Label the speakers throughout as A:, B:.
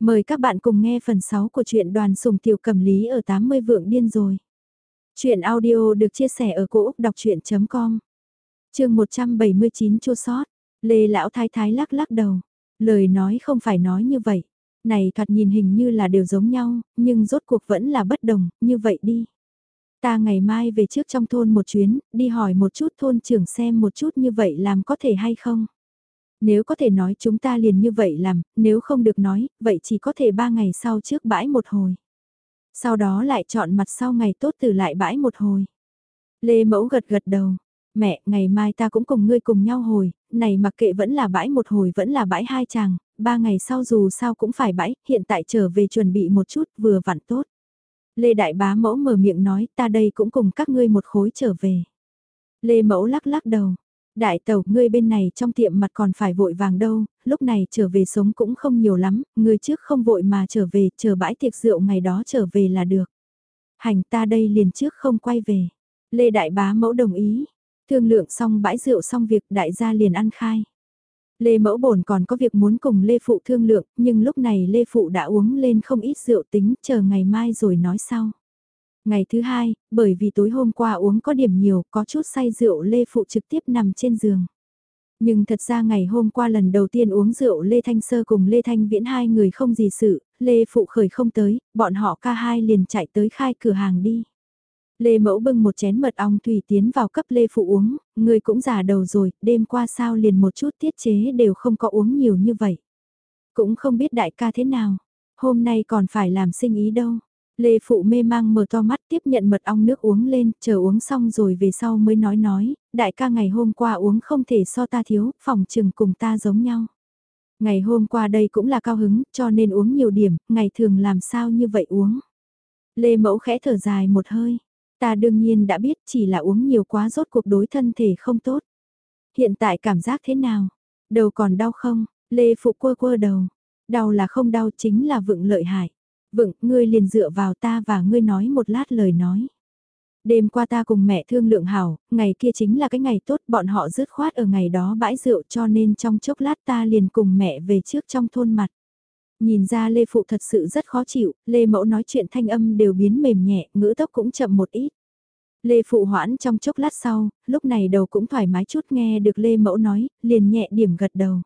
A: Mời các bạn cùng nghe phần 6 của truyện đoàn sùng tiểu cầm lý ở 80 vượng điên rồi. Chuyện audio được chia sẻ ở cỗ đọc chuyện.com Trường 179 chua sót, Lê Lão Thái Thái lắc lắc đầu. Lời nói không phải nói như vậy. Này thoạt nhìn hình như là đều giống nhau, nhưng rốt cuộc vẫn là bất đồng, như vậy đi. Ta ngày mai về trước trong thôn một chuyến, đi hỏi một chút thôn trưởng xem một chút như vậy làm có thể hay không. Nếu có thể nói chúng ta liền như vậy làm, nếu không được nói, vậy chỉ có thể ba ngày sau trước bãi một hồi. Sau đó lại chọn mặt sau ngày tốt từ lại bãi một hồi. Lê Mẫu gật gật đầu, mẹ, ngày mai ta cũng cùng ngươi cùng nhau hồi, này mặc kệ vẫn là bãi một hồi vẫn là bãi hai chàng, ba ngày sau dù sao cũng phải bãi, hiện tại trở về chuẩn bị một chút vừa vặn tốt. Lê Đại Bá Mẫu mở miệng nói ta đây cũng cùng các ngươi một khối trở về. Lê Mẫu lắc lắc đầu, Đại tàu, ngươi bên này trong tiệm mặt còn phải vội vàng đâu, lúc này trở về sống cũng không nhiều lắm, ngươi trước không vội mà trở về, chờ bãi tiệc rượu ngày đó trở về là được. Hành ta đây liền trước không quay về. Lê Đại Bá Mẫu đồng ý. Thương lượng xong bãi rượu xong việc đại gia liền ăn khai. Lê Mẫu Bổn còn có việc muốn cùng Lê Phụ thương lượng, nhưng lúc này Lê Phụ đã uống lên không ít rượu tính, chờ ngày mai rồi nói sau. Ngày thứ hai, bởi vì tối hôm qua uống có điểm nhiều, có chút say rượu Lê Phụ trực tiếp nằm trên giường. Nhưng thật ra ngày hôm qua lần đầu tiên uống rượu Lê Thanh Sơ cùng Lê Thanh Viễn hai người không gì sự, Lê Phụ khởi không tới, bọn họ ca hai liền chạy tới khai cửa hàng đi. Lê Mẫu bưng một chén mật ong thủy tiến vào cấp Lê Phụ uống, người cũng già đầu rồi, đêm qua sao liền một chút tiết chế đều không có uống nhiều như vậy. Cũng không biết đại ca thế nào, hôm nay còn phải làm sinh ý đâu. Lê Phụ mê mang mở to mắt tiếp nhận mật ong nước uống lên, chờ uống xong rồi về sau mới nói nói, đại ca ngày hôm qua uống không thể so ta thiếu, phòng trừng cùng ta giống nhau. Ngày hôm qua đây cũng là cao hứng, cho nên uống nhiều điểm, ngày thường làm sao như vậy uống. Lê Mẫu khẽ thở dài một hơi, ta đương nhiên đã biết chỉ là uống nhiều quá rốt cuộc đối thân thể không tốt. Hiện tại cảm giác thế nào? Đầu còn đau không? Lê Phụ quơ quơ đầu. Đau là không đau chính là vựng lợi hại. Vựng, ngươi liền dựa vào ta và ngươi nói một lát lời nói. Đêm qua ta cùng mẹ thương lượng hảo, ngày kia chính là cái ngày tốt bọn họ dứt khoát ở ngày đó bãi rượu cho nên trong chốc lát ta liền cùng mẹ về trước trong thôn mặt. Nhìn ra Lê Phụ thật sự rất khó chịu, Lê Mẫu nói chuyện thanh âm đều biến mềm nhẹ, ngữ tốc cũng chậm một ít. Lê Phụ hoãn trong chốc lát sau, lúc này đầu cũng thoải mái chút nghe được Lê Mẫu nói, liền nhẹ điểm gật đầu.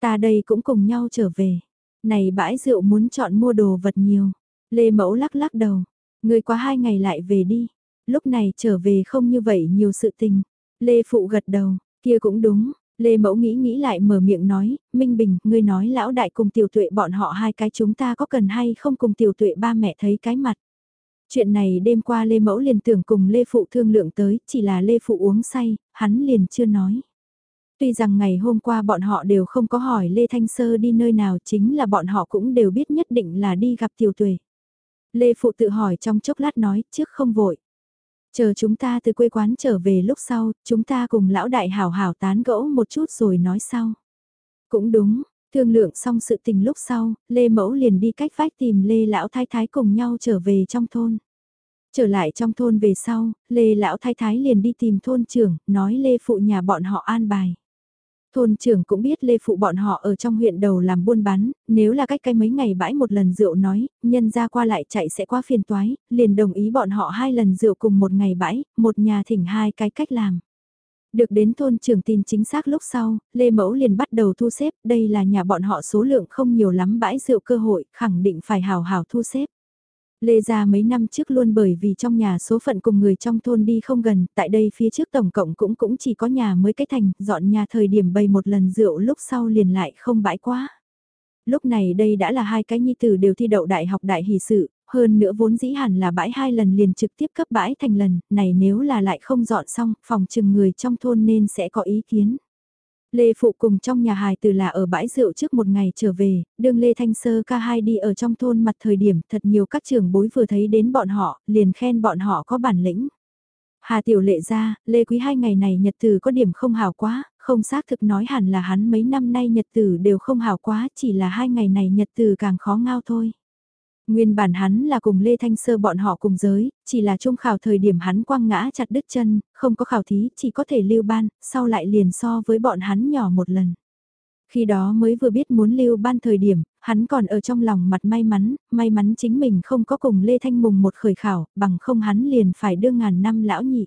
A: Ta đây cũng cùng nhau trở về này bãi rượu muốn chọn mua đồ vật nhiều. Lê Mẫu lắc lắc đầu, người qua hai ngày lại về đi, lúc này trở về không như vậy nhiều sự tình. Lê Phụ gật đầu, kia cũng đúng, Lê Mẫu nghĩ nghĩ lại mở miệng nói, Minh Bình, ngươi nói lão đại cùng tiểu tuệ bọn họ hai cái chúng ta có cần hay không cùng tiểu tuệ ba mẹ thấy cái mặt. Chuyện này đêm qua Lê Mẫu liền tưởng cùng Lê Phụ thương lượng tới, chỉ là Lê Phụ uống say, hắn liền chưa nói. Tuy rằng ngày hôm qua bọn họ đều không có hỏi Lê Thanh Sơ đi nơi nào chính là bọn họ cũng đều biết nhất định là đi gặp tiểu tuệ. Lê Phụ tự hỏi trong chốc lát nói trước không vội. Chờ chúng ta từ quê quán trở về lúc sau, chúng ta cùng lão đại hảo hảo tán gẫu một chút rồi nói sau. Cũng đúng, thương lượng xong sự tình lúc sau, Lê Mẫu liền đi cách vách tìm Lê Lão Thái Thái cùng nhau trở về trong thôn. Trở lại trong thôn về sau, Lê Lão Thái Thái liền đi tìm thôn trưởng, nói Lê Phụ nhà bọn họ an bài. Thôn trưởng cũng biết Lê Phụ bọn họ ở trong huyện đầu làm buôn bán, nếu là cách cái mấy ngày bãi một lần rượu nói, nhân ra qua lại chạy sẽ qua phiền toái, liền đồng ý bọn họ hai lần rượu cùng một ngày bãi, một nhà thỉnh hai cái cách làm. Được đến thôn trưởng tin chính xác lúc sau, Lê Mẫu liền bắt đầu thu xếp, đây là nhà bọn họ số lượng không nhiều lắm bãi rượu cơ hội, khẳng định phải hào hào thu xếp. Lê gia mấy năm trước luôn bởi vì trong nhà số phận cùng người trong thôn đi không gần, tại đây phía trước tổng cộng cũng cũng chỉ có nhà mới cái thành, dọn nhà thời điểm bày một lần rượu lúc sau liền lại không bãi quá. Lúc này đây đã là hai cái nhi tử đều thi đậu đại học đại hỷ sự, hơn nữa vốn dĩ hẳn là bãi hai lần liền trực tiếp cấp bãi thành lần, này nếu là lại không dọn xong, phòng chừng người trong thôn nên sẽ có ý kiến. Lê Phụ cùng trong nhà hài từ là ở bãi rượu trước một ngày trở về, đương Lê Thanh Sơ ca hai đi ở trong thôn mặt thời điểm thật nhiều các trường bối vừa thấy đến bọn họ, liền khen bọn họ có bản lĩnh. Hà Tiểu Lệ ra, Lê Quý hai ngày này nhật từ có điểm không hào quá, không xác thực nói hẳn là hắn mấy năm nay nhật tử đều không hào quá, chỉ là hai ngày này nhật từ càng khó ngao thôi. Nguyên bản hắn là cùng Lê Thanh Sơ bọn họ cùng giới, chỉ là trung khảo thời điểm hắn quăng ngã chặt đứt chân, không có khảo thí, chỉ có thể lưu ban, sau lại liền so với bọn hắn nhỏ một lần. Khi đó mới vừa biết muốn lưu ban thời điểm, hắn còn ở trong lòng mặt may mắn, may mắn chính mình không có cùng Lê Thanh Mùng một khởi khảo, bằng không hắn liền phải đưa ngàn năm lão nhị.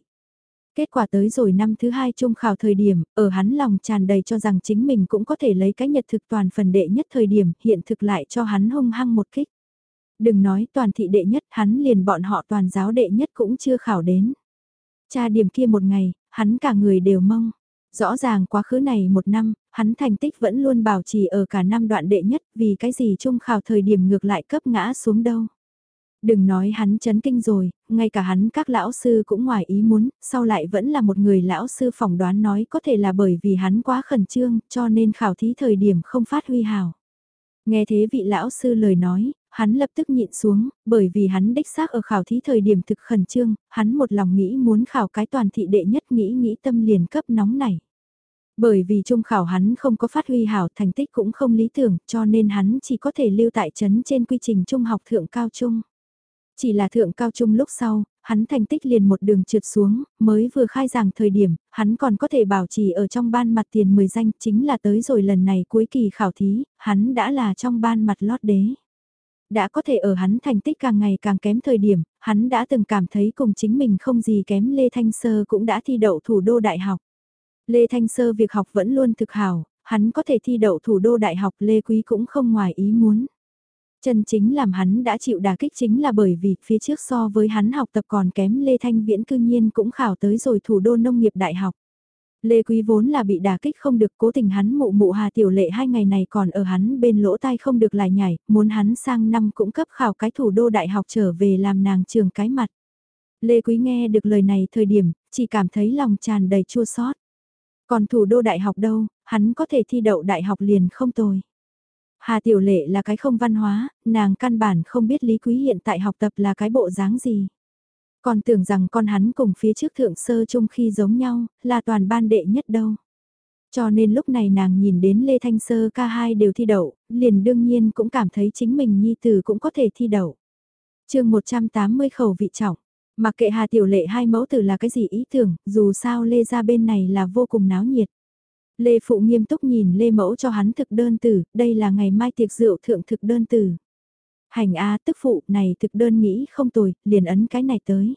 A: Kết quả tới rồi năm thứ hai trung khảo thời điểm, ở hắn lòng tràn đầy cho rằng chính mình cũng có thể lấy cái nhật thực toàn phần đệ nhất thời điểm, hiện thực lại cho hắn hung hăng một kích. Đừng nói toàn thị đệ nhất, hắn liền bọn họ toàn giáo đệ nhất cũng chưa khảo đến. Cha điểm kia một ngày, hắn cả người đều mong. Rõ ràng quá khứ này một năm, hắn thành tích vẫn luôn bảo trì ở cả năm đoạn đệ nhất vì cái gì trung khảo thời điểm ngược lại cấp ngã xuống đâu. Đừng nói hắn chấn kinh rồi, ngay cả hắn các lão sư cũng ngoài ý muốn, sau lại vẫn là một người lão sư phỏng đoán nói có thể là bởi vì hắn quá khẩn trương cho nên khảo thí thời điểm không phát huy hào. Nghe thế vị lão sư lời nói, hắn lập tức nhịn xuống, bởi vì hắn đích xác ở khảo thí thời điểm thực khẩn trương, hắn một lòng nghĩ muốn khảo cái toàn thị đệ nhất nghĩ nghĩ tâm liền cấp nóng này. Bởi vì trung khảo hắn không có phát huy hảo thành tích cũng không lý tưởng cho nên hắn chỉ có thể lưu tại trấn trên quy trình trung học thượng cao trung. Chỉ là thượng cao trung lúc sau, hắn thành tích liền một đường trượt xuống, mới vừa khai giảng thời điểm, hắn còn có thể bảo trì ở trong ban mặt tiền 10 danh, chính là tới rồi lần này cuối kỳ khảo thí, hắn đã là trong ban mặt lót đế. Đã có thể ở hắn thành tích càng ngày càng kém thời điểm, hắn đã từng cảm thấy cùng chính mình không gì kém Lê Thanh Sơ cũng đã thi đậu thủ đô đại học. Lê Thanh Sơ việc học vẫn luôn thực hảo, hắn có thể thi đậu thủ đô đại học Lê Quý cũng không ngoài ý muốn. Chân chính làm hắn đã chịu đả kích chính là bởi vì phía trước so với hắn học tập còn kém Lê Thanh Viễn cư nhiên cũng khảo tới rồi thủ đô nông nghiệp đại học. Lê Quý vốn là bị đả kích không được cố tình hắn mụ mụ Hà Tiểu Lệ hai ngày này còn ở hắn bên lỗ tai không được lại nhảy, muốn hắn sang năm cũng cấp khảo cái thủ đô đại học trở về làm nàng trường cái mặt. Lê Quý nghe được lời này thời điểm, chỉ cảm thấy lòng tràn đầy chua xót. Còn thủ đô đại học đâu, hắn có thể thi đậu đại học liền không tồi. Hà Tiểu Lệ là cái không văn hóa, nàng căn bản không biết Lý Quý hiện tại học tập là cái bộ dáng gì. Còn tưởng rằng con hắn cùng phía trước thượng sơ chung khi giống nhau, là toàn ban đệ nhất đâu. Cho nên lúc này nàng nhìn đến Lê Thanh Sơ ca hai đều thi đậu, liền đương nhiên cũng cảm thấy chính mình nhi tử cũng có thể thi đậu. chương 180 khẩu vị trọng, mặc kệ Hà Tiểu Lệ hai mẫu tử là cái gì ý tưởng, dù sao Lê ra bên này là vô cùng náo nhiệt. Lê Phụ nghiêm túc nhìn Lê Mẫu cho hắn thực đơn tử, đây là ngày mai tiệc rượu thượng thực đơn tử. Hành A tức phụ này thực đơn nghĩ không tồi, liền ấn cái này tới.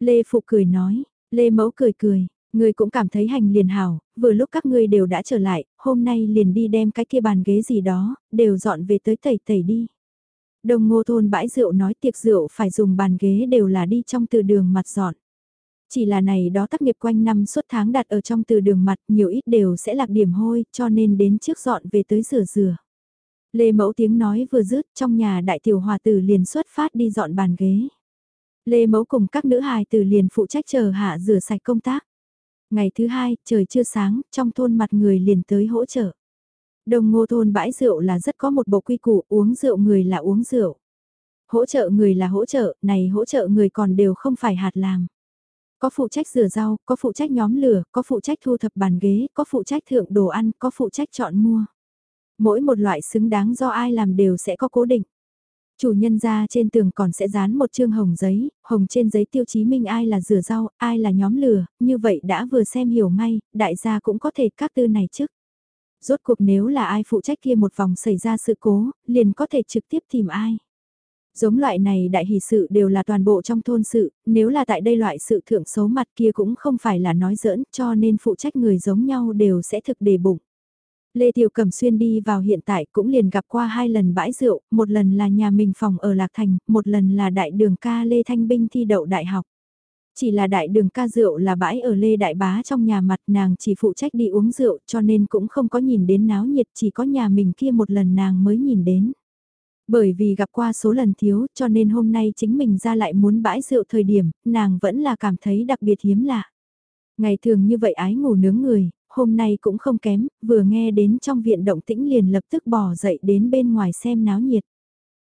A: Lê Phụ cười nói, Lê Mẫu cười cười, người cũng cảm thấy hành liền hảo, vừa lúc các ngươi đều đã trở lại, hôm nay liền đi đem cái kia bàn ghế gì đó, đều dọn về tới tẩy tẩy đi. Đồng ngô thôn bãi rượu nói tiệc rượu phải dùng bàn ghế đều là đi trong từ đường mặt dọn. Chỉ là này đó tác nghiệp quanh năm suốt tháng đặt ở trong từ đường mặt nhiều ít đều sẽ lạc điểm hôi cho nên đến trước dọn về tới rửa rửa. Lê Mẫu tiếng nói vừa dứt trong nhà đại tiểu hòa tử liền xuất phát đi dọn bàn ghế. Lê Mẫu cùng các nữ hài tử liền phụ trách chờ hạ rửa sạch công tác. Ngày thứ hai, trời chưa sáng, trong thôn mặt người liền tới hỗ trợ. Đồng ngô thôn bãi rượu là rất có một bộ quy củ uống rượu người là uống rượu. Hỗ trợ người là hỗ trợ, này hỗ trợ người còn đều không phải hạt làm. Có phụ trách rửa rau, có phụ trách nhóm lửa, có phụ trách thu thập bàn ghế, có phụ trách thượng đồ ăn, có phụ trách chọn mua. Mỗi một loại xứng đáng do ai làm đều sẽ có cố định. Chủ nhân ra trên tường còn sẽ dán một chương hồng giấy, hồng trên giấy tiêu chí minh ai là rửa rau, ai là nhóm lửa, như vậy đã vừa xem hiểu ngay, đại gia cũng có thể các tư này trước. Rốt cuộc nếu là ai phụ trách kia một vòng xảy ra sự cố, liền có thể trực tiếp tìm ai. Giống loại này đại hỷ sự đều là toàn bộ trong thôn sự, nếu là tại đây loại sự thượng xấu mặt kia cũng không phải là nói giỡn cho nên phụ trách người giống nhau đều sẽ thực đề bụng. Lê Tiểu Cẩm Xuyên đi vào hiện tại cũng liền gặp qua hai lần bãi rượu, một lần là nhà mình phòng ở Lạc Thành, một lần là đại đường ca Lê Thanh Binh thi đậu đại học. Chỉ là đại đường ca rượu là bãi ở Lê Đại Bá trong nhà mặt nàng chỉ phụ trách đi uống rượu cho nên cũng không có nhìn đến náo nhiệt chỉ có nhà mình kia một lần nàng mới nhìn đến. Bởi vì gặp qua số lần thiếu cho nên hôm nay chính mình ra lại muốn bãi rượu thời điểm, nàng vẫn là cảm thấy đặc biệt hiếm lạ. Ngày thường như vậy ái ngủ nướng người, hôm nay cũng không kém, vừa nghe đến trong viện động tĩnh liền lập tức bỏ dậy đến bên ngoài xem náo nhiệt.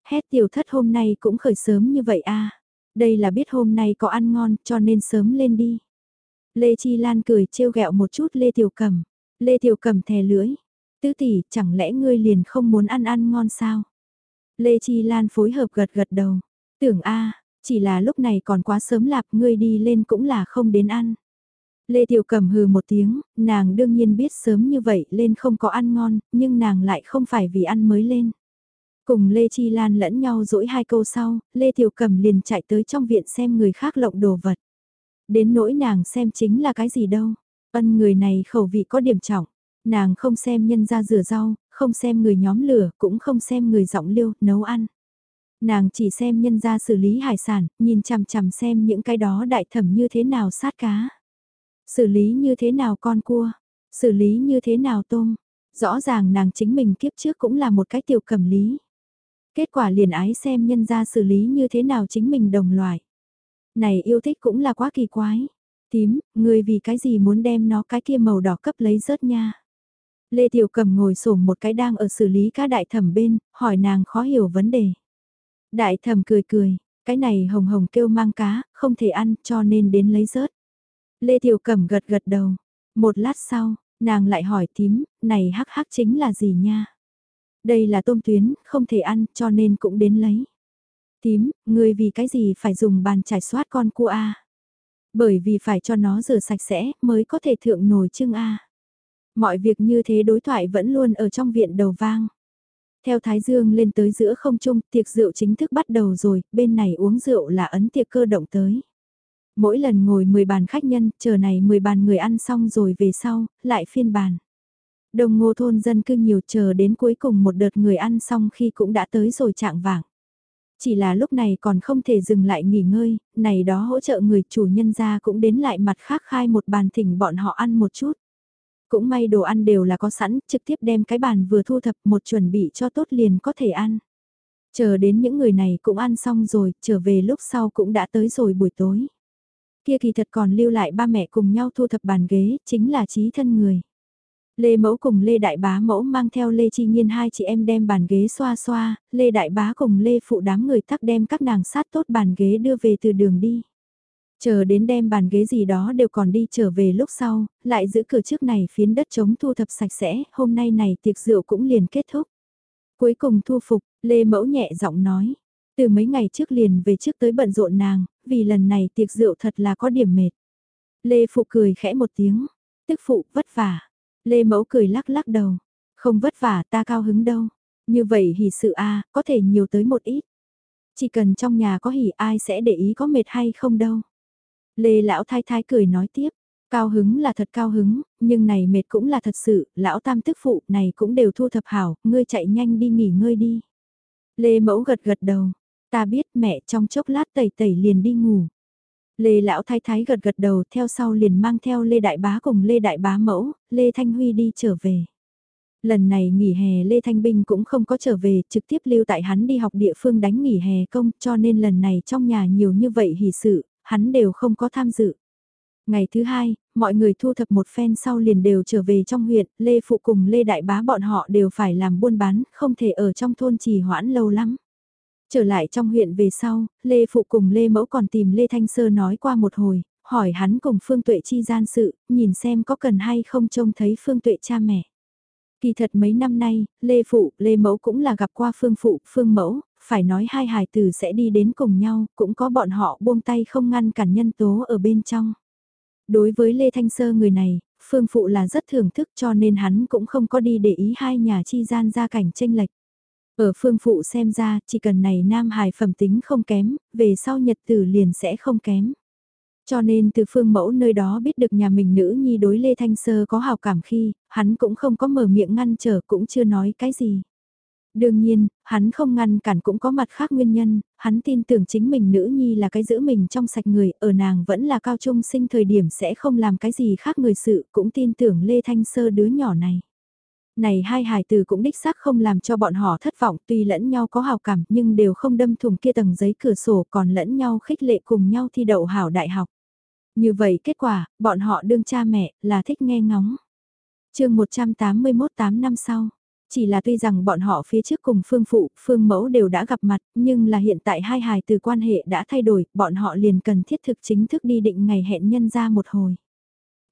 A: Hét tiểu thất hôm nay cũng khởi sớm như vậy a à. Đây là biết hôm nay có ăn ngon cho nên sớm lên đi. Lê Chi Lan cười trêu ghẹo một chút Lê Tiểu Cầm. Lê Tiểu Cầm thè lưỡi. Tứ tỷ, chẳng lẽ ngươi liền không muốn ăn ăn ngon sao? Lê Chi Lan phối hợp gật gật đầu. Tưởng a chỉ là lúc này còn quá sớm lạp ngươi đi lên cũng là không đến ăn. Lê Tiểu Cầm hừ một tiếng, nàng đương nhiên biết sớm như vậy lên không có ăn ngon, nhưng nàng lại không phải vì ăn mới lên. Cùng Lê Chi Lan lẫn nhau dỗi hai câu sau, Lê Tiểu Cầm liền chạy tới trong viện xem người khác lộng đồ vật. Đến nỗi nàng xem chính là cái gì đâu. Ân người này khẩu vị có điểm trọng. Nàng không xem nhân ra rửa rau, không xem người nhóm lửa, cũng không xem người giọng liêu, nấu ăn. Nàng chỉ xem nhân ra xử lý hải sản, nhìn chằm chằm xem những cái đó đại thẩm như thế nào sát cá. Xử lý như thế nào con cua, xử lý như thế nào tôm. Rõ ràng nàng chính mình kiếp trước cũng là một cái tiểu cầm lý. Kết quả liền ái xem nhân ra xử lý như thế nào chính mình đồng loại. Này yêu thích cũng là quá kỳ quái. Tím, người vì cái gì muốn đem nó cái kia màu đỏ cấp lấy rớt nha. Lê Tiểu Cầm ngồi sổm một cái đang ở xử lý cá đại thẩm bên, hỏi nàng khó hiểu vấn đề. Đại thẩm cười cười, cái này hồng hồng kêu mang cá, không thể ăn cho nên đến lấy rớt. Lê Tiểu Cẩm gật gật đầu. Một lát sau, nàng lại hỏi tím, này hắc hắc chính là gì nha? Đây là tôm tuyến, không thể ăn cho nên cũng đến lấy. Tím, người vì cái gì phải dùng bàn trải soát con cua A? Bởi vì phải cho nó rửa sạch sẽ mới có thể thượng nồi chưng A. Mọi việc như thế đối thoại vẫn luôn ở trong viện đầu vang. Theo Thái Dương lên tới giữa không trung, tiệc rượu chính thức bắt đầu rồi, bên này uống rượu là ấn tiệc cơ động tới. Mỗi lần ngồi 10 bàn khách nhân, chờ này 10 bàn người ăn xong rồi về sau, lại phiên bàn. Đồng ngô thôn dân cư nhiều chờ đến cuối cùng một đợt người ăn xong khi cũng đã tới rồi trạng vạng. Chỉ là lúc này còn không thể dừng lại nghỉ ngơi, này đó hỗ trợ người chủ nhân ra cũng đến lại mặt khác khai một bàn thỉnh bọn họ ăn một chút. Cũng may đồ ăn đều là có sẵn, trực tiếp đem cái bàn vừa thu thập một chuẩn bị cho tốt liền có thể ăn. Chờ đến những người này cũng ăn xong rồi, trở về lúc sau cũng đã tới rồi buổi tối. Kia kỳ thật còn lưu lại ba mẹ cùng nhau thu thập bàn ghế, chính là trí thân người. Lê Mẫu cùng Lê Đại Bá Mẫu mang theo Lê Chi Nhiên hai chị em đem bàn ghế xoa xoa, Lê Đại Bá cùng Lê Phụ đám người tắc đem các nàng sát tốt bàn ghế đưa về từ đường đi. Chờ đến đem bàn ghế gì đó đều còn đi trở về lúc sau, lại giữ cửa trước này phiến đất chống thu thập sạch sẽ, hôm nay này tiệc rượu cũng liền kết thúc. Cuối cùng thu phục, Lê Mẫu nhẹ giọng nói, từ mấy ngày trước liền về trước tới bận rộn nàng, vì lần này tiệc rượu thật là có điểm mệt. Lê Phụ cười khẽ một tiếng, tức phụ vất vả. Lê Mẫu cười lắc lắc đầu, không vất vả ta cao hứng đâu. Như vậy hỉ sự a có thể nhiều tới một ít. Chỉ cần trong nhà có hỉ ai sẽ để ý có mệt hay không đâu. Lê Lão Thái Thái cười nói tiếp, cao hứng là thật cao hứng, nhưng này mệt cũng là thật sự, Lão Tam tức phụ này cũng đều thu thập hảo, ngươi chạy nhanh đi nghỉ ngơi đi. Lê Mẫu gật gật đầu, Ta biết mẹ trong chốc lát tẩy tẩy liền đi ngủ. Lê Lão Thái Thái gật gật đầu theo sau liền mang theo Lê Đại Bá cùng Lê Đại Bá Mẫu, Lê Thanh Huy đi trở về. Lần này nghỉ hè Lê Thanh Binh cũng không có trở về, trực tiếp lưu tại hắn đi học địa phương đánh nghỉ hè công, cho nên lần này trong nhà nhiều như vậy hỉ sự, hắn đều không có tham dự. Ngày thứ hai, mọi người thu thập một phen sau liền đều trở về trong huyện, Lê Phụ cùng Lê Đại Bá bọn họ đều phải làm buôn bán, không thể ở trong thôn trì hoãn lâu lắm. Trở lại trong huyện về sau, Lê Phụ cùng Lê Mẫu còn tìm Lê Thanh Sơ nói qua một hồi, hỏi hắn cùng Phương Tuệ chi gian sự, nhìn xem có cần hay không trông thấy Phương Tuệ cha mẹ. Kỳ thật mấy năm nay, Lê Phụ, Lê Mẫu cũng là gặp qua Phương Phụ, Phương Mẫu, phải nói hai hài tử sẽ đi đến cùng nhau, cũng có bọn họ buông tay không ngăn cản nhân tố ở bên trong. Đối với Lê Thanh Sơ người này, Phương Phụ là rất thưởng thức cho nên hắn cũng không có đi để ý hai nhà chi gian gia cảnh tranh lệch. Ở phương phụ xem ra, chỉ cần này nam hài phẩm tính không kém, về sau nhật tử liền sẽ không kém. Cho nên từ phương mẫu nơi đó biết được nhà mình nữ nhi đối Lê Thanh Sơ có hào cảm khi, hắn cũng không có mở miệng ngăn trở cũng chưa nói cái gì. Đương nhiên, hắn không ngăn cản cũng có mặt khác nguyên nhân, hắn tin tưởng chính mình nữ nhi là cái giữ mình trong sạch người, ở nàng vẫn là cao trung sinh thời điểm sẽ không làm cái gì khác người sự, cũng tin tưởng Lê Thanh Sơ đứa nhỏ này. Này hai hài từ cũng đích xác không làm cho bọn họ thất vọng tuy lẫn nhau có hào cảm nhưng đều không đâm thùng kia tầng giấy cửa sổ còn lẫn nhau khích lệ cùng nhau thi đậu hảo đại học. Như vậy kết quả, bọn họ đương cha mẹ là thích nghe ngóng. chương 181 8 năm sau. Chỉ là tuy rằng bọn họ phía trước cùng phương phụ, phương mẫu đều đã gặp mặt, nhưng là hiện tại hai hài từ quan hệ đã thay đổi, bọn họ liền cần thiết thực chính thức đi định ngày hẹn nhân ra một hồi.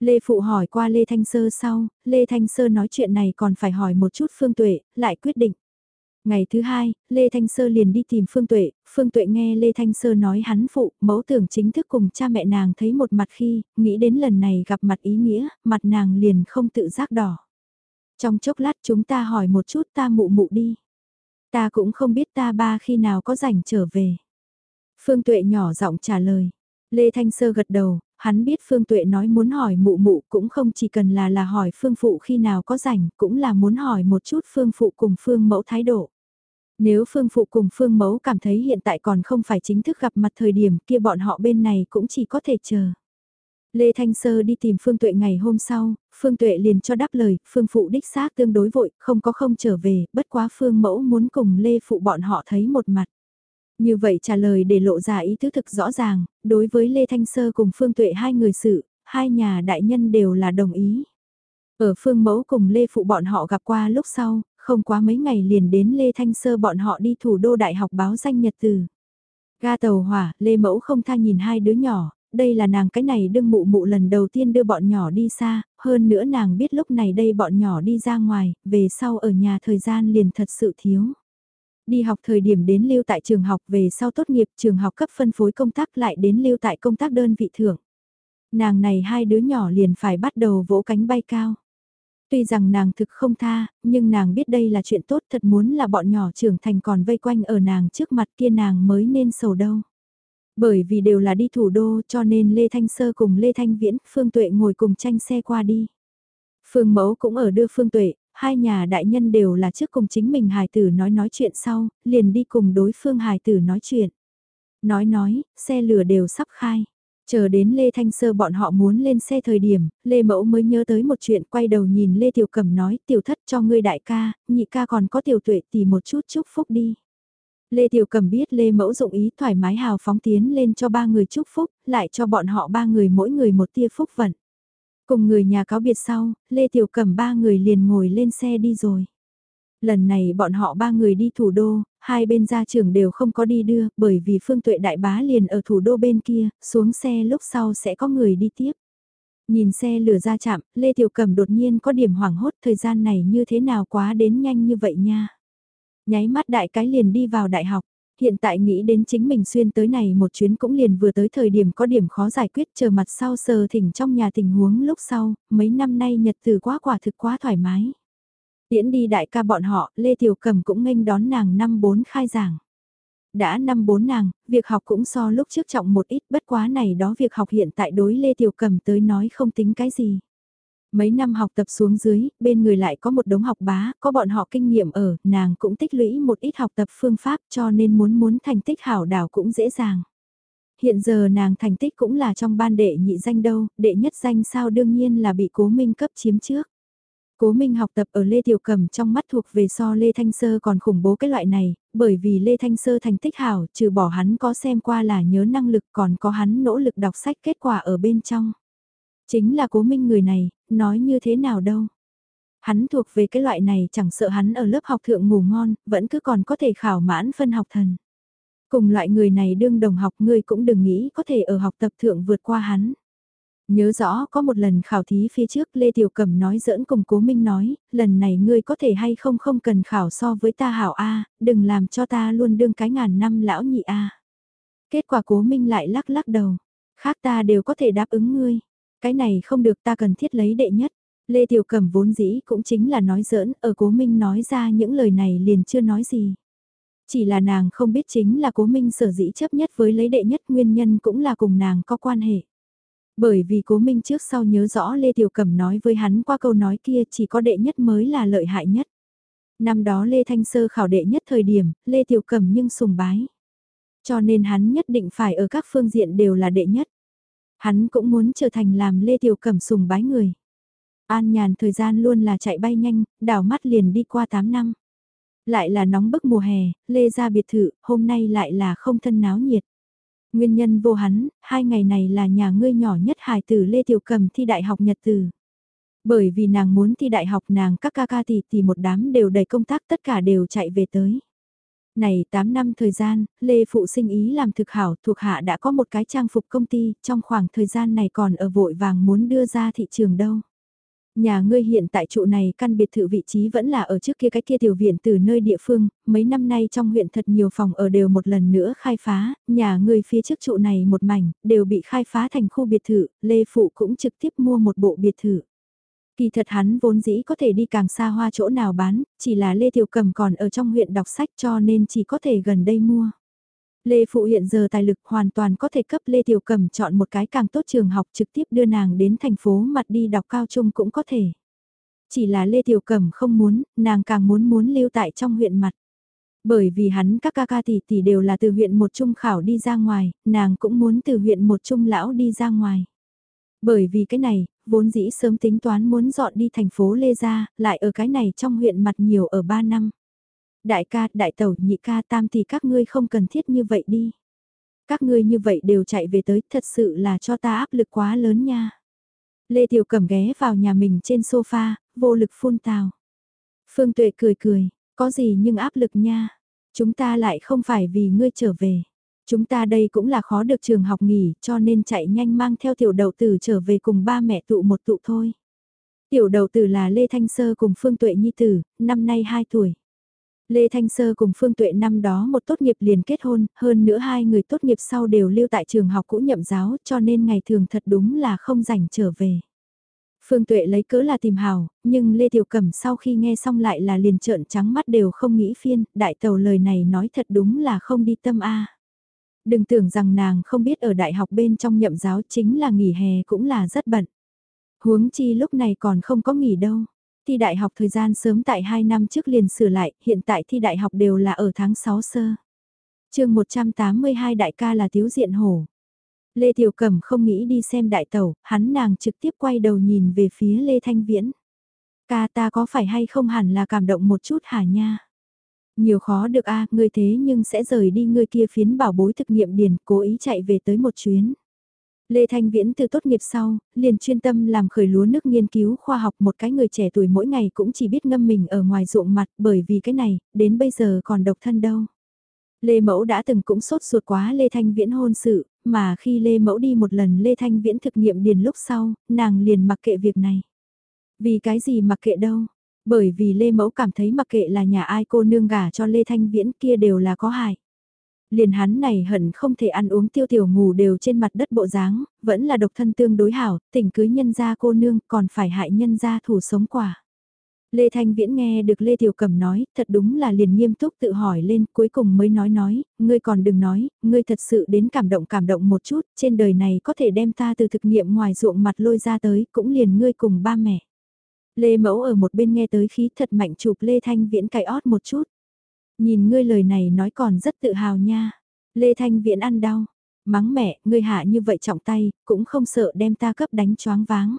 A: Lê Phụ hỏi qua Lê Thanh Sơ sau, Lê Thanh Sơ nói chuyện này còn phải hỏi một chút Phương Tuệ, lại quyết định. Ngày thứ hai, Lê Thanh Sơ liền đi tìm Phương Tuệ, Phương Tuệ nghe Lê Thanh Sơ nói hắn phụ, mẫu tưởng chính thức cùng cha mẹ nàng thấy một mặt khi, nghĩ đến lần này gặp mặt ý nghĩa, mặt nàng liền không tự giác đỏ. Trong chốc lát chúng ta hỏi một chút ta mụ mụ đi. Ta cũng không biết ta ba khi nào có rảnh trở về. Phương Tuệ nhỏ giọng trả lời. Lê Thanh Sơ gật đầu, hắn biết Phương Tuệ nói muốn hỏi mụ mụ cũng không chỉ cần là là hỏi Phương Phụ khi nào có rảnh, cũng là muốn hỏi một chút Phương Phụ cùng Phương Mẫu thái độ. Nếu Phương Phụ cùng Phương Mẫu cảm thấy hiện tại còn không phải chính thức gặp mặt thời điểm kia bọn họ bên này cũng chỉ có thể chờ. Lê Thanh Sơ đi tìm Phương Tuệ ngày hôm sau, Phương Tuệ liền cho đáp lời, Phương Phụ đích xác tương đối vội, không có không trở về, bất quá Phương Mẫu muốn cùng Lê Phụ bọn họ thấy một mặt. Như vậy trả lời để lộ ra ý tứ thực rõ ràng, đối với Lê Thanh Sơ cùng Phương Tuệ hai người sự, hai nhà đại nhân đều là đồng ý. Ở Phương Mẫu cùng Lê Phụ bọn họ gặp qua lúc sau, không quá mấy ngày liền đến Lê Thanh Sơ bọn họ đi thủ đô đại học báo danh nhật từ. Ga tàu hỏa, Lê Mẫu không tha nhìn hai đứa nhỏ, đây là nàng cái này đương mụ mụ lần đầu tiên đưa bọn nhỏ đi xa, hơn nữa nàng biết lúc này đây bọn nhỏ đi ra ngoài, về sau ở nhà thời gian liền thật sự thiếu. Đi học thời điểm đến lưu tại trường học về sau tốt nghiệp trường học cấp phân phối công tác lại đến lưu tại công tác đơn vị thưởng. Nàng này hai đứa nhỏ liền phải bắt đầu vỗ cánh bay cao. Tuy rằng nàng thực không tha, nhưng nàng biết đây là chuyện tốt thật muốn là bọn nhỏ trưởng thành còn vây quanh ở nàng trước mặt kia nàng mới nên sầu đâu. Bởi vì đều là đi thủ đô cho nên Lê Thanh Sơ cùng Lê Thanh Viễn, Phương Tuệ ngồi cùng tranh xe qua đi. Phương Mẫu cũng ở đưa Phương Tuệ, hai nhà đại nhân đều là trước cùng chính mình hài tử nói nói chuyện sau, liền đi cùng đối phương hài tử nói chuyện. Nói nói, xe lửa đều sắp khai. Chờ đến Lê Thanh Sơ bọn họ muốn lên xe thời điểm, Lê Mẫu mới nhớ tới một chuyện quay đầu nhìn Lê Tiểu Cẩm nói tiểu thất cho ngươi đại ca, nhị ca còn có tiểu tuệ tỷ một chút chúc phúc đi. Lê Tiểu Cẩm biết Lê Mẫu dụng ý thoải mái hào phóng tiến lên cho ba người chúc phúc, lại cho bọn họ ba người mỗi người một tia phúc vận. Cùng người nhà cáo biệt sau, Lê Tiểu Cẩm ba người liền ngồi lên xe đi rồi. Lần này bọn họ ba người đi thủ đô, hai bên gia trưởng đều không có đi đưa, bởi vì phương tuệ đại bá liền ở thủ đô bên kia, xuống xe lúc sau sẽ có người đi tiếp. Nhìn xe lửa ra chạm, Lê Tiểu Cẩm đột nhiên có điểm hoảng hốt thời gian này như thế nào quá đến nhanh như vậy nha. Nháy mắt đại cái liền đi vào đại học, hiện tại nghĩ đến chính mình xuyên tới này một chuyến cũng liền vừa tới thời điểm có điểm khó giải quyết chờ mặt sau sờ thỉnh trong nhà tình huống lúc sau, mấy năm nay nhật từ quá quả thực quá thoải mái. Tiễn đi đại ca bọn họ, Lê Tiểu Cầm cũng nghênh đón nàng năm bốn khai giảng. Đã năm bốn nàng, việc học cũng so lúc trước trọng một ít bất quá này đó việc học hiện tại đối Lê Tiểu Cầm tới nói không tính cái gì. Mấy năm học tập xuống dưới, bên người lại có một đống học bá, có bọn họ kinh nghiệm ở, nàng cũng tích lũy một ít học tập phương pháp cho nên muốn muốn thành tích hảo đảo cũng dễ dàng. Hiện giờ nàng thành tích cũng là trong ban đệ nhị danh đâu, đệ nhất danh sao đương nhiên là bị cố minh cấp chiếm trước. Cố Minh học tập ở Lê Tiểu Cầm trong mắt thuộc về so Lê Thanh Sơ còn khủng bố cái loại này, bởi vì Lê Thanh Sơ thành tích hảo, trừ bỏ hắn có xem qua là nhớ năng lực còn có hắn nỗ lực đọc sách kết quả ở bên trong. Chính là cố minh người này, nói như thế nào đâu. Hắn thuộc về cái loại này chẳng sợ hắn ở lớp học thượng ngủ ngon, vẫn cứ còn có thể khảo mãn phân học thần. Cùng loại người này đương đồng học ngươi cũng đừng nghĩ có thể ở học tập thượng vượt qua hắn. Nhớ rõ có một lần khảo thí phía trước Lê Tiểu Cẩm nói giỡn cùng Cố Minh nói, lần này ngươi có thể hay không không cần khảo so với ta hảo A, đừng làm cho ta luôn đương cái ngàn năm lão nhị A. Kết quả Cố Minh lại lắc lắc đầu, khác ta đều có thể đáp ứng ngươi, cái này không được ta cần thiết lấy đệ nhất. Lê Tiểu Cẩm vốn dĩ cũng chính là nói giỡn, ở Cố Minh nói ra những lời này liền chưa nói gì. Chỉ là nàng không biết chính là Cố Minh sở dĩ chấp nhất với lấy đệ nhất nguyên nhân cũng là cùng nàng có quan hệ. Bởi vì cố minh trước sau nhớ rõ Lê Tiểu Cẩm nói với hắn qua câu nói kia chỉ có đệ nhất mới là lợi hại nhất. Năm đó Lê Thanh Sơ khảo đệ nhất thời điểm, Lê Tiểu Cẩm nhưng sùng bái. Cho nên hắn nhất định phải ở các phương diện đều là đệ nhất. Hắn cũng muốn trở thành làm Lê Tiểu Cẩm sùng bái người. An nhàn thời gian luôn là chạy bay nhanh, đảo mắt liền đi qua 8 năm. Lại là nóng bức mùa hè, Lê ra biệt thự, hôm nay lại là không thân náo nhiệt. Nguyên nhân vô hắn, hai ngày này là nhà ngươi nhỏ nhất hài tử Lê Tiểu Cầm thi đại học Nhật Tử. Bởi vì nàng muốn thi đại học nàng các ca ca tỷ tỷ một đám đều đầy công tác tất cả đều chạy về tới. Này 8 năm thời gian, Lê Phụ sinh ý làm thực hảo thuộc hạ đã có một cái trang phục công ty, trong khoảng thời gian này còn ở vội vàng muốn đưa ra thị trường đâu. Nhà ngươi hiện tại trụ này căn biệt thự vị trí vẫn là ở trước kia cái kia tiểu viện từ nơi địa phương, mấy năm nay trong huyện thật nhiều phòng ở đều một lần nữa khai phá, nhà ngươi phía trước trụ này một mảnh, đều bị khai phá thành khu biệt thự, Lê Phụ cũng trực tiếp mua một bộ biệt thự. Kỳ thật hắn vốn dĩ có thể đi càng xa hoa chỗ nào bán, chỉ là Lê Tiểu Cầm còn ở trong huyện đọc sách cho nên chỉ có thể gần đây mua. Lê Phụ hiện giờ tài lực hoàn toàn có thể cấp Lê Tiểu Cầm chọn một cái càng tốt trường học trực tiếp đưa nàng đến thành phố mặt đi đọc cao trung cũng có thể. Chỉ là Lê Tiểu Cầm không muốn, nàng càng muốn muốn lưu tại trong huyện mặt. Bởi vì hắn các ca ca tỷ tỷ đều là từ huyện một trung khảo đi ra ngoài, nàng cũng muốn từ huyện một trung lão đi ra ngoài. Bởi vì cái này, vốn dĩ sớm tính toán muốn dọn đi thành phố Lê Gia, lại ở cái này trong huyện mặt nhiều ở 3 năm. Đại ca, đại tẩu, nhị ca, tam thì các ngươi không cần thiết như vậy đi. Các ngươi như vậy đều chạy về tới, thật sự là cho ta áp lực quá lớn nha. Lê Tiểu Cẩm ghé vào nhà mình trên sofa, vô lực phun tào. Phương Tuệ cười cười, có gì nhưng áp lực nha. Chúng ta lại không phải vì ngươi trở về. Chúng ta đây cũng là khó được trường học nghỉ cho nên chạy nhanh mang theo tiểu đầu tử trở về cùng ba mẹ tụ một tụ thôi. Tiểu đầu tử là Lê Thanh Sơ cùng Phương Tuệ Nhi Tử, năm nay 2 tuổi. Lê Thanh Sơ cùng Phương Tuệ năm đó một tốt nghiệp liền kết hôn, hơn nữa hai người tốt nghiệp sau đều lưu tại trường học cũ nhậm giáo cho nên ngày thường thật đúng là không rảnh trở về. Phương Tuệ lấy cớ là tìm hào, nhưng Lê Tiểu Cẩm sau khi nghe xong lại là liền trợn trắng mắt đều không nghĩ phiên, đại tàu lời này nói thật đúng là không đi tâm a. Đừng tưởng rằng nàng không biết ở đại học bên trong nhậm giáo chính là nghỉ hè cũng là rất bận. Huống chi lúc này còn không có nghỉ đâu. Thi đại học thời gian sớm tại 2 năm trước liền sửa lại, hiện tại thi đại học đều là ở tháng 6 sơ. chương 182 đại ca là Tiếu Diện Hổ. Lê Tiểu Cẩm không nghĩ đi xem đại tẩu, hắn nàng trực tiếp quay đầu nhìn về phía Lê Thanh Viễn. Ca ta có phải hay không hẳn là cảm động một chút hả nha? Nhiều khó được a ngươi thế nhưng sẽ rời đi ngươi kia phiến bảo bối thực nghiệm điển cố ý chạy về tới một chuyến. Lê Thanh Viễn từ tốt nghiệp sau, liền chuyên tâm làm khởi lúa nước nghiên cứu khoa học một cái người trẻ tuổi mỗi ngày cũng chỉ biết ngâm mình ở ngoài ruộng mặt bởi vì cái này, đến bây giờ còn độc thân đâu. Lê Mẫu đã từng cũng sốt ruột quá Lê Thanh Viễn hôn sự, mà khi Lê Mẫu đi một lần Lê Thanh Viễn thực nghiệm điền lúc sau, nàng liền mặc kệ việc này. Vì cái gì mặc kệ đâu, bởi vì Lê Mẫu cảm thấy mặc kệ là nhà ai cô nương gả cho Lê Thanh Viễn kia đều là có hại. Liền hắn này hận không thể ăn uống tiêu tiểu ngủ đều trên mặt đất bộ dáng, vẫn là độc thân tương đối hảo, tỉnh cưới nhân gia cô nương còn phải hại nhân gia thủ sống quả. Lê Thanh Viễn nghe được Lê Tiểu Cẩm nói, thật đúng là liền nghiêm túc tự hỏi lên, cuối cùng mới nói nói, ngươi còn đừng nói, ngươi thật sự đến cảm động cảm động một chút, trên đời này có thể đem ta từ thực nghiệm ngoài ruộng mặt lôi ra tới, cũng liền ngươi cùng ba mẹ. Lê Mẫu ở một bên nghe tới khí thật mạnh chụp Lê Thanh Viễn cài ót một chút. Nhìn ngươi lời này nói còn rất tự hào nha. Lê Thanh Viễn ăn đau. Mắng mẹ, ngươi hạ như vậy trọng tay, cũng không sợ đem ta cấp đánh choáng váng.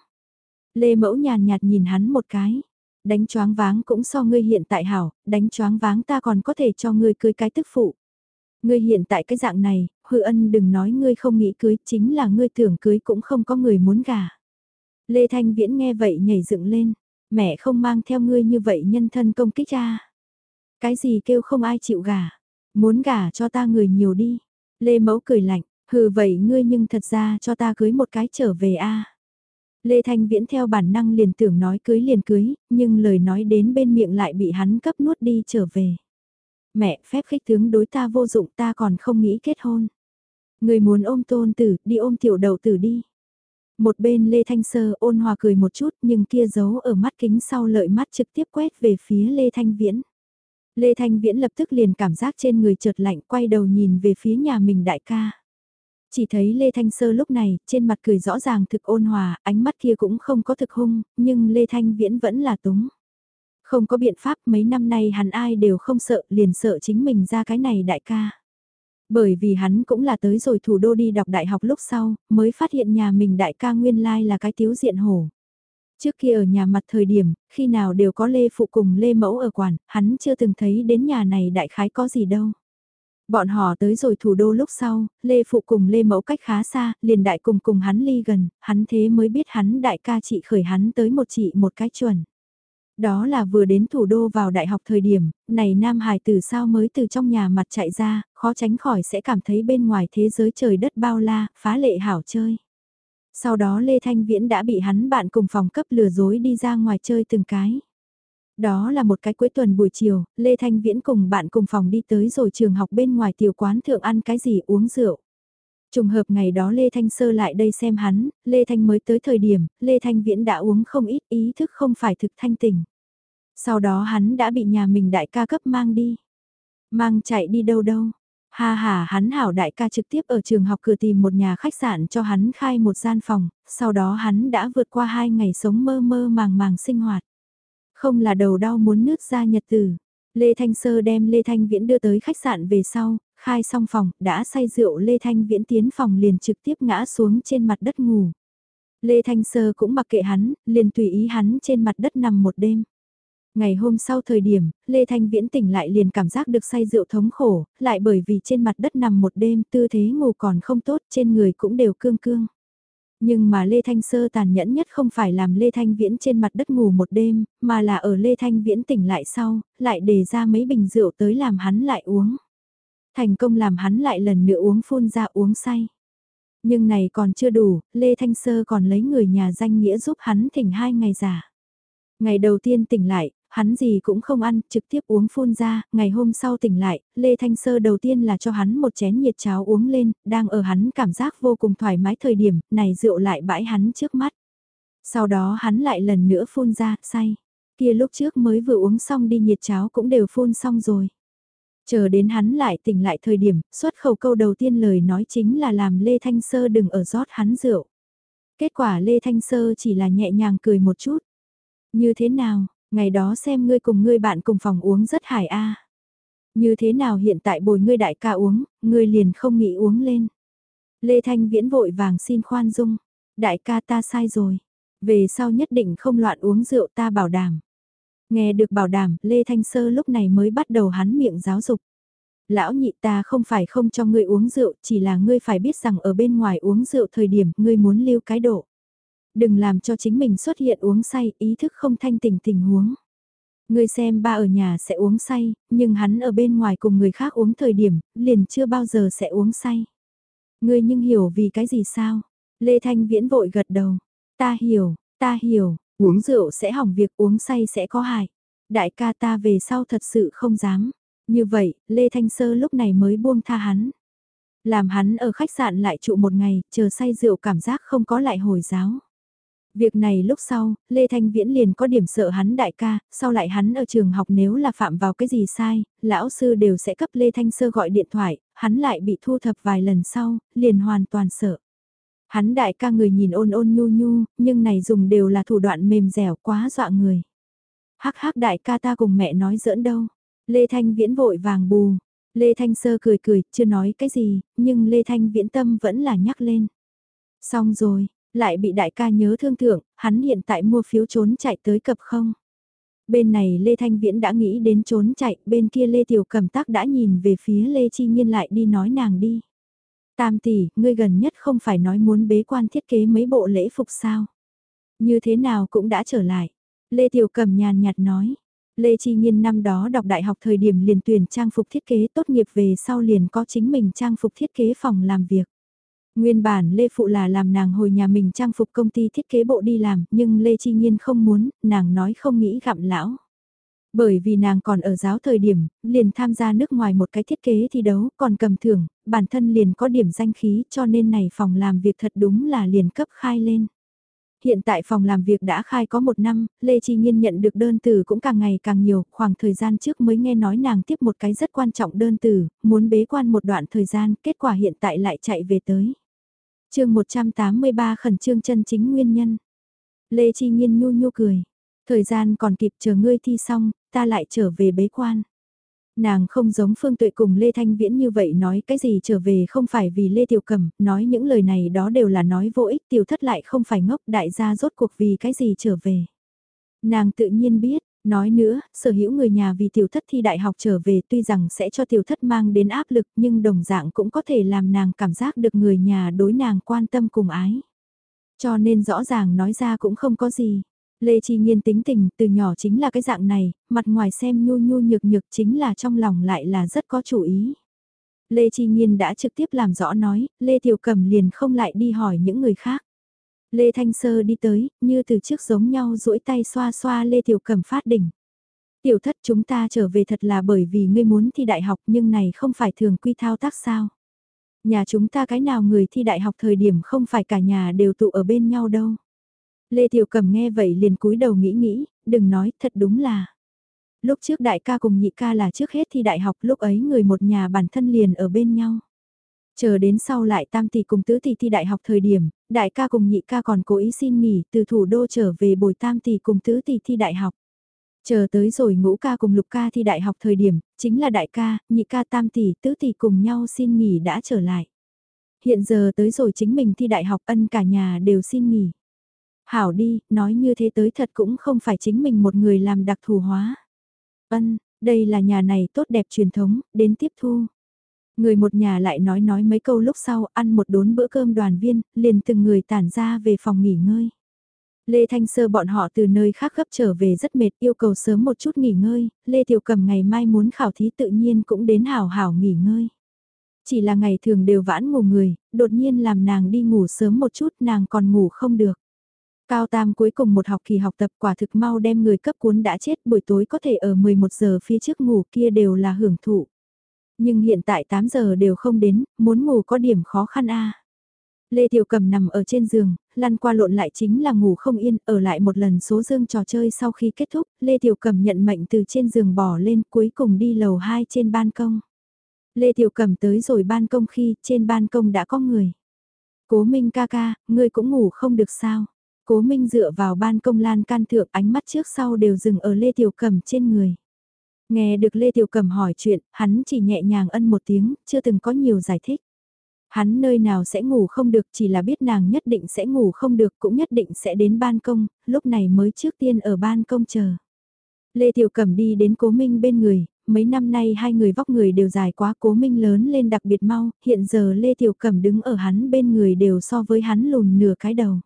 A: Lê Mẫu nhàn nhạt nhìn hắn một cái. Đánh choáng váng cũng so ngươi hiện tại hảo, đánh choáng váng ta còn có thể cho ngươi cưới cái tức phụ. Ngươi hiện tại cái dạng này, hư ân đừng nói ngươi không nghĩ cưới, chính là ngươi tưởng cưới cũng không có người muốn gả. Lê Thanh Viễn nghe vậy nhảy dựng lên, mẹ không mang theo ngươi như vậy nhân thân công kích cha. Cái gì kêu không ai chịu gả, muốn gả cho ta người nhiều đi. Lê Mẫu cười lạnh, hừ vậy ngươi nhưng thật ra cho ta cưới một cái trở về a. Lê Thanh Viễn theo bản năng liền tưởng nói cưới liền cưới, nhưng lời nói đến bên miệng lại bị hắn cấp nuốt đi trở về. Mẹ, phép khích tướng đối ta vô dụng ta còn không nghĩ kết hôn. Người muốn ôm tôn tử, đi ôm tiểu đầu tử đi. Một bên Lê Thanh Sơ ôn hòa cười một chút nhưng kia giấu ở mắt kính sau lợi mắt trực tiếp quét về phía Lê Thanh Viễn. Lê Thanh Viễn lập tức liền cảm giác trên người chợt lạnh quay đầu nhìn về phía nhà mình đại ca. Chỉ thấy Lê Thanh Sơ lúc này, trên mặt cười rõ ràng thực ôn hòa, ánh mắt kia cũng không có thực hung, nhưng Lê Thanh Viễn vẫn là túng. Không có biện pháp mấy năm nay hắn ai đều không sợ, liền sợ chính mình ra cái này đại ca. Bởi vì hắn cũng là tới rồi thủ đô đi đọc đại học lúc sau, mới phát hiện nhà mình đại ca nguyên lai là cái tiếu diện hổ. Trước kia ở nhà mặt thời điểm, khi nào đều có Lê Phụ cùng Lê Mẫu ở quản, hắn chưa từng thấy đến nhà này đại khái có gì đâu. Bọn họ tới rồi thủ đô lúc sau, Lê Phụ cùng Lê Mẫu cách khá xa, liền đại cùng cùng hắn ly gần, hắn thế mới biết hắn đại ca chị khởi hắn tới một chị một cái chuẩn. Đó là vừa đến thủ đô vào đại học thời điểm, này Nam Hải từ sao mới từ trong nhà mặt chạy ra, khó tránh khỏi sẽ cảm thấy bên ngoài thế giới trời đất bao la, phá lệ hảo chơi. Sau đó Lê Thanh Viễn đã bị hắn bạn cùng phòng cấp lừa dối đi ra ngoài chơi từng cái. Đó là một cái cuối tuần buổi chiều, Lê Thanh Viễn cùng bạn cùng phòng đi tới rồi trường học bên ngoài tiểu quán thượng ăn cái gì uống rượu. Trùng hợp ngày đó Lê Thanh Sơ lại đây xem hắn, Lê Thanh mới tới thời điểm, Lê Thanh Viễn đã uống không ít ý thức không phải thực thanh tỉnh. Sau đó hắn đã bị nhà mình đại ca cấp mang đi. Mang chạy đi đâu đâu. Ha ha hắn hảo đại ca trực tiếp ở trường học cửa tìm một nhà khách sạn cho hắn khai một gian phòng, sau đó hắn đã vượt qua hai ngày sống mơ mơ màng màng sinh hoạt. Không là đầu đau muốn nước ra nhật tử. Lê Thanh Sơ đem Lê Thanh Viễn đưa tới khách sạn về sau, khai xong phòng, đã say rượu Lê Thanh Viễn tiến phòng liền trực tiếp ngã xuống trên mặt đất ngủ. Lê Thanh Sơ cũng mặc kệ hắn, liền tùy ý hắn trên mặt đất nằm một đêm. Ngày hôm sau thời điểm, Lê Thanh Viễn tỉnh lại liền cảm giác được say rượu thống khổ, lại bởi vì trên mặt đất nằm một đêm tư thế ngủ còn không tốt trên người cũng đều cương cương. Nhưng mà Lê Thanh Sơ tàn nhẫn nhất không phải làm Lê Thanh Viễn trên mặt đất ngủ một đêm, mà là ở Lê Thanh Viễn tỉnh lại sau, lại đề ra mấy bình rượu tới làm hắn lại uống. Thành công làm hắn lại lần nữa uống phun ra uống say. Nhưng này còn chưa đủ, Lê Thanh Sơ còn lấy người nhà danh nghĩa giúp hắn thỉnh hai ngày giả. Ngày đầu tiên tỉnh lại, hắn gì cũng không ăn, trực tiếp uống phun ra, ngày hôm sau tỉnh lại, Lê Thanh Sơ đầu tiên là cho hắn một chén nhiệt cháo uống lên, đang ở hắn cảm giác vô cùng thoải mái thời điểm, này rượu lại bãi hắn trước mắt. Sau đó hắn lại lần nữa phun ra, say. Kia lúc trước mới vừa uống xong đi nhiệt cháo cũng đều phun xong rồi. Chờ đến hắn lại tỉnh lại thời điểm, xuất khẩu câu đầu tiên lời nói chính là làm Lê Thanh Sơ đừng ở rót hắn rượu. Kết quả Lê Thanh Sơ chỉ là nhẹ nhàng cười một chút. Như thế nào, ngày đó xem ngươi cùng ngươi bạn cùng phòng uống rất hải a. Như thế nào hiện tại bồi ngươi đại ca uống, ngươi liền không nghĩ uống lên. Lê Thanh Viễn vội vàng xin khoan dung, đại ca ta sai rồi, về sau nhất định không loạn uống rượu ta bảo đảm. Nghe được bảo đảm, Lê Thanh Sơ lúc này mới bắt đầu hắn miệng giáo dục. Lão nhị ta không phải không cho ngươi uống rượu, chỉ là ngươi phải biết rằng ở bên ngoài uống rượu thời điểm ngươi muốn lưu cái độ. Đừng làm cho chính mình xuất hiện uống say, ý thức không thanh tỉnh tình huống. Ngươi xem ba ở nhà sẽ uống say, nhưng hắn ở bên ngoài cùng người khác uống thời điểm, liền chưa bao giờ sẽ uống say. Ngươi nhưng hiểu vì cái gì sao? Lê Thanh Viễn vội gật đầu. Ta hiểu, ta hiểu, uống rượu sẽ hỏng việc uống say sẽ có hại. Đại ca ta về sau thật sự không dám. Như vậy, Lê Thanh Sơ lúc này mới buông tha hắn. Làm hắn ở khách sạn lại trụ một ngày, chờ say rượu cảm giác không có lại hồi giáo. Việc này lúc sau, Lê Thanh Viễn liền có điểm sợ hắn đại ca, sau lại hắn ở trường học nếu là phạm vào cái gì sai, lão sư đều sẽ cấp Lê Thanh Sơ gọi điện thoại, hắn lại bị thu thập vài lần sau, liền hoàn toàn sợ. Hắn đại ca người nhìn ôn ôn nhu nhu, nhưng này dùng đều là thủ đoạn mềm dẻo quá dọa người. Hắc hắc đại ca ta cùng mẹ nói giỡn đâu. Lê Thanh Viễn vội vàng bù. Lê Thanh Sơ cười cười, chưa nói cái gì, nhưng Lê Thanh Viễn tâm vẫn là nhắc lên. Xong rồi, lại bị đại ca nhớ thương thượng, hắn hiện tại mua phiếu trốn chạy tới cập không. Bên này Lê Thanh Viễn đã nghĩ đến trốn chạy, bên kia Lê Tiểu Cầm Tác đã nhìn về phía Lê Chi Nhiên lại đi nói nàng đi. Tam tỷ, ngươi gần nhất không phải nói muốn bế quan thiết kế mấy bộ lễ phục sao? Như thế nào cũng đã trở lại. Lê Tiểu Cầm nhàn nhạt nói. Lê Chi Nhiên năm đó đọc đại học thời điểm liền tuyển trang phục thiết kế tốt nghiệp về sau liền có chính mình trang phục thiết kế phòng làm việc. Nguyên bản Lê Phụ là làm nàng hồi nhà mình trang phục công ty thiết kế bộ đi làm, nhưng Lê Chi Nhiên không muốn, nàng nói không nghĩ gặm lão. Bởi vì nàng còn ở giáo thời điểm, liền tham gia nước ngoài một cái thiết kế thi đấu, còn cầm thưởng, bản thân liền có điểm danh khí cho nên này phòng làm việc thật đúng là liền cấp khai lên. Hiện tại phòng làm việc đã khai có một năm, Lê Chi Nhiên nhận được đơn từ cũng càng ngày càng nhiều, khoảng thời gian trước mới nghe nói nàng tiếp một cái rất quan trọng đơn từ, muốn bế quan một đoạn thời gian, kết quả hiện tại lại chạy về tới chương 183 khẩn trương chân chính nguyên nhân. Lê Chi Nhiên nhu nhu cười. Thời gian còn kịp chờ ngươi thi xong, ta lại trở về bế quan. Nàng không giống Phương Tuệ cùng Lê Thanh Viễn như vậy nói cái gì trở về không phải vì Lê Tiểu cẩm nói những lời này đó đều là nói vô ích tiểu thất lại không phải ngốc đại gia rốt cuộc vì cái gì trở về. Nàng tự nhiên biết, Nói nữa, sở hữu người nhà vì tiểu thất thi đại học trở về tuy rằng sẽ cho tiểu thất mang đến áp lực nhưng đồng dạng cũng có thể làm nàng cảm giác được người nhà đối nàng quan tâm cùng ái. Cho nên rõ ràng nói ra cũng không có gì. Lê Chi Nhiên tính tình từ nhỏ chính là cái dạng này, mặt ngoài xem nhu nhu nhược nhược chính là trong lòng lại là rất có chủ ý. Lê Chi Nhiên đã trực tiếp làm rõ nói, Lê Tiểu Cẩm liền không lại đi hỏi những người khác. Lê Thanh Sơ đi tới, như từ trước giống nhau duỗi tay xoa xoa Lê Tiểu Cẩm phát đỉnh. Tiểu thất chúng ta trở về thật là bởi vì ngươi muốn thi đại học nhưng này không phải thường quy thao tác sao. Nhà chúng ta cái nào người thi đại học thời điểm không phải cả nhà đều tụ ở bên nhau đâu. Lê Tiểu Cầm nghe vậy liền cúi đầu nghĩ nghĩ, đừng nói, thật đúng là. Lúc trước đại ca cùng nhị ca là trước hết thi đại học, lúc ấy người một nhà bản thân liền ở bên nhau. Chờ đến sau lại tam tỷ cùng tứ tỷ thi đại học thời điểm, đại ca cùng nhị ca còn cố ý xin nghỉ từ thủ đô trở về bồi tam tỷ cùng tứ tỷ thi đại học. Chờ tới rồi ngũ ca cùng lục ca thi đại học thời điểm, chính là đại ca, nhị ca tam tỷ, tứ tỷ cùng nhau xin nghỉ đã trở lại. Hiện giờ tới rồi chính mình thi đại học ân cả nhà đều xin nghỉ. Hảo đi, nói như thế tới thật cũng không phải chính mình một người làm đặc thù hóa. Ân, đây là nhà này tốt đẹp truyền thống, đến tiếp thu. Người một nhà lại nói nói mấy câu lúc sau ăn một đốn bữa cơm đoàn viên, liền từng người tản ra về phòng nghỉ ngơi. Lê Thanh Sơ bọn họ từ nơi khác gấp trở về rất mệt yêu cầu sớm một chút nghỉ ngơi, Lê Tiểu Cầm ngày mai muốn khảo thí tự nhiên cũng đến hảo hảo nghỉ ngơi. Chỉ là ngày thường đều vãn ngủ người, đột nhiên làm nàng đi ngủ sớm một chút nàng còn ngủ không được. Cao Tam cuối cùng một học kỳ học tập quả thực mau đem người cấp cuốn đã chết buổi tối có thể ở 11 giờ phía trước ngủ kia đều là hưởng thụ. Nhưng hiện tại 8 giờ đều không đến, muốn ngủ có điểm khó khăn a. Lê Tiểu Cầm nằm ở trên giường, lăn qua lộn lại chính là ngủ không yên, ở lại một lần số dương trò chơi sau khi kết thúc, Lê Tiểu Cầm nhận mệnh từ trên giường bỏ lên cuối cùng đi lầu 2 trên ban công. Lê Tiểu Cầm tới rồi ban công khi trên ban công đã có người. Cố Minh ca ca, ngươi cũng ngủ không được sao? Cố Minh dựa vào ban công lan can thượng ánh mắt trước sau đều dừng ở Lê Tiểu Cẩm trên người. Nghe được Lê Tiểu Cẩm hỏi chuyện, hắn chỉ nhẹ nhàng ân một tiếng, chưa từng có nhiều giải thích. Hắn nơi nào sẽ ngủ không được chỉ là biết nàng nhất định sẽ ngủ không được cũng nhất định sẽ đến ban công, lúc này mới trước tiên ở ban công chờ. Lê Tiểu Cẩm đi đến Cố Minh bên người, mấy năm nay hai người vóc người đều dài quá Cố Minh lớn lên đặc biệt mau, hiện giờ Lê Tiểu Cẩm đứng ở hắn bên người đều so với hắn lùn nửa cái đầu.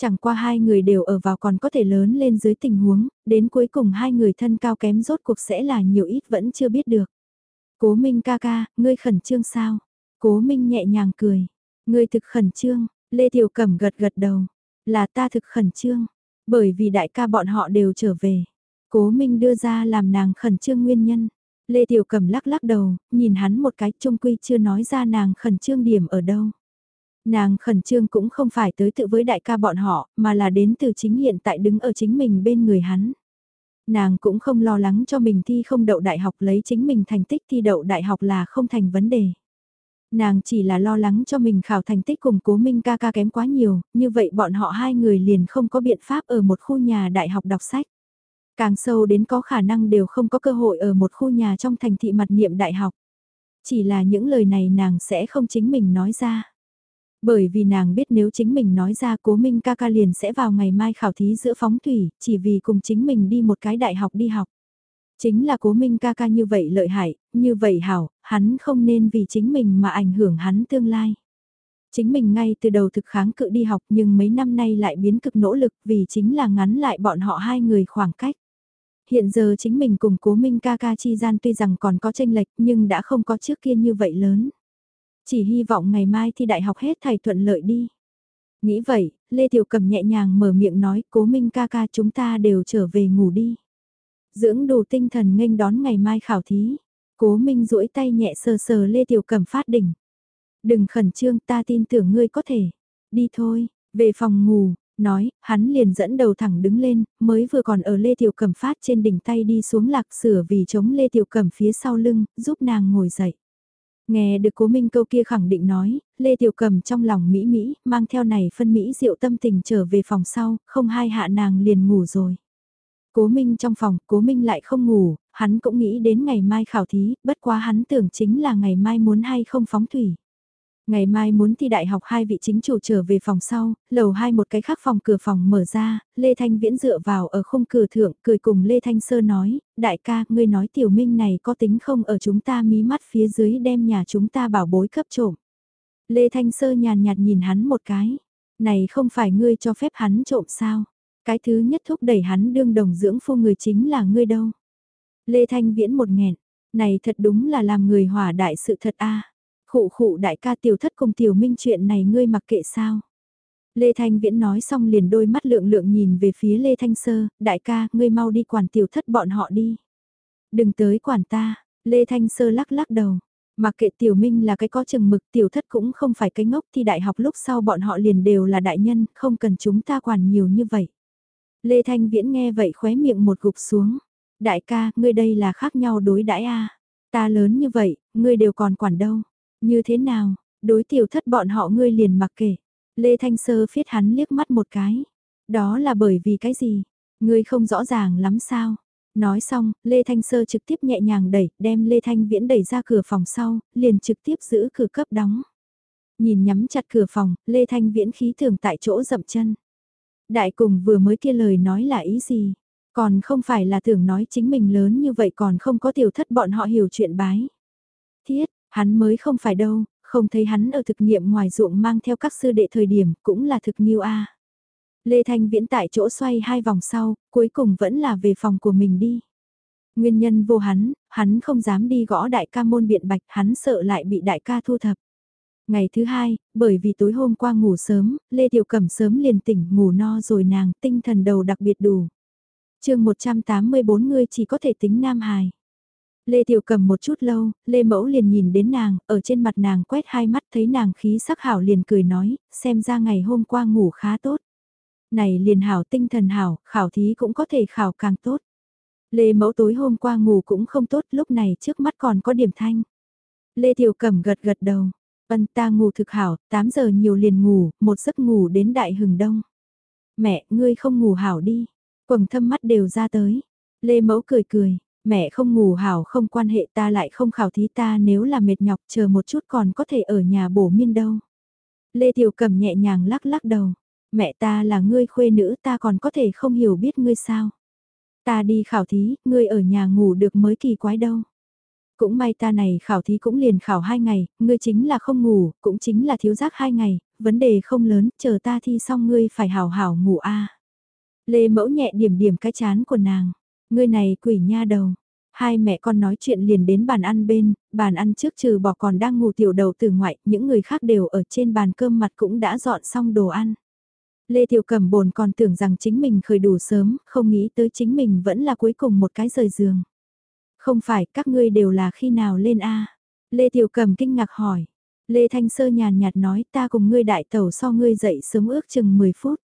A: Chẳng qua hai người đều ở vào còn có thể lớn lên dưới tình huống, đến cuối cùng hai người thân cao kém rốt cuộc sẽ là nhiều ít vẫn chưa biết được. Cố Minh ca ca, ngươi khẩn trương sao? Cố Minh nhẹ nhàng cười. Ngươi thực khẩn trương, Lê Tiểu Cẩm gật gật đầu. Là ta thực khẩn trương, bởi vì đại ca bọn họ đều trở về. Cố Minh đưa ra làm nàng khẩn trương nguyên nhân. Lê Tiểu Cẩm lắc lắc đầu, nhìn hắn một cái trung quy chưa nói ra nàng khẩn trương điểm ở đâu. Nàng khẩn trương cũng không phải tới tự với đại ca bọn họ, mà là đến từ chính hiện tại đứng ở chính mình bên người hắn. Nàng cũng không lo lắng cho mình thi không đậu đại học lấy chính mình thành tích thi đậu đại học là không thành vấn đề. Nàng chỉ là lo lắng cho mình khảo thành tích cùng cố minh ca ca kém quá nhiều, như vậy bọn họ hai người liền không có biện pháp ở một khu nhà đại học đọc sách. Càng sâu đến có khả năng đều không có cơ hội ở một khu nhà trong thành thị mặt niệm đại học. Chỉ là những lời này nàng sẽ không chính mình nói ra. Bởi vì nàng biết nếu chính mình nói ra cố minh ca ca liền sẽ vào ngày mai khảo thí giữa phóng thủy, chỉ vì cùng chính mình đi một cái đại học đi học. Chính là cố minh ca ca như vậy lợi hại, như vậy hảo, hắn không nên vì chính mình mà ảnh hưởng hắn tương lai. Chính mình ngay từ đầu thực kháng cự đi học nhưng mấy năm nay lại biến cực nỗ lực vì chính là ngắn lại bọn họ hai người khoảng cách. Hiện giờ chính mình cùng cố minh ca ca chi gian tuy rằng còn có tranh lệch nhưng đã không có trước kia như vậy lớn. Chỉ hy vọng ngày mai thi đại học hết thầy thuận lợi đi. Nghĩ vậy, Lê Tiểu Cầm nhẹ nhàng mở miệng nói cố minh ca ca chúng ta đều trở về ngủ đi. Dưỡng đủ tinh thần nghênh đón ngày mai khảo thí. Cố Minh duỗi tay nhẹ sờ sờ Lê Tiểu Cẩm phát đỉnh. Đừng khẩn trương ta tin tưởng ngươi có thể. Đi thôi, về phòng ngủ, nói, hắn liền dẫn đầu thẳng đứng lên, mới vừa còn ở Lê Tiểu Cẩm phát trên đỉnh tay đi xuống lạc sửa vì chống Lê Tiểu Cẩm phía sau lưng, giúp nàng ngồi dậy. Nghe được cố minh câu kia khẳng định nói, Lê Tiểu Cầm trong lòng Mỹ Mỹ, mang theo này phân Mỹ diệu tâm tình trở về phòng sau, không hai hạ nàng liền ngủ rồi. Cố Minh trong phòng, Cố Minh lại không ngủ, hắn cũng nghĩ đến ngày mai khảo thí, bất quá hắn tưởng chính là ngày mai muốn hay không phóng thủy. Ngày mai muốn thi đại học hai vị chính chủ trở về phòng sau, lầu hai một cái khác phòng cửa phòng mở ra, Lê Thanh Viễn dựa vào ở khung cửa thượng, cười cùng Lê Thanh Sơ nói, đại ca, ngươi nói tiểu minh này có tính không ở chúng ta mí mắt phía dưới đem nhà chúng ta bảo bối cấp trộm. Lê Thanh Sơ nhàn nhạt nhìn hắn một cái, này không phải ngươi cho phép hắn trộm sao? Cái thứ nhất thúc đẩy hắn đương đồng dưỡng phu người chính là ngươi đâu. Lê Thanh Viễn một nghẹn, này thật đúng là làm người hỏa đại sự thật a. Khụ khụ đại ca tiểu thất cùng tiểu minh chuyện này ngươi mặc kệ sao. Lê Thanh Viễn nói xong liền đôi mắt lượng lượng nhìn về phía Lê Thanh Sơ, đại ca, ngươi mau đi quản tiểu thất bọn họ đi. Đừng tới quản ta, Lê Thanh Sơ lắc lắc đầu. Mặc kệ tiểu minh là cái có chừng mực tiểu thất cũng không phải cái ngốc thì đại học lúc sau bọn họ liền đều là đại nhân, không cần chúng ta quản nhiều như vậy. Lê Thanh Viễn nghe vậy khóe miệng một gục xuống. Đại ca, ngươi đây là khác nhau đối đãi a Ta lớn như vậy, ngươi đều còn quản đâu. Như thế nào, đối tiểu thất bọn họ ngươi liền mặc kệ. Lê Thanh Sơ phiết hắn liếc mắt một cái. Đó là bởi vì cái gì? Ngươi không rõ ràng lắm sao? Nói xong, Lê Thanh Sơ trực tiếp nhẹ nhàng đẩy, đem Lê Thanh Viễn đẩy ra cửa phòng sau, liền trực tiếp giữ cửa cấp đóng. Nhìn nhắm chặt cửa phòng, Lê Thanh Viễn khí thường tại chỗ dậm chân. Đại cùng vừa mới kia lời nói là ý gì? Còn không phải là tưởng nói chính mình lớn như vậy còn không có tiểu thất bọn họ hiểu chuyện bái. Thiết, hắn mới không phải đâu, không thấy hắn ở thực nghiệm ngoài ruộng mang theo các sư đệ thời điểm cũng là thực nghiêu a. Lê Thanh Viễn tại chỗ xoay hai vòng sau, cuối cùng vẫn là về phòng của mình đi. Nguyên nhân vô hắn, hắn không dám đi gõ đại ca môn biện bạch, hắn sợ lại bị đại ca thu thập. Ngày thứ hai, bởi vì tối hôm qua ngủ sớm, Lê Tiểu Cẩm sớm liền tỉnh ngủ no rồi nàng tinh thần đầu đặc biệt đủ. chương 184 người chỉ có thể tính nam hài. Lê Tiểu cầm một chút lâu, Lê Mẫu liền nhìn đến nàng, ở trên mặt nàng quét hai mắt thấy nàng khí sắc hảo liền cười nói, xem ra ngày hôm qua ngủ khá tốt. Này liền hảo tinh thần hảo, khảo thí cũng có thể khảo càng tốt. Lê Mẫu tối hôm qua ngủ cũng không tốt, lúc này trước mắt còn có điểm thanh. Lê Tiểu cầm gật gật đầu, vân ta ngủ thực hảo, 8 giờ nhiều liền ngủ, một giấc ngủ đến đại hừng đông. Mẹ, ngươi không ngủ hảo đi, quầng thâm mắt đều ra tới. Lê Mẫu cười cười, Mẹ không ngủ hảo không quan hệ ta lại không khảo thí ta nếu là mệt nhọc chờ một chút còn có thể ở nhà bổ miên đâu. Lê Tiểu Cầm nhẹ nhàng lắc lắc đầu. Mẹ ta là ngươi khuê nữ ta còn có thể không hiểu biết ngươi sao. Ta đi khảo thí, ngươi ở nhà ngủ được mới kỳ quái đâu. Cũng may ta này khảo thí cũng liền khảo hai ngày, ngươi chính là không ngủ, cũng chính là thiếu giác hai ngày, vấn đề không lớn, chờ ta thi xong ngươi phải hảo hảo ngủ a. Lê Mẫu nhẹ điểm điểm cái chán của nàng. Ngươi này quỷ nha đầu. Hai mẹ con nói chuyện liền đến bàn ăn bên, bàn ăn trước trừ bỏ còn đang ngủ tiểu đầu từ ngoại, những người khác đều ở trên bàn cơm mặt cũng đã dọn xong đồ ăn. Lê Tiểu Cẩm bồn còn tưởng rằng chính mình khởi đủ sớm, không nghĩ tới chính mình vẫn là cuối cùng một cái rời giường. Không phải, các ngươi đều là khi nào lên A. Lê Tiểu Cẩm kinh ngạc hỏi. Lê Thanh Sơ nhàn nhạt nói ta cùng ngươi đại tẩu so ngươi dậy sớm ước chừng 10 phút.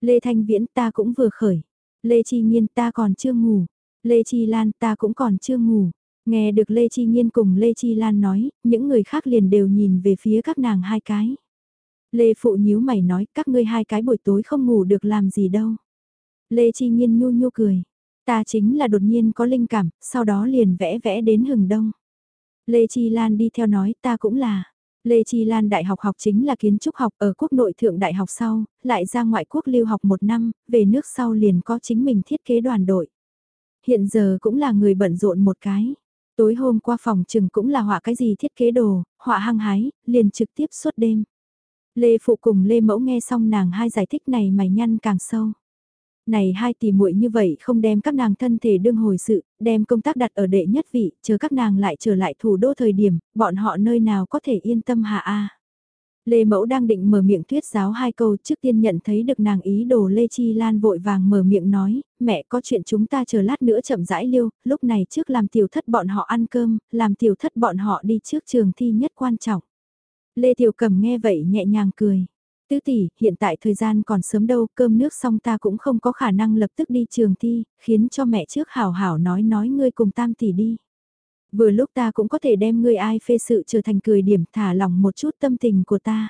A: Lê Thanh Viễn ta cũng vừa khởi. Lê Chi Nhiên ta còn chưa ngủ. Lê Chi Lan ta cũng còn chưa ngủ. Nghe được Lê Chi Nhiên cùng Lê Chi Lan nói, những người khác liền đều nhìn về phía các nàng hai cái. Lê Phụ nhíu mày nói các ngươi hai cái buổi tối không ngủ được làm gì đâu. Lê Chi Nhiên nhu nhu cười. Ta chính là đột nhiên có linh cảm, sau đó liền vẽ vẽ đến hừng đông. Lê Chi Lan đi theo nói ta cũng là. Lê Chi Lan đại học học chính là kiến trúc học ở quốc nội thượng đại học sau, lại ra ngoại quốc lưu học một năm, về nước sau liền có chính mình thiết kế đoàn đội. Hiện giờ cũng là người bận rộn một cái. Tối hôm qua phòng trừng cũng là họa cái gì thiết kế đồ, họa hăng hái, liền trực tiếp suốt đêm. Lê Phụ cùng Lê Mẫu nghe xong nàng hai giải thích này mày nhăn càng sâu này hai tỷ muội như vậy không đem các nàng thân thể đương hồi sự, đem công tác đặt ở đệ nhất vị, chờ các nàng lại trở lại thủ đô thời điểm, bọn họ nơi nào có thể yên tâm hạ a. Lê Mẫu đang định mở miệng thuyết giáo hai câu trước tiên nhận thấy được nàng ý đồ Lê Chi Lan vội vàng mở miệng nói, mẹ có chuyện chúng ta chờ lát nữa chậm rãi liêu, lúc này trước làm tiểu thất bọn họ ăn cơm, làm tiểu thất bọn họ đi trước trường thi nhất quan trọng. Lê Tiểu Cầm nghe vậy nhẹ nhàng cười. Tứ tỷ, hiện tại thời gian còn sớm đâu, cơm nước xong ta cũng không có khả năng lập tức đi trường thi, khiến cho mẹ trước hảo hảo nói nói ngươi cùng tam tỷ đi. Vừa lúc ta cũng có thể đem ngươi ai phê sự trở thành cười điểm thả lỏng một chút tâm tình của ta.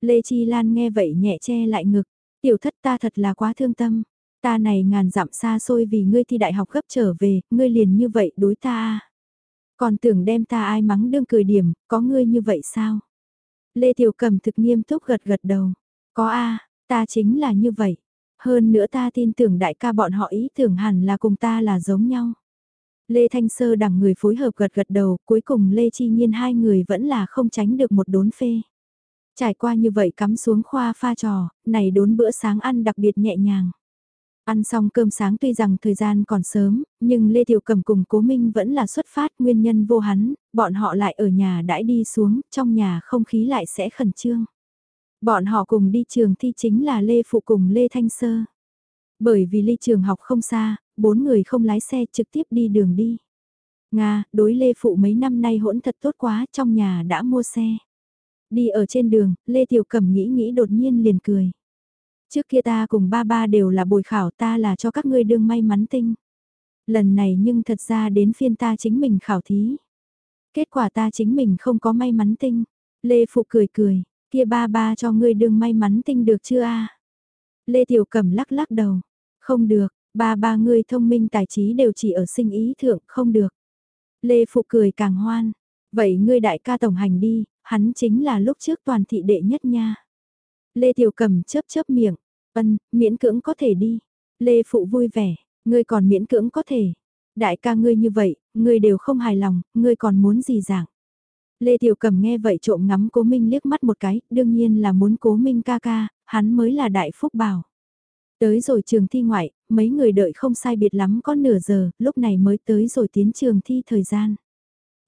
A: Lê Chi Lan nghe vậy nhẹ che lại ngực, tiểu thất ta thật là quá thương tâm. Ta này ngàn dặm xa xôi vì ngươi thi đại học gấp trở về, ngươi liền như vậy đối ta à? Còn tưởng đem ta ai mắng đương cười điểm, có ngươi như vậy sao? Lê Tiểu Cầm thực nghiêm túc gật gật đầu. Có a, ta chính là như vậy. Hơn nữa ta tin tưởng đại ca bọn họ ý tưởng hẳn là cùng ta là giống nhau. Lê Thanh Sơ đằng người phối hợp gật gật đầu, cuối cùng Lê Chi Nhiên hai người vẫn là không tránh được một đốn phê. Trải qua như vậy cắm xuống khoa pha trò, này đốn bữa sáng ăn đặc biệt nhẹ nhàng. Ăn xong cơm sáng tuy rằng thời gian còn sớm, nhưng Lê Tiểu Cầm cùng Cố Minh vẫn là xuất phát nguyên nhân vô hắn, bọn họ lại ở nhà đãi đi xuống, trong nhà không khí lại sẽ khẩn trương. Bọn họ cùng đi trường thi chính là Lê Phụ cùng Lê Thanh Sơ. Bởi vì ly trường học không xa, bốn người không lái xe trực tiếp đi đường đi. Nga, đối Lê Phụ mấy năm nay hỗn thật tốt quá, trong nhà đã mua xe. Đi ở trên đường, Lê Tiểu Cẩm nghĩ nghĩ đột nhiên liền cười. Trước kia ta cùng ba ba đều là bồi khảo ta là cho các ngươi đương may mắn tinh. Lần này nhưng thật ra đến phiên ta chính mình khảo thí. Kết quả ta chính mình không có may mắn tinh. Lê Phụ cười cười, kia ba ba cho ngươi đương may mắn tinh được chưa a Lê Tiểu Cẩm lắc lắc đầu. Không được, ba ba ngươi thông minh tài trí đều chỉ ở sinh ý thượng, không được. Lê Phụ cười càng hoan. Vậy ngươi đại ca tổng hành đi, hắn chính là lúc trước toàn thị đệ nhất nha. Lê Tiểu cẩm chớp chớp miệng, ân, miễn cưỡng có thể đi. Lê Phụ vui vẻ, ngươi còn miễn cưỡng có thể. Đại ca ngươi như vậy, ngươi đều không hài lòng, ngươi còn muốn gì dạng. Lê Tiểu Cầm nghe vậy trộm ngắm Cố Minh liếc mắt một cái, đương nhiên là muốn Cố Minh ca ca, hắn mới là đại phúc bảo. Tới rồi trường thi ngoại, mấy người đợi không sai biệt lắm có nửa giờ, lúc này mới tới rồi tiến trường thi thời gian.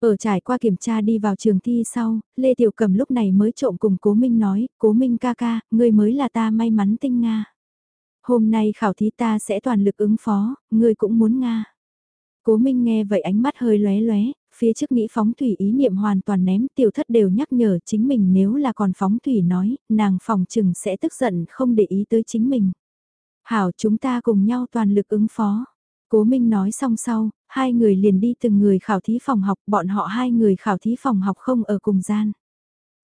A: Ở trải qua kiểm tra đi vào trường thi sau, Lê Tiểu Cầm lúc này mới trộm cùng Cố Minh nói, Cố Minh ca ca, ngươi mới là ta may mắn tinh Nga. Hôm nay khảo thí ta sẽ toàn lực ứng phó, ngươi cũng muốn Nga. Cố Minh nghe vậy ánh mắt hơi lóe lóe, phía trước nghĩ phóng thủy ý niệm hoàn toàn ném tiểu thất đều nhắc nhở chính mình nếu là còn phóng thủy nói, nàng phòng trừng sẽ tức giận không để ý tới chính mình. Hảo chúng ta cùng nhau toàn lực ứng phó. Cố Minh nói xong sau, hai người liền đi từng người khảo thí phòng học, bọn họ hai người khảo thí phòng học không ở cùng gian.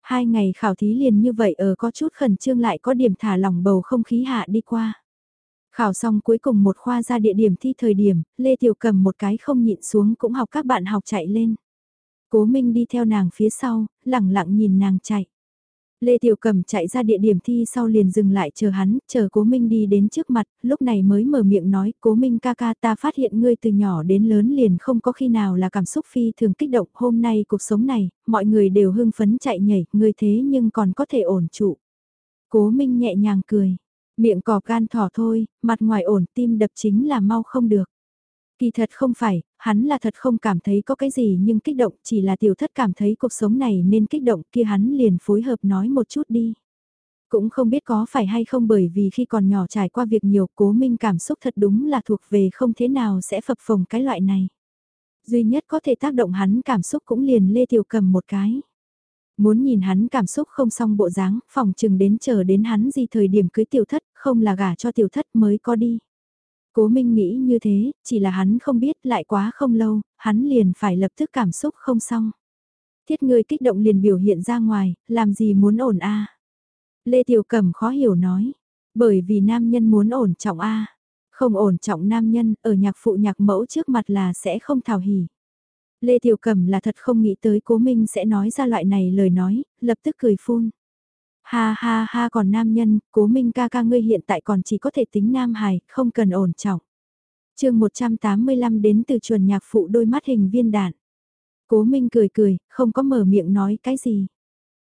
A: Hai ngày khảo thí liền như vậy ở có chút khẩn trương lại có điểm thả lỏng bầu không khí hạ đi qua. Khảo xong cuối cùng một khoa ra địa điểm thi thời điểm, Lê Tiểu cầm một cái không nhịn xuống cũng học các bạn học chạy lên. Cố Minh đi theo nàng phía sau, lẳng lặng nhìn nàng chạy. Lê Tiểu cẩm chạy ra địa điểm thi sau liền dừng lại chờ hắn, chờ Cố Minh đi đến trước mặt, lúc này mới mở miệng nói, Cố Minh ca ca ta phát hiện ngươi từ nhỏ đến lớn liền không có khi nào là cảm xúc phi thường kích động, hôm nay cuộc sống này, mọi người đều hưng phấn chạy nhảy, ngươi thế nhưng còn có thể ổn trụ. Cố Minh nhẹ nhàng cười, miệng cò gan thỏ thôi, mặt ngoài ổn tim đập chính là mau không được. Kỳ thật không phải, hắn là thật không cảm thấy có cái gì nhưng kích động chỉ là tiểu thất cảm thấy cuộc sống này nên kích động kia hắn liền phối hợp nói một chút đi. Cũng không biết có phải hay không bởi vì khi còn nhỏ trải qua việc nhiều cố minh cảm xúc thật đúng là thuộc về không thế nào sẽ phập phồng cái loại này. Duy nhất có thể tác động hắn cảm xúc cũng liền lê tiểu cầm một cái. Muốn nhìn hắn cảm xúc không xong bộ dáng, phòng chừng đến chờ đến hắn gì thời điểm cưới tiểu thất, không là gả cho tiểu thất mới có đi. Cố Minh nghĩ như thế, chỉ là hắn không biết lại quá không lâu, hắn liền phải lập tức cảm xúc không xong. Thiết người kích động liền biểu hiện ra ngoài, làm gì muốn ổn a Lê Tiểu Cẩm khó hiểu nói, bởi vì nam nhân muốn ổn trọng a Không ổn trọng nam nhân, ở nhạc phụ nhạc mẫu trước mặt là sẽ không thảo hỉ. Lê Tiểu Cẩm là thật không nghĩ tới cố Minh sẽ nói ra loại này lời nói, lập tức cười phun. Ha ha ha còn nam nhân, cố minh ca ca ngươi hiện tại còn chỉ có thể tính nam hài, không cần ổn trọng. chương 185 đến từ chuẩn nhạc phụ đôi mắt hình viên đạn. Cố minh cười cười, không có mở miệng nói cái gì.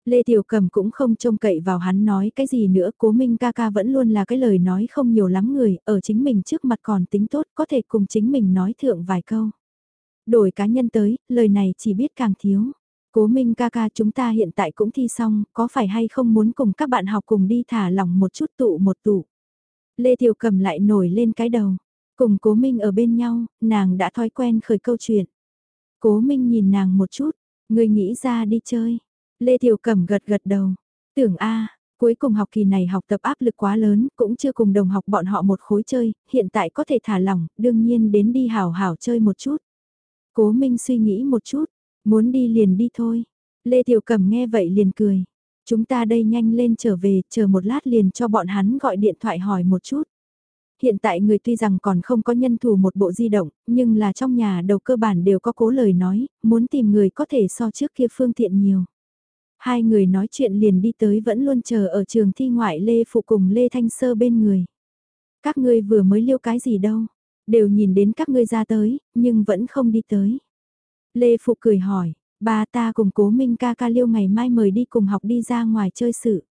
A: Lê Tiểu Cầm cũng không trông cậy vào hắn nói cái gì nữa, cố minh ca ca vẫn luôn là cái lời nói không nhiều lắm người, ở chính mình trước mặt còn tính tốt, có thể cùng chính mình nói thượng vài câu. Đổi cá nhân tới, lời này chỉ biết càng thiếu. Cố Minh ca ca chúng ta hiện tại cũng thi xong, có phải hay không muốn cùng các bạn học cùng đi thả lỏng một chút tụ một tụ. Lê Tiểu Cầm lại nổi lên cái đầu. Cùng Cố Minh ở bên nhau, nàng đã thói quen khởi câu chuyện. Cố Minh nhìn nàng một chút, người nghĩ ra đi chơi. Lê Tiểu Cầm gật gật đầu. Tưởng A, cuối cùng học kỳ này học tập áp lực quá lớn, cũng chưa cùng đồng học bọn họ một khối chơi, hiện tại có thể thả lỏng, đương nhiên đến đi hào hào chơi một chút. Cố Minh suy nghĩ một chút, Muốn đi liền đi thôi. Lê Tiểu Cẩm nghe vậy liền cười. Chúng ta đây nhanh lên trở về, chờ một lát liền cho bọn hắn gọi điện thoại hỏi một chút. Hiện tại người tuy rằng còn không có nhân thủ một bộ di động, nhưng là trong nhà đầu cơ bản đều có cố lời nói, muốn tìm người có thể so trước kia phương tiện nhiều. Hai người nói chuyện liền đi tới vẫn luôn chờ ở trường thi ngoại Lê Phụ cùng Lê Thanh Sơ bên người. Các ngươi vừa mới liêu cái gì đâu, đều nhìn đến các ngươi ra tới, nhưng vẫn không đi tới. Lê Phụ cười hỏi, ba ta cùng cố Minh ca ca liêu ngày mai mời đi cùng học đi ra ngoài chơi sự.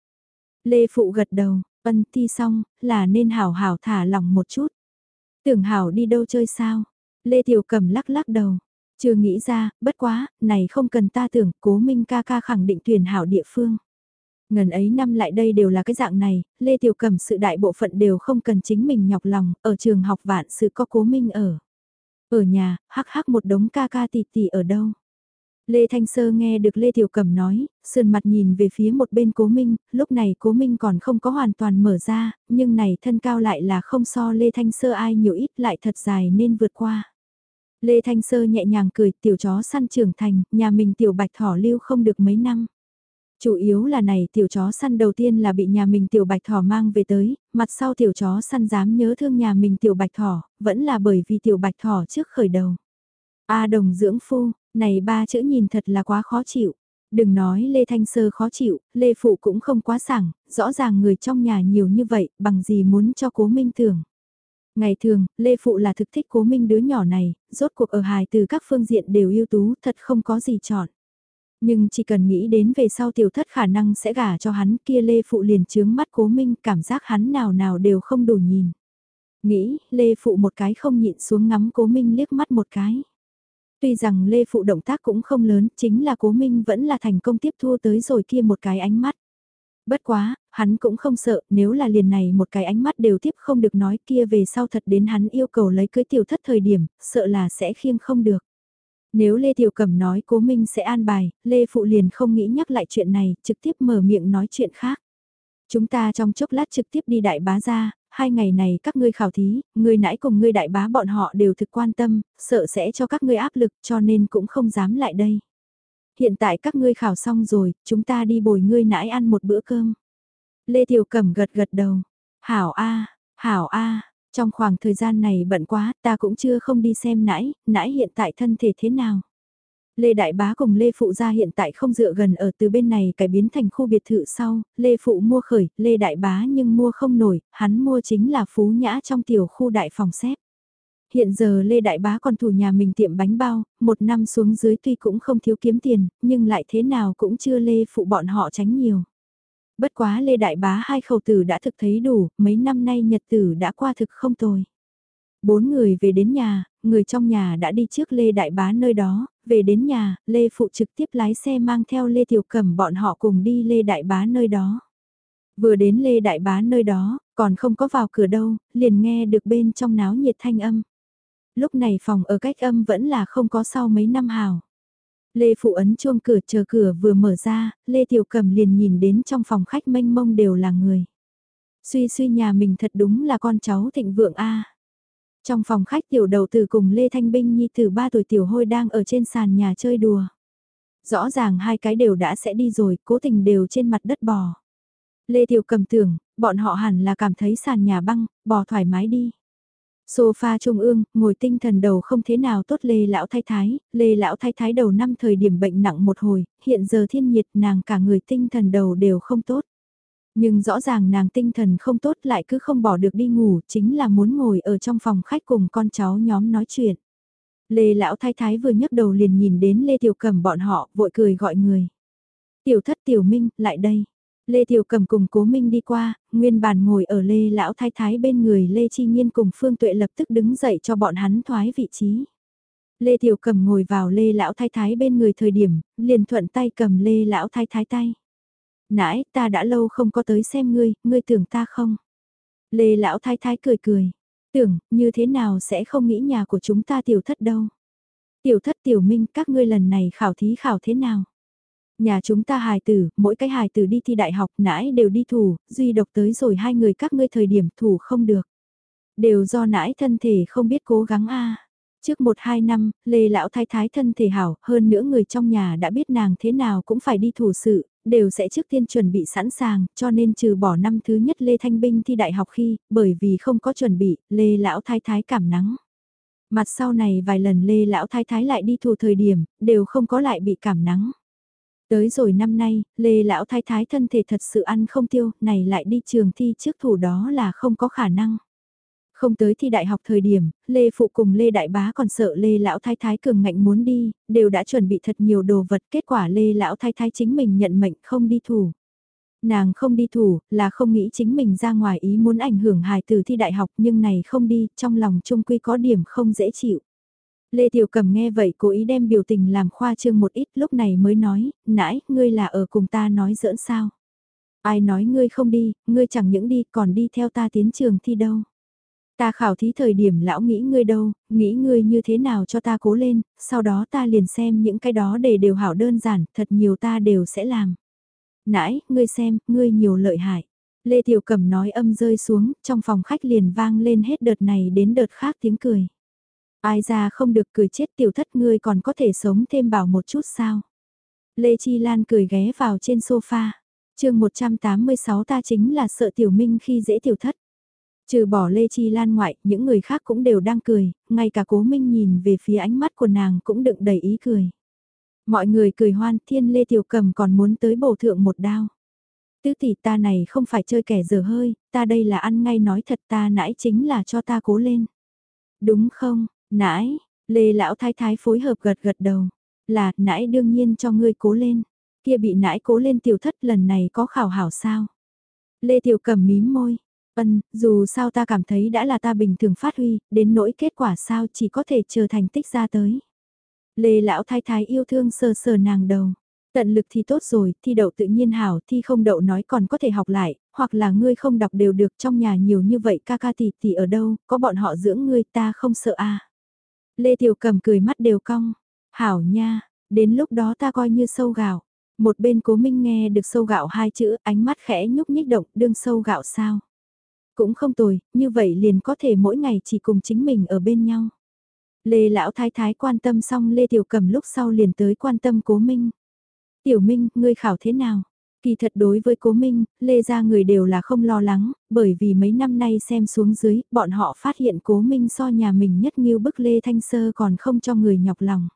A: Lê Phụ gật đầu, ân thi xong, là nên hảo hảo thả lỏng một chút. Tưởng hảo đi đâu chơi sao? Lê Tiểu Cầm lắc lắc đầu. Chưa nghĩ ra, bất quá, này không cần ta tưởng, cố Minh ca ca khẳng định tuyển hảo địa phương. Ngần ấy năm lại đây đều là cái dạng này, Lê Tiểu Cẩm sự đại bộ phận đều không cần chính mình nhọc lòng, ở trường học vạn sự có cố minh ở. Ở nhà, hắc hắc một đống ca ca tỷ tỷ ở đâu. Lê Thanh Sơ nghe được Lê Tiểu Cẩm nói, sườn mặt nhìn về phía một bên Cố Minh, lúc này Cố Minh còn không có hoàn toàn mở ra, nhưng này thân cao lại là không so Lê Thanh Sơ ai nhiều ít lại thật dài nên vượt qua. Lê Thanh Sơ nhẹ nhàng cười tiểu chó săn trưởng thành, nhà mình tiểu bạch thỏ lưu không được mấy năm. Chủ yếu là này tiểu chó săn đầu tiên là bị nhà mình tiểu bạch thỏ mang về tới, mặt sau tiểu chó săn dám nhớ thương nhà mình tiểu bạch thỏ, vẫn là bởi vì tiểu bạch thỏ trước khởi đầu. A à, đồng dưỡng phu, này ba chữ nhìn thật là quá khó chịu. Đừng nói Lê Thanh Sơ khó chịu, Lê Phụ cũng không quá sảng, rõ ràng người trong nhà nhiều như vậy, bằng gì muốn cho cố minh tưởng. Ngày thường, Lê Phụ là thực thích cố minh đứa nhỏ này, rốt cuộc ở hài từ các phương diện đều ưu tú, thật không có gì chọn. Nhưng chỉ cần nghĩ đến về sau tiểu thất khả năng sẽ gả cho hắn kia Lê Phụ liền chướng mắt cố minh cảm giác hắn nào nào đều không đủ nhìn. Nghĩ, Lê Phụ một cái không nhịn xuống ngắm cố minh liếc mắt một cái. Tuy rằng Lê Phụ động tác cũng không lớn, chính là cố minh vẫn là thành công tiếp thu tới rồi kia một cái ánh mắt. Bất quá, hắn cũng không sợ, nếu là liền này một cái ánh mắt đều tiếp không được nói kia về sau thật đến hắn yêu cầu lấy cưới tiểu thất thời điểm, sợ là sẽ khiêng không được. Nếu Lê Tiểu Cẩm nói cố minh sẽ an bài, Lê Phụ liền không nghĩ nhắc lại chuyện này, trực tiếp mở miệng nói chuyện khác. Chúng ta trong chốc lát trực tiếp đi đại bá ra, hai ngày này các ngươi khảo thí, ngươi nãy cùng ngươi đại bá bọn họ đều thực quan tâm, sợ sẽ cho các ngươi áp lực cho nên cũng không dám lại đây. Hiện tại các ngươi khảo xong rồi, chúng ta đi bồi ngươi nãy ăn một bữa cơm. Lê Tiểu Cẩm gật gật đầu. Hảo A, Hảo A, trong khoảng thời gian này bận quá, ta cũng chưa không đi xem nãy, nãy hiện tại thân thể thế nào. Lê Đại Bá cùng Lê Phụ gia hiện tại không dựa gần ở từ bên này cải biến thành khu biệt thự sau, Lê Phụ mua khởi, Lê Đại Bá nhưng mua không nổi, hắn mua chính là Phú Nhã trong tiểu khu đại phòng xếp. Hiện giờ Lê Đại Bá còn thủ nhà mình tiệm bánh bao, một năm xuống dưới tuy cũng không thiếu kiếm tiền, nhưng lại thế nào cũng chưa Lê Phụ bọn họ tránh nhiều. Bất quá Lê Đại Bá hai khẩu tử đã thực thấy đủ, mấy năm nay nhật tử đã qua thực không tồi. Bốn người về đến nhà, người trong nhà đã đi trước Lê Đại Bá nơi đó, về đến nhà, Lê Phụ trực tiếp lái xe mang theo Lê Tiểu Cẩm bọn họ cùng đi Lê Đại Bá nơi đó. Vừa đến Lê Đại Bá nơi đó, còn không có vào cửa đâu, liền nghe được bên trong náo nhiệt thanh âm. Lúc này phòng ở cách âm vẫn là không có sau mấy năm hào. Lê Phụ ấn chuông cửa chờ cửa vừa mở ra, Lê Tiểu Cầm liền nhìn đến trong phòng khách mênh mông đều là người. Suy suy nhà mình thật đúng là con cháu thịnh vượng A. Trong phòng khách tiểu đầu từ cùng Lê Thanh Binh Nhi từ 3 tuổi tiểu hôi đang ở trên sàn nhà chơi đùa. Rõ ràng hai cái đều đã sẽ đi rồi, cố tình đều trên mặt đất bò. Lê Tiểu cầm tưởng, bọn họ hẳn là cảm thấy sàn nhà băng, bò thoải mái đi. Sofa trung ương, ngồi tinh thần đầu không thế nào tốt Lê Lão Thái Thái, Lê Lão Thái Thái đầu năm thời điểm bệnh nặng một hồi, hiện giờ thiên nhiệt nàng cả người tinh thần đầu đều không tốt. Nhưng rõ ràng nàng tinh thần không tốt lại cứ không bỏ được đi ngủ, chính là muốn ngồi ở trong phòng khách cùng con cháu nhóm nói chuyện. Lê Lão Thái Thái vừa nhấc đầu liền nhìn đến Lê Tiểu Cầm bọn họ, vội cười gọi người. Tiểu thất Tiểu Minh, lại đây. Lê Tiểu Cầm cùng Cố Minh đi qua, nguyên bản ngồi ở Lê Lão Thái Thái bên người Lê Chi Nhiên cùng Phương Tuệ lập tức đứng dậy cho bọn hắn thoái vị trí. Lê Tiểu Cầm ngồi vào Lê Lão Thái Thái bên người thời điểm, liền thuận tay cầm Lê Lão Thái Thái tay. Nãy, ta đã lâu không có tới xem ngươi, ngươi tưởng ta không? Lê Lão Thái Thái cười cười. Tưởng, như thế nào sẽ không nghĩ nhà của chúng ta tiểu thất đâu? Tiểu thất tiểu minh, các ngươi lần này khảo thí khảo thế nào? Nhà chúng ta hài tử, mỗi cái hài tử đi thi đại học nãi đều đi thủ, duy độc tới rồi hai người các ngươi thời điểm thủ không được. Đều do nãi thân thể không biết cố gắng a Trước một hai năm, Lê Lão Thái Thái thân thể hảo, hơn nữa người trong nhà đã biết nàng thế nào cũng phải đi thủ sự, đều sẽ trước tiên chuẩn bị sẵn sàng, cho nên trừ bỏ năm thứ nhất Lê Thanh Binh thi đại học khi, bởi vì không có chuẩn bị, Lê Lão Thái Thái cảm nắng. Mặt sau này vài lần Lê Lão Thái Thái lại đi thủ thời điểm, đều không có lại bị cảm nắng. Tới rồi năm nay, Lê Lão Thái Thái thân thể thật sự ăn không tiêu, này lại đi trường thi trước thủ đó là không có khả năng. Không tới thi đại học thời điểm, Lê Phụ cùng Lê Đại Bá còn sợ Lê Lão Thái Thái cường ngạnh muốn đi, đều đã chuẩn bị thật nhiều đồ vật, kết quả Lê Lão Thái Thái chính mình nhận mệnh không đi thủ. Nàng không đi thủ, là không nghĩ chính mình ra ngoài ý muốn ảnh hưởng hài từ thi đại học nhưng này không đi, trong lòng trung quy có điểm không dễ chịu. Lê Tiểu Cầm nghe vậy cố ý đem biểu tình làm khoa trương một ít lúc này mới nói, nãy, ngươi là ở cùng ta nói giỡn sao. Ai nói ngươi không đi, ngươi chẳng những đi còn đi theo ta tiến trường thi đâu. Ta khảo thí thời điểm lão nghĩ ngươi đâu, nghĩ ngươi như thế nào cho ta cố lên, sau đó ta liền xem những cái đó để đều hảo đơn giản, thật nhiều ta đều sẽ làm. Nãy, ngươi xem, ngươi nhiều lợi hại. Lê Tiểu Cẩm nói âm rơi xuống, trong phòng khách liền vang lên hết đợt này đến đợt khác tiếng cười. Ai ra không được cười chết tiểu thất ngươi còn có thể sống thêm bảo một chút sao. Lê Chi Lan cười ghé vào trên sofa. chương 186 ta chính là sợ tiểu minh khi dễ tiểu thất. Trừ bỏ Lê Chi Lan ngoại, những người khác cũng đều đang cười, ngay cả cố minh nhìn về phía ánh mắt của nàng cũng đựng đầy ý cười. Mọi người cười hoan, thiên Lê Tiểu Cầm còn muốn tới bổ thượng một đao. Tứ tỷ ta này không phải chơi kẻ dở hơi, ta đây là ăn ngay nói thật ta nãy chính là cho ta cố lên. Đúng không, nãi Lê Lão Thái Thái phối hợp gật gật đầu, là nãi đương nhiên cho ngươi cố lên, kia bị nãi cố lên tiểu thất lần này có khảo hảo sao. Lê Tiểu cầm mím môi, ân, dù sao ta cảm thấy đã là ta bình thường phát huy, đến nỗi kết quả sao chỉ có thể chờ thành tích ra tới. Lê Lão Thái Thái yêu thương sờ sờ nàng đầu. Tận lực thì tốt rồi, thi đậu tự nhiên hảo, thi không đậu nói còn có thể học lại, hoặc là ngươi không đọc đều được trong nhà nhiều như vậy ca ca tỷ tỷ ở đâu, có bọn họ dưỡng ngươi ta không sợ à. Lê Tiểu Cầm cười mắt đều cong, hảo nha, đến lúc đó ta coi như sâu gạo. Một bên cố minh nghe được sâu gạo hai chữ ánh mắt khẽ nhúc nhích động đương sâu gạo sao. Cũng không tồi, như vậy liền có thể mỗi ngày chỉ cùng chính mình ở bên nhau. Lê Lão Thái Thái quan tâm xong Lê Tiểu Cầm lúc sau liền tới quan tâm cố minh. Tiểu Minh, ngươi khảo thế nào? Kỳ thật đối với Cố Minh, Lê gia người đều là không lo lắng, bởi vì mấy năm nay xem xuống dưới, bọn họ phát hiện Cố Minh so nhà mình nhất như bức Lê Thanh Sơ còn không cho người nhọc lòng.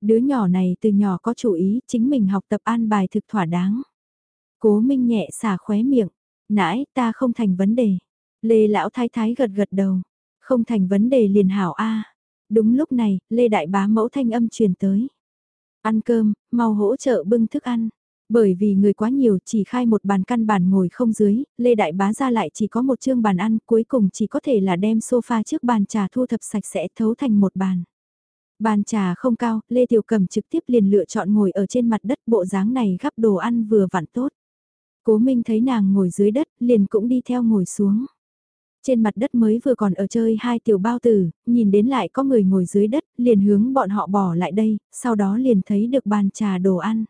A: Đứa nhỏ này từ nhỏ có chủ ý, chính mình học tập an bài thực thỏa đáng. Cố Minh nhẹ xả khóe miệng, nãy ta không thành vấn đề. Lê Lão Thái Thái gật gật đầu, không thành vấn đề liền hảo A. Đúng lúc này, Lê Đại Bá mẫu thanh âm truyền tới. Ăn cơm, mau hỗ trợ bưng thức ăn. Bởi vì người quá nhiều chỉ khai một bàn căn bản ngồi không dưới, Lê Đại Bá ra lại chỉ có một chương bàn ăn, cuối cùng chỉ có thể là đem sofa trước bàn trà thu thập sạch sẽ thấu thành một bàn. Bàn trà không cao, Lê Tiểu Cầm trực tiếp liền lựa chọn ngồi ở trên mặt đất bộ dáng này gắp đồ ăn vừa vặn tốt. Cố Minh thấy nàng ngồi dưới đất, liền cũng đi theo ngồi xuống. Trên mặt đất mới vừa còn ở chơi hai tiểu bao tử, nhìn đến lại có người ngồi dưới đất, liền hướng bọn họ bỏ lại đây, sau đó liền thấy được bàn trà đồ ăn.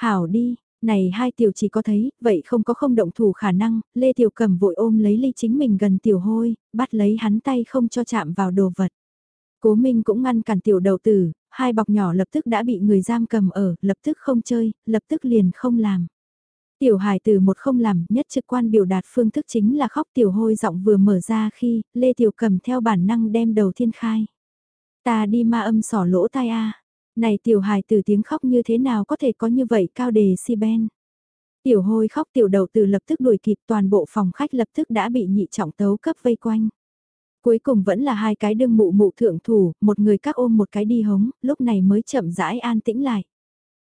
A: Hảo đi, này hai tiểu chỉ có thấy, vậy không có không động thủ khả năng, Lê Tiểu cầm vội ôm lấy ly chính mình gần tiểu hôi, bắt lấy hắn tay không cho chạm vào đồ vật. Cố Minh cũng ngăn cản tiểu đầu tử, hai bọc nhỏ lập tức đã bị người giam cầm ở, lập tức không chơi, lập tức liền không làm. Tiểu hài từ một không làm, nhất trực quan biểu đạt phương thức chính là khóc tiểu hôi giọng vừa mở ra khi, Lê Tiểu cầm theo bản năng đem đầu thiên khai. Ta đi ma âm sỏ lỗ tai a này tiểu hài từ tiếng khóc như thế nào có thể có như vậy cao đề si ben. Tiểu hôi khóc tiểu đầu từ lập tức đuổi kịp toàn bộ phòng khách lập tức đã bị nhị trọng tấu cấp vây quanh. Cuối cùng vẫn là hai cái đương mụ mụ thượng thủ, một người các ôm một cái đi hống, lúc này mới chậm rãi an tĩnh lại.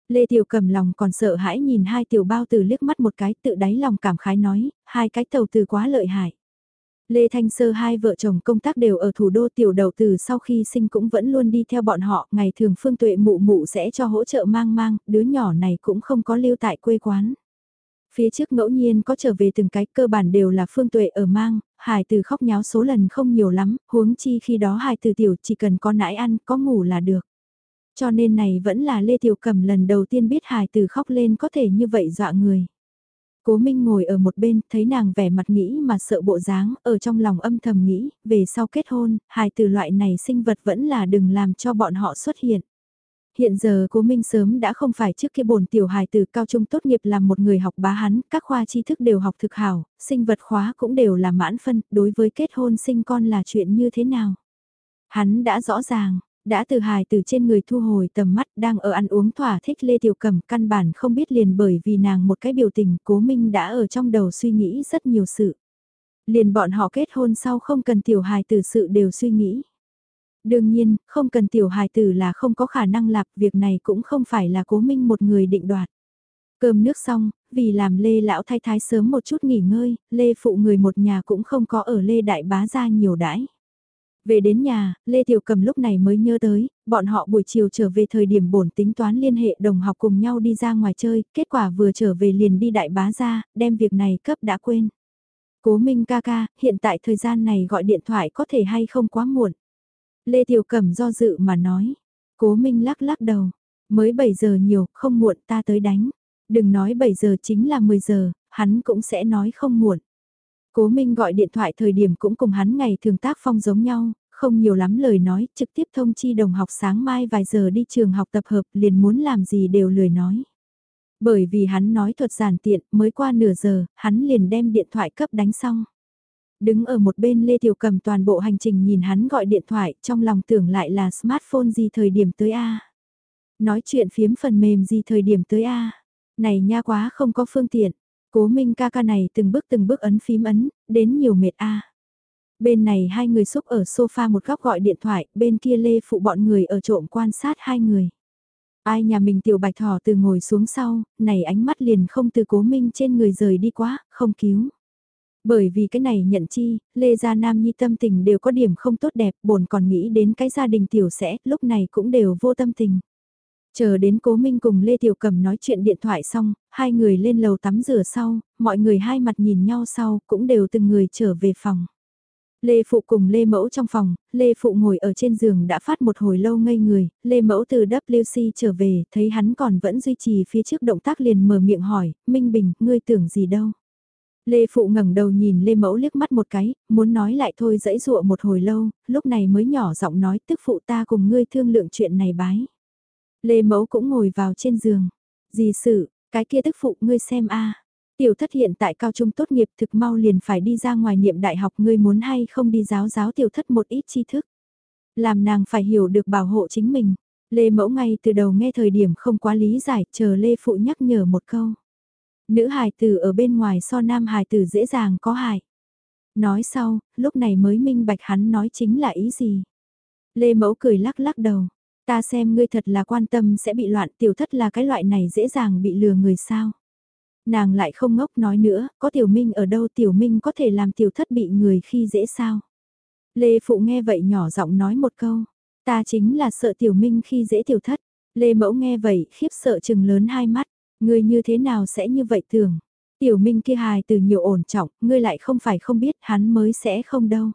A: Lê Tiểu cầm lòng còn sợ hãi nhìn hai tiểu bao từ liếc mắt một cái tự đáy lòng cảm khái nói, hai cái tàu từ quá lợi hại. Lê Thanh Sơ hai vợ chồng công tác đều ở thủ đô tiểu đầu từ sau khi sinh cũng vẫn luôn đi theo bọn họ, ngày thường phương tuệ mụ mụ sẽ cho hỗ trợ mang mang, đứa nhỏ này cũng không có lưu tại quê quán. Phía trước ngẫu nhiên có trở về từng cái cơ bản đều là phương tuệ ở mang, hài từ khóc nháo số lần không nhiều lắm, huống chi khi đó hài từ tiểu chỉ cần có nãi ăn, có ngủ là được. Cho nên này vẫn là Lê Tiểu Cầm lần đầu tiên biết hài từ khóc lên có thể như vậy dọa người. Cố Minh ngồi ở một bên, thấy nàng vẻ mặt nghĩ mà sợ bộ dáng, ở trong lòng âm thầm nghĩ, về sau kết hôn, hài từ loại này sinh vật vẫn là đừng làm cho bọn họ xuất hiện. Hiện giờ cố Minh sớm đã không phải trước kia bổn tiểu hài từ cao trung tốt nghiệp làm một người học bá hắn, các khoa tri thức đều học thực hảo, sinh vật khóa cũng đều là mãn phân, đối với kết hôn sinh con là chuyện như thế nào. Hắn đã rõ ràng, đã từ hài từ trên người thu hồi tầm mắt đang ở ăn uống thỏa thích Lê Tiểu cẩm căn bản không biết liền bởi vì nàng một cái biểu tình cố minh đã ở trong đầu suy nghĩ rất nhiều sự. Liền bọn họ kết hôn sau không cần tiểu hài từ sự đều suy nghĩ. Đương nhiên, không cần tiểu hài tử là không có khả năng lạc, việc này cũng không phải là cố minh một người định đoạt. Cơm nước xong, vì làm Lê Lão Thái Thái sớm một chút nghỉ ngơi, Lê Phụ người một nhà cũng không có ở Lê Đại Bá ra nhiều đãi. Về đến nhà, Lê Tiểu Cầm lúc này mới nhớ tới, bọn họ buổi chiều trở về thời điểm bổn tính toán liên hệ đồng học cùng nhau đi ra ngoài chơi, kết quả vừa trở về liền đi đại bá ra, đem việc này cấp đã quên. Cố Minh ca ca, hiện tại thời gian này gọi điện thoại có thể hay không quá muộn. Lê Tiểu Cẩm do dự mà nói. Cố Minh lắc lắc đầu. Mới 7 giờ nhiều, không muộn ta tới đánh. Đừng nói 7 giờ chính là 10 giờ, hắn cũng sẽ nói không muộn. Cố Minh gọi điện thoại thời điểm cũng cùng hắn ngày thường tác phong giống nhau, không nhiều lắm lời nói, trực tiếp thông chi đồng học sáng mai vài giờ đi trường học tập hợp liền muốn làm gì đều lười nói. Bởi vì hắn nói thuật giản tiện, mới qua nửa giờ, hắn liền đem điện thoại cấp đánh xong. Đứng ở một bên Lê Tiểu Cầm toàn bộ hành trình nhìn hắn gọi điện thoại, trong lòng tưởng lại là smartphone gì thời điểm tới A. Nói chuyện phiếm phần mềm gì thời điểm tới A. Này nha quá không có phương tiện. Cố Minh ca ca này từng bước từng bước ấn phím ấn, đến nhiều mệt A. Bên này hai người xúc ở sofa một góc gọi điện thoại, bên kia Lê phụ bọn người ở trộm quan sát hai người. Ai nhà mình tiểu bạch thỏ từ ngồi xuống sau, này ánh mắt liền không từ cố minh trên người rời đi quá, không cứu. Bởi vì cái này nhận chi, Lê Gia Nam Nhi tâm tình đều có điểm không tốt đẹp, bồn còn nghĩ đến cái gia đình tiểu sẽ, lúc này cũng đều vô tâm tình. Chờ đến cố minh cùng Lê Tiểu Cầm nói chuyện điện thoại xong, hai người lên lầu tắm rửa sau, mọi người hai mặt nhìn nhau sau, cũng đều từng người trở về phòng. Lê Phụ cùng Lê Mẫu trong phòng, Lê Phụ ngồi ở trên giường đã phát một hồi lâu ngây người, Lê Mẫu từ WC trở về, thấy hắn còn vẫn duy trì phía trước động tác liền mở miệng hỏi, Minh Bình, ngươi tưởng gì đâu? Lê Phụ ngẩng đầu nhìn Lê Mẫu liếc mắt một cái, muốn nói lại thôi dãy dụa một hồi lâu, lúc này mới nhỏ giọng nói tức phụ ta cùng ngươi thương lượng chuyện này bái. Lê Mẫu cũng ngồi vào trên giường. Gì sự, cái kia tức phụ ngươi xem a Tiểu thất hiện tại cao trung tốt nghiệp thực mau liền phải đi ra ngoài niệm đại học ngươi muốn hay không đi giáo giáo tiểu thất một ít tri thức. Làm nàng phải hiểu được bảo hộ chính mình. Lê mẫu ngay từ đầu nghe thời điểm không quá lý giải, chờ Lê phụ nhắc nhở một câu. Nữ hài tử ở bên ngoài so nam hài tử dễ dàng có hại. Nói sau, lúc này mới minh bạch hắn nói chính là ý gì. Lê mẫu cười lắc lắc đầu. Ta xem ngươi thật là quan tâm sẽ bị loạn tiểu thất là cái loại này dễ dàng bị lừa người sao. Nàng lại không ngốc nói nữa, có tiểu minh ở đâu tiểu minh có thể làm tiểu thất bị người khi dễ sao. Lê Phụ nghe vậy nhỏ giọng nói một câu, ta chính là sợ tiểu minh khi dễ tiểu thất. Lê Mẫu nghe vậy khiếp sợ chừng lớn hai mắt, ngươi như thế nào sẽ như vậy tưởng. Tiểu minh kia hài từ nhiều ổn trọng, ngươi lại không phải không biết hắn mới sẽ không đâu.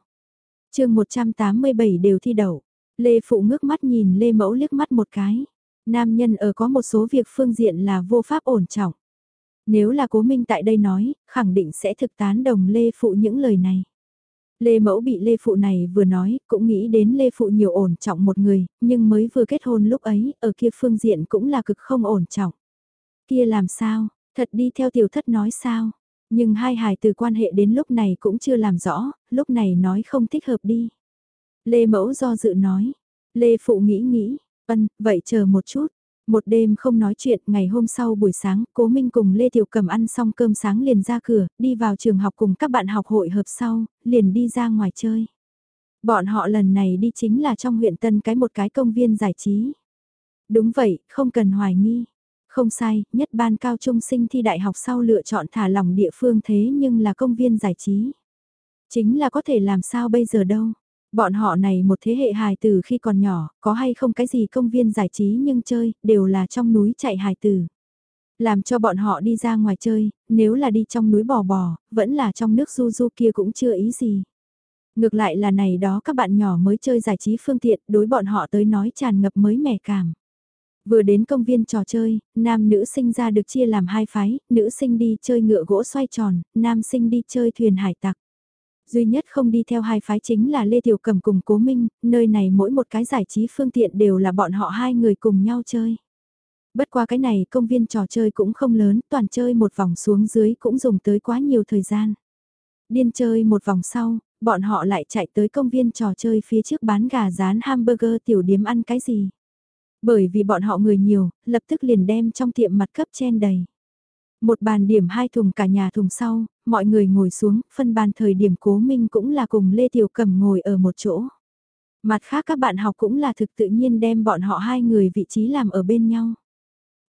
A: chương 187 đều thi đậu, Lê Phụ ngước mắt nhìn Lê Mẫu liếc mắt một cái. Nam nhân ở có một số việc phương diện là vô pháp ổn trọng. Nếu là cố minh tại đây nói, khẳng định sẽ thực tán đồng Lê Phụ những lời này. Lê Mẫu bị Lê Phụ này vừa nói, cũng nghĩ đến Lê Phụ nhiều ổn trọng một người, nhưng mới vừa kết hôn lúc ấy, ở kia phương diện cũng là cực không ổn trọng. Kia làm sao, thật đi theo tiểu thất nói sao, nhưng hai hài từ quan hệ đến lúc này cũng chưa làm rõ, lúc này nói không thích hợp đi. Lê Mẫu do dự nói, Lê Phụ nghĩ nghĩ, ân, vậy chờ một chút, một đêm không nói chuyện, ngày hôm sau buổi sáng, Cố Minh cùng Lê Tiểu Cầm ăn xong cơm sáng liền ra cửa, đi vào trường học cùng các bạn học hội hợp sau, liền đi ra ngoài chơi. Bọn họ lần này đi chính là trong huyện Tân cái một cái công viên giải trí. Đúng vậy, không cần hoài nghi. Không sai, nhất ban cao trung sinh thi đại học sau lựa chọn thả lòng địa phương thế nhưng là công viên giải trí. Chính là có thể làm sao bây giờ đâu. Bọn họ này một thế hệ hài tử khi còn nhỏ, có hay không cái gì công viên giải trí nhưng chơi, đều là trong núi chạy hài tử. Làm cho bọn họ đi ra ngoài chơi, nếu là đi trong núi bò bò, vẫn là trong nước du du kia cũng chưa ý gì. Ngược lại là này đó các bạn nhỏ mới chơi giải trí phương tiện, đối bọn họ tới nói tràn ngập mới mẻ cảm. Vừa đến công viên trò chơi, nam nữ sinh ra được chia làm hai phái, nữ sinh đi chơi ngựa gỗ xoay tròn, nam sinh đi chơi thuyền hải tặc. Duy nhất không đi theo hai phái chính là Lê Tiểu Cầm cùng Cố Minh, nơi này mỗi một cái giải trí phương tiện đều là bọn họ hai người cùng nhau chơi. Bất qua cái này công viên trò chơi cũng không lớn, toàn chơi một vòng xuống dưới cũng dùng tới quá nhiều thời gian. Điên chơi một vòng sau, bọn họ lại chạy tới công viên trò chơi phía trước bán gà rán hamburger tiểu điếm ăn cái gì. Bởi vì bọn họ người nhiều, lập tức liền đem trong tiệm mặt cấp chen đầy. Một bàn điểm hai thùng cả nhà thùng sau, mọi người ngồi xuống, phân bàn thời điểm cố minh cũng là cùng Lê Tiểu cẩm ngồi ở một chỗ. Mặt khác các bạn học cũng là thực tự nhiên đem bọn họ hai người vị trí làm ở bên nhau.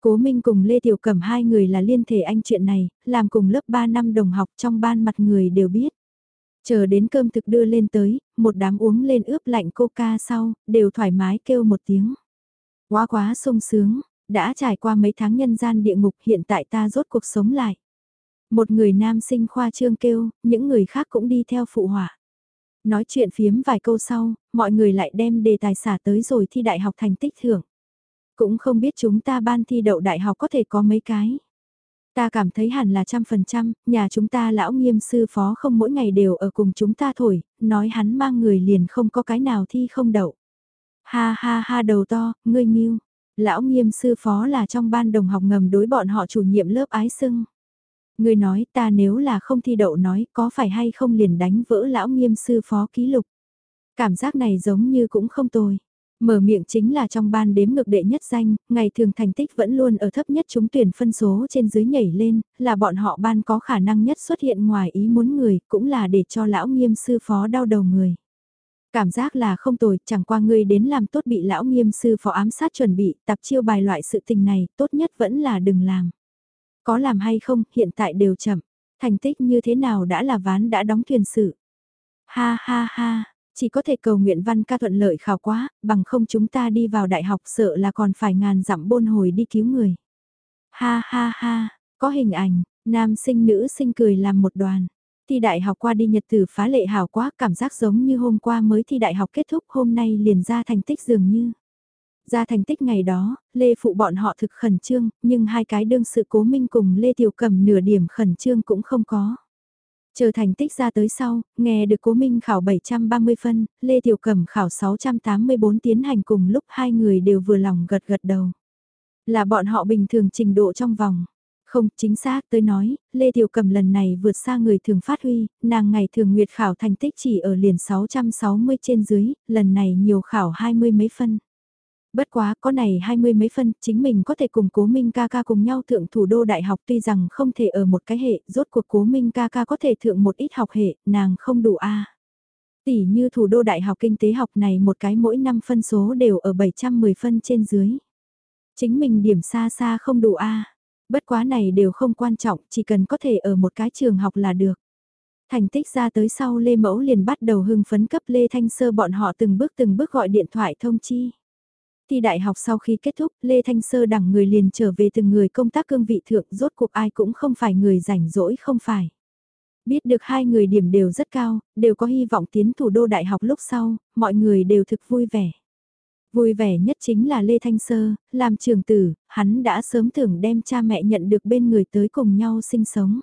A: Cố Minh cùng Lê Tiểu Cẩm hai người là liên thể anh chuyện này, làm cùng lớp 3 năm đồng học trong ban mặt người đều biết. Chờ đến cơm thực đưa lên tới, một đám uống lên ướp lạnh coca sau, đều thoải mái kêu một tiếng. Quá quá sung sướng, đã trải qua mấy tháng nhân gian địa ngục hiện tại ta rốt cuộc sống lại. Một người nam sinh khoa trương kêu, những người khác cũng đi theo phụ hỏa. Nói chuyện phiếm vài câu sau, mọi người lại đem đề tài xả tới rồi thi đại học thành tích thưởng. Cũng không biết chúng ta ban thi đậu đại học có thể có mấy cái. Ta cảm thấy hẳn là trăm phần trăm, nhà chúng ta lão nghiêm sư phó không mỗi ngày đều ở cùng chúng ta thổi, nói hắn mang người liền không có cái nào thi không đậu. Ha ha ha đầu to, ngươi nghiêu. Lão nghiêm sư phó là trong ban đồng học ngầm đối bọn họ chủ nhiệm lớp ái sưng. người nói ta nếu là không thi đậu nói có phải hay không liền đánh vỡ lão nghiêm sư phó ký lục. Cảm giác này giống như cũng không tồi. Mở miệng chính là trong ban đếm ngược đệ nhất danh, ngày thường thành tích vẫn luôn ở thấp nhất chúng tuyển phân số trên dưới nhảy lên, là bọn họ ban có khả năng nhất xuất hiện ngoài ý muốn người, cũng là để cho lão nghiêm sư phó đau đầu người. Cảm giác là không tồi, chẳng qua ngươi đến làm tốt bị lão nghiêm sư phó ám sát chuẩn bị, tập chiêu bài loại sự tình này, tốt nhất vẫn là đừng làm. Có làm hay không, hiện tại đều chậm. Thành tích như thế nào đã là ván đã đóng thuyền sự. Ha ha ha, chỉ có thể cầu nguyện văn ca thuận lợi khảo quá, bằng không chúng ta đi vào đại học sợ là còn phải ngàn dặm bôn hồi đi cứu người. Ha ha ha, có hình ảnh, nam sinh nữ sinh cười làm một đoàn. Thi đại học qua đi nhật tử phá lệ hào quá, cảm giác giống như hôm qua mới thi đại học kết thúc hôm nay liền ra thành tích dường như. Ra thành tích ngày đó, Lê Phụ bọn họ thực khẩn trương, nhưng hai cái đương sự cố minh cùng Lê Tiểu Cầm nửa điểm khẩn trương cũng không có. Chờ thành tích ra tới sau, nghe được cố minh khảo 730 phân, Lê Tiểu Cầm khảo 684 tiến hành cùng lúc hai người đều vừa lòng gật gật đầu. Là bọn họ bình thường trình độ trong vòng. Không, chính xác tới nói, Lê Tiểu Cầm lần này vượt xa người thường phát huy, nàng ngày thường nguyệt khảo thành tích chỉ ở liền 660 trên dưới, lần này nhiều khảo 20 mấy phân. Bất quá có này hai mươi mấy phân, chính mình có thể cùng cố minh ca ca cùng nhau thượng thủ đô đại học tuy rằng không thể ở một cái hệ, rốt cuộc cố minh ca ca có thể thượng một ít học hệ, nàng không đủ A. Tỷ như thủ đô đại học kinh tế học này một cái mỗi năm phân số đều ở 710 phân trên dưới. Chính mình điểm xa xa không đủ A. Bất quá này đều không quan trọng, chỉ cần có thể ở một cái trường học là được. Thành tích ra tới sau Lê Mẫu liền bắt đầu hưng phấn cấp Lê Thanh Sơ bọn họ từng bước từng bước gọi điện thoại thông chi. Thi đại học sau khi kết thúc, Lê Thanh Sơ đẳng người liền trở về từng người công tác cương vị thượng rốt cuộc ai cũng không phải người rảnh rỗi không phải. Biết được hai người điểm đều rất cao, đều có hy vọng tiến thủ đô đại học lúc sau, mọi người đều thực vui vẻ. Vui vẻ nhất chính là Lê Thanh Sơ, làm trường tử, hắn đã sớm tưởng đem cha mẹ nhận được bên người tới cùng nhau sinh sống.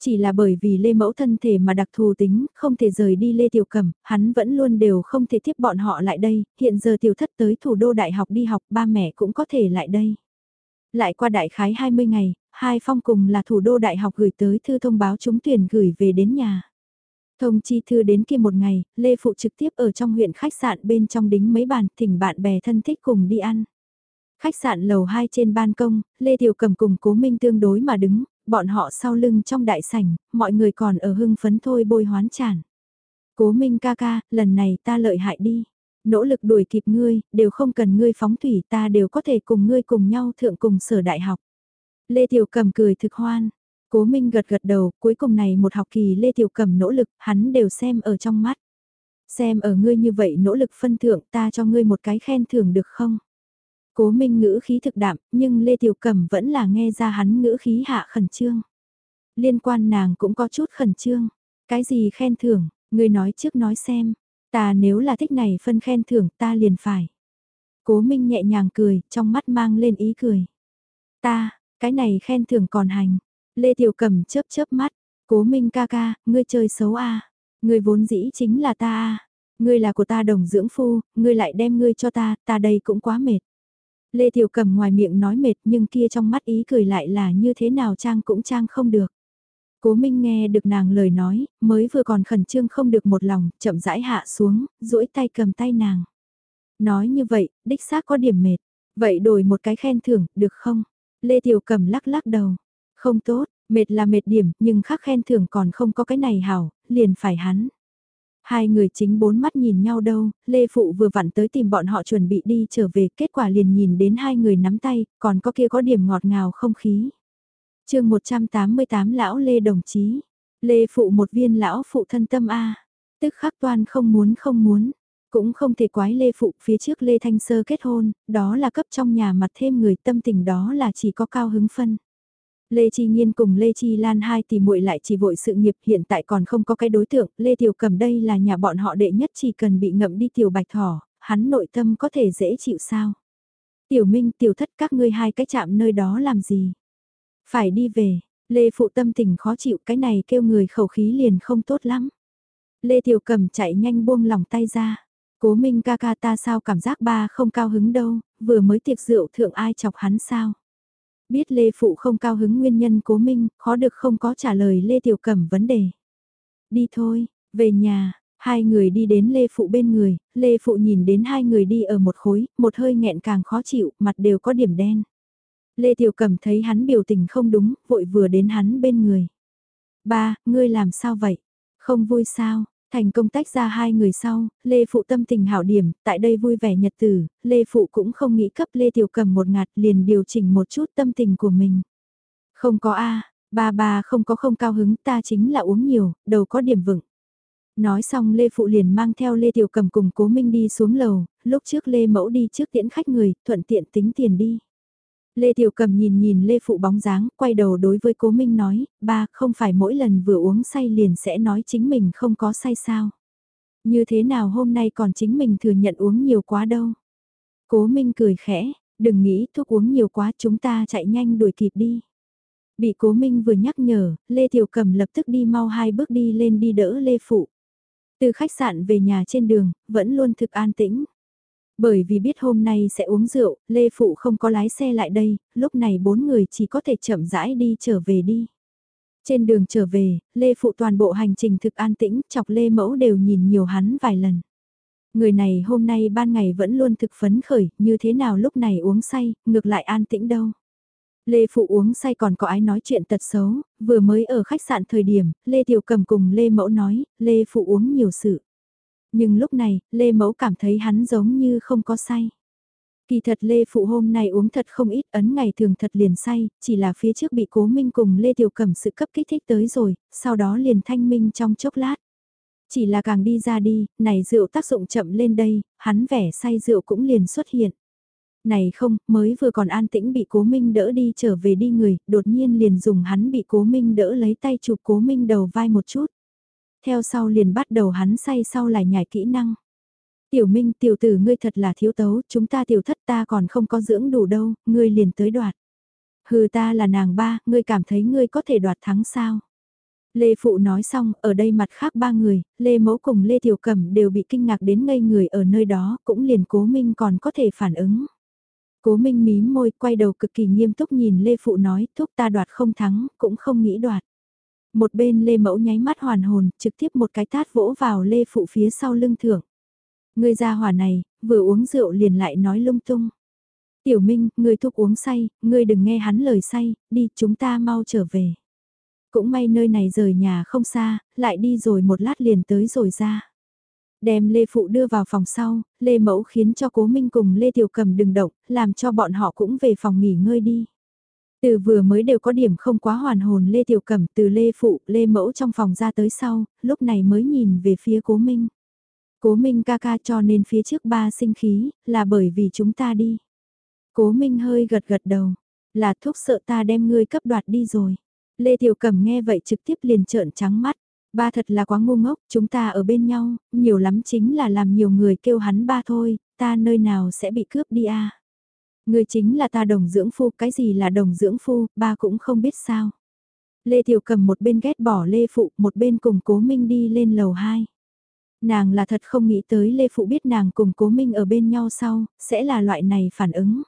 A: Chỉ là bởi vì Lê Mẫu thân thể mà đặc thù tính, không thể rời đi Lê Tiểu Cẩm, hắn vẫn luôn đều không thể tiếp bọn họ lại đây, hiện giờ tiểu thất tới thủ đô đại học đi học, ba mẹ cũng có thể lại đây. Lại qua đại khái 20 ngày, hai phong cùng là thủ đô đại học gửi tới thư thông báo trúng tuyển gửi về đến nhà. Thông chi thư đến kia một ngày, Lê Phụ trực tiếp ở trong huyện khách sạn bên trong đính mấy bàn thỉnh bạn bè thân thích cùng đi ăn. Khách sạn lầu 2 trên ban công, Lê Tiểu Cầm cùng Cố Minh tương đối mà đứng, bọn họ sau lưng trong đại sảnh, mọi người còn ở hưng phấn thôi bôi hoán tràn. Cố Minh ca ca, lần này ta lợi hại đi. Nỗ lực đuổi kịp ngươi, đều không cần ngươi phóng thủy ta đều có thể cùng ngươi cùng nhau thượng cùng sở đại học. Lê Tiểu Cầm cười thực hoan. Cố Minh gật gật đầu, cuối cùng này một học kỳ Lê Tiểu Cẩm nỗ lực, hắn đều xem ở trong mắt. Xem ở ngươi như vậy nỗ lực phân thưởng ta cho ngươi một cái khen thưởng được không? Cố Minh ngữ khí thực đạm, nhưng Lê Tiểu Cẩm vẫn là nghe ra hắn ngữ khí hạ khẩn trương. Liên quan nàng cũng có chút khẩn trương. Cái gì khen thưởng, Ngươi nói trước nói xem. Ta nếu là thích này phân khen thưởng ta liền phải. Cố Minh nhẹ nhàng cười, trong mắt mang lên ý cười. Ta, cái này khen thưởng còn hành. Lê Tiểu Cẩm chớp chớp mắt. Cố Minh ca ca, ngươi chơi xấu a à. Ngươi vốn dĩ chính là ta a à. Ngươi là của ta đồng dưỡng phu, ngươi lại đem ngươi cho ta, ta đây cũng quá mệt. Lê Tiểu Cẩm ngoài miệng nói mệt nhưng kia trong mắt ý cười lại là như thế nào trang cũng trang không được. Cố Minh nghe được nàng lời nói, mới vừa còn khẩn trương không được một lòng, chậm rãi hạ xuống, duỗi tay cầm tay nàng. Nói như vậy, đích xác có điểm mệt. Vậy đổi một cái khen thưởng, được không? Lê Tiểu Cẩm lắc lắc đầu. Không tốt, mệt là mệt điểm, nhưng khác khen thưởng còn không có cái này hảo, liền phải hắn. Hai người chính bốn mắt nhìn nhau đâu, Lê Phụ vừa vặn tới tìm bọn họ chuẩn bị đi trở về, kết quả liền nhìn đến hai người nắm tay, còn có kia có điểm ngọt ngào không khí. chương 188 Lão Lê đồng chí, Lê Phụ một viên lão phụ thân tâm A. Tức khắc toan không muốn không muốn. Cũng không thể quái Lê Phụ phía trước Lê Thanh Sơ kết hôn, đó là cấp trong nhà mặt thêm người tâm tình đó là chỉ có cao hứng phân. Lê Chi Nhiên cùng Lê Chi Lan hai tỷ muội lại chỉ vội sự nghiệp hiện tại còn không có cái đối tượng, Lê Tiểu Cầm đây là nhà bọn họ đệ nhất chỉ cần bị ngậm đi Tiểu Bạch Thỏ, hắn nội tâm có thể dễ chịu sao. Tiểu Minh Tiểu Thất các ngươi hai cái chạm nơi đó làm gì? Phải đi về, Lê Phụ tâm tình khó chịu cái này kêu người khẩu khí liền không tốt lắm. Lê Tiểu Cầm chạy nhanh buông lòng tay ra. Cố Minh ca ca ta sao cảm giác ba không cao hứng đâu, vừa mới tiệc rượu thượng ai chọc hắn sao? Biết Lê Phụ không cao hứng nguyên nhân cố minh, khó được không có trả lời Lê Tiểu Cẩm vấn đề. Đi thôi, về nhà, hai người đi đến Lê Phụ bên người, Lê Phụ nhìn đến hai người đi ở một khối, một hơi nghẹn càng khó chịu, mặt đều có điểm đen. Lê Tiểu Cẩm thấy hắn biểu tình không đúng, vội vừa đến hắn bên người. Ba, ngươi làm sao vậy? Không vui sao? Thành công tách ra hai người sau, Lê Phụ tâm tình hảo điểm, tại đây vui vẻ nhật tử, Lê Phụ cũng không nghĩ cấp Lê Tiểu Cầm một ngạt liền điều chỉnh một chút tâm tình của mình. Không có a ba ba không có không cao hứng ta chính là uống nhiều, đầu có điểm vựng. Nói xong Lê Phụ liền mang theo Lê Tiểu Cầm cùng Cố Minh đi xuống lầu, lúc trước Lê Mẫu đi trước tiễn khách người, thuận tiện tính tiền đi. Lê Tiểu Cầm nhìn nhìn Lê Phụ bóng dáng, quay đầu đối với Cố Minh nói, ba, không phải mỗi lần vừa uống say liền sẽ nói chính mình không có say sao. Như thế nào hôm nay còn chính mình thừa nhận uống nhiều quá đâu. Cố Minh cười khẽ, đừng nghĩ thuốc uống nhiều quá chúng ta chạy nhanh đuổi kịp đi. Bị Cố Minh vừa nhắc nhở, Lê Tiểu Cầm lập tức đi mau hai bước đi lên đi đỡ Lê Phụ. Từ khách sạn về nhà trên đường, vẫn luôn thực an tĩnh. Bởi vì biết hôm nay sẽ uống rượu, Lê Phụ không có lái xe lại đây, lúc này bốn người chỉ có thể chậm rãi đi trở về đi. Trên đường trở về, Lê Phụ toàn bộ hành trình thực an tĩnh, chọc Lê Mẫu đều nhìn nhiều hắn vài lần. Người này hôm nay ban ngày vẫn luôn thực phấn khởi, như thế nào lúc này uống say, ngược lại an tĩnh đâu. Lê Phụ uống say còn có ai nói chuyện tật xấu, vừa mới ở khách sạn thời điểm, Lê Tiểu Cầm cùng Lê Mẫu nói, Lê Phụ uống nhiều sự. Nhưng lúc này, Lê Mẫu cảm thấy hắn giống như không có say. Kỳ thật Lê Phụ hôm nay uống thật không ít ấn ngày thường thật liền say, chỉ là phía trước bị cố minh cùng Lê Tiểu Cẩm sự cấp kích thích tới rồi, sau đó liền thanh minh trong chốc lát. Chỉ là càng đi ra đi, này rượu tác dụng chậm lên đây, hắn vẻ say rượu cũng liền xuất hiện. Này không, mới vừa còn an tĩnh bị cố minh đỡ đi trở về đi người, đột nhiên liền dùng hắn bị cố minh đỡ lấy tay chụp cố minh đầu vai một chút theo sau liền bắt đầu hắn say sau lại nhảy kỹ năng. Tiểu Minh tiểu tử ngươi thật là thiếu tấu, chúng ta tiểu thất ta còn không có dưỡng đủ đâu, ngươi liền tới đoạt. Hừ ta là nàng ba, ngươi cảm thấy ngươi có thể đoạt thắng sao? Lê Phụ nói xong, ở đây mặt khác ba người, Lê Mẫu cùng Lê Tiểu Cẩm đều bị kinh ngạc đến ngây người ở nơi đó, cũng liền Cố Minh còn có thể phản ứng. Cố Minh mím môi, quay đầu cực kỳ nghiêm túc nhìn Lê Phụ nói, thúc ta đoạt không thắng, cũng không nghĩ đoạt. Một bên Lê Mẫu nháy mắt hoàn hồn, trực tiếp một cái tát vỗ vào Lê Phụ phía sau lưng thưởng. Người ra hỏa này, vừa uống rượu liền lại nói lung tung. Tiểu Minh, người thuốc uống say, người đừng nghe hắn lời say, đi chúng ta mau trở về. Cũng may nơi này rời nhà không xa, lại đi rồi một lát liền tới rồi ra. Đem Lê Phụ đưa vào phòng sau, Lê Mẫu khiến cho Cố Minh cùng Lê Tiểu Cầm đừng động, làm cho bọn họ cũng về phòng nghỉ ngơi đi. Từ vừa mới đều có điểm không quá hoàn hồn Lê Tiểu Cẩm từ Lê Phụ, Lê Mẫu trong phòng ra tới sau, lúc này mới nhìn về phía Cố Minh. Cố Minh ca ca cho nên phía trước ba sinh khí, là bởi vì chúng ta đi. Cố Minh hơi gật gật đầu, là thuốc sợ ta đem ngươi cấp đoạt đi rồi. Lê Tiểu Cẩm nghe vậy trực tiếp liền trợn trắng mắt. Ba thật là quá ngu ngốc, chúng ta ở bên nhau, nhiều lắm chính là làm nhiều người kêu hắn ba thôi, ta nơi nào sẽ bị cướp đi à. Người chính là ta đồng dưỡng phu, cái gì là đồng dưỡng phu, ba cũng không biết sao. Lê Tiểu cầm một bên ghét bỏ Lê Phụ, một bên cùng Cố Minh đi lên lầu 2. Nàng là thật không nghĩ tới Lê Phụ biết nàng cùng Cố Minh ở bên nhau sau, sẽ là loại này phản ứng.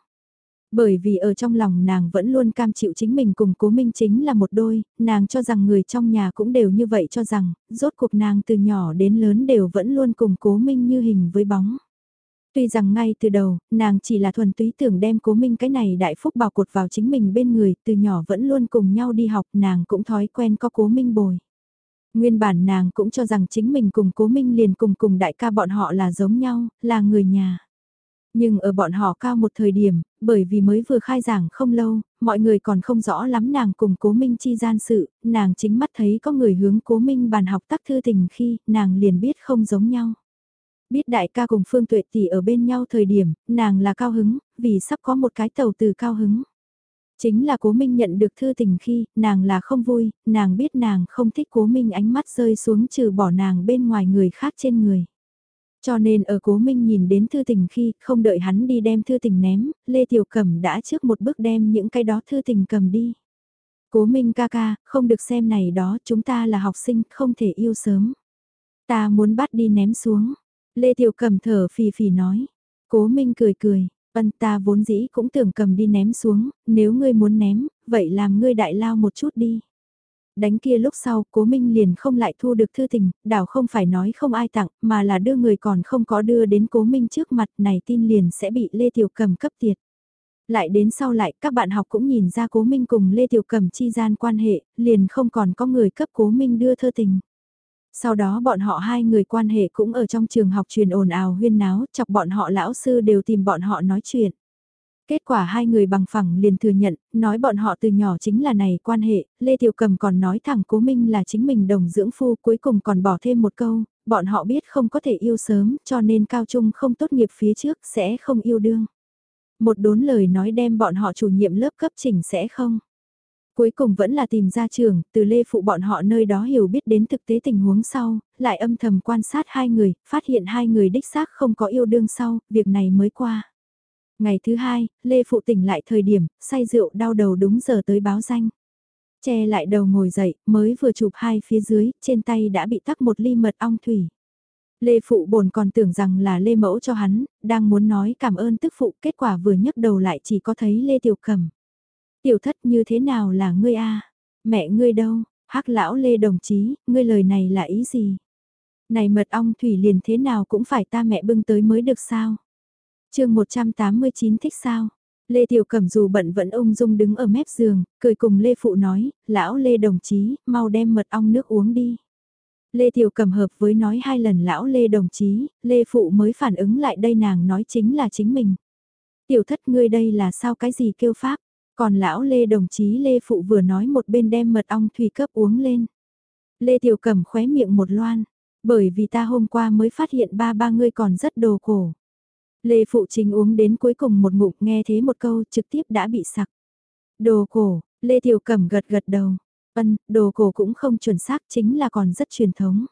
A: Bởi vì ở trong lòng nàng vẫn luôn cam chịu chính mình cùng Cố Minh chính là một đôi, nàng cho rằng người trong nhà cũng đều như vậy cho rằng, rốt cuộc nàng từ nhỏ đến lớn đều vẫn luôn cùng Cố Minh như hình với bóng. Tuy rằng ngay từ đầu, nàng chỉ là thuần túy tưởng đem cố minh cái này đại phúc bảo cột vào chính mình bên người, từ nhỏ vẫn luôn cùng nhau đi học, nàng cũng thói quen có cố minh bồi. Nguyên bản nàng cũng cho rằng chính mình cùng cố minh liền cùng cùng đại ca bọn họ là giống nhau, là người nhà. Nhưng ở bọn họ cao một thời điểm, bởi vì mới vừa khai giảng không lâu, mọi người còn không rõ lắm nàng cùng cố minh chi gian sự, nàng chính mắt thấy có người hướng cố minh bàn học tác thư tình khi nàng liền biết không giống nhau. Biết đại ca cùng Phương Tuệ tỷ ở bên nhau thời điểm, nàng là cao hứng, vì sắp có một cái tàu từ cao hứng. Chính là cố minh nhận được thư tình khi, nàng là không vui, nàng biết nàng không thích cố minh ánh mắt rơi xuống trừ bỏ nàng bên ngoài người khác trên người. Cho nên ở cố minh nhìn đến thư tình khi không đợi hắn đi đem thư tình ném, Lê Tiểu Cẩm đã trước một bước đem những cái đó thư tình cầm đi. Cố minh ca ca, không được xem này đó, chúng ta là học sinh, không thể yêu sớm. Ta muốn bắt đi ném xuống. Lê Tiểu Cẩm thở phì phì nói. Cố minh cười cười, ân ta vốn dĩ cũng tưởng cầm đi ném xuống, nếu ngươi muốn ném, vậy làm ngươi đại lao một chút đi. Đánh kia lúc sau, cố minh liền không lại thu được thư tình, đảo không phải nói không ai tặng, mà là đưa người còn không có đưa đến cố minh trước mặt này tin liền sẽ bị Lê Tiểu Cầm cấp tiệt. Lại đến sau lại, các bạn học cũng nhìn ra cố minh cùng Lê Tiểu Cầm chi gian quan hệ, liền không còn có người cấp cố minh đưa thư tình. Sau đó bọn họ hai người quan hệ cũng ở trong trường học truyền ồn ào huyên náo, chọc bọn họ lão sư đều tìm bọn họ nói chuyện. Kết quả hai người bằng phẳng liền thừa nhận, nói bọn họ từ nhỏ chính là này quan hệ, Lê Tiểu Cầm còn nói thẳng Cố Minh là chính mình đồng dưỡng phu cuối cùng còn bỏ thêm một câu, bọn họ biết không có thể yêu sớm cho nên cao trung không tốt nghiệp phía trước sẽ không yêu đương. Một đốn lời nói đem bọn họ chủ nhiệm lớp cấp chỉnh sẽ không. Cuối cùng vẫn là tìm ra trường, từ lê phụ bọn họ nơi đó hiểu biết đến thực tế tình huống sau, lại âm thầm quan sát hai người, phát hiện hai người đích xác không có yêu đương sau, việc này mới qua. Ngày thứ hai, Lê Phụ tỉnh lại thời điểm, say rượu đau đầu đúng giờ tới báo danh. Che lại đầu ngồi dậy, mới vừa chụp hai phía dưới, trên tay đã bị tắc một ly mật ong thủy. Lê Phụ bồn còn tưởng rằng là Lê Mẫu cho hắn, đang muốn nói cảm ơn tức phụ, kết quả vừa nhấc đầu lại chỉ có thấy Lê Tiểu Cầm. Tiểu thất như thế nào là ngươi a Mẹ ngươi đâu? hắc lão Lê đồng chí, ngươi lời này là ý gì? Này mật ong thủy liền thế nào cũng phải ta mẹ bưng tới mới được sao? chương 189 thích sao? Lê Tiểu Cẩm dù bận vẫn ung dung đứng ở mép giường, cười cùng Lê Phụ nói, lão Lê đồng chí, mau đem mật ong nước uống đi. Lê Tiểu Cẩm hợp với nói hai lần lão Lê đồng chí, Lê Phụ mới phản ứng lại đây nàng nói chính là chính mình. Tiểu thất ngươi đây là sao cái gì kêu pháp, còn lão Lê đồng chí Lê Phụ vừa nói một bên đem mật ong thủy cấp uống lên. Lê Tiểu Cẩm khóe miệng một loan, bởi vì ta hôm qua mới phát hiện ba ba ngươi còn rất đồ cổ. Lê Phụ Chính uống đến cuối cùng một ngụm nghe thế một câu trực tiếp đã bị sặc. Đồ cổ, Lê Tiểu Cẩm gật gật đầu. Ân, đồ cổ cũng không chuẩn xác chính là còn rất truyền thống.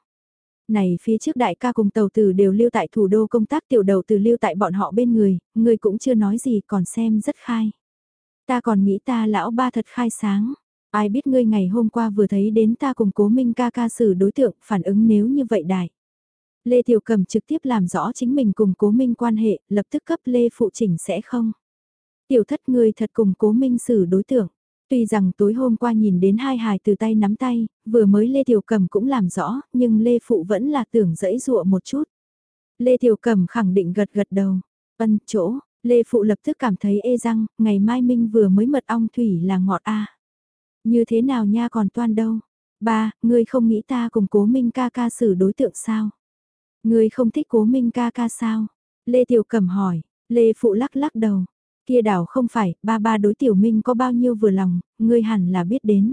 A: Này phía trước đại ca cùng tàu tử đều lưu tại thủ đô công tác tiểu đầu từ lưu tại bọn họ bên người, người cũng chưa nói gì còn xem rất khai. Ta còn nghĩ ta lão ba thật khai sáng. Ai biết ngươi ngày hôm qua vừa thấy đến ta cùng cố minh ca ca xử đối tượng phản ứng nếu như vậy đại. Lê Tiểu Cầm trực tiếp làm rõ chính mình cùng Cố Minh quan hệ, lập tức cấp Lê Phụ chỉnh sẽ không. Tiểu thất ngươi thật cùng Cố Minh xử đối tượng. Tuy rằng tối hôm qua nhìn đến hai hài từ tay nắm tay, vừa mới Lê Tiểu Cầm cũng làm rõ, nhưng Lê Phụ vẫn là tưởng dẫy dụa một chút. Lê Tiểu Cầm khẳng định gật gật đầu. Ân chỗ, Lê Phụ lập tức cảm thấy ê răng, ngày mai Minh vừa mới mật ong thủy là ngọt a Như thế nào nha còn toan đâu? Ba, ngươi không nghĩ ta cùng cố Minh ca ca xử đối tượng sao? Ngươi không thích cố minh ca ca sao? Lê Tiểu Cẩm hỏi, Lê Phụ lắc lắc đầu. Kia đảo không phải, ba ba đối tiểu minh có bao nhiêu vừa lòng, ngươi hẳn là biết đến.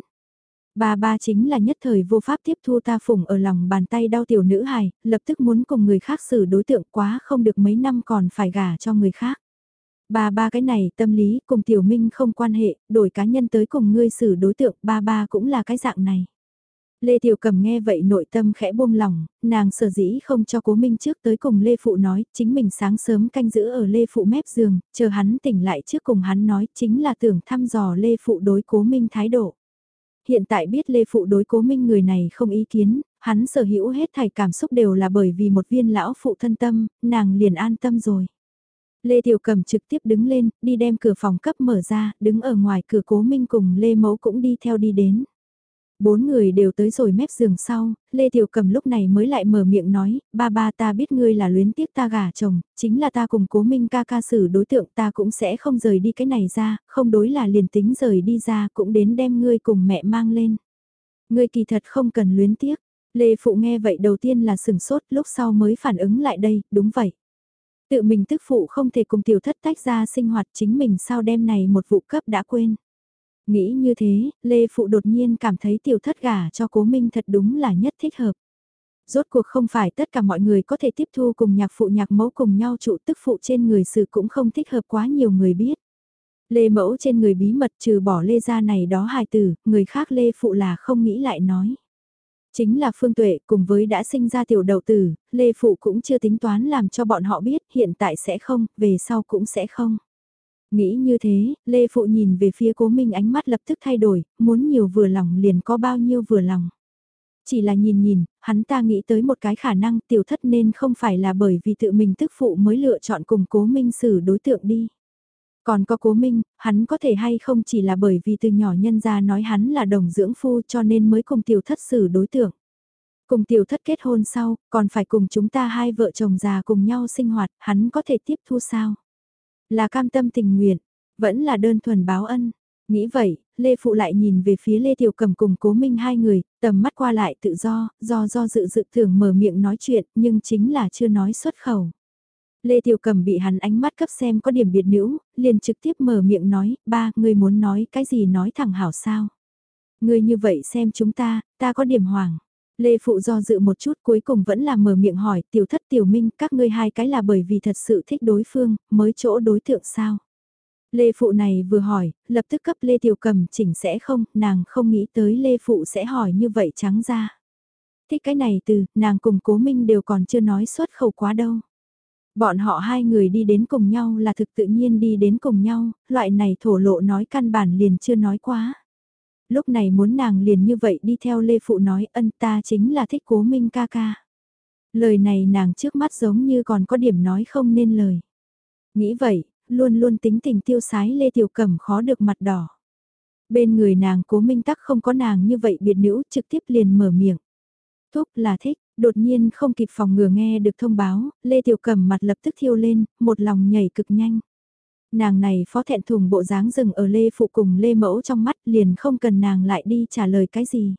A: Ba ba chính là nhất thời vô pháp tiếp thu ta phủng ở lòng bàn tay đau tiểu nữ hài, lập tức muốn cùng người khác xử đối tượng quá không được mấy năm còn phải gả cho người khác. Ba ba cái này tâm lý cùng tiểu minh không quan hệ, đổi cá nhân tới cùng ngươi xử đối tượng ba ba cũng là cái dạng này. Lê Tiểu Cầm nghe vậy nội tâm khẽ buông lòng, nàng sở dĩ không cho Cố Minh trước tới cùng Lê Phụ nói, chính mình sáng sớm canh giữ ở Lê Phụ mép giường, chờ hắn tỉnh lại trước cùng hắn nói, chính là tưởng thăm dò Lê Phụ đối Cố Minh thái độ. Hiện tại biết Lê Phụ đối Cố Minh người này không ý kiến, hắn sở hữu hết thảy cảm xúc đều là bởi vì một viên lão phụ thân tâm, nàng liền an tâm rồi. Lê Tiểu Cầm trực tiếp đứng lên, đi đem cửa phòng cấp mở ra, đứng ở ngoài cửa Cố Minh cùng Lê Mẫu cũng đi theo đi đến. Bốn người đều tới rồi mép giường sau, Lê Tiểu Cầm lúc này mới lại mở miệng nói, ba ba ta biết ngươi là luyến tiếc ta gả chồng, chính là ta cùng cố minh ca ca xử đối tượng ta cũng sẽ không rời đi cái này ra, không đối là liền tính rời đi ra cũng đến đem ngươi cùng mẹ mang lên. Ngươi kỳ thật không cần luyến tiếc, Lê Phụ nghe vậy đầu tiên là sừng sốt lúc sau mới phản ứng lại đây, đúng vậy. Tự mình tức phụ không thể cùng tiểu thất tách ra sinh hoạt chính mình sau đêm này một vụ cấp đã quên. Nghĩ như thế, Lê Phụ đột nhiên cảm thấy tiểu thất gả cho cố minh thật đúng là nhất thích hợp. Rốt cuộc không phải tất cả mọi người có thể tiếp thu cùng nhạc phụ nhạc mẫu cùng nhau trụ tức phụ trên người sự cũng không thích hợp quá nhiều người biết. Lê mẫu trên người bí mật trừ bỏ lê gia này đó hài tử, người khác lê phụ là không nghĩ lại nói. Chính là Phương Tuệ cùng với đã sinh ra tiểu đầu tử, Lê Phụ cũng chưa tính toán làm cho bọn họ biết hiện tại sẽ không, về sau cũng sẽ không. Nghĩ như thế, Lê Phụ nhìn về phía cố minh ánh mắt lập tức thay đổi, muốn nhiều vừa lòng liền có bao nhiêu vừa lòng. Chỉ là nhìn nhìn, hắn ta nghĩ tới một cái khả năng tiểu thất nên không phải là bởi vì tự mình tức phụ mới lựa chọn cùng cố minh xử đối tượng đi. Còn có cố minh, hắn có thể hay không chỉ là bởi vì từ nhỏ nhân ra nói hắn là đồng dưỡng phu cho nên mới cùng tiểu thất xử đối tượng. Cùng tiểu thất kết hôn sau, còn phải cùng chúng ta hai vợ chồng già cùng nhau sinh hoạt, hắn có thể tiếp thu sao? Là cam tâm tình nguyện, vẫn là đơn thuần báo ân. Nghĩ vậy, Lê Phụ lại nhìn về phía Lê Tiểu Cầm cùng Cố Minh hai người, tầm mắt qua lại tự do, do do dự dự tưởng mở miệng nói chuyện nhưng chính là chưa nói xuất khẩu. Lê Tiểu Cầm bị hắn ánh mắt cấp xem có điểm biệt nữ, liền trực tiếp mở miệng nói, ba, ngươi muốn nói cái gì nói thẳng hảo sao. Ngươi như vậy xem chúng ta, ta có điểm hoàng. Lê Phụ do dự một chút cuối cùng vẫn là mở miệng hỏi tiểu thất tiểu minh các ngươi hai cái là bởi vì thật sự thích đối phương, mới chỗ đối tượng sao. Lê Phụ này vừa hỏi, lập tức cấp Lê Tiểu Cầm chỉnh sẽ không, nàng không nghĩ tới Lê Phụ sẽ hỏi như vậy trắng ra. Thích cái này từ, nàng cùng cố minh đều còn chưa nói xuất khẩu quá đâu. Bọn họ hai người đi đến cùng nhau là thực tự nhiên đi đến cùng nhau, loại này thổ lộ nói căn bản liền chưa nói quá. Lúc này muốn nàng liền như vậy đi theo Lê Phụ nói ân ta chính là thích cố minh ca ca. Lời này nàng trước mắt giống như còn có điểm nói không nên lời. Nghĩ vậy, luôn luôn tính tình tiêu sái Lê Tiểu Cẩm khó được mặt đỏ. Bên người nàng cố minh tắc không có nàng như vậy biệt nữ trực tiếp liền mở miệng. Thúc là thích, đột nhiên không kịp phòng ngừa nghe được thông báo, Lê Tiểu Cẩm mặt lập tức thiêu lên, một lòng nhảy cực nhanh. Nàng này phó thẹn thùng bộ dáng rừng ở Lê Phụ cùng Lê Mẫu trong mắt liền không cần nàng lại đi trả lời cái gì.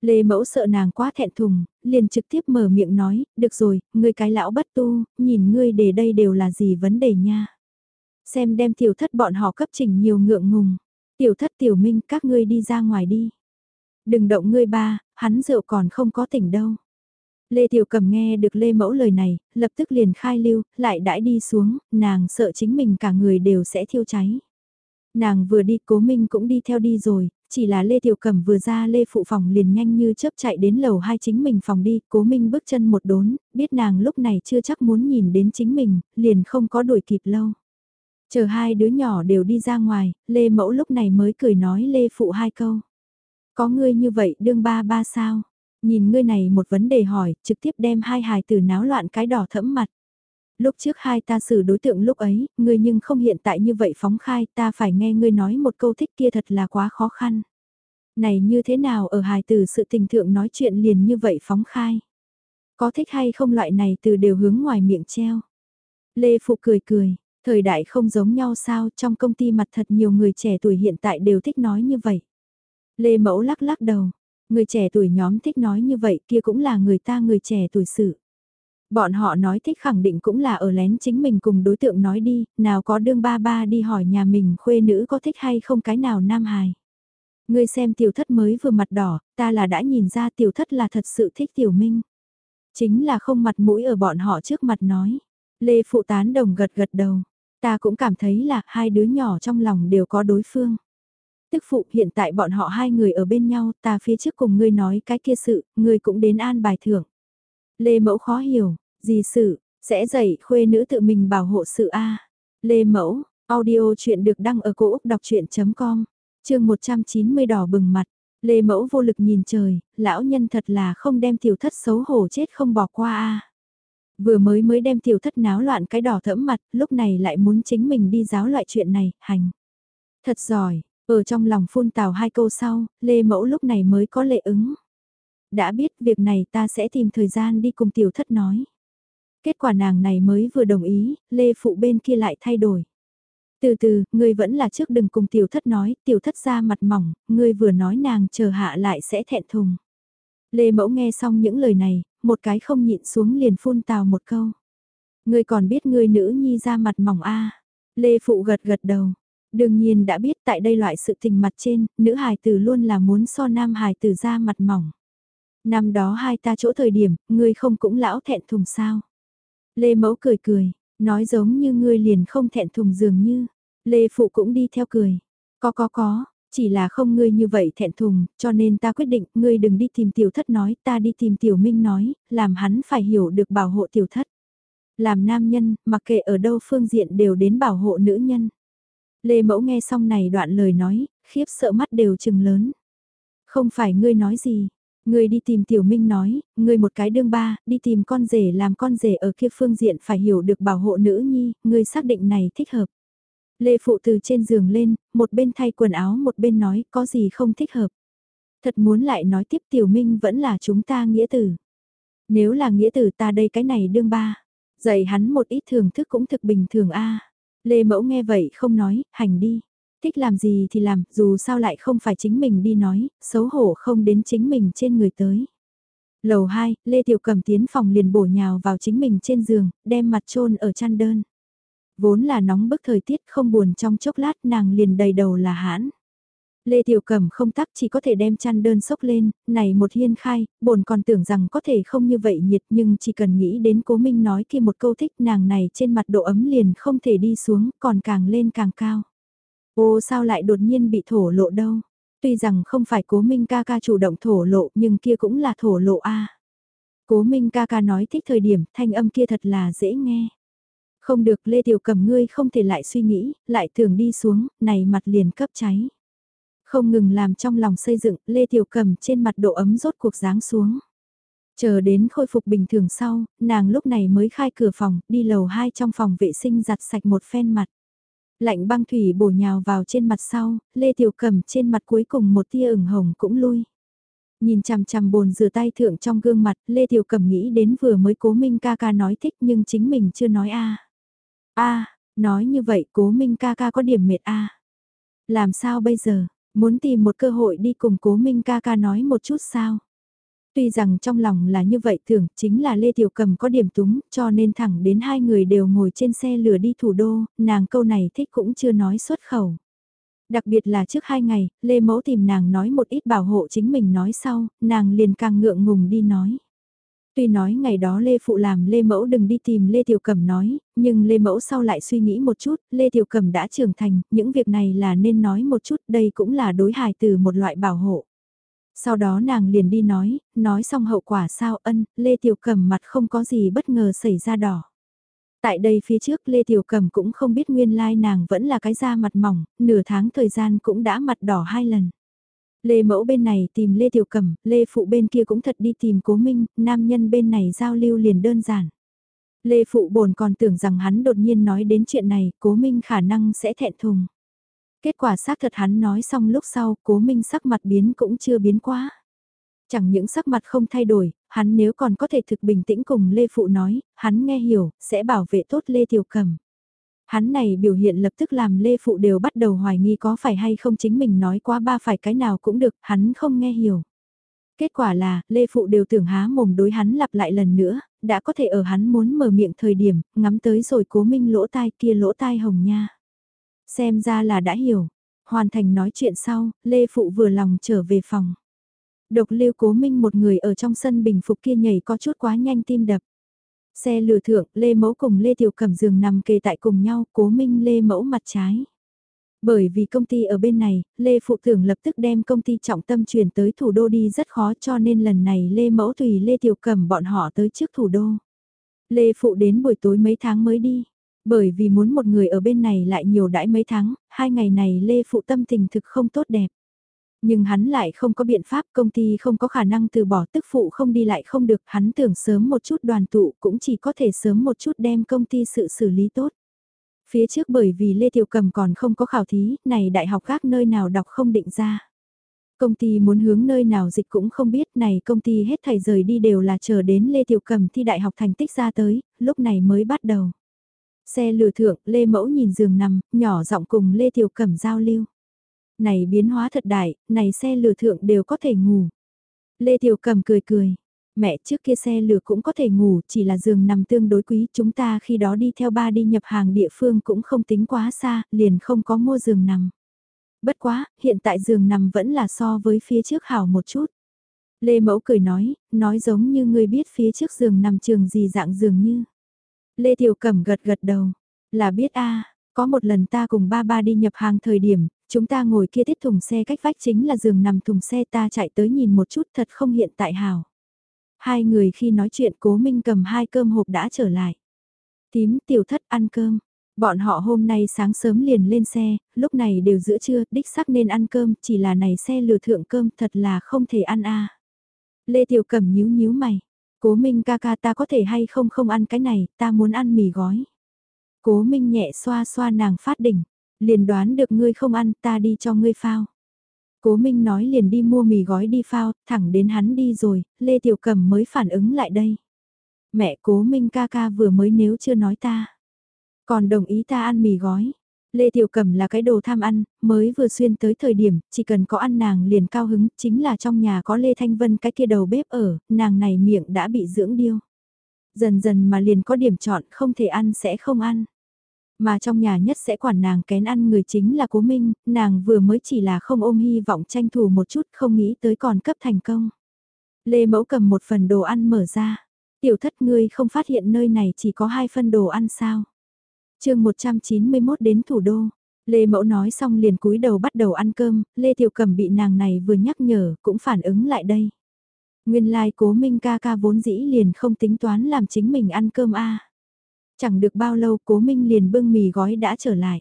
A: Lê Mẫu sợ nàng quá thẹn thùng, liền trực tiếp mở miệng nói, được rồi, ngươi cái lão bất tu, nhìn ngươi để đây đều là gì vấn đề nha. Xem đem tiểu thất bọn họ cấp trình nhiều ngượng ngùng. Tiểu thất tiểu minh các ngươi đi ra ngoài đi. Đừng động ngươi ba, hắn rượu còn không có tỉnh đâu. Lê Tiểu Cầm nghe được Lê Mẫu lời này, lập tức liền khai lưu, lại đãi đi xuống, nàng sợ chính mình cả người đều sẽ thiêu cháy. Nàng vừa đi cố minh cũng đi theo đi rồi, chỉ là Lê Tiểu Cầm vừa ra Lê Phụ phòng liền nhanh như chớp chạy đến lầu hai chính mình phòng đi, cố minh bước chân một đốn, biết nàng lúc này chưa chắc muốn nhìn đến chính mình, liền không có đuổi kịp lâu. Chờ hai đứa nhỏ đều đi ra ngoài, Lê Mẫu lúc này mới cười nói Lê Phụ hai câu. Có ngươi như vậy đương ba ba sao? Nhìn ngươi này một vấn đề hỏi, trực tiếp đem hai hài tử náo loạn cái đỏ thẫm mặt. Lúc trước hai ta xử đối tượng lúc ấy, ngươi nhưng không hiện tại như vậy phóng khai, ta phải nghe ngươi nói một câu thích kia thật là quá khó khăn. Này như thế nào ở hài tử sự tình thượng nói chuyện liền như vậy phóng khai. Có thích hay không loại này từ đều hướng ngoài miệng treo. Lê Phụ cười cười, thời đại không giống nhau sao trong công ty mặt thật nhiều người trẻ tuổi hiện tại đều thích nói như vậy. Lê Mẫu lắc lắc đầu, Người trẻ tuổi nhóm thích nói như vậy kia cũng là người ta người trẻ tuổi sự. Bọn họ nói thích khẳng định cũng là ở lén chính mình cùng đối tượng nói đi, nào có đương ba ba đi hỏi nhà mình khuê nữ có thích hay không cái nào nam hài. Ngươi xem tiểu thất mới vừa mặt đỏ, ta là đã nhìn ra tiểu thất là thật sự thích tiểu minh. Chính là không mặt mũi ở bọn họ trước mặt nói. Lê Phụ Tán đồng gật gật đầu. Ta cũng cảm thấy là hai đứa nhỏ trong lòng đều có đối phương. Tức phụ hiện tại bọn họ hai người ở bên nhau, ta phía trước cùng ngươi nói cái kia sự, ngươi cũng đến an bài thưởng. Lê Mẫu khó hiểu, gì sự, sẽ dạy khuê nữ tự mình bảo hộ sự A. Lê Mẫu, audio chuyện được đăng ở cổ Úc đọc chuyện.com, chương 190 đỏ bừng mặt. Lê Mẫu vô lực nhìn trời, lão nhân thật là không đem tiểu thất xấu hổ chết không bỏ qua A. Vừa mới mới đem tiểu thất náo loạn cái đỏ thẫm mặt, lúc này lại muốn chính mình đi giáo loại chuyện này, hành. Thật giỏi, ở trong lòng phun tào hai câu sau, Lê Mẫu lúc này mới có lệ ứng. Đã biết việc này ta sẽ tìm thời gian đi cùng tiểu thất nói. Kết quả nàng này mới vừa đồng ý, Lê Phụ bên kia lại thay đổi. Từ từ, ngươi vẫn là trước đừng cùng tiểu thất nói, tiểu thất ra mặt mỏng, ngươi vừa nói nàng chờ hạ lại sẽ thẹn thùng. Lê Mẫu nghe xong những lời này, một cái không nhịn xuống liền phun tào một câu. Ngươi còn biết ngươi nữ nhi ra mặt mỏng a Lê Phụ gật gật đầu. Đương nhiên đã biết tại đây loại sự tình mặt trên, nữ hài tử luôn là muốn so nam hài tử ra mặt mỏng. Năm đó hai ta chỗ thời điểm, ngươi không cũng lão thẹn thùng sao. Lê Mẫu cười cười, nói giống như ngươi liền không thẹn thùng dường như. Lê Phụ cũng đi theo cười. Có có có, chỉ là không ngươi như vậy thẹn thùng, cho nên ta quyết định ngươi đừng đi tìm tiểu thất nói, ta đi tìm tiểu minh nói, làm hắn phải hiểu được bảo hộ tiểu thất. Làm nam nhân, mặc kệ ở đâu phương diện đều đến bảo hộ nữ nhân. Lê Mẫu nghe xong này đoạn lời nói, khiếp sợ mắt đều chừng lớn. Không phải ngươi nói gì, ngươi đi tìm Tiểu Minh nói, ngươi một cái đương ba, đi tìm con rể làm con rể ở kia phương diện phải hiểu được bảo hộ nữ nhi, ngươi xác định này thích hợp. Lê Phụ từ trên giường lên, một bên thay quần áo một bên nói có gì không thích hợp. Thật muốn lại nói tiếp Tiểu Minh vẫn là chúng ta nghĩa tử. Nếu là nghĩa tử ta đây cái này đương ba, dạy hắn một ít thưởng thức cũng thực bình thường a Lê Mẫu nghe vậy không nói, hành đi. Thích làm gì thì làm, dù sao lại không phải chính mình đi nói, xấu hổ không đến chính mình trên người tới. Lầu 2, Lê Tiểu Cầm tiến phòng liền bổ nhào vào chính mình trên giường, đem mặt trôn ở chăn đơn. Vốn là nóng bức thời tiết không buồn trong chốc lát nàng liền đầy đầu là hãn. Lê Tiểu Cẩm không tắc chỉ có thể đem chăn đơn sốc lên, này một hiên khai, bồn còn tưởng rằng có thể không như vậy nhiệt nhưng chỉ cần nghĩ đến cố minh nói kia một câu thích nàng này trên mặt độ ấm liền không thể đi xuống, còn càng lên càng cao. Ô sao lại đột nhiên bị thổ lộ đâu? Tuy rằng không phải cố minh ca ca chủ động thổ lộ nhưng kia cũng là thổ lộ a Cố minh ca ca nói thích thời điểm thanh âm kia thật là dễ nghe. Không được Lê Tiểu Cẩm ngươi không thể lại suy nghĩ, lại thường đi xuống, này mặt liền cấp cháy. Không ngừng làm trong lòng xây dựng, Lê Tiểu Cầm trên mặt độ ấm rốt cuộc dáng xuống. Chờ đến khôi phục bình thường sau, nàng lúc này mới khai cửa phòng, đi lầu 2 trong phòng vệ sinh giặt sạch một phen mặt. Lạnh băng thủy bổ nhào vào trên mặt sau, Lê Tiểu Cầm trên mặt cuối cùng một tia ửng hồng cũng lui. Nhìn chằm chằm bồn rửa tay thượng trong gương mặt, Lê Tiểu Cầm nghĩ đến vừa mới cố minh ca ca nói thích nhưng chính mình chưa nói a a nói như vậy cố minh ca ca có điểm mệt a Làm sao bây giờ, Muốn tìm một cơ hội đi cùng cố minh ca ca nói một chút sao? Tuy rằng trong lòng là như vậy tưởng chính là Lê Tiểu Cầm có điểm túng cho nên thẳng đến hai người đều ngồi trên xe lửa đi thủ đô, nàng câu này thích cũng chưa nói xuất khẩu. Đặc biệt là trước hai ngày, Lê Mẫu tìm nàng nói một ít bảo hộ chính mình nói sau, nàng liền càng ngượng ngùng đi nói. Tuy nói ngày đó Lê Phụ làm Lê Mẫu đừng đi tìm Lê Tiểu Cẩm nói, nhưng Lê Mẫu sau lại suy nghĩ một chút, Lê Tiểu Cẩm đã trưởng thành, những việc này là nên nói một chút, đây cũng là đối hài từ một loại bảo hộ. Sau đó nàng liền đi nói, nói xong hậu quả sao ân, Lê Tiểu Cẩm mặt không có gì bất ngờ xảy ra đỏ. Tại đây phía trước Lê Tiểu Cẩm cũng không biết nguyên lai nàng vẫn là cái da mặt mỏng, nửa tháng thời gian cũng đã mặt đỏ hai lần. Lê Mẫu bên này tìm Lê Tiểu Cẩm, Lê Phụ bên kia cũng thật đi tìm Cố Minh, nam nhân bên này giao lưu liền đơn giản. Lê Phụ bồn còn tưởng rằng hắn đột nhiên nói đến chuyện này, Cố Minh khả năng sẽ thẹn thùng. Kết quả xác thật hắn nói xong lúc sau, Cố Minh sắc mặt biến cũng chưa biến quá. Chẳng những sắc mặt không thay đổi, hắn nếu còn có thể thực bình tĩnh cùng Lê Phụ nói, hắn nghe hiểu, sẽ bảo vệ tốt Lê Tiểu Cẩm. Hắn này biểu hiện lập tức làm Lê Phụ đều bắt đầu hoài nghi có phải hay không chính mình nói quá ba phải cái nào cũng được, hắn không nghe hiểu. Kết quả là, Lê Phụ đều tưởng há mồm đối hắn lặp lại lần nữa, đã có thể ở hắn muốn mở miệng thời điểm, ngắm tới rồi cố minh lỗ tai kia lỗ tai hồng nha. Xem ra là đã hiểu. Hoàn thành nói chuyện sau, Lê Phụ vừa lòng trở về phòng. Độc lưu cố minh một người ở trong sân bình phục kia nhảy có chút quá nhanh tim đập. Xe lừa thượng, Lê Mẫu cùng Lê Tiểu Cẩm giường nằm kề tại cùng nhau, cố minh Lê Mẫu mặt trái. Bởi vì công ty ở bên này, Lê Phụ Thưởng lập tức đem công ty trọng tâm chuyển tới thủ đô đi rất khó cho nên lần này Lê Mẫu tùy Lê Tiểu Cẩm bọn họ tới trước thủ đô. Lê Phụ đến buổi tối mấy tháng mới đi. Bởi vì muốn một người ở bên này lại nhiều đãi mấy tháng, hai ngày này Lê Phụ tâm tình thực không tốt đẹp. Nhưng hắn lại không có biện pháp công ty không có khả năng từ bỏ tức phụ không đi lại không được hắn tưởng sớm một chút đoàn tụ cũng chỉ có thể sớm một chút đem công ty sự xử lý tốt. Phía trước bởi vì Lê Tiểu Cầm còn không có khảo thí, này đại học khác nơi nào đọc không định ra. Công ty muốn hướng nơi nào dịch cũng không biết này công ty hết thầy rời đi đều là chờ đến Lê Tiểu Cầm thi đại học thành tích ra tới, lúc này mới bắt đầu. Xe lừa thượng, Lê Mẫu nhìn giường nằm, nhỏ giọng cùng Lê Tiểu Cẩm giao lưu này biến hóa thật đại, này xe lừa thượng đều có thể ngủ. Lê Tiểu Cầm cười cười, Mẹ trước kia xe lửa cũng có thể ngủ, chỉ là giường nằm tương đối quý, chúng ta khi đó đi theo ba đi nhập hàng địa phương cũng không tính quá xa, liền không có mua giường nằm. Bất quá, hiện tại giường nằm vẫn là so với phía trước hảo một chút. Lê Mẫu cười nói, nói giống như người biết phía trước giường nằm trường gì dạng giường như. Lê Tiểu Cẩm gật gật đầu, là biết a có một lần ta cùng ba ba đi nhập hàng thời điểm, chúng ta ngồi kia tiết thùng xe cách vách chính là giường nằm thùng xe ta chạy tới nhìn một chút thật không hiện tại hào Hai người khi nói chuyện cố minh cầm hai cơm hộp đã trở lại. Tím tiểu thất ăn cơm. Bọn họ hôm nay sáng sớm liền lên xe, lúc này đều giữa trưa, đích xác nên ăn cơm, chỉ là này xe lừa thượng cơm thật là không thể ăn a. Lê Tiểu Cẩm nhíu nhíu mày. Cố Minh ca ca ta có thể hay không không ăn cái này, ta muốn ăn mì gói. Cố Minh nhẹ xoa xoa nàng phát đỉnh, liền đoán được ngươi không ăn, ta đi cho ngươi phao. Cố Minh nói liền đi mua mì gói đi phao, thẳng đến hắn đi rồi, Lê Tiểu Cầm mới phản ứng lại đây. Mẹ Cố Minh ca ca vừa mới nếu chưa nói ta. Còn đồng ý ta ăn mì gói. Lê Tiểu Cẩm là cái đồ tham ăn, mới vừa xuyên tới thời điểm, chỉ cần có ăn nàng liền cao hứng, chính là trong nhà có Lê Thanh Vân cái kia đầu bếp ở, nàng này miệng đã bị dưỡng điêu. Dần dần mà liền có điểm chọn không thể ăn sẽ không ăn. Mà trong nhà nhất sẽ quản nàng kén ăn người chính là cố minh, nàng vừa mới chỉ là không ôm hy vọng tranh thủ một chút không nghĩ tới còn cấp thành công. Lê Mẫu cầm một phần đồ ăn mở ra. Tiểu thất ngươi không phát hiện nơi này chỉ có hai phân đồ ăn sao. chương 191 đến thủ đô. Lê Mẫu nói xong liền cúi đầu bắt đầu ăn cơm, Lê Tiểu Cầm bị nàng này vừa nhắc nhở, cũng phản ứng lại đây. Nguyên lai like cố minh ca ca vốn dĩ liền không tính toán làm chính mình ăn cơm a Chẳng được bao lâu cố minh liền bưng mì gói đã trở lại.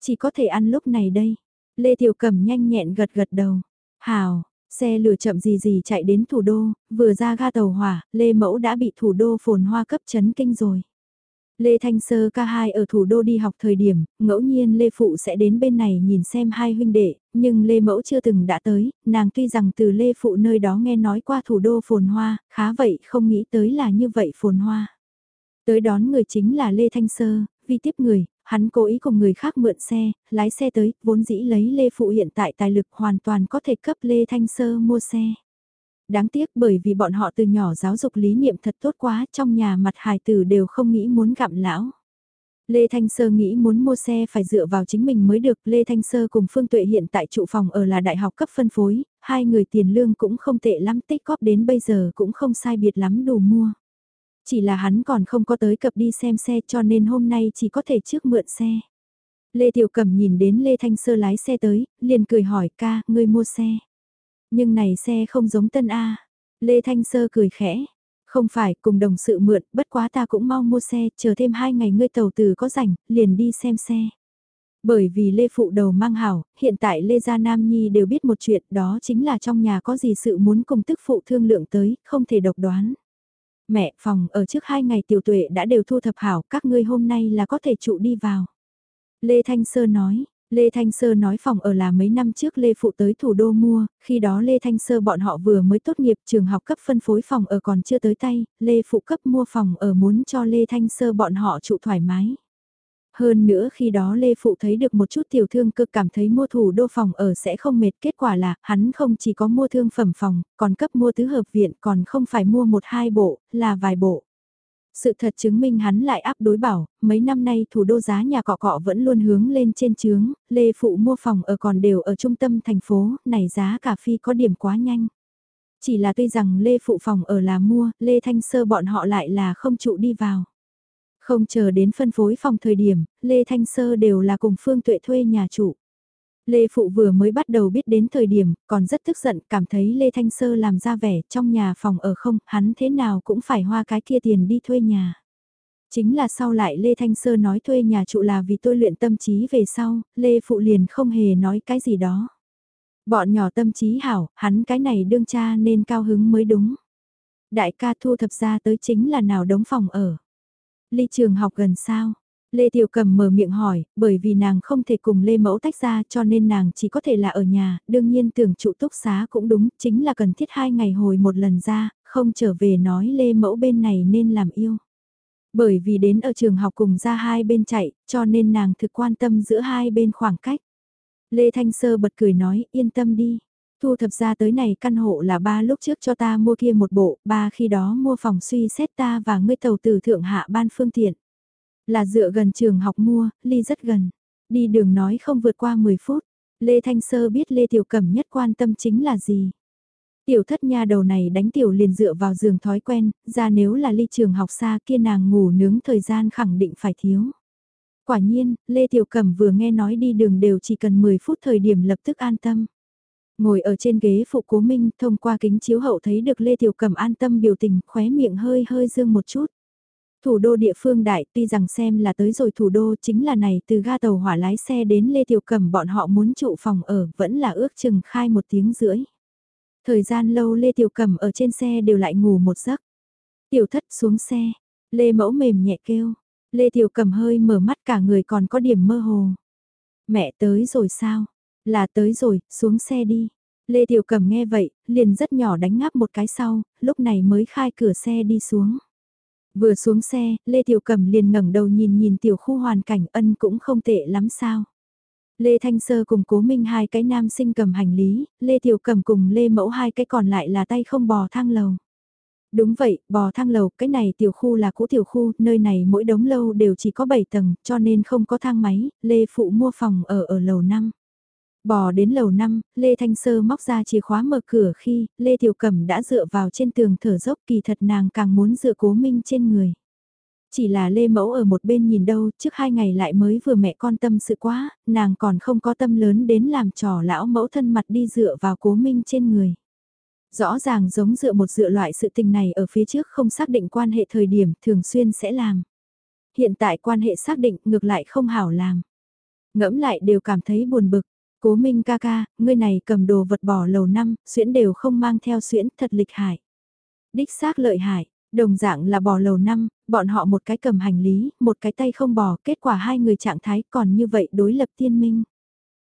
A: Chỉ có thể ăn lúc này đây. Lê Tiểu Cẩm nhanh nhẹn gật gật đầu. Hào, xe lửa chậm gì gì chạy đến thủ đô, vừa ra ga tàu hỏa, Lê Mẫu đã bị thủ đô phồn hoa cấp chấn kinh rồi. Lê Thanh Sơ ca hai ở thủ đô đi học thời điểm, ngẫu nhiên Lê Phụ sẽ đến bên này nhìn xem hai huynh đệ, nhưng Lê Mẫu chưa từng đã tới, nàng tuy rằng từ Lê Phụ nơi đó nghe nói qua thủ đô phồn hoa, khá vậy không nghĩ tới là như vậy phồn hoa. Tới đón người chính là Lê Thanh Sơ, vì tiếp người, hắn cố ý cùng người khác mượn xe, lái xe tới, vốn dĩ lấy Lê Phụ hiện tại tài lực hoàn toàn có thể cấp Lê Thanh Sơ mua xe. Đáng tiếc bởi vì bọn họ từ nhỏ giáo dục lý niệm thật tốt quá, trong nhà mặt hài tử đều không nghĩ muốn gặm lão. Lê Thanh Sơ nghĩ muốn mua xe phải dựa vào chính mình mới được. Lê Thanh Sơ cùng Phương Tuệ hiện tại trụ phòng ở là đại học cấp phân phối, hai người tiền lương cũng không tệ lắm tích góp đến bây giờ cũng không sai biệt lắm đủ mua. Chỉ là hắn còn không có tới cập đi xem xe cho nên hôm nay chỉ có thể trước mượn xe. Lê Tiểu Cẩm nhìn đến Lê Thanh Sơ lái xe tới, liền cười hỏi ca, ngươi mua xe. Nhưng này xe không giống tân A. Lê Thanh Sơ cười khẽ. Không phải, cùng đồng sự mượn, bất quá ta cũng mau mua xe, chờ thêm hai ngày ngươi tàu từ có rảnh, liền đi xem xe. Bởi vì Lê Phụ đầu mang hảo, hiện tại Lê Gia Nam Nhi đều biết một chuyện đó chính là trong nhà có gì sự muốn cùng tức phụ thương lượng tới, không thể độc đoán. Mẹ, phòng ở trước hai ngày tiểu tuệ đã đều thu thập hảo, các ngươi hôm nay là có thể trụ đi vào. Lê Thanh Sơ nói, Lê Thanh Sơ nói phòng ở là mấy năm trước Lê Phụ tới thủ đô mua, khi đó Lê Thanh Sơ bọn họ vừa mới tốt nghiệp trường học cấp phân phối phòng ở còn chưa tới tay, Lê Phụ cấp mua phòng ở muốn cho Lê Thanh Sơ bọn họ trụ thoải mái. Hơn nữa khi đó Lê Phụ thấy được một chút tiểu thương cực cảm thấy mua thủ đô phòng ở sẽ không mệt. Kết quả là hắn không chỉ có mua thương phẩm phòng, còn cấp mua tứ hợp viện còn không phải mua một hai bộ, là vài bộ. Sự thật chứng minh hắn lại áp đối bảo, mấy năm nay thủ đô giá nhà cọ cọ vẫn luôn hướng lên trên trướng, Lê Phụ mua phòng ở còn đều ở trung tâm thành phố, này giá cà phi có điểm quá nhanh. Chỉ là tuy rằng Lê Phụ phòng ở là mua, Lê Thanh Sơ bọn họ lại là không trụ đi vào. Không chờ đến phân phối phòng thời điểm, Lê Thanh Sơ đều là cùng Phương Tuệ thuê nhà chủ. Lê Phụ vừa mới bắt đầu biết đến thời điểm, còn rất tức giận, cảm thấy Lê Thanh Sơ làm ra vẻ trong nhà phòng ở không, hắn thế nào cũng phải hoa cái kia tiền đi thuê nhà. Chính là sau lại Lê Thanh Sơ nói thuê nhà trụ là vì tôi luyện tâm trí về sau, Lê Phụ liền không hề nói cái gì đó. Bọn nhỏ tâm trí hảo, hắn cái này đương cha nên cao hứng mới đúng. Đại ca thu thập ra tới chính là nào đống phòng ở. Ly trường học gần sao? Lê Tiểu Cầm mở miệng hỏi, bởi vì nàng không thể cùng Lê Mẫu tách ra cho nên nàng chỉ có thể là ở nhà, đương nhiên tưởng trụ túc xá cũng đúng, chính là cần thiết hai ngày hồi một lần ra, không trở về nói Lê Mẫu bên này nên làm yêu. Bởi vì đến ở trường học cùng ra hai bên chạy, cho nên nàng thực quan tâm giữa hai bên khoảng cách. Lê Thanh Sơ bật cười nói, yên tâm đi. Thu thập ra tới này căn hộ là ba lúc trước cho ta mua kia một bộ, ba khi đó mua phòng suy xét ta và ngươi tàu từ thượng hạ ban phương tiện. Là dựa gần trường học mua, ly rất gần. Đi đường nói không vượt qua 10 phút. Lê Thanh Sơ biết Lê Tiểu Cẩm nhất quan tâm chính là gì. Tiểu thất nha đầu này đánh tiểu liền dựa vào giường thói quen, ra nếu là ly trường học xa kia nàng ngủ nướng thời gian khẳng định phải thiếu. Quả nhiên, Lê Tiểu Cẩm vừa nghe nói đi đường đều chỉ cần 10 phút thời điểm lập tức an tâm. Ngồi ở trên ghế phụ cố minh thông qua kính chiếu hậu thấy được Lê Tiểu Cẩm an tâm biểu tình khóe miệng hơi hơi dương một chút. Thủ đô địa phương đại tuy rằng xem là tới rồi thủ đô chính là này từ ga tàu hỏa lái xe đến Lê Tiểu Cẩm bọn họ muốn trụ phòng ở vẫn là ước chừng khai một tiếng rưỡi. Thời gian lâu Lê Tiểu Cẩm ở trên xe đều lại ngủ một giấc. Tiểu thất xuống xe, Lê Mẫu mềm nhẹ kêu, Lê Tiểu Cẩm hơi mở mắt cả người còn có điểm mơ hồ. Mẹ tới rồi sao? Là tới rồi, xuống xe đi. Lê Tiểu Cẩm nghe vậy, liền rất nhỏ đánh ngáp một cái sau, lúc này mới khai cửa xe đi xuống. Vừa xuống xe, Lê Tiểu Cẩm liền ngẩng đầu nhìn nhìn tiểu khu hoàn cảnh ân cũng không tệ lắm sao. Lê Thanh Sơ cùng Cố Minh hai cái nam sinh cầm hành lý, Lê Tiểu Cẩm cùng Lê Mẫu hai cái còn lại là tay không bò thang lầu. Đúng vậy, bò thang lầu, cái này tiểu khu là cũ tiểu khu, nơi này mỗi đống lâu đều chỉ có 7 tầng, cho nên không có thang máy, Lê Phụ mua phòng ở ở lầu 5. Bò đến lầu 5, Lê Thanh Sơ móc ra chìa khóa mở cửa khi, Lê Tiểu Cẩm đã dựa vào trên tường thở dốc kỳ thật nàng càng muốn dựa cố minh trên người. Chỉ là Lê Mẫu ở một bên nhìn đâu, trước hai ngày lại mới vừa mẹ con tâm sự quá, nàng còn không có tâm lớn đến làm trò lão mẫu thân mặt đi dựa vào cố minh trên người. Rõ ràng giống dựa một dựa loại sự tình này ở phía trước không xác định quan hệ thời điểm thường xuyên sẽ làm. Hiện tại quan hệ xác định ngược lại không hảo làm. Ngẫm lại đều cảm thấy buồn bực. Cố Minh ca ca, ngươi này cầm đồ vật bỏ lầu năm, xuyễn đều không mang theo xuyễn thật lịch hại. Đích xác lợi hại, đồng dạng là bỏ lầu năm, bọn họ một cái cầm hành lý, một cái tay không bỏ, kết quả hai người trạng thái còn như vậy đối lập tiên minh.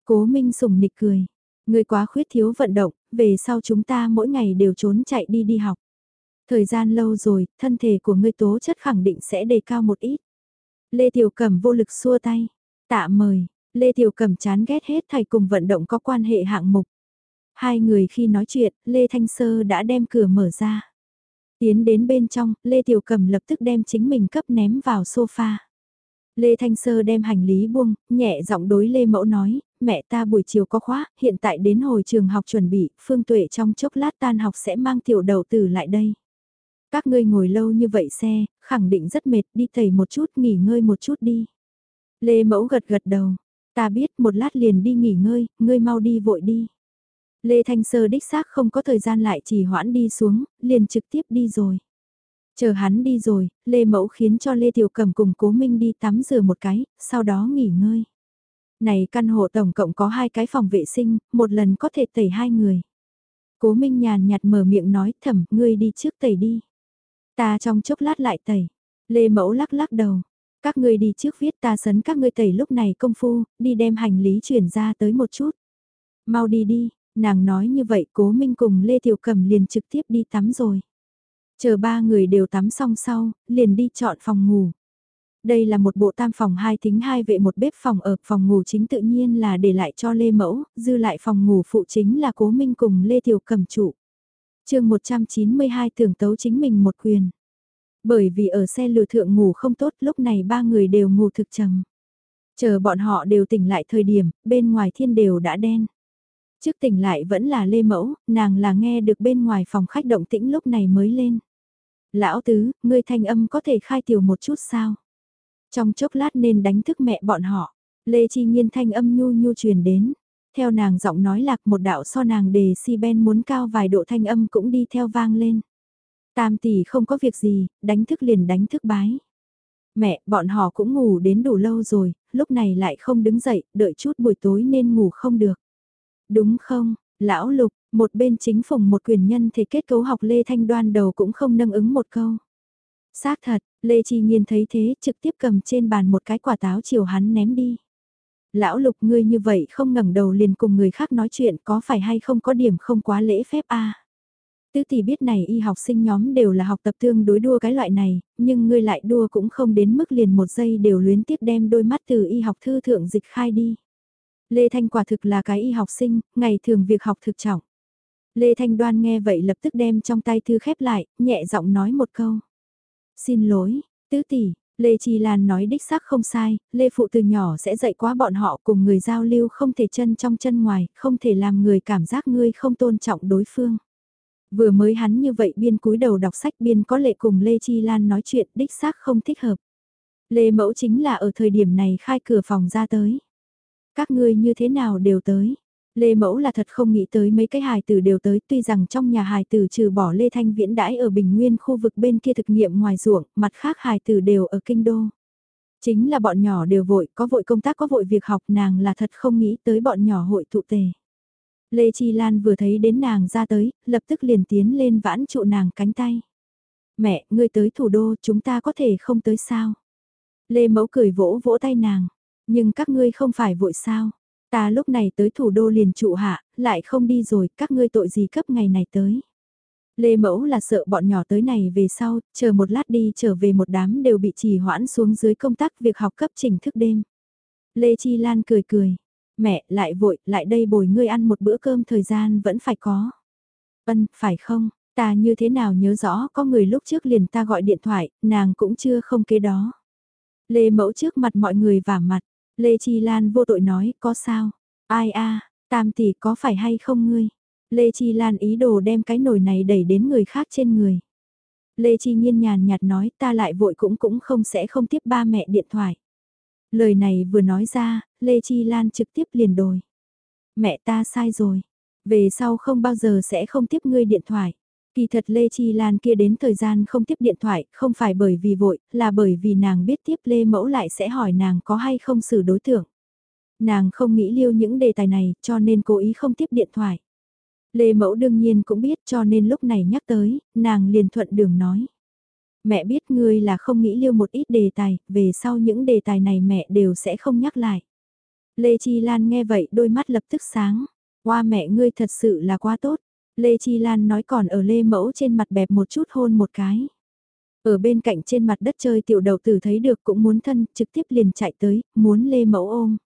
A: Cố Minh sùng nịch cười, ngươi quá khuyết thiếu vận động, về sau chúng ta mỗi ngày đều trốn chạy đi đi học. Thời gian lâu rồi, thân thể của ngươi tố chất khẳng định sẽ đề cao một ít. Lê Tiểu Cẩm vô lực xua tay, tạ mời, Lê Tiểu Cẩm chán ghét hết thầy cùng vận động có quan hệ hạng mục. Hai người khi nói chuyện, Lê Thanh Sơ đã đem cửa mở ra. Tiến đến bên trong, Lê Tiểu Cẩm lập tức đem chính mình cấp ném vào sofa. Lê Thanh Sơ đem hành lý buông, nhẹ giọng đối Lê Mẫu nói, mẹ ta buổi chiều có khóa, hiện tại đến hồi trường học chuẩn bị, Phương Tuệ trong chốc lát tan học sẽ mang tiểu đầu tử lại đây. Các ngươi ngồi lâu như vậy xe, khẳng định rất mệt, đi thầy một chút, nghỉ ngơi một chút đi. Lê Mẫu gật gật đầu, Ta biết một lát liền đi nghỉ ngơi, ngươi mau đi vội đi. Lê Thanh Sơ đích xác không có thời gian lại chỉ hoãn đi xuống, liền trực tiếp đi rồi. Chờ hắn đi rồi, Lê Mẫu khiến cho Lê Tiểu Cầm cùng Cố Minh đi tắm rửa một cái, sau đó nghỉ ngơi. Này căn hộ tổng cộng có hai cái phòng vệ sinh, một lần có thể tẩy hai người. Cố Minh nhàn nhạt mở miệng nói thầm, ngươi đi trước tẩy đi. Ta trong chốc lát lại tẩy. Lê Mẫu lắc lắc đầu, các ngươi đi trước viết ta sấn các ngươi tẩy lúc này công phu, đi đem hành lý chuyển ra tới một chút. Mau đi đi, nàng nói như vậy cố minh cùng Lê Tiểu Cầm liền trực tiếp đi tắm rồi. Chờ ba người đều tắm xong sau, liền đi chọn phòng ngủ. Đây là một bộ tam phòng hai tính hai vệ một bếp phòng ở phòng ngủ chính tự nhiên là để lại cho Lê Mẫu, dư lại phòng ngủ phụ chính là cố minh cùng Lê Tiểu Cầm trụ. chương 192 tưởng tấu chính mình một quyền. Bởi vì ở xe lừa thượng ngủ không tốt lúc này ba người đều ngủ thực trầm. Chờ bọn họ đều tỉnh lại thời điểm, bên ngoài thiên đều đã đen. Trước tỉnh lại vẫn là Lê Mẫu, nàng là nghe được bên ngoài phòng khách động tĩnh lúc này mới lên. Lão tứ, ngươi thanh âm có thể khai tiểu một chút sao? Trong chốc lát nên đánh thức mẹ bọn họ, Lê Chi Nhiên thanh âm nhu nhu truyền đến. Theo nàng giọng nói lạc một đạo so nàng đề si ben muốn cao vài độ thanh âm cũng đi theo vang lên. Tam tỷ không có việc gì, đánh thức liền đánh thức bái. Mẹ, bọn họ cũng ngủ đến đủ lâu rồi, lúc này lại không đứng dậy, đợi chút buổi tối nên ngủ không được. Đúng không, lão lục, một bên chính phùng một quyền nhân thì kết cấu học Lê Thanh Đoan đầu cũng không nâng ứng một câu. Xác thật, Lê Chi Nhiên thấy thế trực tiếp cầm trên bàn một cái quả táo chiều hắn ném đi. Lão lục ngươi như vậy không ngẩng đầu liền cùng người khác nói chuyện có phải hay không có điểm không quá lễ phép a Tứ tỷ biết này y học sinh nhóm đều là học tập tương đối đua cái loại này, nhưng ngươi lại đua cũng không đến mức liền một giây đều luyến tiếp đem đôi mắt từ y học thư thượng dịch khai đi. Lê Thanh quả thực là cái y học sinh, ngày thường việc học thực trọng. Lê Thanh Đoan nghe vậy lập tức đem trong tay thư khép lại, nhẹ giọng nói một câu. Xin lỗi, tứ tỷ, Lê Chi Lan nói đích xác không sai, Lê Phụ từ nhỏ sẽ dạy quá bọn họ cùng người giao lưu không thể chân trong chân ngoài, không thể làm người cảm giác ngươi không tôn trọng đối phương. Vừa mới hắn như vậy biên cúi đầu đọc sách biên có lệ cùng Lê Chi Lan nói chuyện đích xác không thích hợp. Lê Mẫu chính là ở thời điểm này khai cửa phòng ra tới. Các ngươi như thế nào đều tới. Lê Mẫu là thật không nghĩ tới mấy cái hài tử đều tới tuy rằng trong nhà hài tử trừ bỏ Lê Thanh Viễn đãi ở Bình Nguyên khu vực bên kia thực nghiệm ngoài ruộng, mặt khác hài tử đều ở Kinh Đô. Chính là bọn nhỏ đều vội, có vội công tác có vội việc học nàng là thật không nghĩ tới bọn nhỏ hội tụ tề. Lê Chi Lan vừa thấy đến nàng ra tới, lập tức liền tiến lên vãn trụ nàng cánh tay. Mẹ, ngươi tới thủ đô chúng ta có thể không tới sao? Lê Mẫu cười vỗ vỗ tay nàng, nhưng các ngươi không phải vội sao? Ta lúc này tới thủ đô liền trụ hạ, lại không đi rồi, các ngươi tội gì cấp ngày này tới. Lê Mẫu là sợ bọn nhỏ tới này về sau, chờ một lát đi trở về một đám đều bị trì hoãn xuống dưới công tác việc học cấp trình thức đêm. Lê Chi Lan cười cười, mẹ lại vội, lại đây bồi ngươi ăn một bữa cơm thời gian vẫn phải có. Ân, phải không, ta như thế nào nhớ rõ có người lúc trước liền ta gọi điện thoại, nàng cũng chưa không kế đó. Lê Mẫu trước mặt mọi người vả mặt, Lê Chi Lan vô tội nói, có sao? Ai a, tam tỷ có phải hay không ngươi? Lê Chi Lan ý đồ đem cái nồi này đẩy đến người khác trên người. Lê Chi Nhiên nhàn nhạt nói ta lại vội cũng cũng không sẽ không tiếp ba mẹ điện thoại. Lời này vừa nói ra, Lê Chi Lan trực tiếp liền đồi. Mẹ ta sai rồi. Về sau không bao giờ sẽ không tiếp ngươi điện thoại. Kỳ thật Lê Chi Lan kia đến thời gian không tiếp điện thoại, không phải bởi vì vội, là bởi vì nàng biết tiếp Lê Mẫu lại sẽ hỏi nàng có hay không xử đối tượng. Nàng không nghĩ lưu những đề tài này, cho nên cố ý không tiếp điện thoại. Lê Mẫu đương nhiên cũng biết cho nên lúc này nhắc tới, nàng liền thuận đường nói. Mẹ biết ngươi là không nghĩ lưu một ít đề tài, về sau những đề tài này mẹ đều sẽ không nhắc lại. Lê Chi Lan nghe vậy đôi mắt lập tức sáng. Qua mẹ ngươi thật sự là quá tốt. Lê Chi Lan nói còn ở Lê Mẫu trên mặt bẹp một chút hôn một cái. Ở bên cạnh trên mặt đất chơi tiểu đầu tử thấy được cũng muốn thân, trực tiếp liền chạy tới, muốn Lê Mẫu ôm.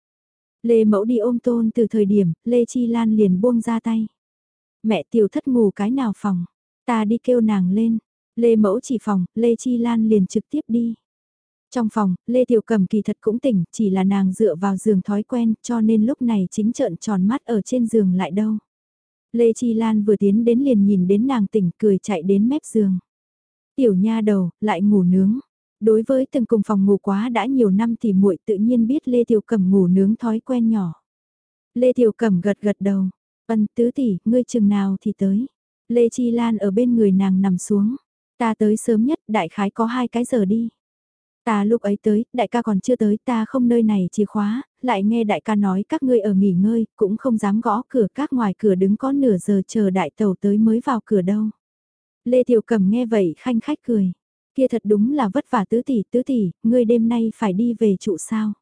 A: Lê Mẫu đi ôm tôn từ thời điểm, Lê Chi Lan liền buông ra tay. Mẹ tiểu thất ngủ cái nào phòng, ta đi kêu nàng lên. Lê Mẫu chỉ phòng, Lê Chi Lan liền trực tiếp đi. Trong phòng, Lê Tiểu Cầm kỳ thật cũng tỉnh, chỉ là nàng dựa vào giường thói quen cho nên lúc này chính trợn tròn mắt ở trên giường lại đâu. Lê Chi Lan vừa tiến đến liền nhìn đến nàng tỉnh cười chạy đến mép giường. Tiểu nha đầu, lại ngủ nướng. Đối với từng cùng phòng ngủ quá đã nhiều năm thì muội tự nhiên biết Lê Tiểu Cẩm ngủ nướng thói quen nhỏ. Lê Tiểu Cẩm gật gật đầu. Ân tứ tỷ, ngươi chừng nào thì tới. Lê Chi Lan ở bên người nàng nằm xuống. Ta tới sớm nhất, đại khái có hai cái giờ đi. Ta lúc ấy tới, đại ca còn chưa tới, ta không nơi này chìa khóa, lại nghe đại ca nói các ngươi ở nghỉ ngơi, cũng không dám gõ cửa các ngoài cửa đứng có nửa giờ chờ đại tàu tới mới vào cửa đâu. Lê Tiểu Cầm nghe vậy khanh khách cười. Kia thật đúng là vất vả tứ tỷ, tứ tỷ, ngươi đêm nay phải đi về trụ sao?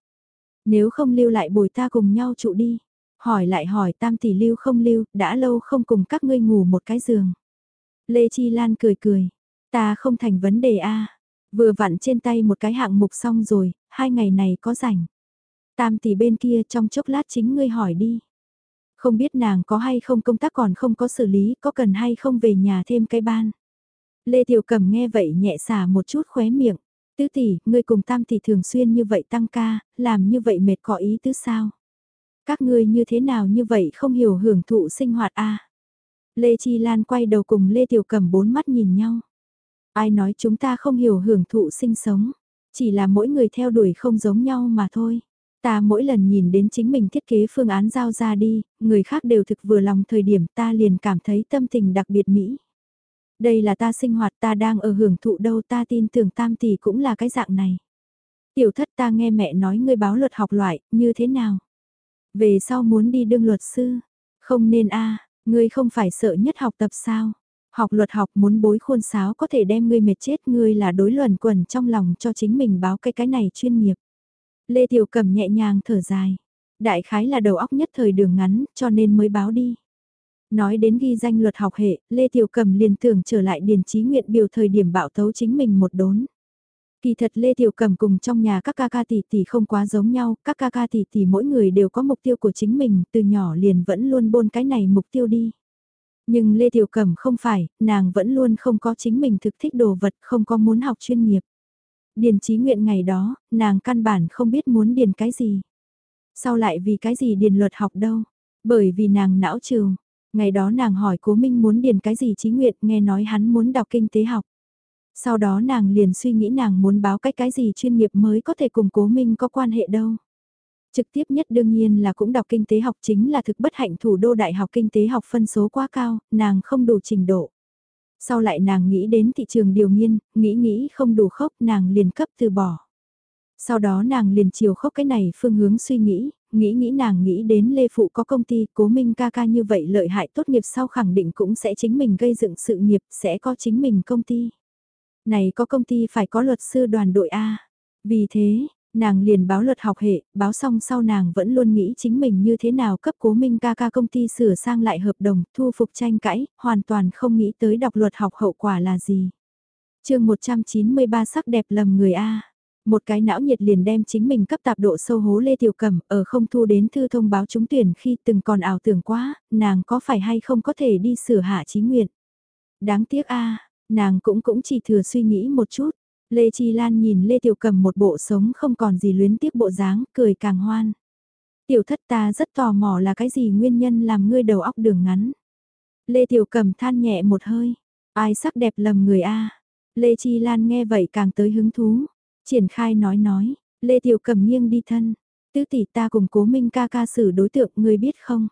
A: Nếu không lưu lại bồi ta cùng nhau trụ đi. Hỏi lại hỏi tam tỷ lưu không lưu, đã lâu không cùng các ngươi ngủ một cái giường. Lê Chi Lan cười cười. Ta không thành vấn đề a Vừa vặn trên tay một cái hạng mục xong rồi, hai ngày này có rảnh. Tam tỷ bên kia trong chốc lát chính ngươi hỏi đi. Không biết nàng có hay không công tác còn không có xử lý, có cần hay không về nhà thêm cái ban. Lê Tiểu Cầm nghe vậy nhẹ xả một chút khóe miệng. Tứ tỷ, ngươi cùng tam tỷ thường xuyên như vậy tăng ca, làm như vậy mệt có ý tứ sao? Các ngươi như thế nào như vậy không hiểu hưởng thụ sinh hoạt a Lê Chi Lan quay đầu cùng Lê Tiểu Cầm bốn mắt nhìn nhau. Ai nói chúng ta không hiểu hưởng thụ sinh sống, chỉ là mỗi người theo đuổi không giống nhau mà thôi. Ta mỗi lần nhìn đến chính mình thiết kế phương án giao ra đi, người khác đều thực vừa lòng thời điểm ta liền cảm thấy tâm tình đặc biệt mỹ. Đây là ta sinh hoạt ta đang ở hưởng thụ đâu ta tin tưởng tam tỷ cũng là cái dạng này. Tiểu thất ta nghe mẹ nói ngươi báo luật học loại, như thế nào? Về sau muốn đi đương luật sư? Không nên a ngươi không phải sợ nhất học tập sao? Học luật học muốn bối khuôn sáo có thể đem ngươi mệt chết ngươi là đối luận quẩn trong lòng cho chính mình báo cái cái này chuyên nghiệp. Lê Tiểu Cầm nhẹ nhàng thở dài. Đại khái là đầu óc nhất thời đường ngắn cho nên mới báo đi. Nói đến ghi danh luật học hệ, Lê Tiểu Cầm liền tưởng trở lại điền trí nguyện biểu thời điểm bạo tấu chính mình một đốn. Kỳ thật Lê Tiểu Cầm cùng trong nhà các ca ca tỷ tỷ không quá giống nhau, các ca ca tỷ tỷ mỗi người đều có mục tiêu của chính mình, từ nhỏ liền vẫn luôn bôn cái này mục tiêu đi. Nhưng Lê Tiểu Cẩm không phải, nàng vẫn luôn không có chính mình thực thích đồ vật, không có muốn học chuyên nghiệp. Điền trí nguyện ngày đó, nàng căn bản không biết muốn điền cái gì. Sau lại vì cái gì điền luật học đâu? Bởi vì nàng não trường Ngày đó nàng hỏi cố Minh muốn điền cái gì trí nguyện nghe nói hắn muốn đọc kinh tế học. Sau đó nàng liền suy nghĩ nàng muốn báo cách cái gì chuyên nghiệp mới có thể cùng cố Minh có quan hệ đâu. Trực tiếp nhất đương nhiên là cũng đọc kinh tế học chính là thực bất hạnh thủ đô đại học kinh tế học phân số quá cao, nàng không đủ trình độ. Sau lại nàng nghĩ đến thị trường điều nghiên, nghĩ nghĩ không đủ khốc nàng liền cấp từ bỏ. Sau đó nàng liền chiều khốc cái này phương hướng suy nghĩ, nghĩ nghĩ nàng nghĩ đến Lê Phụ có công ty, cố minh ca ca như vậy lợi hại tốt nghiệp sau khẳng định cũng sẽ chính mình gây dựng sự nghiệp, sẽ có chính mình công ty. Này có công ty phải có luật sư đoàn đội A. Vì thế, nàng liền báo luật học hệ, báo xong sau nàng vẫn luôn nghĩ chính mình như thế nào cấp cố minh ca ca công ty sửa sang lại hợp đồng, thu phục tranh cãi, hoàn toàn không nghĩ tới đọc luật học hậu quả là gì. chương 193 sắc đẹp lầm người A. Một cái não nhiệt liền đem chính mình cấp tạp độ sâu hố Lê Tiểu Cẩm ở không thu đến thư thông báo trúng tuyển khi từng còn ảo tưởng quá, nàng có phải hay không có thể đi sửa hạ chí nguyện. Đáng tiếc a nàng cũng cũng chỉ thừa suy nghĩ một chút. Lê Chi Lan nhìn Lê Tiểu Cầm một bộ sống không còn gì luyến tiếc bộ dáng, cười càng hoan. Tiểu thất ta rất tò mò là cái gì nguyên nhân làm ngươi đầu óc đường ngắn. Lê Tiểu Cầm than nhẹ một hơi, ai sắc đẹp lầm người a Lê Chi Lan nghe vậy càng tới hứng thú. Triển khai nói nói, Lê Tiểu Cầm nghiêng đi thân, tứ tỷ ta cùng cố minh ca ca xử đối tượng ngươi biết không?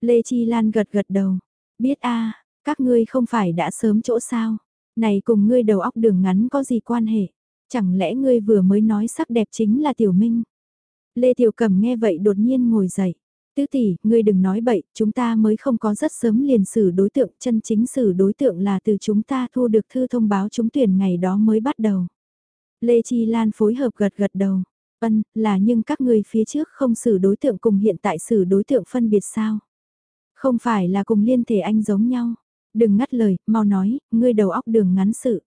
A: Lê Chi Lan gật gật đầu, biết a các ngươi không phải đã sớm chỗ sao? Này cùng ngươi đầu óc đường ngắn có gì quan hệ? Chẳng lẽ ngươi vừa mới nói sắc đẹp chính là Tiểu Minh? Lê Tiểu cẩm nghe vậy đột nhiên ngồi dậy. Tứ tỷ, ngươi đừng nói bậy, chúng ta mới không có rất sớm liền xử đối tượng, chân chính xử đối tượng là từ chúng ta thu được thư thông báo trúng tuyển ngày đó mới bắt đầu. Lê Chi Lan phối hợp gật gật đầu. Ân, là nhưng các ngươi phía trước không xử đối tượng cùng hiện tại xử đối tượng phân biệt sao? Không phải là cùng liên thể anh giống nhau. Đừng ngắt lời, mau nói, ngươi đầu óc đường ngắn sự.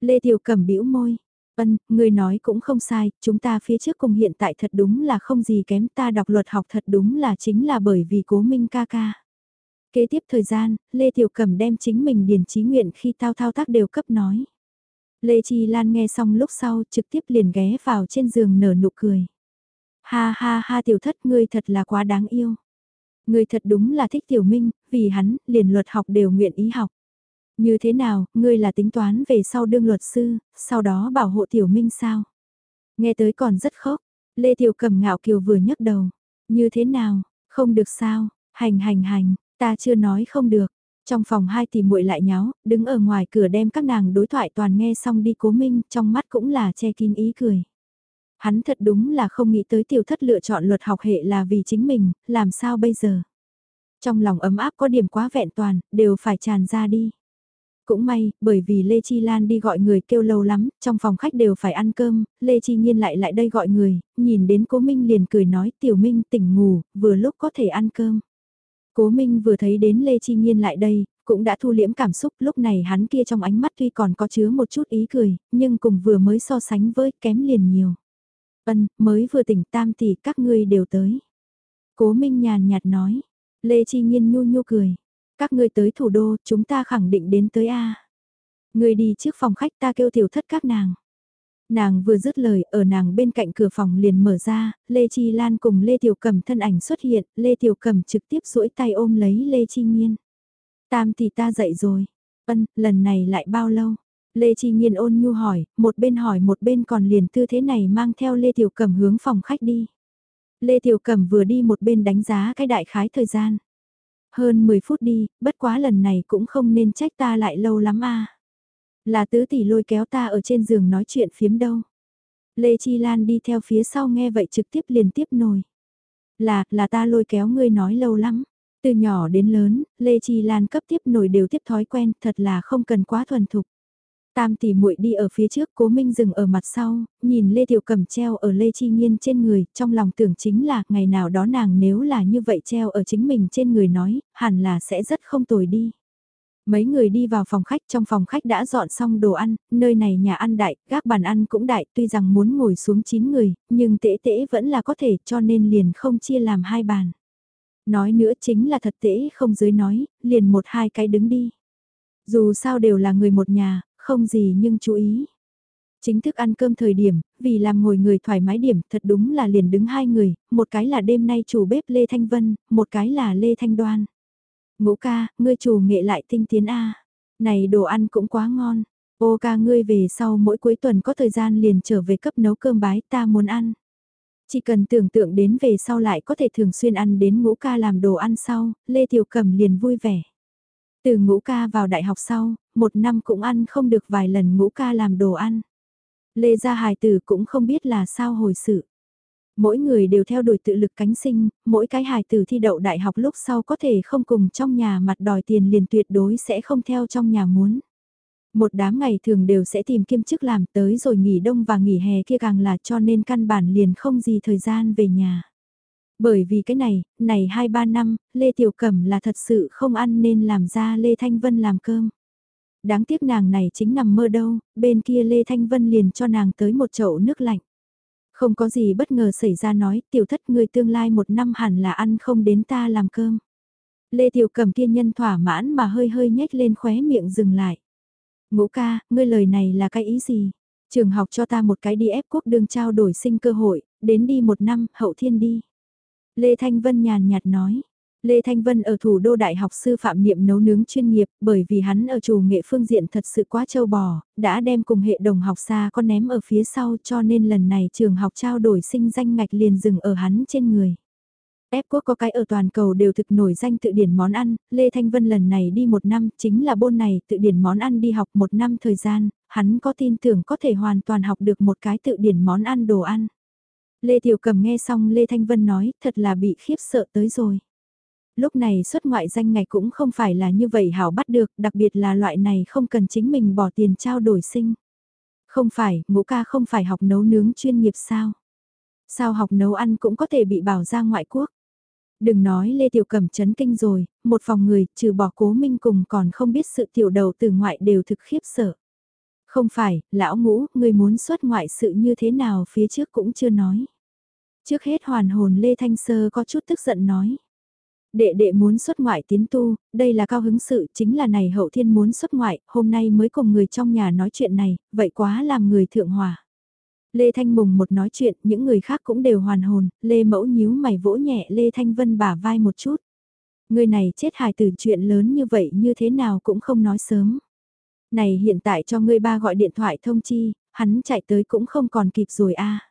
A: Lê Tiểu Cẩm bĩu môi. Ân, ngươi nói cũng không sai, chúng ta phía trước cùng hiện tại thật đúng là không gì kém ta đọc luật học thật đúng là chính là bởi vì cố minh ca ca. Kế tiếp thời gian, Lê Tiểu Cẩm đem chính mình điền trí nguyện khi tao thao tác đều cấp nói. Lê Chi Lan nghe xong lúc sau trực tiếp liền ghé vào trên giường nở nụ cười. Ha ha ha tiểu thất ngươi thật là quá đáng yêu. Ngươi thật đúng là thích tiểu minh, vì hắn, liền luật học đều nguyện ý học. Như thế nào, ngươi là tính toán về sau đương luật sư, sau đó bảo hộ tiểu minh sao? Nghe tới còn rất khóc, Lê Tiểu cầm ngạo kiều vừa nhấc đầu. Như thế nào, không được sao, hành hành hành, ta chưa nói không được, trong phòng hai tỷ muội lại nháo, đứng ở ngoài cửa đem các nàng đối thoại toàn nghe xong đi cố minh, trong mắt cũng là che kín ý cười. Hắn thật đúng là không nghĩ tới tiểu thất lựa chọn luật học hệ là vì chính mình, làm sao bây giờ? Trong lòng ấm áp có điểm quá vẹn toàn, đều phải tràn ra đi. Cũng may, bởi vì Lê Chi Lan đi gọi người kêu lâu lắm, trong phòng khách đều phải ăn cơm, Lê Chi Nhiên lại lại đây gọi người, nhìn đến cố Minh liền cười nói tiểu Minh tỉnh ngủ, vừa lúc có thể ăn cơm. Cố Minh vừa thấy đến Lê Chi Nhiên lại đây, cũng đã thu liễm cảm xúc, lúc này hắn kia trong ánh mắt tuy còn có chứa một chút ý cười, nhưng cùng vừa mới so sánh với kém liền nhiều. Ân, mới vừa tỉnh tam tỷ các ngươi đều tới. Cố Minh nhàn nhạt nói, Lê Chi Nhiên nhu nhu cười, các ngươi tới thủ đô, chúng ta khẳng định đến tới A. Ngươi đi trước phòng khách ta kêu tiểu thất các nàng. Nàng vừa dứt lời, ở nàng bên cạnh cửa phòng liền mở ra, Lê Chi Lan cùng Lê Tiểu Cầm thân ảnh xuất hiện, Lê Tiểu Cầm trực tiếp duỗi tay ôm lấy Lê Chi Nhiên. Tam thì ta dậy rồi. Ân, lần này lại bao lâu? Lê Chi Nhiên ôn nhu hỏi, một bên hỏi một bên còn liền tư thế này mang theo Lê Tiểu cẩm hướng phòng khách đi. Lê Tiểu cẩm vừa đi một bên đánh giá cái đại khái thời gian. Hơn 10 phút đi, bất quá lần này cũng không nên trách ta lại lâu lắm a. Là tứ tỷ lôi kéo ta ở trên giường nói chuyện phiếm đâu. Lê Chi Lan đi theo phía sau nghe vậy trực tiếp liền tiếp nồi. Là, là ta lôi kéo ngươi nói lâu lắm. Từ nhỏ đến lớn, Lê Chi Lan cấp tiếp nổi đều tiếp thói quen, thật là không cần quá thuần thục. Tam tỷ muội đi ở phía trước, Cố Minh dừng ở mặt sau, nhìn Lê Tiểu Cầm treo ở Lê Chi Nhiên trên người, trong lòng tưởng chính là ngày nào đó nàng nếu là như vậy treo ở chính mình trên người nói, hẳn là sẽ rất không tồi đi. Mấy người đi vào phòng khách, trong phòng khách đã dọn xong đồ ăn, nơi này nhà ăn đại, gác bàn ăn cũng đại, tuy rằng muốn ngồi xuống 9 người, nhưng tễ tễ vẫn là có thể cho nên liền không chia làm hai bàn. Nói nữa chính là thật tễ không dưới nói, liền một hai cái đứng đi. Dù sao đều là người một nhà, không gì nhưng chú ý. Chính thức ăn cơm thời điểm, vì làm ngồi người thoải mái điểm, thật đúng là liền đứng hai người, một cái là đêm nay chủ bếp Lê Thanh Vân, một cái là Lê Thanh Đoan. Ngũ ca, ngươi chủ nghệ lại tinh tiến A. Này đồ ăn cũng quá ngon. Ô ca ngươi về sau mỗi cuối tuần có thời gian liền trở về cấp nấu cơm bái ta muốn ăn. Chỉ cần tưởng tượng đến về sau lại có thể thường xuyên ăn đến ngũ ca làm đồ ăn sau, Lê Tiểu Cẩm liền vui vẻ. Từ ngũ ca vào đại học sau, một năm cũng ăn không được vài lần ngũ ca làm đồ ăn. Lê Gia hải Tử cũng không biết là sao hồi sự. Mỗi người đều theo đuổi tự lực cánh sinh, mỗi cái hài tử thi đậu đại học lúc sau có thể không cùng trong nhà mặt đòi tiền liền tuyệt đối sẽ không theo trong nhà muốn. Một đám ngày thường đều sẽ tìm kiêm chức làm tới rồi nghỉ đông và nghỉ hè kia càng là cho nên căn bản liền không gì thời gian về nhà. Bởi vì cái này, này 2-3 năm, Lê Tiểu Cẩm là thật sự không ăn nên làm ra Lê Thanh Vân làm cơm. Đáng tiếc nàng này chính nằm mơ đâu, bên kia Lê Thanh Vân liền cho nàng tới một chậu nước lạnh. Không có gì bất ngờ xảy ra nói, tiểu thất người tương lai một năm hẳn là ăn không đến ta làm cơm. Lê Tiểu Cẩm kia nhân thỏa mãn mà hơi hơi nhếch lên khóe miệng dừng lại. Ngũ ca, ngươi lời này là cái ý gì? Trường học cho ta một cái đi ép quốc đường trao đổi sinh cơ hội, đến đi một năm, hậu thiên đi. Lê Thanh Vân nhàn nhạt nói. Lê Thanh Vân ở thủ đô đại học sư phạm niệm nấu nướng chuyên nghiệp bởi vì hắn ở chủ nghệ phương diện thật sự quá châu bò, đã đem cùng hệ đồng học xa con ném ở phía sau cho nên lần này trường học trao đổi sinh danh ngạch liền dừng ở hắn trên người. Ép quốc có cái ở toàn cầu đều thực nổi danh tự điển món ăn, Lê Thanh Vân lần này đi một năm chính là bôn này tự điển món ăn đi học một năm thời gian, hắn có tin tưởng có thể hoàn toàn học được một cái tự điển món ăn đồ ăn. Lê Tiểu Cầm nghe xong Lê Thanh Vân nói thật là bị khiếp sợ tới rồi. Lúc này xuất ngoại danh ngạch cũng không phải là như vậy hảo bắt được, đặc biệt là loại này không cần chính mình bỏ tiền trao đổi sinh. Không phải, ngũ ca không phải học nấu nướng chuyên nghiệp sao? Sao học nấu ăn cũng có thể bị bảo ra ngoại quốc? Đừng nói Lê Tiểu Cẩm chấn kinh rồi, một phòng người, trừ bỏ cố minh cùng còn không biết sự tiểu đầu từ ngoại đều thực khiếp sợ. Không phải, lão ngũ, người muốn xuất ngoại sự như thế nào phía trước cũng chưa nói. Trước hết hoàn hồn Lê Thanh Sơ có chút tức giận nói. Đệ đệ muốn xuất ngoại tiến tu, đây là cao hứng sự, chính là này hậu thiên muốn xuất ngoại, hôm nay mới cùng người trong nhà nói chuyện này, vậy quá làm người thượng hòa. Lê Thanh Mùng một nói chuyện, những người khác cũng đều hoàn hồn, Lê Mẫu nhíu mày vỗ nhẹ Lê Thanh Vân bả vai một chút. Người này chết hài tử chuyện lớn như vậy như thế nào cũng không nói sớm. Này hiện tại cho ngươi ba gọi điện thoại thông chi, hắn chạy tới cũng không còn kịp rồi a.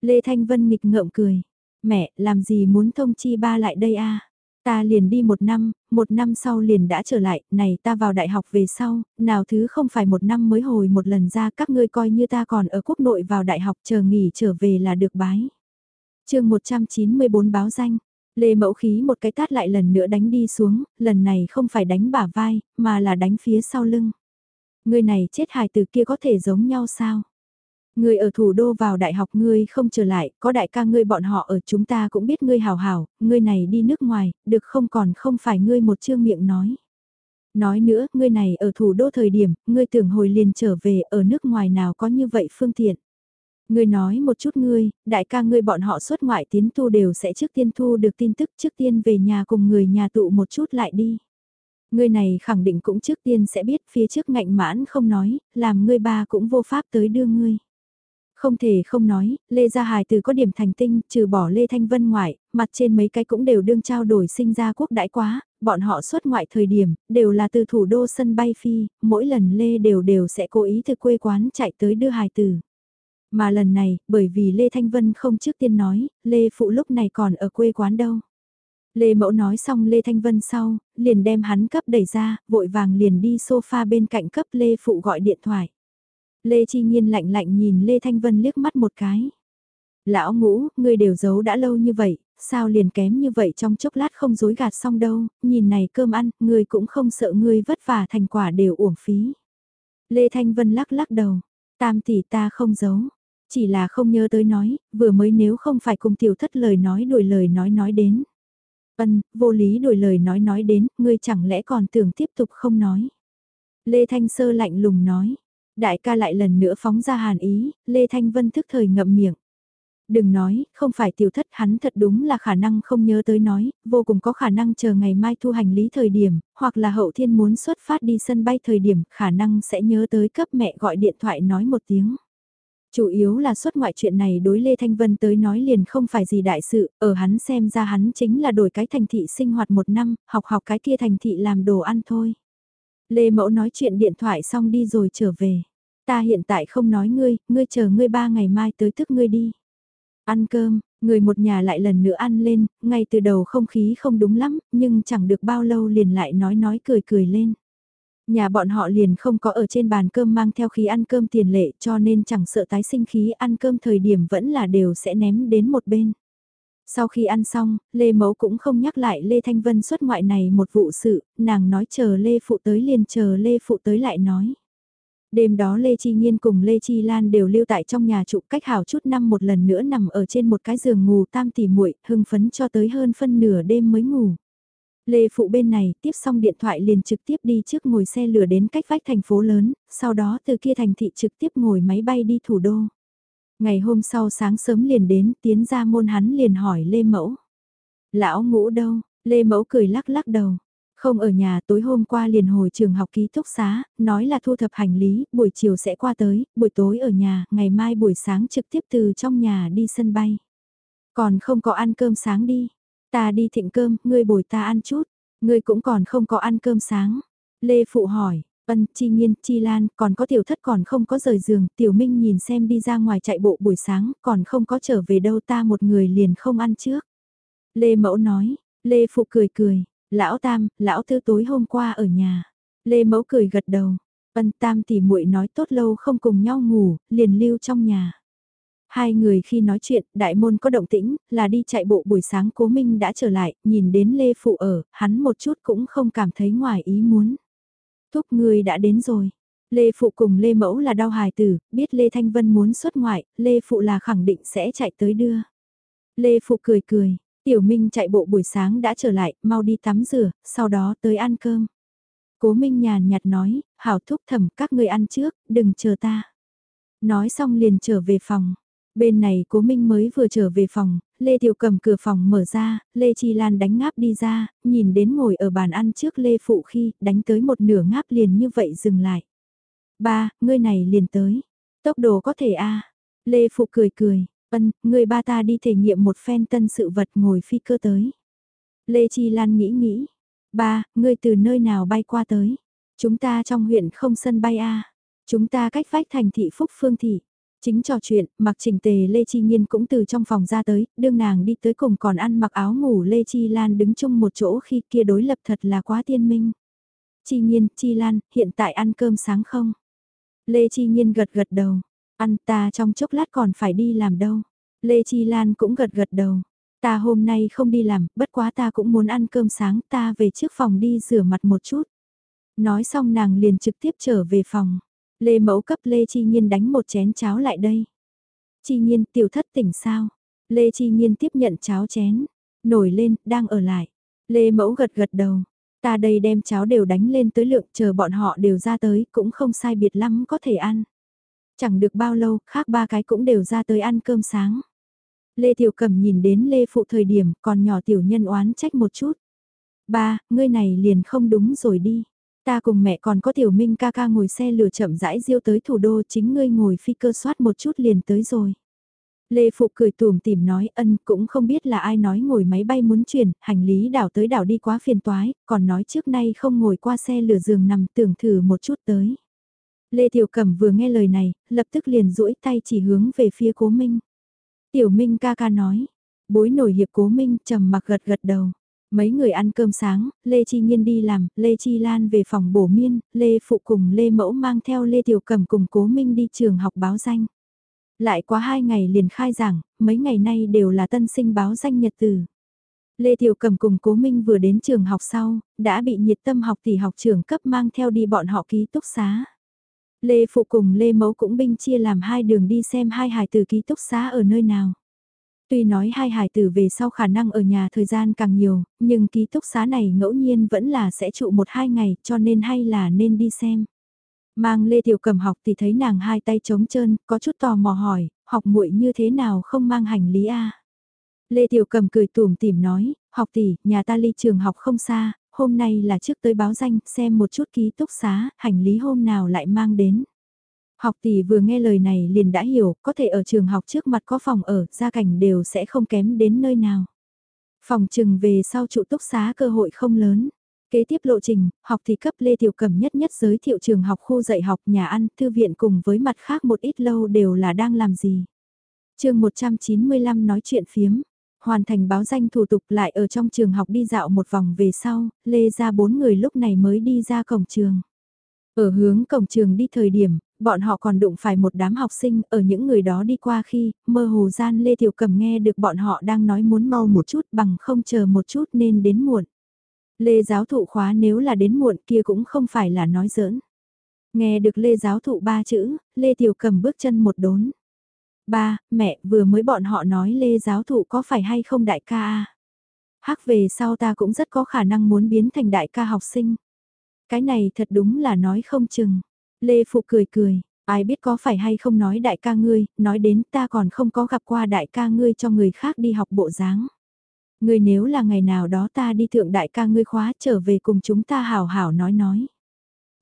A: Lê Thanh Vân nghịch ngợm cười. Mẹ, làm gì muốn thông chi ba lại đây a? Ta liền đi một năm, một năm sau liền đã trở lại, này ta vào đại học về sau, nào thứ không phải một năm mới hồi một lần ra các ngươi coi như ta còn ở quốc nội vào đại học chờ nghỉ trở về là được bái. chương 194 báo danh, Lê Mẫu Khí một cái tát lại lần nữa đánh đi xuống, lần này không phải đánh bả vai, mà là đánh phía sau lưng. Người này chết hài từ kia có thể giống nhau sao? Người ở thủ đô vào đại học ngươi không trở lại, có đại ca ngươi bọn họ ở chúng ta cũng biết ngươi hào hào, ngươi này đi nước ngoài, được không còn không phải ngươi một chương miệng nói. Nói nữa, ngươi này ở thủ đô thời điểm, ngươi tưởng hồi liền trở về ở nước ngoài nào có như vậy phương tiện. Ngươi nói một chút ngươi, đại ca ngươi bọn họ xuất ngoại tiến tu đều sẽ trước tiên thu được tin tức trước tiên về nhà cùng người nhà tụ một chút lại đi. Ngươi này khẳng định cũng trước tiên sẽ biết phía trước ngạnh mãn không nói, làm ngươi ba cũng vô pháp tới đưa ngươi. Không thể không nói, Lê Gia Hải từ có điểm thành tinh, trừ bỏ Lê Thanh Vân ngoại, mặt trên mấy cái cũng đều đương trao đổi sinh ra quốc đại quá, bọn họ xuất ngoại thời điểm, đều là từ thủ đô sân bay phi, mỗi lần Lê đều đều sẽ cố ý từ quê quán chạy tới đưa hài tử. Mà lần này, bởi vì Lê Thanh Vân không trước tiên nói, Lê Phụ lúc này còn ở quê quán đâu. Lê Mẫu nói xong Lê Thanh Vân sau, liền đem hắn cấp đẩy ra, vội vàng liền đi sofa bên cạnh cấp Lê Phụ gọi điện thoại. Lê Chi Nhiên lạnh lạnh nhìn Lê Thanh Vân liếc mắt một cái. Lão ngũ, ngươi đều giấu đã lâu như vậy, sao liền kém như vậy trong chốc lát không dối gạt xong đâu, nhìn này cơm ăn, ngươi cũng không sợ ngươi vất vả thành quả đều uổng phí. Lê Thanh Vân lắc lắc đầu, tam tỷ ta không giấu, chỉ là không nhớ tới nói, vừa mới nếu không phải cùng tiểu thất lời nói đuổi lời nói nói đến. Ân, vô lý đổi lời nói nói đến, ngươi chẳng lẽ còn tưởng tiếp tục không nói. Lê Thanh Sơ lạnh lùng nói, Đại ca lại lần nữa phóng ra hàn ý, Lê Thanh Vân thức thời ngậm miệng. Đừng nói, không phải tiểu thất hắn thật đúng là khả năng không nhớ tới nói, vô cùng có khả năng chờ ngày mai thu hành lý thời điểm, hoặc là hậu thiên muốn xuất phát đi sân bay thời điểm, khả năng sẽ nhớ tới cấp mẹ gọi điện thoại nói một tiếng. Chủ yếu là xuất ngoại chuyện này đối Lê Thanh Vân tới nói liền không phải gì đại sự, ở hắn xem ra hắn chính là đổi cái thành thị sinh hoạt một năm, học học cái kia thành thị làm đồ ăn thôi. Lê Mẫu nói chuyện điện thoại xong đi rồi trở về. Ta hiện tại không nói ngươi, ngươi chờ ngươi ba ngày mai tới thức ngươi đi. Ăn cơm, người một nhà lại lần nữa ăn lên, ngay từ đầu không khí không đúng lắm, nhưng chẳng được bao lâu liền lại nói nói cười cười lên. Nhà bọn họ liền không có ở trên bàn cơm mang theo khí ăn cơm tiền lệ cho nên chẳng sợ tái sinh khí ăn cơm thời điểm vẫn là đều sẽ ném đến một bên. Sau khi ăn xong, Lê Mẫu cũng không nhắc lại Lê Thanh Vân xuất ngoại này một vụ sự, nàng nói chờ Lê Phụ tới liền chờ Lê Phụ tới lại nói. Đêm đó Lê Chi Nhiên cùng Lê Chi Lan đều lưu tại trong nhà trụ cách hảo chút năm một lần nữa nằm ở trên một cái giường ngủ tam tỉ muội hưng phấn cho tới hơn phân nửa đêm mới ngủ. Lê Phụ bên này tiếp xong điện thoại liền trực tiếp đi trước ngồi xe lửa đến cách vách thành phố lớn, sau đó từ kia thành thị trực tiếp ngồi máy bay đi thủ đô. Ngày hôm sau sáng sớm liền đến tiến ra môn hắn liền hỏi Lê Mẫu. Lão ngũ đâu? Lê Mẫu cười lắc lắc đầu. Không ở nhà tối hôm qua liền hồi trường học ký túc xá, nói là thu thập hành lý, buổi chiều sẽ qua tới, buổi tối ở nhà, ngày mai buổi sáng trực tiếp từ trong nhà đi sân bay. Còn không có ăn cơm sáng đi. Ta đi thịnh cơm, ngươi bồi ta ăn chút. Ngươi cũng còn không có ăn cơm sáng. Lê Phụ hỏi, Ân, Chi Nhiên, Chi Lan, còn có tiểu thất còn không có rời giường, tiểu Minh nhìn xem đi ra ngoài chạy bộ buổi sáng, còn không có trở về đâu ta một người liền không ăn trước. Lê Mẫu nói, Lê Phụ cười cười, lão Tam, lão Tư tối hôm qua ở nhà. Lê Mẫu cười gật đầu, Ân Tam tỉ muội nói tốt lâu không cùng nhau ngủ, liền lưu trong nhà. Hai người khi nói chuyện, đại môn có động tĩnh, là đi chạy bộ buổi sáng cố Minh đã trở lại, nhìn đến Lê Phụ ở, hắn một chút cũng không cảm thấy ngoài ý muốn. Thúc người đã đến rồi. Lê Phụ cùng Lê Mẫu là đau hài tử, biết Lê Thanh Vân muốn xuất ngoại, Lê Phụ là khẳng định sẽ chạy tới đưa. Lê Phụ cười cười, Tiểu Minh chạy bộ buổi sáng đã trở lại, mau đi tắm rửa, sau đó tới ăn cơm. Cố Minh nhàn nhạt nói, hảo thúc thầm các ngươi ăn trước, đừng chờ ta. Nói xong liền trở về phòng. Bên này cố Minh mới vừa trở về phòng, Lê Tiểu cầm cửa phòng mở ra, Lê Chi Lan đánh ngáp đi ra, nhìn đến ngồi ở bàn ăn trước Lê Phụ khi đánh tới một nửa ngáp liền như vậy dừng lại. Ba, ngươi này liền tới. Tốc độ có thể a Lê Phụ cười cười, ân, người ba ta đi thể nghiệm một phen tân sự vật ngồi phi cơ tới. Lê Chi Lan nghĩ nghĩ. Ba, ngươi từ nơi nào bay qua tới? Chúng ta trong huyện không sân bay a Chúng ta cách vách thành thị Phúc Phương Thị. Chính trò chuyện, mặc trình tề Lê Chi Nhiên cũng từ trong phòng ra tới, đương nàng đi tới cùng còn ăn mặc áo ngủ Lê Chi Lan đứng chung một chỗ khi kia đối lập thật là quá tiên minh. Chi Nhiên, Chi Lan, hiện tại ăn cơm sáng không? Lê Chi Nhiên gật gật đầu, ăn ta trong chốc lát còn phải đi làm đâu. Lê Chi Lan cũng gật gật đầu, ta hôm nay không đi làm, bất quá ta cũng muốn ăn cơm sáng, ta về trước phòng đi rửa mặt một chút. Nói xong nàng liền trực tiếp trở về phòng. Lê Mẫu cấp Lê Chi Nhiên đánh một chén cháo lại đây. Chi Nhiên tiểu thất tỉnh sao? Lê Chi Nhiên tiếp nhận cháo chén. Nổi lên, đang ở lại. Lê Mẫu gật gật đầu. Ta đây đem cháo đều đánh lên tới lượng chờ bọn họ đều ra tới cũng không sai biệt lắm có thể ăn. Chẳng được bao lâu, khác ba cái cũng đều ra tới ăn cơm sáng. Lê Tiểu Cẩm nhìn đến Lê Phụ thời điểm còn nhỏ tiểu nhân oán trách một chút. Ba, ngươi này liền không đúng rồi đi. Ta cùng mẹ còn có tiểu minh ca ca ngồi xe lửa chậm rãi diêu tới thủ đô chính ngươi ngồi phi cơ soát một chút liền tới rồi. Lê Phụ cười tùm tìm nói ân cũng không biết là ai nói ngồi máy bay muốn chuyển, hành lý đảo tới đảo đi quá phiền toái, còn nói trước nay không ngồi qua xe lửa giường nằm tưởng thử một chút tới. Lê Tiểu Cẩm vừa nghe lời này, lập tức liền duỗi tay chỉ hướng về phía cố Minh. Tiểu Minh ca ca nói, bối nổi hiệp cố Minh trầm mặc gật gật đầu. Mấy người ăn cơm sáng, Lê Chi Nhiên đi làm, Lê Chi Lan về phòng bổ miên, Lê Phụ cùng Lê Mẫu mang theo Lê Tiểu Cẩm cùng Cố Minh đi trường học báo danh. Lại quá hai ngày liền khai giảng, mấy ngày nay đều là tân sinh báo danh nhật từ. Lê Tiểu Cẩm cùng Cố Minh vừa đến trường học sau, đã bị nhiệt tâm học tỷ học trường cấp mang theo đi bọn họ ký túc xá. Lê Phụ cùng Lê Mẫu cũng binh chia làm hai đường đi xem hai hài từ ký túc xá ở nơi nào. Tuy nói hai hải tử về sau khả năng ở nhà thời gian càng nhiều, nhưng ký túc xá này ngẫu nhiên vẫn là sẽ trụ một hai ngày cho nên hay là nên đi xem. Mang Lê Tiểu Cầm học thì thấy nàng hai tay trống trơn, có chút tò mò hỏi, học muội như thế nào không mang hành lý a Lê Tiểu Cầm cười tủm tỉm nói, học tỷ, nhà ta ly trường học không xa, hôm nay là trước tới báo danh, xem một chút ký túc xá, hành lý hôm nào lại mang đến. Học tỷ vừa nghe lời này liền đã hiểu, có thể ở trường học trước mặt có phòng ở, gia cảnh đều sẽ không kém đến nơi nào. Phòng trừng về sau trụ túc xá cơ hội không lớn. Kế tiếp lộ trình, học thì cấp Lê Tiểu Cẩm nhất nhất giới thiệu trường học khu dạy học, nhà ăn, thư viện cùng với mặt khác một ít lâu đều là đang làm gì. chương 195 nói chuyện phiếm, hoàn thành báo danh thủ tục lại ở trong trường học đi dạo một vòng về sau, Lê ra bốn người lúc này mới đi ra cổng trường. Ở hướng cổng trường đi thời điểm, bọn họ còn đụng phải một đám học sinh ở những người đó đi qua khi, mơ hồ gian Lê Tiểu Cầm nghe được bọn họ đang nói muốn mau một chút bằng không chờ một chút nên đến muộn. Lê giáo thụ khóa nếu là đến muộn kia cũng không phải là nói giỡn. Nghe được Lê giáo thụ ba chữ, Lê Tiểu Cầm bước chân một đốn. Ba, mẹ, vừa mới bọn họ nói Lê giáo thụ có phải hay không đại ca à? Hắc về sau ta cũng rất có khả năng muốn biến thành đại ca học sinh. Cái này thật đúng là nói không chừng. Lê Phụ cười cười, ai biết có phải hay không nói đại ca ngươi, nói đến ta còn không có gặp qua đại ca ngươi cho người khác đi học bộ dáng. Ngươi nếu là ngày nào đó ta đi thượng đại ca ngươi khóa trở về cùng chúng ta hào hảo nói nói.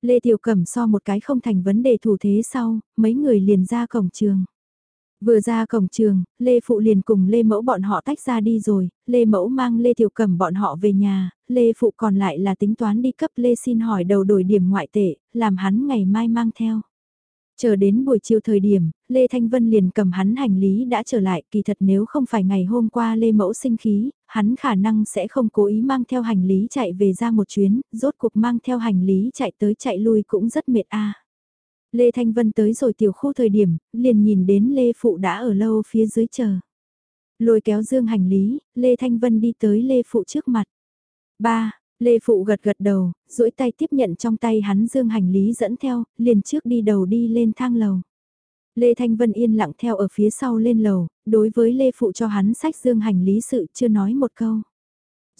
A: Lê Tiểu Cẩm so một cái không thành vấn đề thủ thế sau, mấy người liền ra cổng trường. Vừa ra cổng trường, Lê Phụ liền cùng Lê Mẫu bọn họ tách ra đi rồi, Lê Mẫu mang Lê Tiểu Cẩm bọn họ về nhà, Lê Phụ còn lại là tính toán đi cấp Lê xin hỏi đầu đổi điểm ngoại tệ, làm hắn ngày mai mang theo. Chờ đến buổi chiều thời điểm, Lê Thanh Vân liền cầm hắn hành lý đã trở lại, kỳ thật nếu không phải ngày hôm qua Lê Mẫu sinh khí, hắn khả năng sẽ không cố ý mang theo hành lý chạy về ra một chuyến, rốt cuộc mang theo hành lý chạy tới chạy lui cũng rất mệt a. Lê Thanh Vân tới rồi tiểu khu thời điểm, liền nhìn đến Lê Phụ đã ở lâu phía dưới chờ. Lôi kéo dương hành lý, Lê Thanh Vân đi tới Lê Phụ trước mặt. Ba, Lê Phụ gật gật đầu, duỗi tay tiếp nhận trong tay hắn dương hành lý dẫn theo, liền trước đi đầu đi lên thang lầu. Lê Thanh Vân yên lặng theo ở phía sau lên lầu, đối với Lê Phụ cho hắn sách dương hành lý sự chưa nói một câu.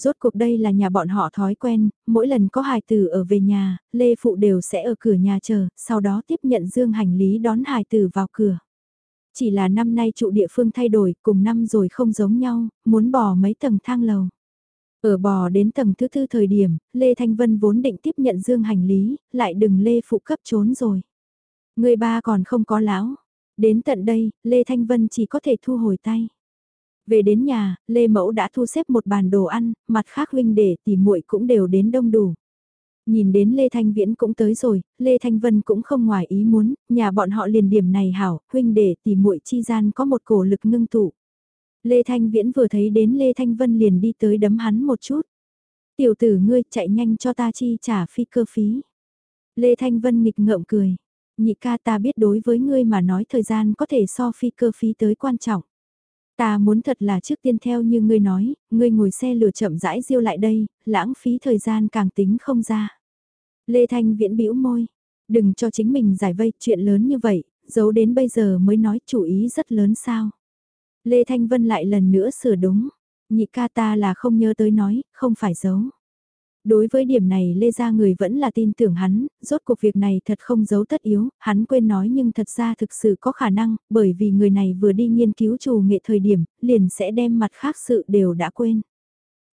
A: Rốt cuộc đây là nhà bọn họ thói quen, mỗi lần có hài tử ở về nhà, Lê Phụ đều sẽ ở cửa nhà chờ, sau đó tiếp nhận dương hành lý đón hài tử vào cửa. Chỉ là năm nay trụ địa phương thay đổi, cùng năm rồi không giống nhau, muốn bò mấy tầng thang lầu. Ở bò đến tầng thứ tư thời điểm, Lê Thanh Vân vốn định tiếp nhận dương hành lý, lại đừng Lê Phụ cấp trốn rồi. Người ba còn không có lão. Đến tận đây, Lê Thanh Vân chỉ có thể thu hồi tay. Về đến nhà, Lê Mẫu đã thu xếp một bàn đồ ăn, mặt khác huynh để tỉ muội cũng đều đến đông đủ. Nhìn đến Lê Thanh Viễn cũng tới rồi, Lê Thanh Vân cũng không ngoài ý muốn, nhà bọn họ liền điểm này hảo, huynh để tỉ muội chi gian có một cổ lực ngưng tụ. Lê Thanh Viễn vừa thấy đến Lê Thanh Vân liền đi tới đấm hắn một chút. Tiểu tử ngươi chạy nhanh cho ta chi trả phi cơ phí. Lê Thanh Vân nghịch ngợm cười. Nhị ca ta biết đối với ngươi mà nói thời gian có thể so phi cơ phí tới quan trọng. Ta muốn thật là trước tiên theo như ngươi nói, ngươi ngồi xe lửa chậm rãi diêu lại đây, lãng phí thời gian càng tính không ra. Lê Thanh viễn bĩu môi, đừng cho chính mình giải vây chuyện lớn như vậy, giấu đến bây giờ mới nói chủ ý rất lớn sao. Lê Thanh Vân lại lần nữa sửa đúng, nhị ca ta là không nhớ tới nói, không phải giấu. Đối với điểm này Lê Gia người vẫn là tin tưởng hắn, rốt cuộc việc này thật không giấu tất yếu, hắn quên nói nhưng thật ra thực sự có khả năng, bởi vì người này vừa đi nghiên cứu chủ nghệ thời điểm, liền sẽ đem mặt khác sự đều đã quên.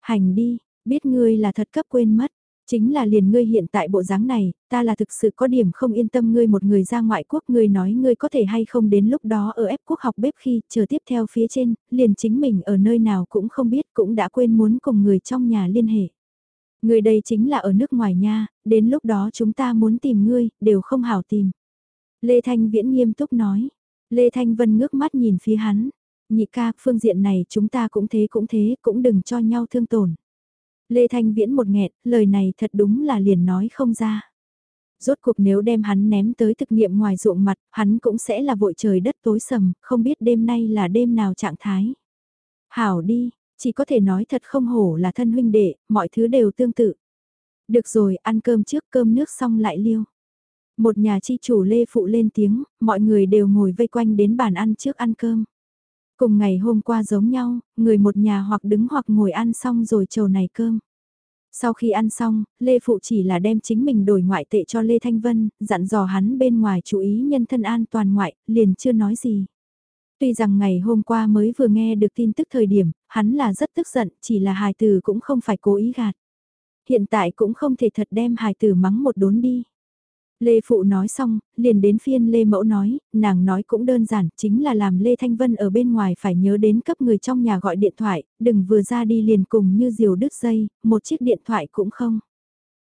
A: Hành đi, biết ngươi là thật cấp quên mất, chính là liền ngươi hiện tại bộ dáng này, ta là thực sự có điểm không yên tâm ngươi một người ra ngoại quốc ngươi nói ngươi có thể hay không đến lúc đó ở ép quốc học bếp khi chờ tiếp theo phía trên, liền chính mình ở nơi nào cũng không biết cũng đã quên muốn cùng người trong nhà liên hệ. Người đây chính là ở nước ngoài nha, đến lúc đó chúng ta muốn tìm ngươi, đều không hảo tìm. Lê Thanh Viễn nghiêm túc nói. Lê Thanh Vân ngước mắt nhìn phía hắn. Nhị ca, phương diện này chúng ta cũng thế cũng thế, cũng đừng cho nhau thương tổn. Lê Thanh Viễn một nghẹn, lời này thật đúng là liền nói không ra. Rốt cuộc nếu đem hắn ném tới thực nghiệm ngoài ruộng mặt, hắn cũng sẽ là vội trời đất tối sầm, không biết đêm nay là đêm nào trạng thái. Hảo đi, chỉ có thể nói thật không hổ là thân huynh đệ, mọi thứ đều tương tự. Được rồi, ăn cơm trước cơm nước xong lại liêu. Một nhà chi chủ lê phụ lên tiếng, mọi người đều ngồi vây quanh đến bàn ăn trước ăn cơm. Cùng ngày hôm qua giống nhau, người một nhà hoặc đứng hoặc ngồi ăn xong rồi trầu này cơm. Sau khi ăn xong, Lê Phụ chỉ là đem chính mình đổi ngoại tệ cho Lê Thanh Vân, dặn dò hắn bên ngoài chú ý nhân thân an toàn ngoại, liền chưa nói gì. Tuy rằng ngày hôm qua mới vừa nghe được tin tức thời điểm, hắn là rất tức giận, chỉ là hài tử cũng không phải cố ý gạt. Hiện tại cũng không thể thật đem hài tử mắng một đốn đi. Lê Phụ nói xong, liền đến phiên Lê Mẫu nói, nàng nói cũng đơn giản, chính là làm Lê Thanh Vân ở bên ngoài phải nhớ đến cấp người trong nhà gọi điện thoại, đừng vừa ra đi liền cùng như diều đứt dây, một chiếc điện thoại cũng không.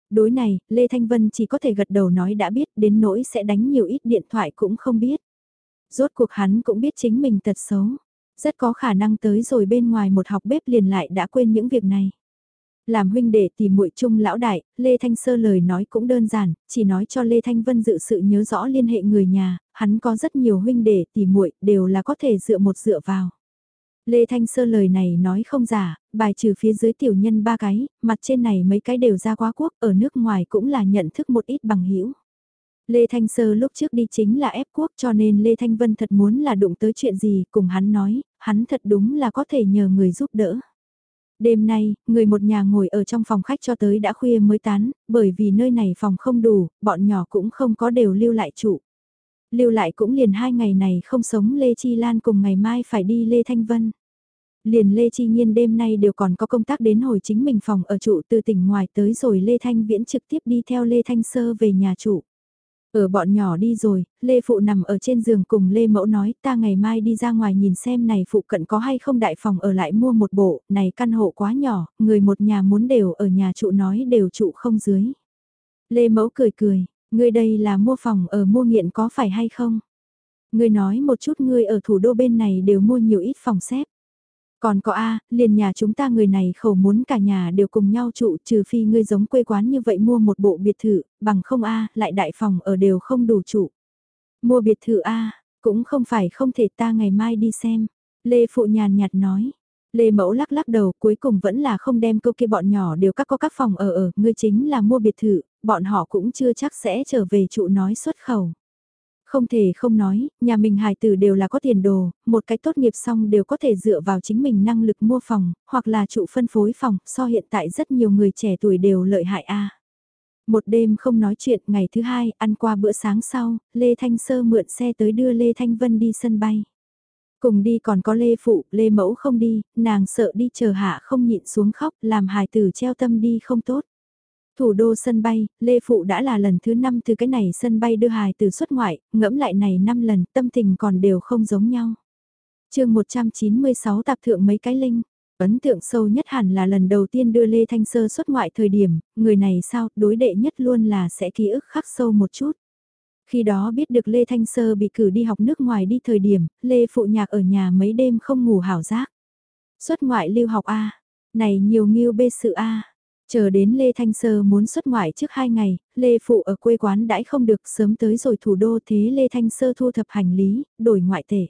A: Đối này, Lê Thanh Vân chỉ có thể gật đầu nói đã biết, đến nỗi sẽ đánh nhiều ít điện thoại cũng không biết. Rốt cuộc hắn cũng biết chính mình tật xấu, rất có khả năng tới rồi bên ngoài một học bếp liền lại đã quên những việc này. Làm huynh đệ tìm muội chung lão đại, Lê Thanh Sơ lời nói cũng đơn giản, chỉ nói cho Lê Thanh Vân dự sự nhớ rõ liên hệ người nhà, hắn có rất nhiều huynh đệ tìm muội đều là có thể dựa một dựa vào. Lê Thanh Sơ lời này nói không giả, bài trừ phía dưới tiểu nhân ba cái, mặt trên này mấy cái đều ra quá quốc, ở nước ngoài cũng là nhận thức một ít bằng hữu Lê Thanh Sơ lúc trước đi chính là ép quốc cho nên Lê Thanh Vân thật muốn là đụng tới chuyện gì cùng hắn nói, hắn thật đúng là có thể nhờ người giúp đỡ. Đêm nay, người một nhà ngồi ở trong phòng khách cho tới đã khuya mới tán, bởi vì nơi này phòng không đủ, bọn nhỏ cũng không có đều lưu lại trụ. Lưu lại cũng liền hai ngày này không sống Lê Chi Lan cùng ngày mai phải đi Lê Thanh Vân. Liền Lê Chi Nhiên đêm nay đều còn có công tác đến hồi chính mình phòng ở trụ từ tỉnh ngoài tới rồi Lê Thanh Viễn trực tiếp đi theo Lê Thanh Sơ về nhà trụ. Ở bọn nhỏ đi rồi, Lê Phụ nằm ở trên giường cùng Lê Mẫu nói ta ngày mai đi ra ngoài nhìn xem này Phụ cận có hay không đại phòng ở lại mua một bộ, này căn hộ quá nhỏ, người một nhà muốn đều ở nhà trụ nói đều trụ không dưới. Lê Mẫu cười cười, ngươi đây là mua phòng ở mua nghiện có phải hay không? Ngươi nói một chút ngươi ở thủ đô bên này đều mua nhiều ít phòng xếp. Còn có A, liền nhà chúng ta người này khẩu muốn cả nhà đều cùng nhau trụ trừ phi ngươi giống quê quán như vậy mua một bộ biệt thự, bằng không A, lại đại phòng ở đều không đủ trụ. Mua biệt thự A, cũng không phải không thể ta ngày mai đi xem. Lê Phụ nhàn nhạt nói. Lê Mẫu lắc lắc đầu cuối cùng vẫn là không đem câu kia bọn nhỏ đều các có các phòng ở ở, ngươi chính là mua biệt thự, bọn họ cũng chưa chắc sẽ trở về trụ nói xuất khẩu. Không thể không nói, nhà mình hài tử đều là có tiền đồ, một cái tốt nghiệp xong đều có thể dựa vào chính mình năng lực mua phòng, hoặc là trụ phân phối phòng, so hiện tại rất nhiều người trẻ tuổi đều lợi hại a. Một đêm không nói chuyện, ngày thứ hai, ăn qua bữa sáng sau, Lê Thanh Sơ mượn xe tới đưa Lê Thanh Vân đi sân bay. Cùng đi còn có Lê Phụ, Lê Mẫu không đi, nàng sợ đi chờ hạ không nhịn xuống khóc, làm hài tử treo tâm đi không tốt. Thủ đô sân bay, Lê Phụ đã là lần thứ 5 từ cái này sân bay đưa hài từ xuất ngoại, ngẫm lại này 5 lần, tâm tình còn đều không giống nhau. chương 196 tạp thượng mấy cái linh, ấn tượng sâu nhất hẳn là lần đầu tiên đưa Lê Thanh Sơ xuất ngoại thời điểm, người này sao, đối đệ nhất luôn là sẽ ký ức khắc sâu một chút. Khi đó biết được Lê Thanh Sơ bị cử đi học nước ngoài đi thời điểm, Lê Phụ Nhạc ở nhà mấy đêm không ngủ hảo giác. Xuất ngoại lưu học A, này nhiều nghiêu bê sự A. Chờ đến Lê Thanh Sơ muốn xuất ngoại trước hai ngày, Lê Phụ ở quê quán đãi không được sớm tới rồi thủ đô thế Lê Thanh Sơ thu thập hành lý, đổi ngoại tệ.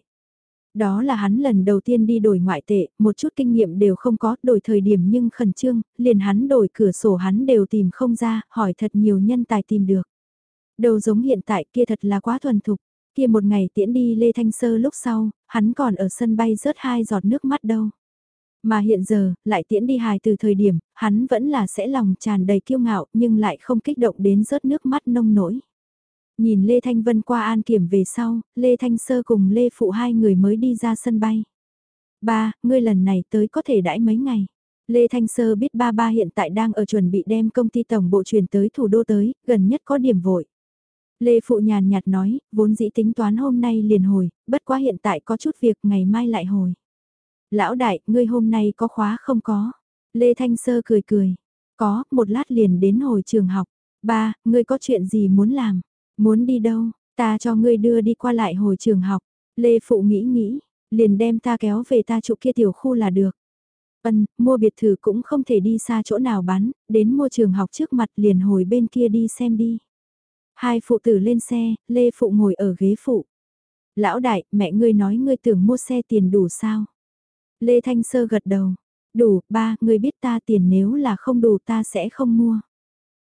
A: Đó là hắn lần đầu tiên đi đổi ngoại tệ, một chút kinh nghiệm đều không có, đổi thời điểm nhưng khẩn trương, liền hắn đổi cửa sổ hắn đều tìm không ra, hỏi thật nhiều nhân tài tìm được. Đầu giống hiện tại kia thật là quá thuần thục, kia một ngày tiễn đi Lê Thanh Sơ lúc sau, hắn còn ở sân bay rớt hai giọt nước mắt đâu. Mà hiện giờ, lại tiễn đi hài từ thời điểm, hắn vẫn là sẽ lòng tràn đầy kiêu ngạo nhưng lại không kích động đến rớt nước mắt nông nổi. Nhìn Lê Thanh Vân qua an kiểm về sau, Lê Thanh Sơ cùng Lê Phụ hai người mới đi ra sân bay. Ba, ngươi lần này tới có thể đãi mấy ngày. Lê Thanh Sơ biết ba ba hiện tại đang ở chuẩn bị đem công ty tổng bộ chuyển tới thủ đô tới, gần nhất có điểm vội. Lê Phụ nhàn nhạt nói, vốn dĩ tính toán hôm nay liền hồi, bất quá hiện tại có chút việc ngày mai lại hồi. Lão đại, ngươi hôm nay có khóa không có? Lê Thanh Sơ cười cười. Có, một lát liền đến hồi trường học. Ba, ngươi có chuyện gì muốn làm? Muốn đi đâu? Ta cho ngươi đưa đi qua lại hồi trường học. Lê Phụ nghĩ nghĩ, liền đem ta kéo về ta chỗ kia tiểu khu là được. Ân, mua biệt thự cũng không thể đi xa chỗ nào bán, đến mua trường học trước mặt liền hồi bên kia đi xem đi. Hai phụ tử lên xe, Lê Phụ ngồi ở ghế phụ. Lão đại, mẹ ngươi nói ngươi tưởng mua xe tiền đủ sao? Lê Thanh Sơ gật đầu. Đủ, ba, người biết ta tiền nếu là không đủ ta sẽ không mua.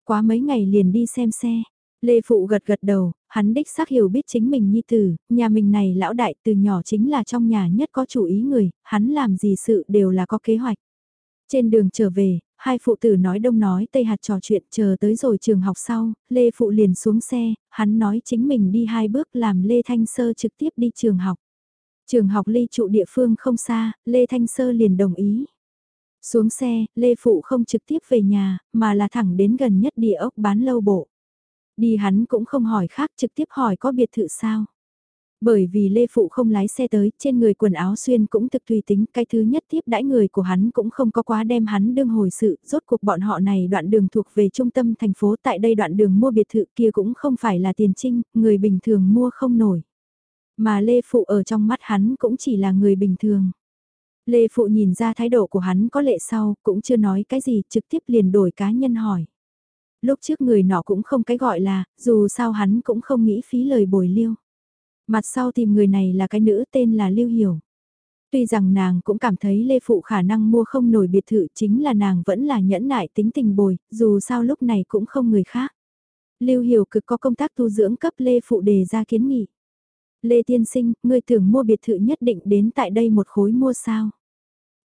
A: Quá mấy ngày liền đi xem xe. Lê Phụ gật gật đầu, hắn đích xác hiểu biết chính mình nhi tử, nhà mình này lão đại từ nhỏ chính là trong nhà nhất có chủ ý người, hắn làm gì sự đều là có kế hoạch. Trên đường trở về, hai phụ tử nói đông nói tây hạt trò chuyện chờ tới rồi trường học sau, Lê Phụ liền xuống xe, hắn nói chính mình đi hai bước làm Lê Thanh Sơ trực tiếp đi trường học. Trường học ly trụ địa phương không xa, Lê Thanh Sơ liền đồng ý. Xuống xe, Lê Phụ không trực tiếp về nhà, mà là thẳng đến gần nhất địa ốc bán lâu bộ. Đi hắn cũng không hỏi khác trực tiếp hỏi có biệt thự sao. Bởi vì Lê Phụ không lái xe tới, trên người quần áo xuyên cũng thực tùy tính, cái thứ nhất tiếp đãi người của hắn cũng không có quá đem hắn đương hồi sự, rốt cuộc bọn họ này đoạn đường thuộc về trung tâm thành phố tại đây đoạn đường mua biệt thự kia cũng không phải là tiền trinh, người bình thường mua không nổi. Mà Lê Phụ ở trong mắt hắn cũng chỉ là người bình thường. Lê Phụ nhìn ra thái độ của hắn có lệ sau, cũng chưa nói cái gì, trực tiếp liền đổi cá nhân hỏi. Lúc trước người nọ cũng không cái gọi là, dù sao hắn cũng không nghĩ phí lời bồi liêu. Mặt sau tìm người này là cái nữ tên là Lưu Hiểu. Tuy rằng nàng cũng cảm thấy Lê Phụ khả năng mua không nổi biệt thự chính là nàng vẫn là nhẫn nại tính tình bồi, dù sao lúc này cũng không người khác. Lưu Hiểu cực có công tác tu dưỡng cấp Lê Phụ đề ra kiến nghị. Lê Tiên Sinh, ngươi tưởng mua biệt thự nhất định đến tại đây một khối mua sao?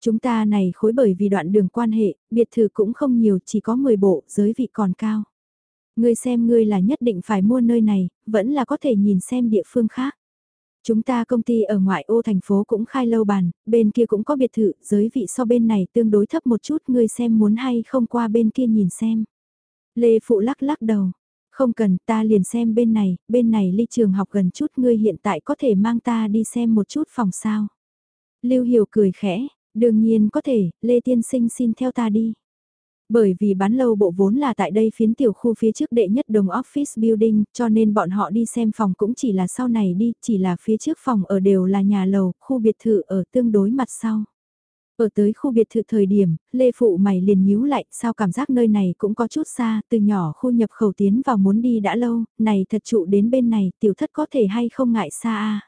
A: Chúng ta này khối bởi vì đoạn đường quan hệ, biệt thự cũng không nhiều, chỉ có 10 bộ, giới vị còn cao. Ngươi xem ngươi là nhất định phải mua nơi này, vẫn là có thể nhìn xem địa phương khác. Chúng ta công ty ở ngoại ô thành phố cũng khai lâu bàn, bên kia cũng có biệt thự, giới vị so bên này tương đối thấp một chút, ngươi xem muốn hay không qua bên kia nhìn xem. Lê Phụ lắc lắc đầu, không cần ta liền xem bên này, bên này ly trường học gần chút ngươi hiện tại có thể mang ta đi xem một chút phòng sao. Lưu Hiểu cười khẽ, đương nhiên có thể, Lê Tiên Sinh xin theo ta đi. Bởi vì bán lâu bộ vốn là tại đây phiến tiểu khu phía trước đệ nhất đồng office building, cho nên bọn họ đi xem phòng cũng chỉ là sau này đi, chỉ là phía trước phòng ở đều là nhà lầu, khu biệt thự ở tương đối mặt sau. Ở tới khu biệt thự thời điểm, Lê Phụ mày liền nhíu lại, sao cảm giác nơi này cũng có chút xa, từ nhỏ khu nhập khẩu tiến vào muốn đi đã lâu, này thật trụ đến bên này, tiểu thất có thể hay không ngại xa a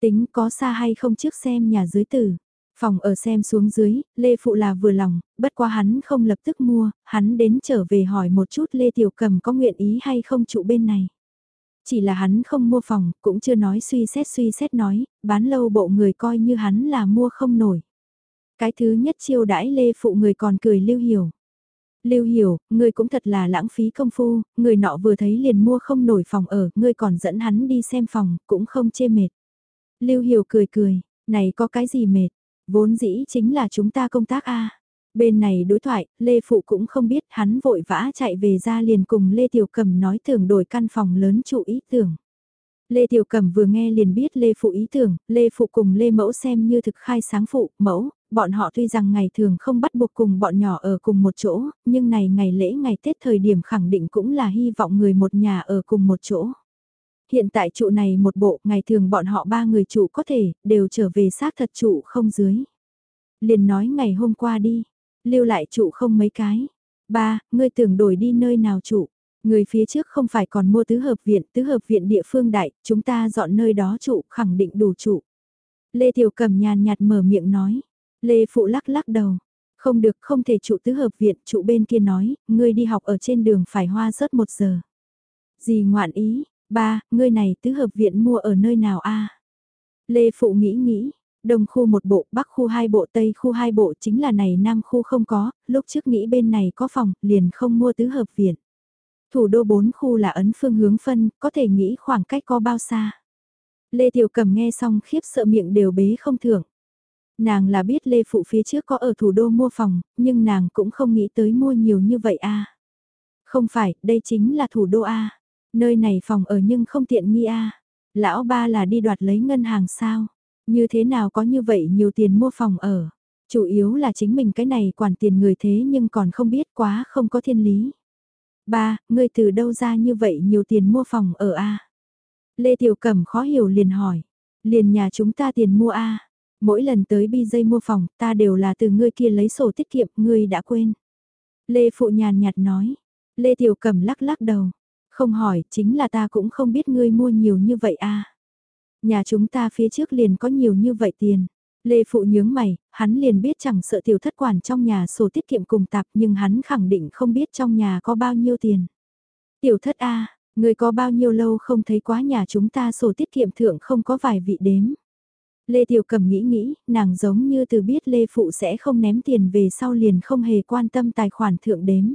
A: Tính có xa hay không trước xem nhà dưới tử. Phòng ở xem xuống dưới, Lê Phụ là vừa lòng, bất quá hắn không lập tức mua, hắn đến trở về hỏi một chút Lê Tiểu Cầm có nguyện ý hay không trụ bên này. Chỉ là hắn không mua phòng, cũng chưa nói suy xét suy xét nói, bán lâu bộ người coi như hắn là mua không nổi. Cái thứ nhất chiêu đãi Lê Phụ người còn cười lưu hiểu. Lưu hiểu, người cũng thật là lãng phí công phu, người nọ vừa thấy liền mua không nổi phòng ở, ngươi còn dẫn hắn đi xem phòng, cũng không chê mệt. Lưu hiểu cười cười, này có cái gì mệt, Vốn dĩ chính là chúng ta công tác a. Bên này đối thoại, Lê Phụ cũng không biết hắn vội vã chạy về ra liền cùng Lê Tiểu Cầm nói tưởng đổi căn phòng lớn trụ ý tưởng. Lê Tiểu Cẩm vừa nghe liền biết Lê Phụ ý tưởng, Lê Phụ cùng Lê Mẫu xem như thực khai sáng phụ, mẫu, bọn họ tuy rằng ngày thường không bắt buộc cùng bọn nhỏ ở cùng một chỗ, nhưng này ngày lễ ngày Tết thời điểm khẳng định cũng là hy vọng người một nhà ở cùng một chỗ. Hiện tại trụ này một bộ, ngày thường bọn họ ba người trụ có thể, đều trở về xác thật trụ không dưới. Liền nói ngày hôm qua đi, lưu lại trụ không mấy cái. Ba, ngươi tưởng đổi đi nơi nào trụ. Người phía trước không phải còn mua tứ hợp viện, tứ hợp viện địa phương đại, chúng ta dọn nơi đó trụ, khẳng định đủ trụ. Lê Tiểu Cầm nhàn nhạt mở miệng nói. Lê Phụ lắc lắc đầu. Không được, không thể trụ tứ hợp viện, trụ bên kia nói, ngươi đi học ở trên đường phải hoa rớt một giờ. Gì ngoạn ý, Ba, ngươi này tứ hợp viện mua ở nơi nào a? Lê Phụ nghĩ nghĩ, đông khu một bộ, bắc khu hai bộ, tây khu hai bộ chính là này nam khu không có, lúc trước nghĩ bên này có phòng, liền không mua tứ hợp viện. Thủ đô bốn khu là ấn phương hướng phân, có thể nghĩ khoảng cách có bao xa. Lê Tiểu Cầm nghe xong khiếp sợ miệng đều bế không thưởng. Nàng là biết Lê Phụ phía trước có ở thủ đô mua phòng, nhưng nàng cũng không nghĩ tới mua nhiều như vậy a. Không phải, đây chính là thủ đô a. Nơi này phòng ở nhưng không tiện nghi a. Lão ba là đi đoạt lấy ngân hàng sao? Như thế nào có như vậy nhiều tiền mua phòng ở? Chủ yếu là chính mình cái này quản tiền người thế nhưng còn không biết quá không có thiên lý. Ba, ngươi từ đâu ra như vậy nhiều tiền mua phòng ở a? Lê Tiểu Cẩm khó hiểu liền hỏi. Liền nhà chúng ta tiền mua a. Mỗi lần tới bi dây mua phòng, ta đều là từ ngươi kia lấy sổ tiết kiệm, ngươi đã quên. Lê Phụ nhàn nhạt nói. Lê Tiểu Cẩm lắc lắc đầu. Không hỏi, chính là ta cũng không biết ngươi mua nhiều như vậy à. Nhà chúng ta phía trước liền có nhiều như vậy tiền. Lê Phụ nhướng mày, hắn liền biết chẳng sợ tiểu thất quản trong nhà sổ tiết kiệm cùng tạp nhưng hắn khẳng định không biết trong nhà có bao nhiêu tiền. Tiểu thất A, à, người có bao nhiêu lâu không thấy quá nhà chúng ta sổ tiết kiệm thượng không có vài vị đếm. Lê Tiểu Cầm nghĩ nghĩ, nàng giống như từ biết Lê Phụ sẽ không ném tiền về sau liền không hề quan tâm tài khoản thượng đếm.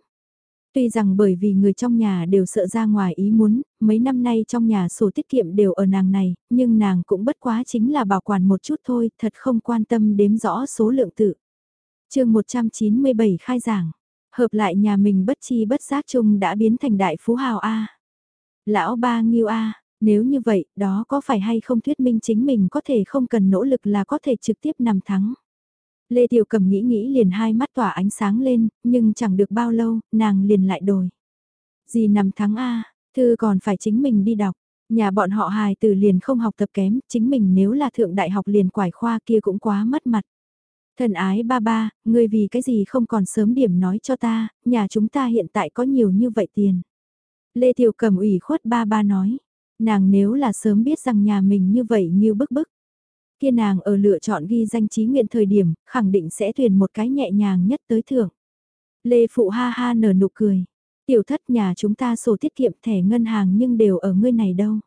A: Tuy rằng bởi vì người trong nhà đều sợ ra ngoài ý muốn, mấy năm nay trong nhà sổ tiết kiệm đều ở nàng này, nhưng nàng cũng bất quá chính là bảo quản một chút thôi, thật không quan tâm đếm rõ số lượng tự. chương 197 khai giảng, hợp lại nhà mình bất chi bất giác chung đã biến thành đại phú hào A. Lão ba nghiêu A, nếu như vậy, đó có phải hay không thuyết minh chính mình có thể không cần nỗ lực là có thể trực tiếp nằm thắng. Lê Tiểu Cầm nghĩ nghĩ liền hai mắt tỏa ánh sáng lên, nhưng chẳng được bao lâu, nàng liền lại đổi. Gì nằm thắng A, thư còn phải chính mình đi đọc. Nhà bọn họ hài từ liền không học tập kém, chính mình nếu là thượng đại học liền quải khoa kia cũng quá mất mặt. Thần ái ba ba, ngươi vì cái gì không còn sớm điểm nói cho ta, nhà chúng ta hiện tại có nhiều như vậy tiền. Lê Tiểu Cầm ủy khuất ba ba nói, nàng nếu là sớm biết rằng nhà mình như vậy như bức bức. Kia nàng ở lựa chọn ghi danh trí nguyện thời điểm, khẳng định sẽ tuyển một cái nhẹ nhàng nhất tới thưởng. Lê Phụ ha ha nở nụ cười. Tiểu thất nhà chúng ta sổ tiết kiệm thẻ ngân hàng nhưng đều ở ngươi này đâu.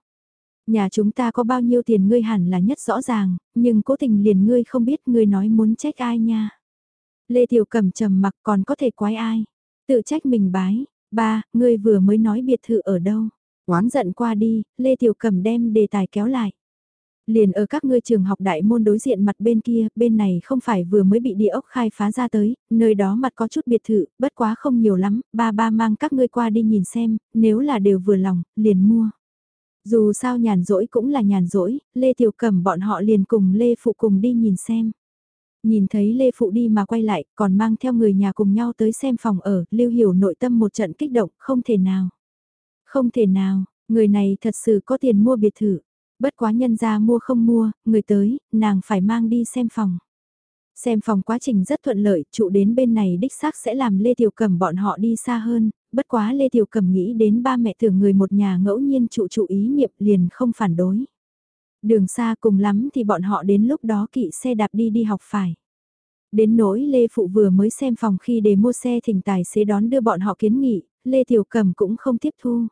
A: Nhà chúng ta có bao nhiêu tiền ngươi hẳn là nhất rõ ràng, nhưng cố tình liền ngươi không biết ngươi nói muốn trách ai nha. Lê Tiểu Cẩm trầm mặc còn có thể quái ai. Tự trách mình bái, ba, ngươi vừa mới nói biệt thự ở đâu. Oán giận qua đi, Lê Tiểu Cẩm đem đề tài kéo lại. Liền ở các ngươi trường học đại môn đối diện mặt bên kia, bên này không phải vừa mới bị địa ốc khai phá ra tới, nơi đó mặt có chút biệt thự, bất quá không nhiều lắm, ba ba mang các ngươi qua đi nhìn xem, nếu là đều vừa lòng, liền mua. Dù sao nhàn rỗi cũng là nhàn rỗi, Lê Tiểu Cẩm bọn họ liền cùng Lê Phụ cùng đi nhìn xem. Nhìn thấy Lê Phụ đi mà quay lại, còn mang theo người nhà cùng nhau tới xem phòng ở, Lưu Hiểu nội tâm một trận kích động, không thể nào. Không thể nào, người này thật sự có tiền mua biệt thự. Bất quá nhân ra mua không mua, người tới, nàng phải mang đi xem phòng. Xem phòng quá trình rất thuận lợi, trụ đến bên này đích xác sẽ làm Lê Tiểu cẩm bọn họ đi xa hơn, bất quá Lê Tiểu cẩm nghĩ đến ba mẹ thường người một nhà ngẫu nhiên trụ trụ ý niệm liền không phản đối. Đường xa cùng lắm thì bọn họ đến lúc đó kỵ xe đạp đi đi học phải. Đến nỗi Lê Phụ vừa mới xem phòng khi để mua xe thỉnh tài xế đón đưa bọn họ kiến nghị, Lê Tiểu Cầm cũng không tiếp thu.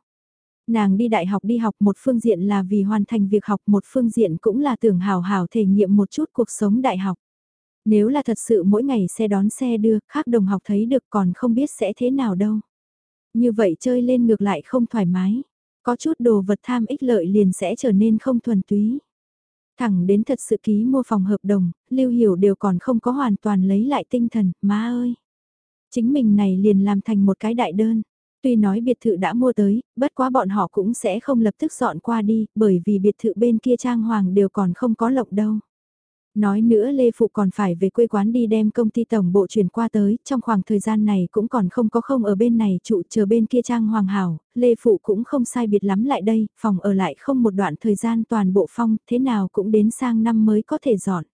A: Nàng đi đại học đi học một phương diện là vì hoàn thành việc học một phương diện cũng là tưởng hào hào thể nghiệm một chút cuộc sống đại học. Nếu là thật sự mỗi ngày xe đón xe đưa, khác đồng học thấy được còn không biết sẽ thế nào đâu. Như vậy chơi lên ngược lại không thoải mái. Có chút đồ vật tham ích lợi liền sẽ trở nên không thuần túy. Thẳng đến thật sự ký mua phòng hợp đồng, Lưu Hiểu đều còn không có hoàn toàn lấy lại tinh thần, má ơi. Chính mình này liền làm thành một cái đại đơn. Tuy nói biệt thự đã mua tới, bất quá bọn họ cũng sẽ không lập tức dọn qua đi, bởi vì biệt thự bên kia trang hoàng đều còn không có lộng đâu. Nói nữa Lê Phụ còn phải về quê quán đi đem công ty tổng bộ chuyển qua tới, trong khoảng thời gian này cũng còn không có không ở bên này trụ chờ bên kia trang hoàng hảo, Lê Phụ cũng không sai biệt lắm lại đây, phòng ở lại không một đoạn thời gian toàn bộ phong, thế nào cũng đến sang năm mới có thể dọn.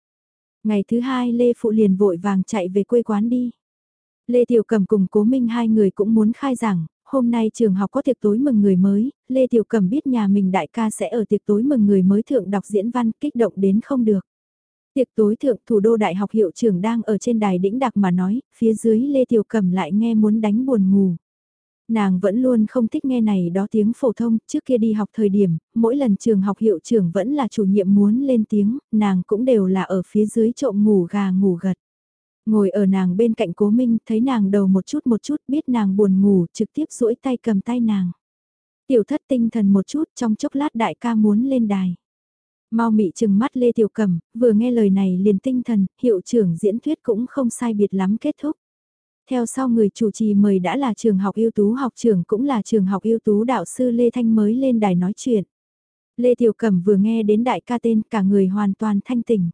A: Ngày thứ hai Lê Phụ liền vội vàng chạy về quê quán đi. Lê Tiểu Cầm cùng Cố Minh hai người cũng muốn khai giảng, hôm nay trường học có tiệc tối mừng người mới, Lê Tiểu cẩm biết nhà mình đại ca sẽ ở tiệc tối mừng người mới thượng đọc diễn văn kích động đến không được. Tiệc tối thượng thủ đô đại học hiệu trưởng đang ở trên đài đĩnh đặc mà nói, phía dưới Lê Tiểu cẩm lại nghe muốn đánh buồn ngủ. Nàng vẫn luôn không thích nghe này đó tiếng phổ thông, trước kia đi học thời điểm, mỗi lần trường học hiệu trưởng vẫn là chủ nhiệm muốn lên tiếng, nàng cũng đều là ở phía dưới trộm ngủ gà ngủ gật. Ngồi ở nàng bên cạnh cố minh, thấy nàng đầu một chút một chút, biết nàng buồn ngủ, trực tiếp duỗi tay cầm tay nàng. Tiểu thất tinh thần một chút, trong chốc lát đại ca muốn lên đài. Mau mị chừng mắt Lê Tiểu Cẩm, vừa nghe lời này liền tinh thần, hiệu trưởng diễn thuyết cũng không sai biệt lắm kết thúc. Theo sau người chủ trì mời đã là trường học ưu tú học trưởng cũng là trường học ưu tú đạo sư Lê Thanh mới lên đài nói chuyện. Lê Tiểu Cẩm vừa nghe đến đại ca tên cả người hoàn toàn thanh tỉnh.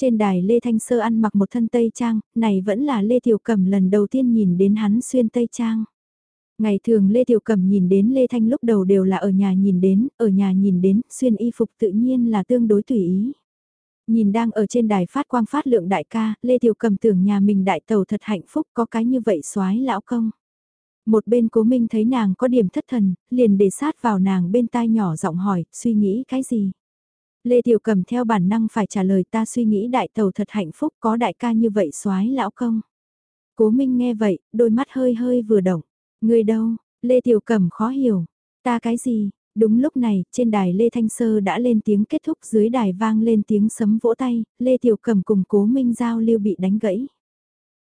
A: Trên đài Lê Thanh Sơ ăn mặc một thân Tây Trang, này vẫn là Lê Tiểu Cẩm lần đầu tiên nhìn đến hắn xuyên Tây Trang. Ngày thường Lê Tiểu Cẩm nhìn đến Lê Thanh lúc đầu đều là ở nhà nhìn đến, ở nhà nhìn đến, xuyên y phục tự nhiên là tương đối tùy ý. Nhìn đang ở trên đài phát quang phát lượng đại ca, Lê Tiểu Cẩm tưởng nhà mình đại tàu thật hạnh phúc có cái như vậy soái lão công. Một bên cố minh thấy nàng có điểm thất thần, liền để sát vào nàng bên tai nhỏ giọng hỏi, suy nghĩ cái gì? Lê Tiểu Cầm theo bản năng phải trả lời ta suy nghĩ đại tàu thật hạnh phúc có đại ca như vậy soái lão công. Cố Minh nghe vậy, đôi mắt hơi hơi vừa động. Người đâu? Lê Tiểu Cầm khó hiểu. Ta cái gì? Đúng lúc này, trên đài Lê Thanh Sơ đã lên tiếng kết thúc dưới đài vang lên tiếng sấm vỗ tay, Lê Tiểu Cầm cùng Cố Minh giao lưu bị đánh gãy.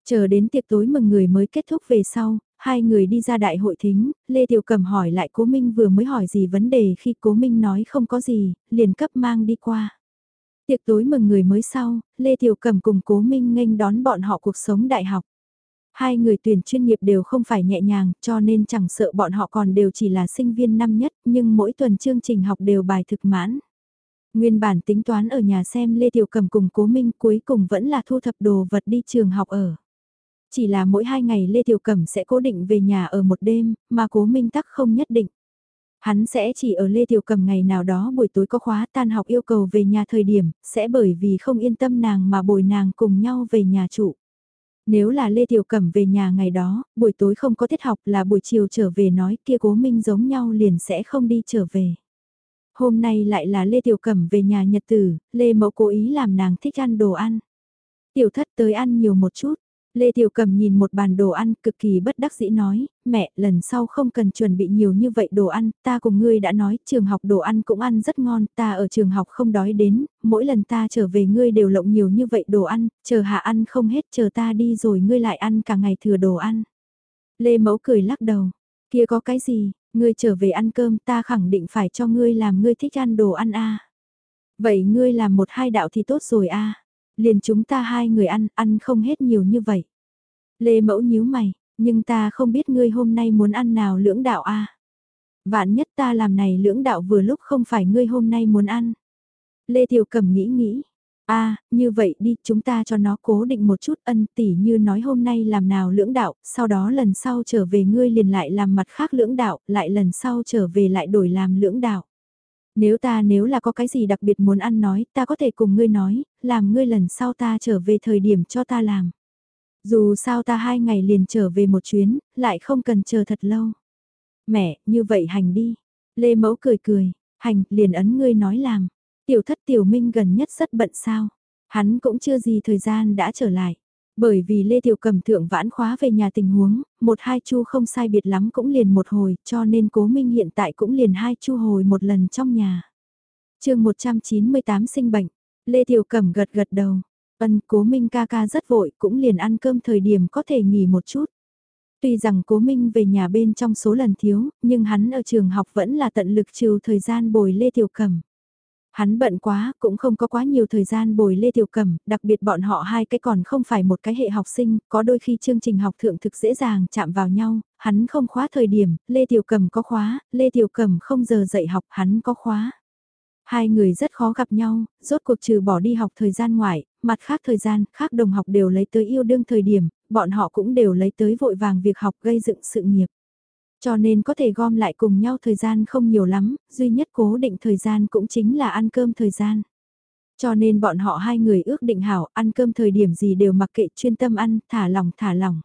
A: Chờ đến tiệc tối mừng người mới kết thúc về sau, hai người đi ra đại hội thính, Lê Tiểu Cầm hỏi lại Cố Minh vừa mới hỏi gì vấn đề khi Cố Minh nói không có gì, liền cấp mang đi qua. Tiệc tối mừng người mới sau, Lê Tiểu Cầm cùng Cố Minh nghênh đón bọn họ cuộc sống đại học. Hai người tuyển chuyên nghiệp đều không phải nhẹ nhàng, cho nên chẳng sợ bọn họ còn đều chỉ là sinh viên năm nhất, nhưng mỗi tuần chương trình học đều bài thực mãn. Nguyên bản tính toán ở nhà xem Lê Tiểu Cầm cùng Cố Minh cuối cùng vẫn là thu thập đồ vật đi trường học ở. Chỉ là mỗi hai ngày Lê Tiểu Cẩm sẽ cố định về nhà ở một đêm, mà Cố Minh Tắc không nhất định. Hắn sẽ chỉ ở Lê Tiểu cẩm ngày nào đó buổi tối có khóa tan học yêu cầu về nhà thời điểm, sẽ bởi vì không yên tâm nàng mà bồi nàng cùng nhau về nhà trụ. Nếu là Lê Tiểu Cẩm về nhà ngày đó, buổi tối không có tiết học là buổi chiều trở về nói kia cố minh giống nhau liền sẽ không đi trở về. Hôm nay lại là Lê Tiểu Cẩm về nhà nhật tử, Lê Mẫu cố ý làm nàng thích ăn đồ ăn. Tiểu thất tới ăn nhiều một chút, Lê Tiểu Cầm nhìn một bàn đồ ăn cực kỳ bất đắc dĩ nói, mẹ, lần sau không cần chuẩn bị nhiều như vậy đồ ăn, ta cùng ngươi đã nói, trường học đồ ăn cũng ăn rất ngon, ta ở trường học không đói đến, mỗi lần ta trở về ngươi đều lộng nhiều như vậy đồ ăn, chờ hạ ăn không hết, chờ ta đi rồi ngươi lại ăn cả ngày thừa đồ ăn. Lê Mẫu cười lắc đầu, kia có cái gì, ngươi trở về ăn cơm ta khẳng định phải cho ngươi làm ngươi thích ăn đồ ăn a. Vậy ngươi làm một hai đạo thì tốt rồi a. Liền chúng ta hai người ăn, ăn không hết nhiều như vậy. Lê mẫu nhíu mày, nhưng ta không biết ngươi hôm nay muốn ăn nào lưỡng đạo a. Vạn nhất ta làm này lưỡng đạo vừa lúc không phải ngươi hôm nay muốn ăn. Lê Tiểu Cầm nghĩ nghĩ, a như vậy đi, chúng ta cho nó cố định một chút ân tỉ như nói hôm nay làm nào lưỡng đạo, sau đó lần sau trở về ngươi liền lại làm mặt khác lưỡng đạo, lại lần sau trở về lại đổi làm lưỡng đạo. Nếu ta nếu là có cái gì đặc biệt muốn ăn nói, ta có thể cùng ngươi nói, làm ngươi lần sau ta trở về thời điểm cho ta làm. Dù sao ta hai ngày liền trở về một chuyến, lại không cần chờ thật lâu. Mẹ, như vậy hành đi. Lê Mẫu cười cười, hành, liền ấn ngươi nói làm. Tiểu thất tiểu minh gần nhất rất bận sao. Hắn cũng chưa gì thời gian đã trở lại. Bởi vì Lê Tiểu Cầm thượng vãn khóa về nhà tình huống, một hai chu không sai biệt lắm cũng liền một hồi, cho nên Cố Minh hiện tại cũng liền hai chu hồi một lần trong nhà. chương 198 sinh bệnh, Lê Tiểu Cầm gật gật đầu, ân Cố Minh ca ca rất vội cũng liền ăn cơm thời điểm có thể nghỉ một chút. Tuy rằng Cố Minh về nhà bên trong số lần thiếu, nhưng hắn ở trường học vẫn là tận lực trừ thời gian bồi Lê Tiểu Cầm. Hắn bận quá, cũng không có quá nhiều thời gian bồi Lê Tiểu Cẩm, đặc biệt bọn họ hai cái còn không phải một cái hệ học sinh, có đôi khi chương trình học thượng thực dễ dàng chạm vào nhau, hắn không khóa thời điểm, Lê Tiểu Cẩm có khóa, Lê Tiểu Cẩm không giờ dạy học, hắn có khóa. Hai người rất khó gặp nhau, rốt cuộc trừ bỏ đi học thời gian ngoại, mặt khác thời gian, khác đồng học đều lấy tới yêu đương thời điểm, bọn họ cũng đều lấy tới vội vàng việc học gây dựng sự nghiệp. Cho nên có thể gom lại cùng nhau thời gian không nhiều lắm, duy nhất cố định thời gian cũng chính là ăn cơm thời gian. Cho nên bọn họ hai người ước định hảo ăn cơm thời điểm gì đều mặc kệ chuyên tâm ăn, thả lỏng thả lỏng.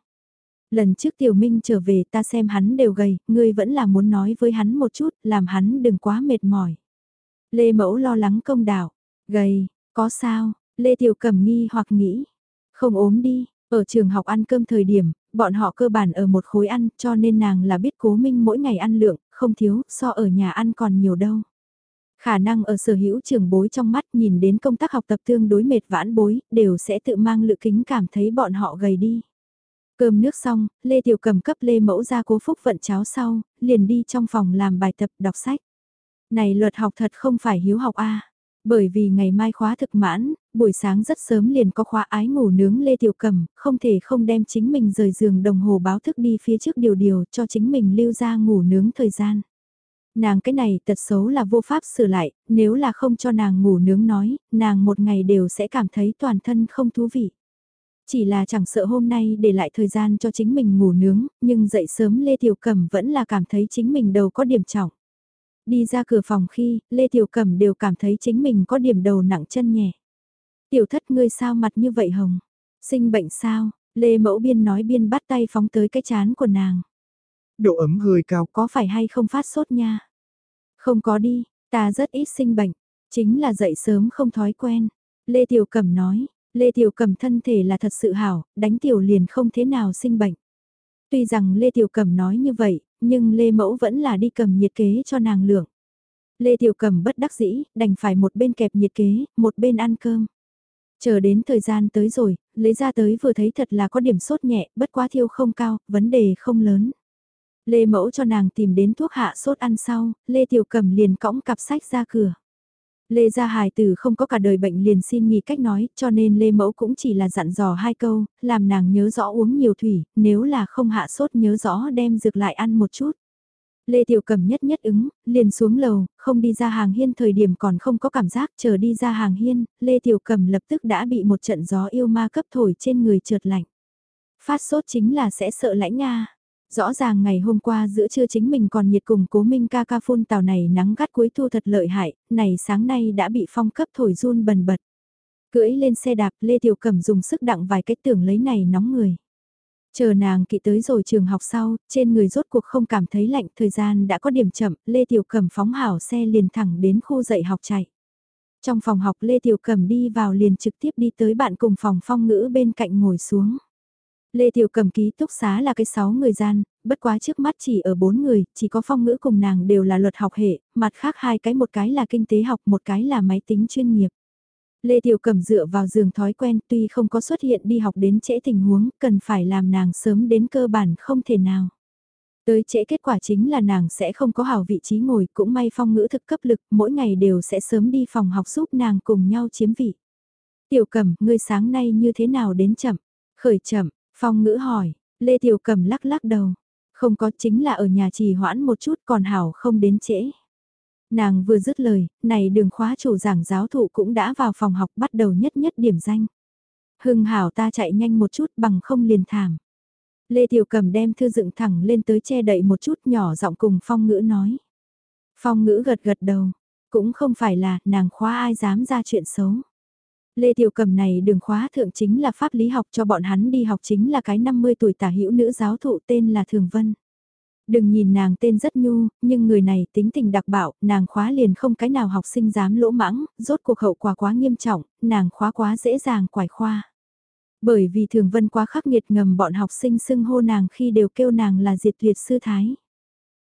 A: Lần trước Tiểu Minh trở về ta xem hắn đều gầy, ngươi vẫn là muốn nói với hắn một chút, làm hắn đừng quá mệt mỏi. Lê Mẫu lo lắng công đạo, gầy, có sao, Lê Tiểu Cẩm nghi hoặc nghĩ, không ốm đi, ở trường học ăn cơm thời điểm, bọn họ cơ bản ở một khối ăn cho nên nàng là biết cố minh mỗi ngày ăn lượng, không thiếu, so ở nhà ăn còn nhiều đâu. Khả năng ở sở hữu trường bối trong mắt nhìn đến công tác học tập tương đối mệt vãn bối, đều sẽ tự mang lự kính cảm thấy bọn họ gầy đi. Cơm nước xong, Lê Tiểu cầm cấp Lê Mẫu ra cố phúc vận cháo sau, liền đi trong phòng làm bài tập đọc sách. Này luật học thật không phải hiếu học a bởi vì ngày mai khóa thực mãn, buổi sáng rất sớm liền có khóa ái ngủ nướng Lê Tiểu Cầm, không thể không đem chính mình rời giường đồng hồ báo thức đi phía trước điều điều cho chính mình lưu ra ngủ nướng thời gian. Nàng cái này tật xấu là vô pháp sửa lại, nếu là không cho nàng ngủ nướng nói, nàng một ngày đều sẽ cảm thấy toàn thân không thú vị. Chỉ là chẳng sợ hôm nay để lại thời gian cho chính mình ngủ nướng, nhưng dậy sớm Lê Tiểu cẩm vẫn là cảm thấy chính mình đầu có điểm trọng. Đi ra cửa phòng khi, Lê Tiểu Cẩm đều cảm thấy chính mình có điểm đầu nặng chân nhẹ. Tiểu thất ngươi sao mặt như vậy hồng? Sinh bệnh sao? Lê Mẫu Biên nói biên bắt tay phóng tới cái chán của nàng.
B: Độ ấm hơi cao.
A: Có phải hay không phát sốt nha? Không có đi, ta rất ít sinh bệnh. Chính là dậy sớm không thói quen. Lê Tiểu Cẩm nói, Lê Tiểu Cẩm thân thể là thật sự hảo, đánh tiểu liền không thế nào sinh bệnh. Tuy rằng Lê Tiểu Cẩm nói như vậy, nhưng Lê Mẫu vẫn là đi cầm nhiệt kế cho nàng lượng. Lê Tiểu cầm bất đắc dĩ, đành phải một bên kẹp nhiệt kế, một bên ăn cơm. Chờ đến thời gian tới rồi, lấy ra tới vừa thấy thật là có điểm sốt nhẹ, bất quá thiêu không cao, vấn đề không lớn. Lê Mẫu cho nàng tìm đến thuốc hạ sốt ăn sau, Lê Tiểu cầm liền cõng cặp sách ra cửa. Lê Gia Hài Tử không có cả đời bệnh liền xin nghỉ cách nói, cho nên Lê Mẫu cũng chỉ là dặn dò hai câu, làm nàng nhớ rõ uống nhiều thủy, nếu là không hạ sốt nhớ rõ đem dược lại ăn một chút. Lê Tiểu Cẩm nhất nhất ứng, liền xuống lầu, không đi ra hàng hiên thời điểm còn không có cảm giác chờ đi ra hàng hiên, Lê Tiểu Cẩm lập tức đã bị một trận gió yêu ma cấp thổi trên người trượt lạnh. Phát sốt chính là sẽ sợ lãnh Nga. Rõ ràng ngày hôm qua giữa trưa chính mình còn nhiệt cùng cố minh ca ca phun tàu này nắng gắt cuối thu thật lợi hại, này sáng nay đã bị phong cấp thổi run bần bật. Cưỡi lên xe đạp Lê Tiểu Cẩm dùng sức đặng vài cách tưởng lấy này nóng người. Chờ nàng kỵ tới rồi trường học sau, trên người rốt cuộc không cảm thấy lạnh, thời gian đã có điểm chậm, Lê Tiểu Cẩm phóng hảo xe liền thẳng đến khu dạy học chạy. Trong phòng học Lê Tiểu Cẩm đi vào liền trực tiếp đi tới bạn cùng phòng phong ngữ bên cạnh ngồi xuống. Lê Tiểu Cầm ký túc xá là cái 6 người gian, bất quá trước mắt chỉ ở 4 người, chỉ có phong ngữ cùng nàng đều là luật học hệ, mặt khác hai cái một cái là kinh tế học, một cái là máy tính chuyên nghiệp. Lê Tiểu Cẩm dựa vào giường thói quen tuy không có xuất hiện đi học đến trễ tình huống, cần phải làm nàng sớm đến cơ bản không thể nào. Tới trễ kết quả chính là nàng sẽ không có hảo vị trí ngồi, cũng may phong ngữ thực cấp lực, mỗi ngày đều sẽ sớm đi phòng học giúp nàng cùng nhau chiếm vị. Tiểu Cẩm, ngươi sáng nay như thế nào đến chậm? Khởi chậm, Phong ngữ hỏi, Lê Tiểu Cầm lắc lắc đầu. Không có chính là ở nhà trì hoãn một chút còn hảo không đến trễ. Nàng vừa dứt lời, này đường khóa chủ giảng giáo thụ cũng đã vào phòng học bắt đầu nhất nhất điểm danh. Hưng hảo ta chạy nhanh một chút bằng không liền thảm. Lê Tiểu Cầm đem thư dựng thẳng lên tới che đậy một chút nhỏ giọng cùng Phong ngữ nói. Phong ngữ gật gật đầu, cũng không phải là nàng khóa ai dám ra chuyện xấu. Lê Tiểu Cầm này đường khóa thượng chính là pháp lý học cho bọn hắn đi học chính là cái 50 tuổi tả hữu nữ giáo thụ tên là Thường Vân. Đừng nhìn nàng tên rất nhu, nhưng người này tính tình đặc bảo, nàng khóa liền không cái nào học sinh dám lỗ mãng, rốt cuộc hậu quả quá nghiêm trọng, nàng khóa quá dễ dàng quải khoa. Bởi vì Thường Vân quá khắc nghiệt ngầm bọn học sinh xưng hô nàng khi đều kêu nàng là diệt tuyệt sư thái.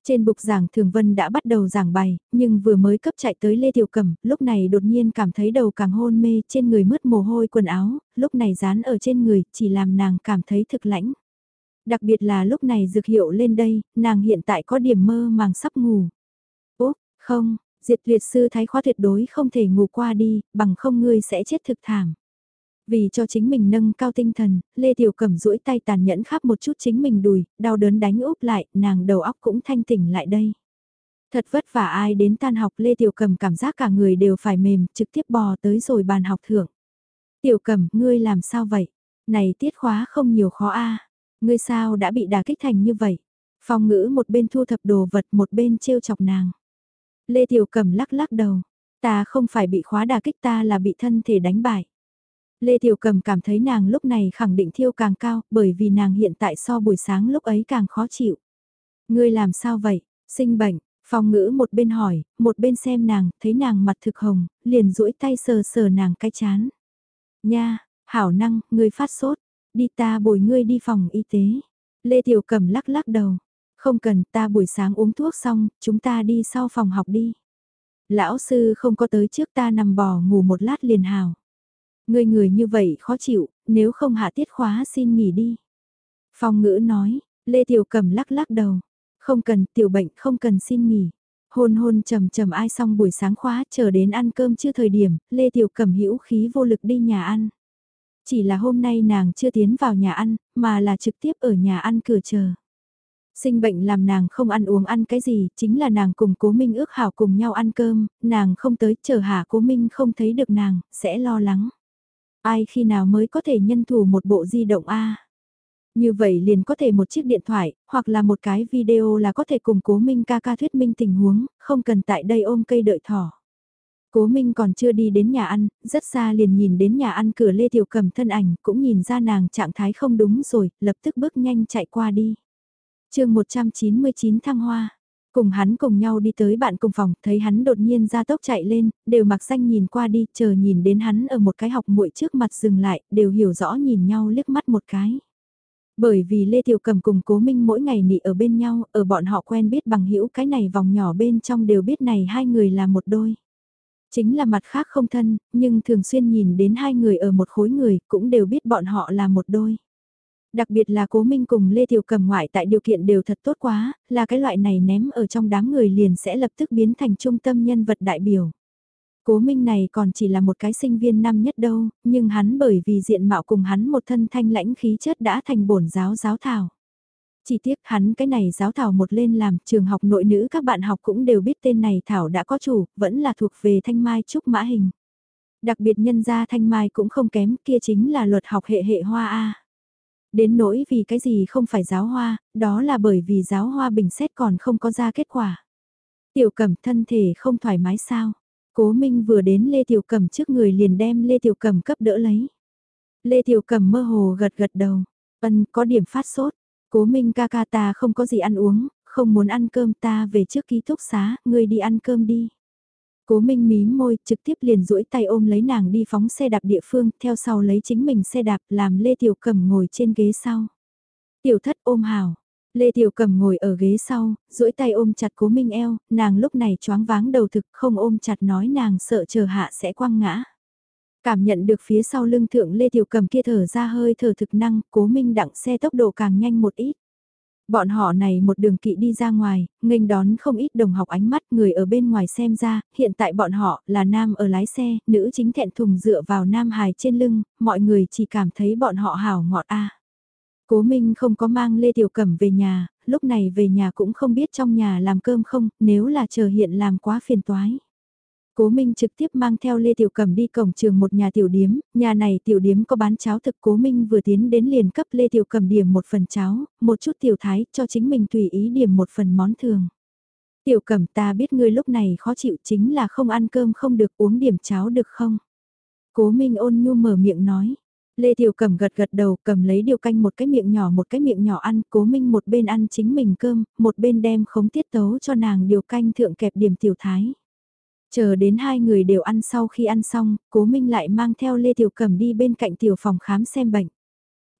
A: Trên bục giảng Thường Vân đã bắt đầu giảng bài, nhưng vừa mới cấp chạy tới Lê Tiểu Cẩm, lúc này đột nhiên cảm thấy đầu càng hôn mê, trên người mướt mồ hôi quần áo, lúc này dán ở trên người, chỉ làm nàng cảm thấy thực lãnh. Đặc biệt là lúc này dược hiệu lên đây, nàng hiện tại có điểm mơ màng sắp ngủ. Úp, không, diệt liệt sư thái khoa tuyệt đối không thể ngủ qua đi, bằng không ngươi sẽ chết thực thảm. Vì cho chính mình nâng cao tinh thần, Lê Tiểu Cẩm duỗi tay tàn nhẫn khắp một chút chính mình đùi, đau đớn đánh úp lại, nàng đầu óc cũng thanh tỉnh lại đây. Thật vất vả ai đến tan học Lê Tiểu Cẩm cảm giác cả người đều phải mềm, trực tiếp bò tới rồi bàn học thưởng. Tiểu Cẩm, ngươi làm sao vậy? Này tiết khóa không nhiều khó a Ngươi sao đã bị đả kích thành như vậy? Phong ngữ một bên thu thập đồ vật một bên trêu chọc nàng. Lê Tiểu Cẩm lắc lắc đầu. Ta không phải bị khóa đả kích ta là bị thân thể đánh bại. Lê Tiểu Cầm cảm thấy nàng lúc này khẳng định thiêu càng cao, bởi vì nàng hiện tại so buổi sáng lúc ấy càng khó chịu. Ngươi làm sao vậy? Sinh bệnh, Phòng ngữ một bên hỏi, một bên xem nàng, thấy nàng mặt thực hồng, liền duỗi tay sờ sờ nàng cái chán. Nha, hảo năng, ngươi phát sốt, đi ta bồi ngươi đi phòng y tế. Lê Tiểu Cầm lắc lắc đầu, không cần ta buổi sáng uống thuốc xong, chúng ta đi sau phòng học đi. Lão sư không có tới trước ta nằm bò ngủ một lát liền hào. Người người như vậy khó chịu, nếu không hạ tiết khóa xin nghỉ đi. Phong ngữ nói, Lê Tiểu Cầm lắc lắc đầu. Không cần, tiểu bệnh không cần xin nghỉ. Hôn hôn trầm trầm ai xong buổi sáng khóa chờ đến ăn cơm chưa thời điểm, Lê Tiểu Cầm hữu khí vô lực đi nhà ăn. Chỉ là hôm nay nàng chưa tiến vào nhà ăn, mà là trực tiếp ở nhà ăn cửa chờ. Sinh bệnh làm nàng không ăn uống ăn cái gì, chính là nàng cùng cố Minh ước hảo cùng nhau ăn cơm, nàng không tới chờ hả cố Minh không thấy được nàng, sẽ lo lắng. Ai khi nào mới có thể nhân thủ một bộ di động A? Như vậy liền có thể một chiếc điện thoại, hoặc là một cái video là có thể cùng cố Minh ca ca thuyết minh tình huống, không cần tại đây ôm cây đợi thỏ. Cố Minh còn chưa đi đến nhà ăn, rất xa liền nhìn đến nhà ăn cửa Lê Tiểu Cầm thân ảnh, cũng nhìn ra nàng trạng thái không đúng rồi, lập tức bước nhanh chạy qua đi. chương 199 thăng hoa, Cùng hắn cùng nhau đi tới bạn cùng phòng, thấy hắn đột nhiên ra tốc chạy lên, đều mặc xanh nhìn qua đi, chờ nhìn đến hắn ở một cái học muội trước mặt dừng lại, đều hiểu rõ nhìn nhau liếc mắt một cái. Bởi vì Lê Tiểu Cầm cùng Cố Minh mỗi ngày nị ở bên nhau, ở bọn họ quen biết bằng hữu cái này vòng nhỏ bên trong đều biết này hai người là một đôi. Chính là mặt khác không thân, nhưng thường xuyên nhìn đến hai người ở một khối người cũng đều biết bọn họ là một đôi. Đặc biệt là cố minh cùng Lê Tiểu Cầm ngoại tại điều kiện đều thật tốt quá, là cái loại này ném ở trong đám người liền sẽ lập tức biến thành trung tâm nhân vật đại biểu. Cố Minh này còn chỉ là một cái sinh viên năm nhất đâu, nhưng hắn bởi vì diện mạo cùng hắn một thân thanh lãnh khí chất đã thành bổn giáo giáo thảo. Chỉ tiếc hắn cái này giáo thảo một lên làm trường học nội nữ các bạn học cũng đều biết tên này thảo đã có chủ, vẫn là thuộc về thanh mai trúc mã hình. Đặc biệt nhân gia thanh mai cũng không kém kia chính là luật học hệ hệ hoa A. Đến nỗi vì cái gì không phải giáo hoa, đó là bởi vì giáo hoa bình xét còn không có ra kết quả. Tiểu cẩm thân thể không thoải mái sao. Cố Minh vừa đến Lê Tiểu Cẩm trước người liền đem Lê Tiểu Cẩm cấp đỡ lấy. Lê Tiểu Cẩm mơ hồ gật gật đầu. Ân có điểm phát sốt. Cố Minh ca ca ta không có gì ăn uống, không muốn ăn cơm ta về trước ký túc xá, ngươi đi ăn cơm đi. Cố Minh mím môi, trực tiếp liền duỗi tay ôm lấy nàng đi phóng xe đạp địa phương, theo sau lấy chính mình xe đạp làm Lê Tiểu Cẩm ngồi trên ghế sau. Tiểu thất ôm hào. Lê Tiểu Cẩm ngồi ở ghế sau, duỗi tay ôm chặt Cố Minh eo, nàng lúc này choáng váng đầu thực không ôm chặt nói nàng sợ chờ hạ sẽ quăng ngã. Cảm nhận được phía sau lưng thượng Lê Tiểu Cẩm kia thở ra hơi thở thực năng, Cố Minh đặng xe tốc độ càng nhanh một ít. Bọn họ này một đường kỵ đi ra ngoài, nghênh đón không ít đồng học ánh mắt người ở bên ngoài xem ra, hiện tại bọn họ là nam ở lái xe, nữ chính thẹn thùng dựa vào nam hài trên lưng, mọi người chỉ cảm thấy bọn họ hảo ngọt a. Cố Minh không có mang Lê Tiểu Cẩm về nhà, lúc này về nhà cũng không biết trong nhà làm cơm không, nếu là chờ hiện làm quá phiền toái. Cố Minh trực tiếp mang theo Lê Tiểu Cẩm đi cổng trường một nhà tiểu điếm, nhà này tiểu điếm có bán cháo thực Cố Minh vừa tiến đến liền cấp Lê Tiểu Cẩm điểm một phần cháo, một chút tiểu thái cho chính mình tùy ý điểm một phần món thường. Tiểu Cẩm ta biết ngươi lúc này khó chịu chính là không ăn cơm không được uống điểm cháo được không? Cố Minh ôn nhu mở miệng nói. Lê Tiểu Cẩm gật gật đầu cầm lấy điều canh một cái miệng nhỏ một cái miệng nhỏ ăn, cố minh một bên ăn chính mình cơm, một bên đem khống tiết tấu cho nàng điều canh thượng kẹp điểm tiểu thái. Chờ đến hai người đều ăn sau khi ăn xong, cố minh lại mang theo Lê Tiểu Cẩm đi bên cạnh tiểu phòng khám xem bệnh.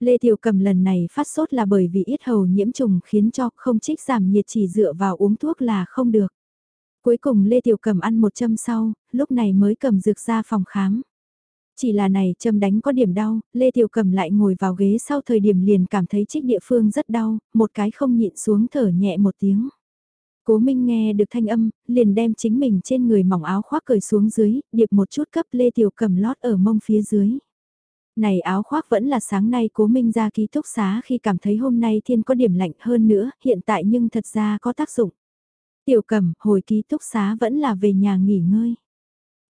A: Lê Tiểu Cẩm lần này phát sốt là bởi vì ít hầu nhiễm trùng khiến cho không trích giảm nhiệt chỉ dựa vào uống thuốc là không được. Cuối cùng Lê Tiểu Cẩm ăn một châm sau, lúc này mới cầm dược ra phòng khám. Chỉ là này châm đánh có điểm đau, Lê Tiểu Cẩm lại ngồi vào ghế sau thời điểm liền cảm thấy trích địa phương rất đau, một cái không nhịn xuống thở nhẹ một tiếng. Cố Minh nghe được thanh âm, liền đem chính mình trên người mỏng áo khoác cởi xuống dưới, điệp một chút cấp Lê Tiểu Cầm lót ở mông phía dưới. Này áo khoác vẫn là sáng nay Cố Minh ra ký túc xá khi cảm thấy hôm nay thiên có điểm lạnh hơn nữa, hiện tại nhưng thật ra có tác dụng. Tiểu Cầm, hồi ký túc xá vẫn là về nhà nghỉ ngơi.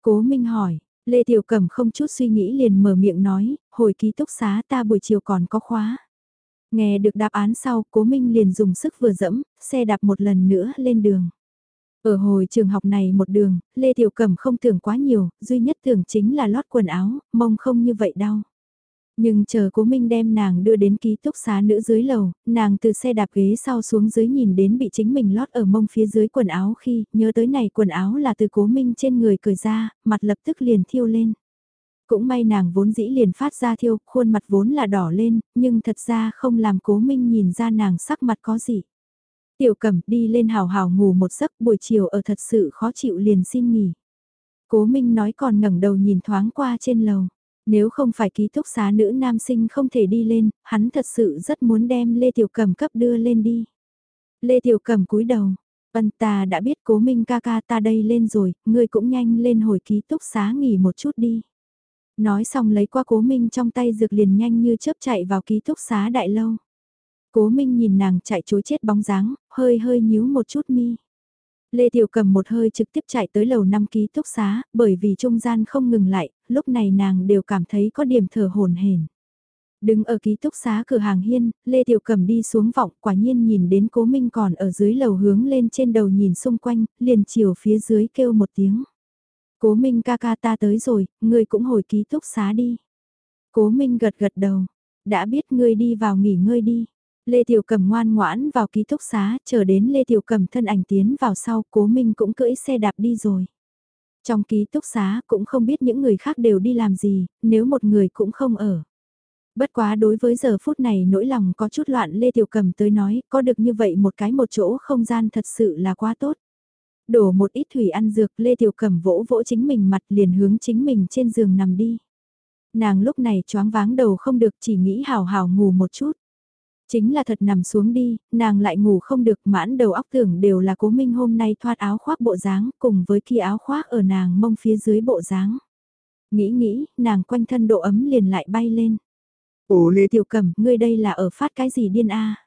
A: Cố Minh hỏi, Lê Tiểu Cẩm không chút suy nghĩ liền mở miệng nói, hồi ký túc xá ta buổi chiều còn có khóa. Nghe được đáp án sau, Cố Minh liền dùng sức vừa dẫm, xe đạp một lần nữa lên đường. Ở hồi trường học này một đường, Lê Tiểu Cẩm không tưởng quá nhiều, duy nhất tưởng chính là lót quần áo, mông không như vậy đau. Nhưng chờ cố Minh đem nàng đưa đến ký túc xá nữ dưới lầu, nàng từ xe đạp ghế sau xuống dưới nhìn đến bị chính mình lót ở mông phía dưới quần áo khi nhớ tới này quần áo là từ cố Minh trên người cởi ra, mặt lập tức liền thiêu lên. Cũng may nàng vốn dĩ liền phát ra thiêu, khuôn mặt vốn là đỏ lên, nhưng thật ra không làm cố Minh nhìn ra nàng sắc mặt có gì. Tiểu cẩm đi lên hào hào ngủ một giấc buổi chiều ở thật sự khó chịu liền xin nghỉ. Cố Minh nói còn ngẩng đầu nhìn thoáng qua trên lầu. Nếu không phải ký túc xá nữ nam sinh không thể đi lên, hắn thật sự rất muốn đem Lê Tiểu cẩm cấp đưa lên đi. Lê Tiểu cẩm cúi đầu, Vân ta đã biết cố minh ca ca ta đây lên rồi, ngươi cũng nhanh lên hồi ký túc xá nghỉ một chút đi. Nói xong lấy qua cố minh trong tay dược liền nhanh như chớp chạy vào ký túc xá đại lâu. Cố minh nhìn nàng chạy chối chết bóng dáng, hơi hơi nhíu một chút mi. Lê Tiểu cầm một hơi trực tiếp chạy tới lầu 5 ký túc xá, bởi vì trung gian không ngừng lại, lúc này nàng đều cảm thấy có điểm thở hồn hển. Đứng ở ký túc xá cửa hàng hiên, Lê Tiểu Cầm đi xuống vọng quả nhiên nhìn đến cố minh còn ở dưới lầu hướng lên trên đầu nhìn xung quanh, liền chiều phía dưới kêu một tiếng. Cố minh ca ca ta tới rồi, ngươi cũng hồi ký túc xá đi. Cố minh gật gật đầu, đã biết ngươi đi vào nghỉ ngơi đi. Lê Tiểu Cầm ngoan ngoãn vào ký túc xá, chờ đến Lê Tiểu Cầm thân ảnh tiến vào sau, Cố Minh cũng cưỡi xe đạp đi rồi. Trong ký túc xá cũng không biết những người khác đều đi làm gì, nếu một người cũng không ở. Bất quá đối với giờ phút này nỗi lòng có chút loạn Lê Tiểu Cầm tới nói, có được như vậy một cái một chỗ không gian thật sự là quá tốt. Đổ một ít thủy ăn dược, Lê Tiểu Cẩm vỗ vỗ chính mình mặt liền hướng chính mình trên giường nằm đi. Nàng lúc này choáng váng đầu không được chỉ nghĩ hào hào ngủ một chút. Chính là thật nằm xuống đi, nàng lại ngủ không được mãn đầu óc tưởng đều là cố minh hôm nay thoát áo khoác bộ dáng cùng với kia áo khoác ở nàng mông phía dưới bộ dáng. Nghĩ nghĩ, nàng quanh thân độ ấm liền lại bay lên.
B: Ồ lê
A: tiểu cẩm, ngươi đây là ở phát cái gì điên a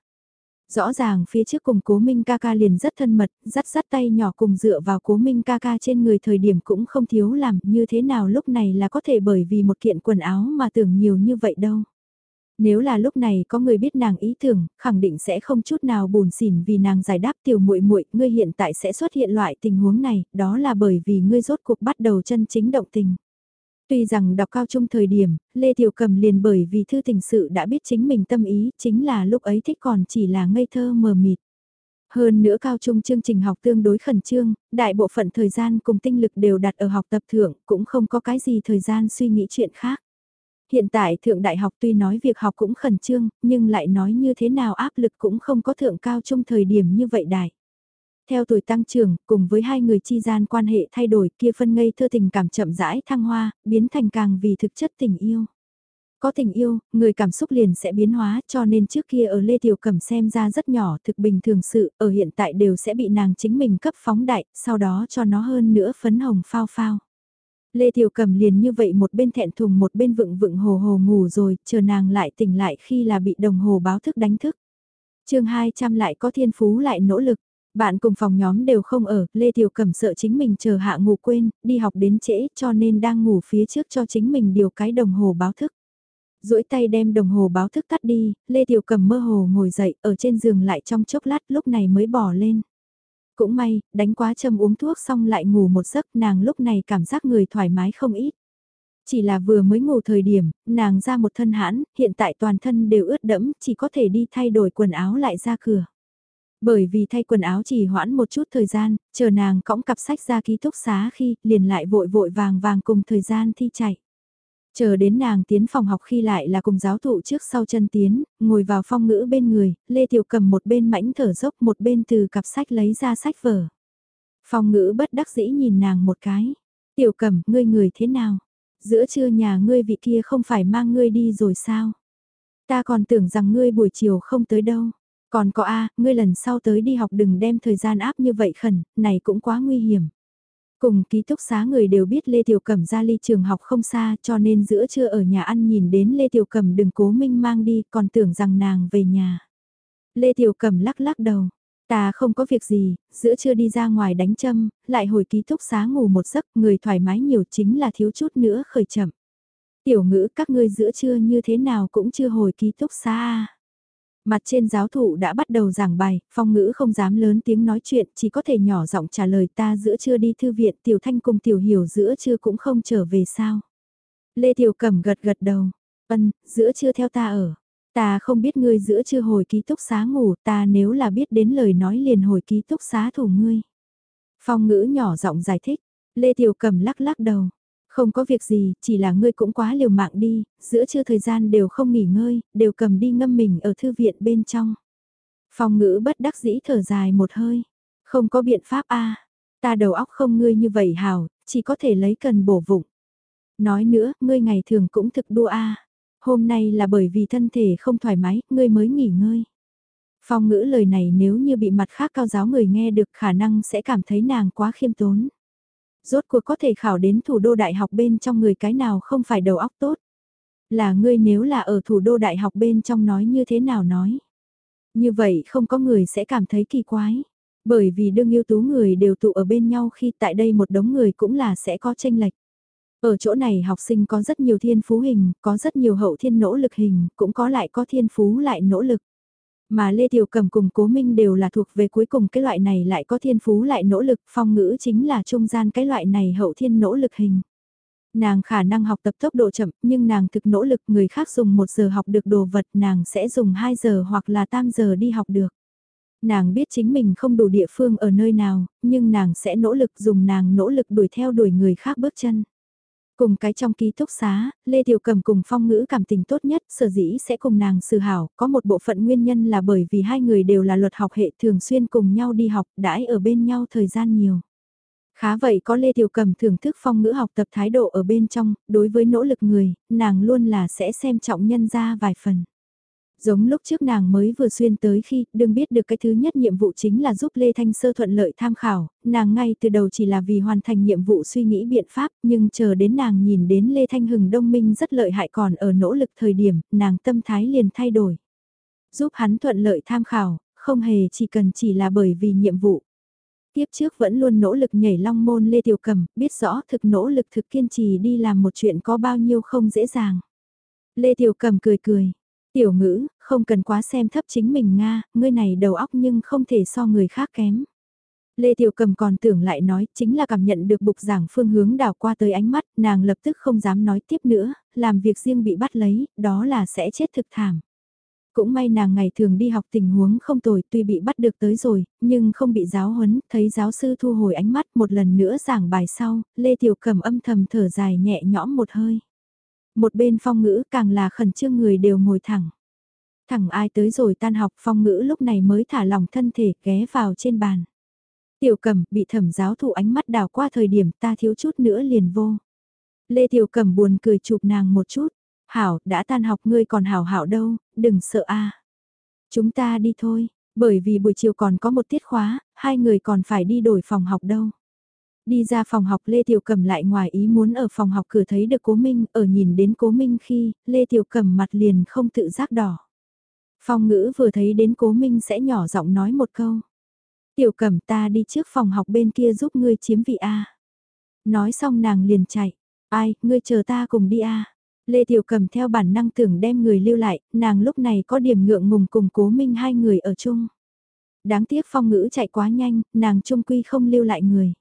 A: Rõ ràng phía trước cùng cố minh ca ca liền rất thân mật, dắt dắt tay nhỏ cùng dựa vào cố minh ca ca trên người thời điểm cũng không thiếu làm như thế nào lúc này là có thể bởi vì một kiện quần áo mà tưởng nhiều như vậy đâu. Nếu là lúc này có người biết nàng ý tưởng, khẳng định sẽ không chút nào buồn xỉn vì nàng giải đáp tiểu muội muội, ngươi hiện tại sẽ xuất hiện loại tình huống này, đó là bởi vì ngươi rốt cuộc bắt đầu chân chính động tình. Tuy rằng đọc cao trung thời điểm, Lê Tiểu Cầm liền bởi vì thư tình sự đã biết chính mình tâm ý, chính là lúc ấy thích còn chỉ là ngây thơ mờ mịt. Hơn nữa cao trung chương trình học tương đối khẩn trương, đại bộ phận thời gian cùng tinh lực đều đặt ở học tập thượng, cũng không có cái gì thời gian suy nghĩ chuyện khác. Hiện tại thượng đại học tuy nói việc học cũng khẩn trương, nhưng lại nói như thế nào áp lực cũng không có thượng cao trung thời điểm như vậy đại. Theo tuổi tăng trưởng, cùng với hai người chi gian quan hệ thay đổi kia phân ngây thơ tình cảm chậm rãi thăng hoa, biến thành càng vì thực chất tình yêu. Có tình yêu, người cảm xúc liền sẽ biến hóa cho nên trước kia ở Lê Tiểu Cẩm xem ra rất nhỏ thực bình thường sự, ở hiện tại đều sẽ bị nàng chính mình cấp phóng đại, sau đó cho nó hơn nữa phấn hồng phao phao. Lê Tiểu Cẩm liền như vậy một bên thẹn thùng một bên vựng vựng hồ hồ ngủ rồi, chờ nàng lại tỉnh lại khi là bị đồng hồ báo thức đánh thức. chương 200 lại có thiên phú lại nỗ lực. Bạn cùng phòng nhóm đều không ở, Lê Tiểu Cẩm sợ chính mình chờ hạ ngủ quên, đi học đến trễ cho nên đang ngủ phía trước cho chính mình điều cái đồng hồ báo thức. duỗi tay đem đồng hồ báo thức tắt đi, Lê Tiểu Cẩm mơ hồ ngồi dậy ở trên giường lại trong chốc lát lúc này mới bỏ lên. Cũng may, đánh quá châm uống thuốc xong lại ngủ một giấc nàng lúc này cảm giác người thoải mái không ít. Chỉ là vừa mới ngủ thời điểm, nàng ra một thân hãn, hiện tại toàn thân đều ướt đẫm, chỉ có thể đi thay đổi quần áo lại ra cửa. Bởi vì thay quần áo chỉ hoãn một chút thời gian, chờ nàng cõng cặp sách ra ký túc xá khi liền lại vội vội vàng vàng cùng thời gian thi chạy. Chờ đến nàng tiến phòng học khi lại là cùng giáo thụ trước sau chân tiến, ngồi vào phong ngữ bên người, Lê Tiểu cầm một bên mảnh thở dốc một bên từ cặp sách lấy ra sách vở. Phong ngữ bất đắc dĩ nhìn nàng một cái. Tiểu cầm, ngươi người thế nào? Giữa trưa nhà ngươi vị kia không phải mang ngươi đi rồi sao? Ta còn tưởng rằng ngươi buổi chiều không tới đâu. Còn có A, ngươi lần sau tới đi học đừng đem thời gian áp như vậy khẩn, này cũng quá nguy hiểm. Cùng ký túc xá người đều biết Lê Tiểu Cẩm ra ly trường học không xa cho nên giữa trưa ở nhà ăn nhìn đến Lê Tiểu Cẩm đừng cố minh mang đi còn tưởng rằng nàng về nhà. Lê Tiểu Cẩm lắc lắc đầu. Ta không có việc gì, giữa trưa đi ra ngoài đánh châm, lại hồi ký túc xá ngủ một giấc, người thoải mái nhiều chính là thiếu chút nữa khởi chậm. Tiểu ngữ các ngươi giữa trưa như thế nào cũng chưa hồi ký túc xá à. Mặt trên giáo thụ đã bắt đầu giảng bài, phong ngữ không dám lớn tiếng nói chuyện, chỉ có thể nhỏ giọng trả lời ta giữa trưa đi thư viện, tiểu thanh cùng tiểu hiểu giữa trưa cũng không trở về sao. Lê Tiểu Cẩm gật gật đầu, ân, giữa trưa theo ta ở. Ta không biết ngươi giữa trưa hồi ký túc xá ngủ, ta nếu là biết đến lời nói liền hồi ký túc xá thủ ngươi. Phong ngữ nhỏ giọng giải thích, Lê Tiểu Cẩm lắc lắc đầu. Không có việc gì, chỉ là ngươi cũng quá liều mạng đi, giữa trưa thời gian đều không nghỉ ngơi, đều cầm đi ngâm mình ở thư viện bên trong. Phong ngữ bất đắc dĩ thở dài một hơi. Không có biện pháp a ta đầu óc không ngươi như vậy hào, chỉ có thể lấy cần bổ vụng. Nói nữa, ngươi ngày thường cũng thực đua a Hôm nay là bởi vì thân thể không thoải mái, ngươi mới nghỉ ngơi. Phong ngữ lời này nếu như bị mặt khác cao giáo người nghe được khả năng sẽ cảm thấy nàng quá khiêm tốn. Rốt cuộc có thể khảo đến thủ đô đại học bên trong người cái nào không phải đầu óc tốt. Là ngươi nếu là ở thủ đô đại học bên trong nói như thế nào nói. Như vậy không có người sẽ cảm thấy kỳ quái. Bởi vì đương yêu tú người đều tụ ở bên nhau khi tại đây một đống người cũng là sẽ có tranh lệch. Ở chỗ này học sinh có rất nhiều thiên phú hình, có rất nhiều hậu thiên nỗ lực hình, cũng có lại có thiên phú lại nỗ lực. Mà Lê Tiểu Cầm cùng Cố Minh đều là thuộc về cuối cùng cái loại này lại có thiên phú lại nỗ lực, phong ngữ chính là trung gian cái loại này hậu thiên nỗ lực hình. Nàng khả năng học tập tốc độ chậm, nhưng nàng thực nỗ lực người khác dùng một giờ học được đồ vật nàng sẽ dùng 2 giờ hoặc là tam giờ đi học được. Nàng biết chính mình không đủ địa phương ở nơi nào, nhưng nàng sẽ nỗ lực dùng nàng nỗ lực đuổi theo đuổi người khác bước chân. Cùng cái trong ký túc xá, Lê Tiểu Cầm cùng phong ngữ cảm tình tốt nhất, sở dĩ sẽ cùng nàng xử hảo, có một bộ phận nguyên nhân là bởi vì hai người đều là luật học hệ thường xuyên cùng nhau đi học, đãi ở bên nhau thời gian nhiều. Khá vậy có Lê Tiểu Cầm thưởng thức phong ngữ học tập thái độ ở bên trong, đối với nỗ lực người, nàng luôn là sẽ xem trọng nhân ra vài phần. Giống lúc trước nàng mới vừa xuyên tới khi đừng biết được cái thứ nhất nhiệm vụ chính là giúp Lê Thanh Sơ thuận lợi tham khảo, nàng ngay từ đầu chỉ là vì hoàn thành nhiệm vụ suy nghĩ biện pháp nhưng chờ đến nàng nhìn đến Lê Thanh Hừng đông minh rất lợi hại còn ở nỗ lực thời điểm nàng tâm thái liền thay đổi. Giúp hắn thuận lợi tham khảo, không hề chỉ cần chỉ là bởi vì nhiệm vụ. Tiếp trước vẫn luôn nỗ lực nhảy long môn Lê Tiểu Cầm, biết rõ thực nỗ lực thực kiên trì đi làm một chuyện có bao nhiêu không dễ dàng. Lê Tiểu Cầm cười cười, tiểu ngữ, không cần quá xem thấp chính mình Nga, ngươi này đầu óc nhưng không thể so người khác kém. Lê Tiểu Cầm còn tưởng lại nói, chính là cảm nhận được bục giảng phương hướng đảo qua tới ánh mắt, nàng lập tức không dám nói tiếp nữa, làm việc riêng bị bắt lấy, đó là sẽ chết thực thảm. Cũng may nàng ngày thường đi học tình huống không tồi tuy bị bắt được tới rồi, nhưng không bị giáo huấn, thấy giáo sư thu hồi ánh mắt một lần nữa giảng bài sau, Lê Tiểu Cầm âm thầm thở dài nhẹ nhõm một hơi. Một bên phong ngữ càng là khẩn trương người đều ngồi thẳng. Thẳng ai tới rồi tan học phong ngữ lúc này mới thả lòng thân thể ghé vào trên bàn. Tiểu cầm bị thẩm giáo thụ ánh mắt đào qua thời điểm ta thiếu chút nữa liền vô. Lê Tiểu cầm buồn cười chụp nàng một chút. Hảo, đã tan học ngươi còn hảo hảo đâu, đừng sợ a. Chúng ta đi thôi, bởi vì buổi chiều còn có một tiết khóa, hai người còn phải đi đổi phòng học đâu. Đi ra phòng học Lê Tiểu Cầm lại ngoài ý muốn ở phòng học cửa thấy được Cố Minh, ở nhìn đến Cố Minh khi, Lê Tiểu Cầm mặt liền không tự giác đỏ. Phong ngữ vừa thấy đến Cố Minh sẽ nhỏ giọng nói một câu. Tiểu Cầm ta đi trước phòng học bên kia giúp ngươi chiếm vị A. Nói xong nàng liền chạy. Ai, ngươi chờ ta cùng đi A. Lê Tiểu cầm theo bản năng tưởng đem người lưu lại, nàng lúc này có điểm ngượng ngùng cùng cố minh hai người ở chung. Đáng tiếc phong ngữ chạy quá nhanh, nàng trung quy không lưu lại người.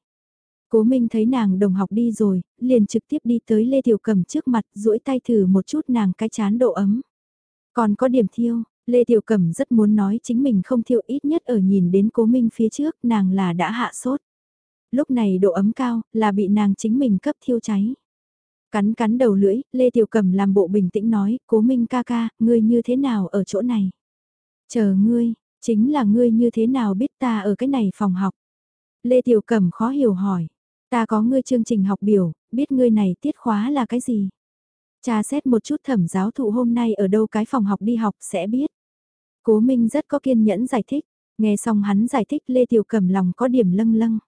A: Cố Minh thấy nàng đồng học đi rồi, liền trực tiếp đi tới Lê Tiểu Cẩm trước mặt, duỗi tay thử một chút nàng cái chán độ ấm. Còn có điểm thiêu, Lê Tiểu Cẩm rất muốn nói chính mình không thiêu ít nhất ở nhìn đến Cố Minh phía trước, nàng là đã hạ sốt. Lúc này độ ấm cao, là bị nàng chính mình cấp thiêu cháy. Cắn cắn đầu lưỡi, Lê Tiểu Cẩm làm bộ bình tĩnh nói, cố minh ca ca, ngươi như thế nào ở chỗ này? Chờ ngươi, chính là ngươi như thế nào biết ta ở cái này phòng học? Lê Tiểu Cẩm khó hiểu hỏi, ta có ngươi chương trình học biểu, biết ngươi này tiết khóa là cái gì? Cha xét một chút thẩm giáo thụ hôm nay ở đâu cái phòng học đi học sẽ biết. Cố Minh rất có kiên nhẫn giải thích, nghe xong hắn giải thích Lê Tiểu cẩm lòng có điểm lâng lâng.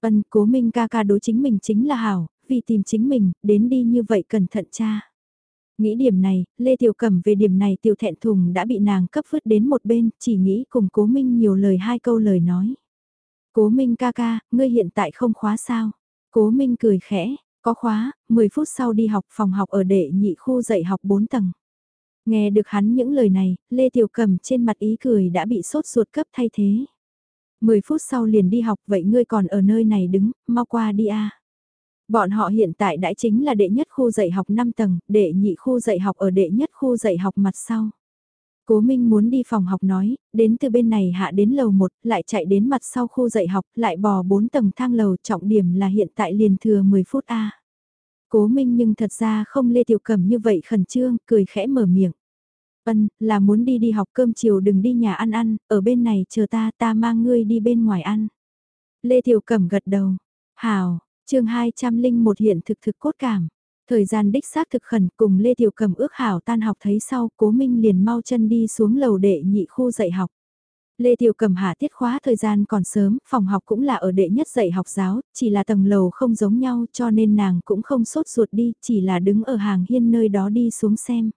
A: Ân cố Minh ca ca đối chính mình chính là hảo, vì tìm chính mình, đến đi như vậy cẩn thận cha. Nghĩ điểm này, Lê Tiểu Cẩm về điểm này tiểu thẹn thùng đã bị nàng cấp vứt đến một bên, chỉ nghĩ cùng Cố Minh nhiều lời hai câu lời nói. Cố Minh ca ca, ngươi hiện tại không khóa sao? Cố Minh cười khẽ, có khóa, 10 phút sau đi học phòng học ở đệ nhị khu dạy học 4 tầng. Nghe được hắn những lời này, Lê Tiểu Cầm trên mặt ý cười đã bị sốt ruột cấp thay thế. 10 phút sau liền đi học vậy ngươi còn ở nơi này đứng, mau qua đi a Bọn họ hiện tại đã chính là đệ nhất khu dạy học 5 tầng, đệ nhị khu dạy học ở đệ nhất khu dạy học mặt sau. Cố Minh muốn đi phòng học nói, đến từ bên này hạ đến lầu 1, lại chạy đến mặt sau khu dạy học, lại bò 4 tầng thang lầu, trọng điểm là hiện tại liền thừa 10 phút A. Cố Minh nhưng thật ra không Lê Tiểu Cẩm như vậy khẩn trương, cười khẽ mở miệng. Ân, là muốn đi đi học cơm chiều đừng đi nhà ăn ăn, ở bên này chờ ta, ta mang ngươi đi bên ngoài ăn. Lê Tiểu Cẩm gật đầu. Hào, chương 201 hiện thực thực cốt cảm. Thời gian đích xác thực khẩn cùng Lê Tiểu Cầm ước hảo tan học thấy sau, Cố Minh liền mau chân đi xuống lầu đệ nhị khu dạy học. Lê Tiểu Cầm hạ tiết khóa thời gian còn sớm, phòng học cũng là ở đệ nhất dạy học giáo, chỉ là tầng lầu không giống nhau cho nên nàng cũng không sốt ruột đi, chỉ là đứng ở hàng hiên nơi đó đi xuống xem.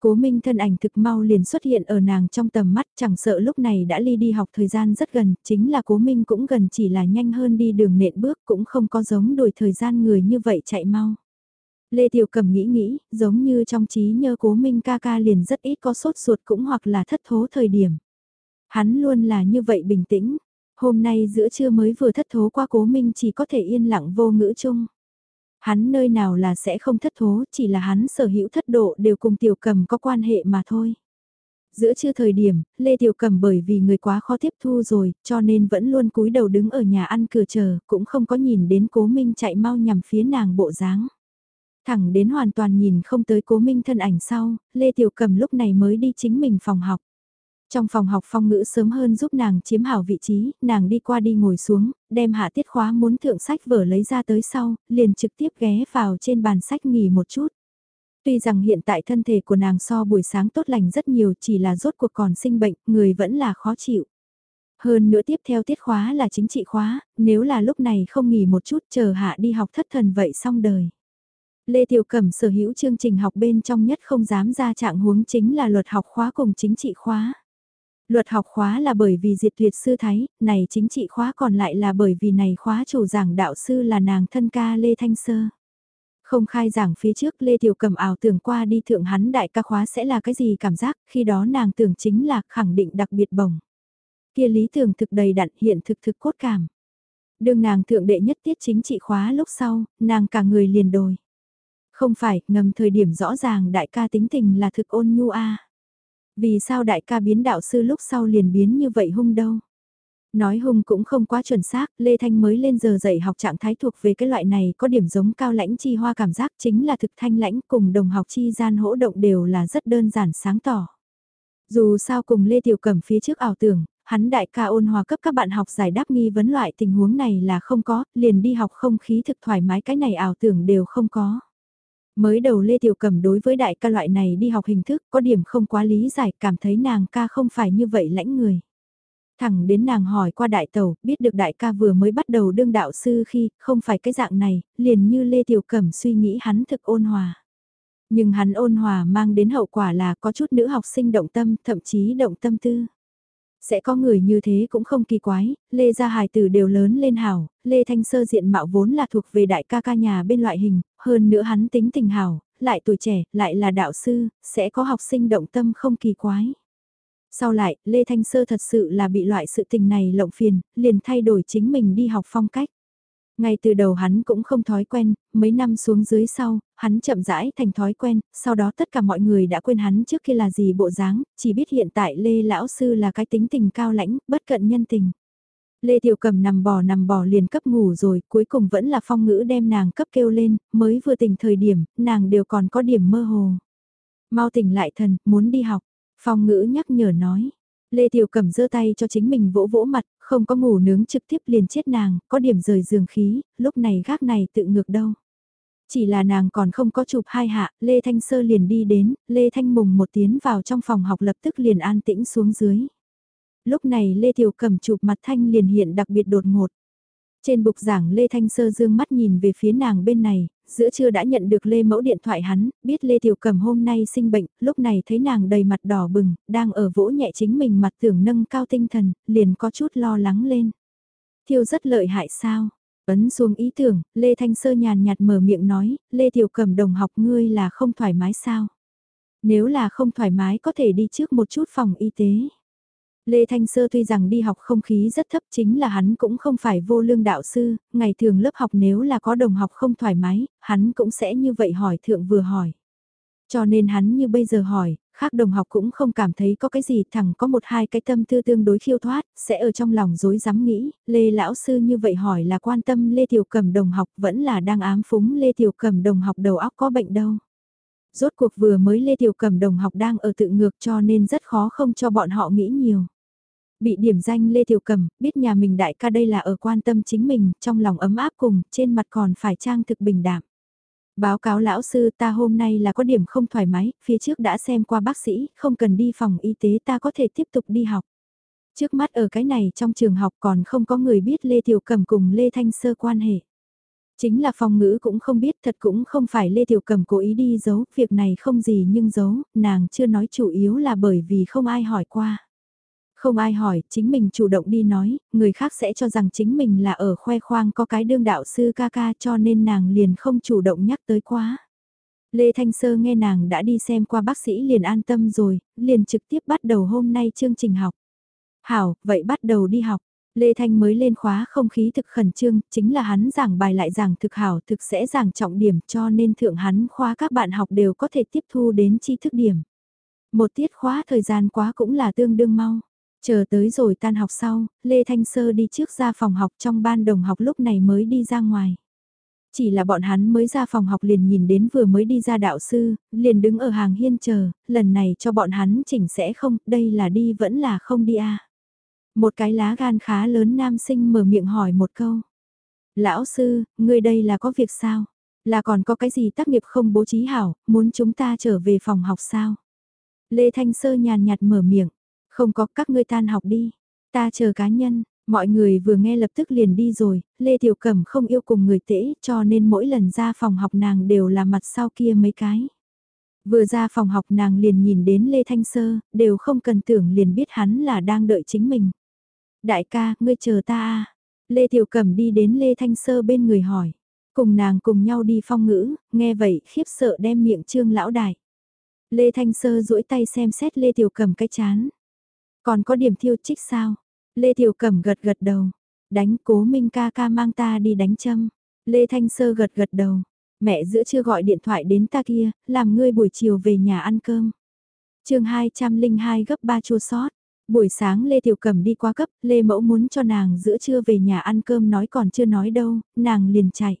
A: Cố Minh thân ảnh thực mau liền xuất hiện ở nàng trong tầm mắt chẳng sợ lúc này đã ly đi học thời gian rất gần, chính là Cố Minh cũng gần chỉ là nhanh hơn đi đường nện bước cũng không có giống đổi thời gian người như vậy chạy mau. Lê Tiểu Cầm nghĩ nghĩ, giống như trong trí nhớ Cố Minh ca ca liền rất ít có sốt ruột cũng hoặc là thất thố thời điểm. Hắn luôn là như vậy bình tĩnh, hôm nay giữa trưa mới vừa thất thố qua Cố Minh chỉ có thể yên lặng vô ngữ chung. Hắn nơi nào là sẽ không thất thố, chỉ là hắn sở hữu thất độ đều cùng tiểu cầm có quan hệ mà thôi. Giữa trưa thời điểm, Lê Tiểu Cầm bởi vì người quá khó tiếp thu rồi, cho nên vẫn luôn cúi đầu đứng ở nhà ăn cửa chờ, cũng không có nhìn đến cố minh chạy mau nhằm phía nàng bộ dáng. Thẳng đến hoàn toàn nhìn không tới cố minh thân ảnh sau, Lê Tiểu Cầm lúc này mới đi chính mình phòng học. Trong phòng học phong ngữ sớm hơn giúp nàng chiếm hảo vị trí, nàng đi qua đi ngồi xuống, đem hạ tiết khóa muốn thượng sách vở lấy ra tới sau, liền trực tiếp ghé vào trên bàn sách nghỉ một chút. Tuy rằng hiện tại thân thể của nàng so buổi sáng tốt lành rất nhiều chỉ là rốt cuộc còn sinh bệnh, người vẫn là khó chịu. Hơn nữa tiếp theo tiết khóa là chính trị khóa, nếu là lúc này không nghỉ một chút chờ hạ đi học thất thần vậy xong đời. Lê Tiểu Cẩm sở hữu chương trình học bên trong nhất không dám ra trạng huống chính là luật học khóa cùng chính trị khóa. Luật học khóa là bởi vì diệt tuyệt sư thái, này chính trị khóa còn lại là bởi vì này khóa chủ giảng đạo sư là nàng thân ca Lê Thanh Sơ. Không khai giảng phía trước Lê Tiểu Cầm ảo tưởng qua đi thượng hắn đại ca khóa sẽ là cái gì cảm giác, khi đó nàng tưởng chính là khẳng định đặc biệt bổng. Kia lý tưởng thực đầy đặn hiện thực thực cốt cảm. Đương nàng thượng đệ nhất tiết chính trị khóa lúc sau, nàng cả người liền đồi. Không phải, ngầm thời điểm rõ ràng đại ca tính tình là thực ôn nhu a. Vì sao đại ca biến đạo sư lúc sau liền biến như vậy hung đâu? Nói hung cũng không quá chuẩn xác, Lê Thanh mới lên giờ dạy học trạng thái thuộc về cái loại này có điểm giống cao lãnh chi hoa cảm giác chính là thực thanh lãnh cùng đồng học chi gian hỗ động đều là rất đơn giản sáng tỏ. Dù sao cùng Lê Tiểu Cẩm phía trước ảo tưởng, hắn đại ca ôn hòa cấp các bạn học giải đáp nghi vấn loại tình huống này là không có, liền đi học không khí thực thoải mái cái này ảo tưởng đều không có. Mới đầu Lê Tiểu Cẩm đối với đại ca loại này đi học hình thức có điểm không quá lý giải cảm thấy nàng ca không phải như vậy lãnh người. Thẳng đến nàng hỏi qua đại tàu, biết được đại ca vừa mới bắt đầu đương đạo sư khi không phải cái dạng này, liền như Lê Tiểu Cẩm suy nghĩ hắn thực ôn hòa. Nhưng hắn ôn hòa mang đến hậu quả là có chút nữ học sinh động tâm, thậm chí động tâm tư. Sẽ có người như thế cũng không kỳ quái, Lê Gia Hải Tử đều lớn lên hảo, Lê Thanh Sơ diện mạo vốn là thuộc về đại ca ca nhà bên loại hình, hơn nữa hắn tính tình hảo, lại tuổi trẻ, lại là đạo sư, sẽ có học sinh động tâm không kỳ quái. Sau lại, Lê Thanh Sơ thật sự là bị loại sự tình này lộng phiền, liền thay đổi chính mình đi học phong cách. Ngay từ đầu hắn cũng không thói quen, mấy năm xuống dưới sau, hắn chậm rãi thành thói quen, sau đó tất cả mọi người đã quên hắn trước kia là gì bộ dáng, chỉ biết hiện tại Lê Lão Sư là cái tính tình cao lãnh, bất cận nhân tình. Lê Tiểu Cầm nằm bò nằm bò liền cấp ngủ rồi, cuối cùng vẫn là phong ngữ đem nàng cấp kêu lên, mới vừa tỉnh thời điểm, nàng đều còn có điểm mơ hồ. Mau tỉnh lại thần, muốn đi học. Phong ngữ nhắc nhở nói. Lê Tiểu Cẩm giơ tay cho chính mình vỗ vỗ mặt, không có ngủ nướng trực tiếp liền chết nàng, có điểm rời giường khí, lúc này gác này tự ngược đâu. Chỉ là nàng còn không có chụp hai hạ, Lê Thanh Sơ liền đi đến, Lê Thanh mùng một tiếng vào trong phòng học lập tức liền an tĩnh xuống dưới. Lúc này Lê Tiểu Cẩm chụp mặt Thanh liền hiện đặc biệt đột ngột. Trên bục giảng Lê Thanh Sơ dương mắt nhìn về phía nàng bên này, giữa trưa đã nhận được Lê Mẫu điện thoại hắn, biết Lê Tiểu Cẩm hôm nay sinh bệnh, lúc này thấy nàng đầy mặt đỏ bừng, đang ở vỗ nhẹ chính mình mặt tưởng nâng cao tinh thần, liền có chút lo lắng lên. Thiêu rất lợi hại sao? Ấn xuống ý tưởng, Lê Thanh Sơ nhàn nhạt mở miệng nói, Lê Tiểu Cẩm đồng học ngươi là không thoải mái sao? Nếu là không thoải mái có thể đi trước một chút phòng y tế. Lê Thanh Sơ tuy rằng đi học không khí rất thấp chính là hắn cũng không phải vô lương đạo sư, ngày thường lớp học nếu là có đồng học không thoải mái, hắn cũng sẽ như vậy hỏi thượng vừa hỏi. Cho nên hắn như bây giờ hỏi, khác đồng học cũng không cảm thấy có cái gì thẳng có một hai cái tâm tư tương đối khiêu thoát, sẽ ở trong lòng dối dám nghĩ, Lê Lão Sư như vậy hỏi là quan tâm Lê Tiểu Cầm đồng học vẫn là đang ám phúng Lê Tiểu Cầm đồng học đầu óc có bệnh đâu. Rốt cuộc vừa mới Lê Tiểu Cầm đồng học đang ở tự ngược cho nên rất khó không cho bọn họ nghĩ nhiều. Bị điểm danh Lê Tiểu Cầm, biết nhà mình đại ca đây là ở quan tâm chính mình, trong lòng ấm áp cùng, trên mặt còn phải trang thực bình đạm. Báo cáo lão sư ta hôm nay là có điểm không thoải mái, phía trước đã xem qua bác sĩ, không cần đi phòng y tế ta có thể tiếp tục đi học. Trước mắt ở cái này trong trường học còn không có người biết Lê Tiểu Cầm cùng Lê Thanh Sơ quan hệ. Chính là phòng ngữ cũng không biết thật cũng không phải Lê Tiểu Cầm cố ý đi giấu, việc này không gì nhưng giấu, nàng chưa nói chủ yếu là bởi vì không ai hỏi qua. Không ai hỏi, chính mình chủ động đi nói, người khác sẽ cho rằng chính mình là ở khoe khoang có cái đương đạo sư ca ca cho nên nàng liền không chủ động nhắc tới quá. Lê Thanh Sơ nghe nàng đã đi xem qua bác sĩ liền an tâm rồi, liền trực tiếp bắt đầu hôm nay chương trình học. Hảo, vậy bắt đầu đi học. Lê Thanh mới lên khóa không khí thực khẩn trương, chính là hắn giảng bài lại giảng thực hảo thực sẽ giảng trọng điểm cho nên thượng hắn khóa các bạn học đều có thể tiếp thu đến chi thức điểm. Một tiết khóa thời gian quá cũng là tương đương mau. Chờ tới rồi tan học sau, Lê Thanh Sơ đi trước ra phòng học trong ban đồng học lúc này mới đi ra ngoài. Chỉ là bọn hắn mới ra phòng học liền nhìn đến vừa mới đi ra đạo sư, liền đứng ở hàng hiên chờ, lần này cho bọn hắn chỉnh sẽ không, đây là đi vẫn là không đi à. Một cái lá gan khá lớn nam sinh mở miệng hỏi một câu. Lão sư, ngươi đây là có việc sao? Là còn có cái gì tác nghiệp không bố trí hảo, muốn chúng ta trở về phòng học sao? Lê Thanh Sơ nhàn nhạt mở miệng, không có các ngươi tan học đi, ta chờ cá nhân, mọi người vừa nghe lập tức liền đi rồi, Lê Tiểu Cẩm không yêu cùng người tễ cho nên mỗi lần ra phòng học nàng đều là mặt sau kia mấy cái. Vừa ra phòng học nàng liền nhìn đến Lê Thanh Sơ, đều không cần tưởng liền biết hắn là đang đợi chính mình. Đại ca, ngươi chờ ta à? Lê Tiểu Cẩm đi đến Lê Thanh Sơ bên người hỏi. Cùng nàng cùng nhau đi phong ngữ, nghe vậy khiếp sợ đem miệng trương lão đại. Lê Thanh Sơ duỗi tay xem xét Lê Tiểu Cẩm cái chán. Còn có điểm thiêu trích sao? Lê Tiểu Cẩm gật gật đầu. Đánh cố minh ca ca mang ta đi đánh châm. Lê Thanh Sơ gật gật đầu. Mẹ giữa chưa gọi điện thoại đến ta kia, làm ngươi buổi chiều về nhà ăn cơm. chương 202 gấp 3 chua sót. Buổi sáng Lê Tiểu Cẩm đi qua cấp, Lê Mẫu muốn cho nàng giữa trưa về nhà ăn cơm nói còn chưa nói đâu, nàng liền chạy.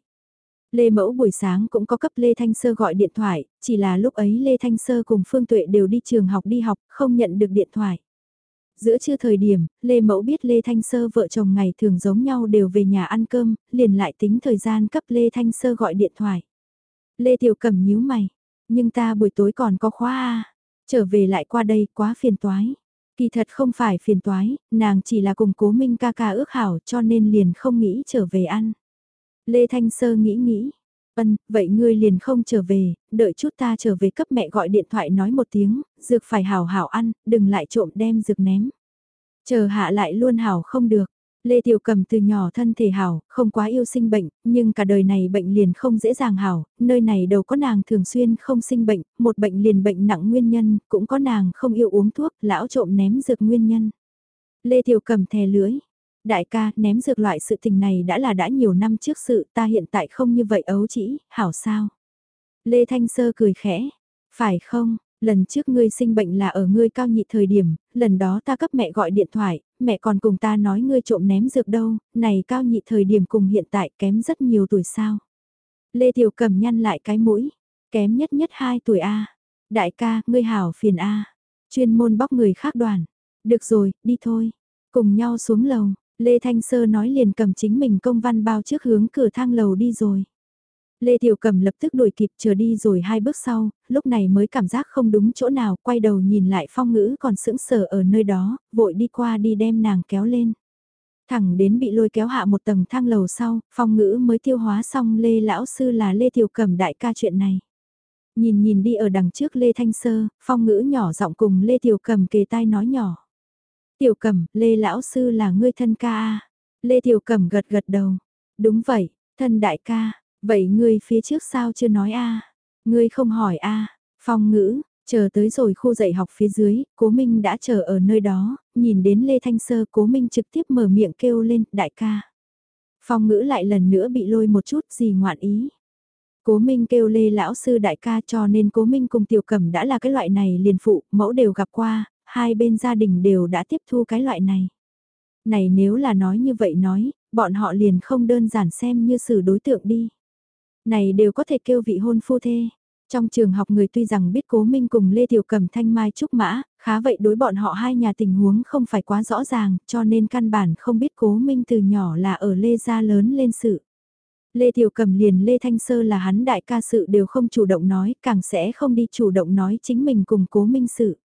A: Lê Mẫu buổi sáng cũng có cấp Lê Thanh Sơ gọi điện thoại, chỉ là lúc ấy Lê Thanh Sơ cùng Phương Tuệ đều đi trường học đi học, không nhận được điện thoại. Giữa trưa thời điểm, Lê Mẫu biết Lê Thanh Sơ vợ chồng ngày thường giống nhau đều về nhà ăn cơm, liền lại tính thời gian cấp Lê Thanh Sơ gọi điện thoại. Lê Tiểu Cẩm nhíu mày, nhưng ta buổi tối còn có khóa à, trở về lại qua đây quá phiền toái. Kỳ thật không phải phiền toái, nàng chỉ là cùng cố minh ca ca ước hảo cho nên liền không nghĩ trở về ăn. Lê Thanh Sơ nghĩ nghĩ, ân, vậy ngươi liền không trở về, đợi chút ta trở về cấp mẹ gọi điện thoại nói một tiếng, dược phải hảo hảo ăn, đừng lại trộm đem dược ném. Chờ hạ lại luôn hảo không được, Lê Tiểu Cầm từ nhỏ thân thể hảo, không quá yêu sinh bệnh, nhưng cả đời này bệnh liền không dễ dàng hảo, nơi này đâu có nàng thường xuyên không sinh bệnh, một bệnh liền bệnh nặng nguyên nhân, cũng có nàng không yêu uống thuốc, lão trộm ném dược nguyên nhân. Lê Tiểu Cầm thè lưỡi, đại ca ném dược loại sự tình này đã là đã nhiều năm trước sự ta hiện tại không như vậy ấu chỉ, hảo sao? Lê Thanh Sơ cười khẽ, phải không, lần trước ngươi sinh bệnh là ở ngươi cao nhị thời điểm, lần đó ta cấp mẹ gọi điện thoại, mẹ còn cùng ta nói ngươi trộm ném dược đâu, này cao nhị thời điểm cùng hiện tại kém rất nhiều tuổi sao. Lê Tiểu Cầm nhăn lại cái mũi, kém nhất nhất 2 tuổi A. Đại ca, ngươi hảo phiền A. Chuyên môn bóc người khác đoàn. Được rồi, đi thôi. Cùng nhau xuống lầu, Lê Thanh Sơ nói liền cầm chính mình công văn bao trước hướng cửa thang lầu đi rồi. Lê Tiểu Cầm lập tức đuổi kịp chờ đi rồi hai bước sau, lúc này mới cảm giác không đúng chỗ nào, quay đầu nhìn lại phong ngữ còn sững sờ ở nơi đó, vội đi qua đi đem nàng kéo lên. Thẳng đến bị lôi kéo hạ một tầng thang lầu sau, phong ngữ mới tiêu hóa xong Lê Lão Sư là Lê Tiểu Cầm đại ca chuyện này. Nhìn nhìn đi ở đằng trước Lê Thanh Sơ, phong ngữ nhỏ giọng cùng Lê Tiểu Cầm kề tai nói nhỏ. Tiểu Cẩm, Lê Lão Sư là ngươi thân ca à? Lê Tiểu Cẩm gật gật đầu. Đúng vậy, thân đại ca, Vậy ngươi phía trước sao chưa nói a? Ngươi không hỏi a? Phong ngữ, chờ tới rồi khu dạy học phía dưới, Cố Minh đã chờ ở nơi đó, nhìn đến Lê Thanh Sơ, Cố Minh trực tiếp mở miệng kêu lên, đại ca. Phong ngữ lại lần nữa bị lôi một chút gì ngoạn ý. Cố Minh kêu Lê lão sư đại ca cho nên Cố Minh cùng Tiểu Cẩm đã là cái loại này liền phụ, mẫu đều gặp qua, hai bên gia đình đều đã tiếp thu cái loại này. Này nếu là nói như vậy nói, bọn họ liền không đơn giản xem như xử đối tượng đi. Này đều có thể kêu vị hôn phu thê. Trong trường học người tuy rằng biết Cố Minh cùng Lê Tiểu Cầm thanh mai trúc mã, khá vậy đối bọn họ hai nhà tình huống không phải quá rõ ràng, cho nên căn bản không biết Cố Minh từ nhỏ là ở Lê gia lớn lên sự. Lê Tiểu Cầm liền Lê Thanh Sơ là hắn đại ca sự đều không chủ động nói, càng sẽ không đi chủ động nói chính mình cùng Cố Minh sự.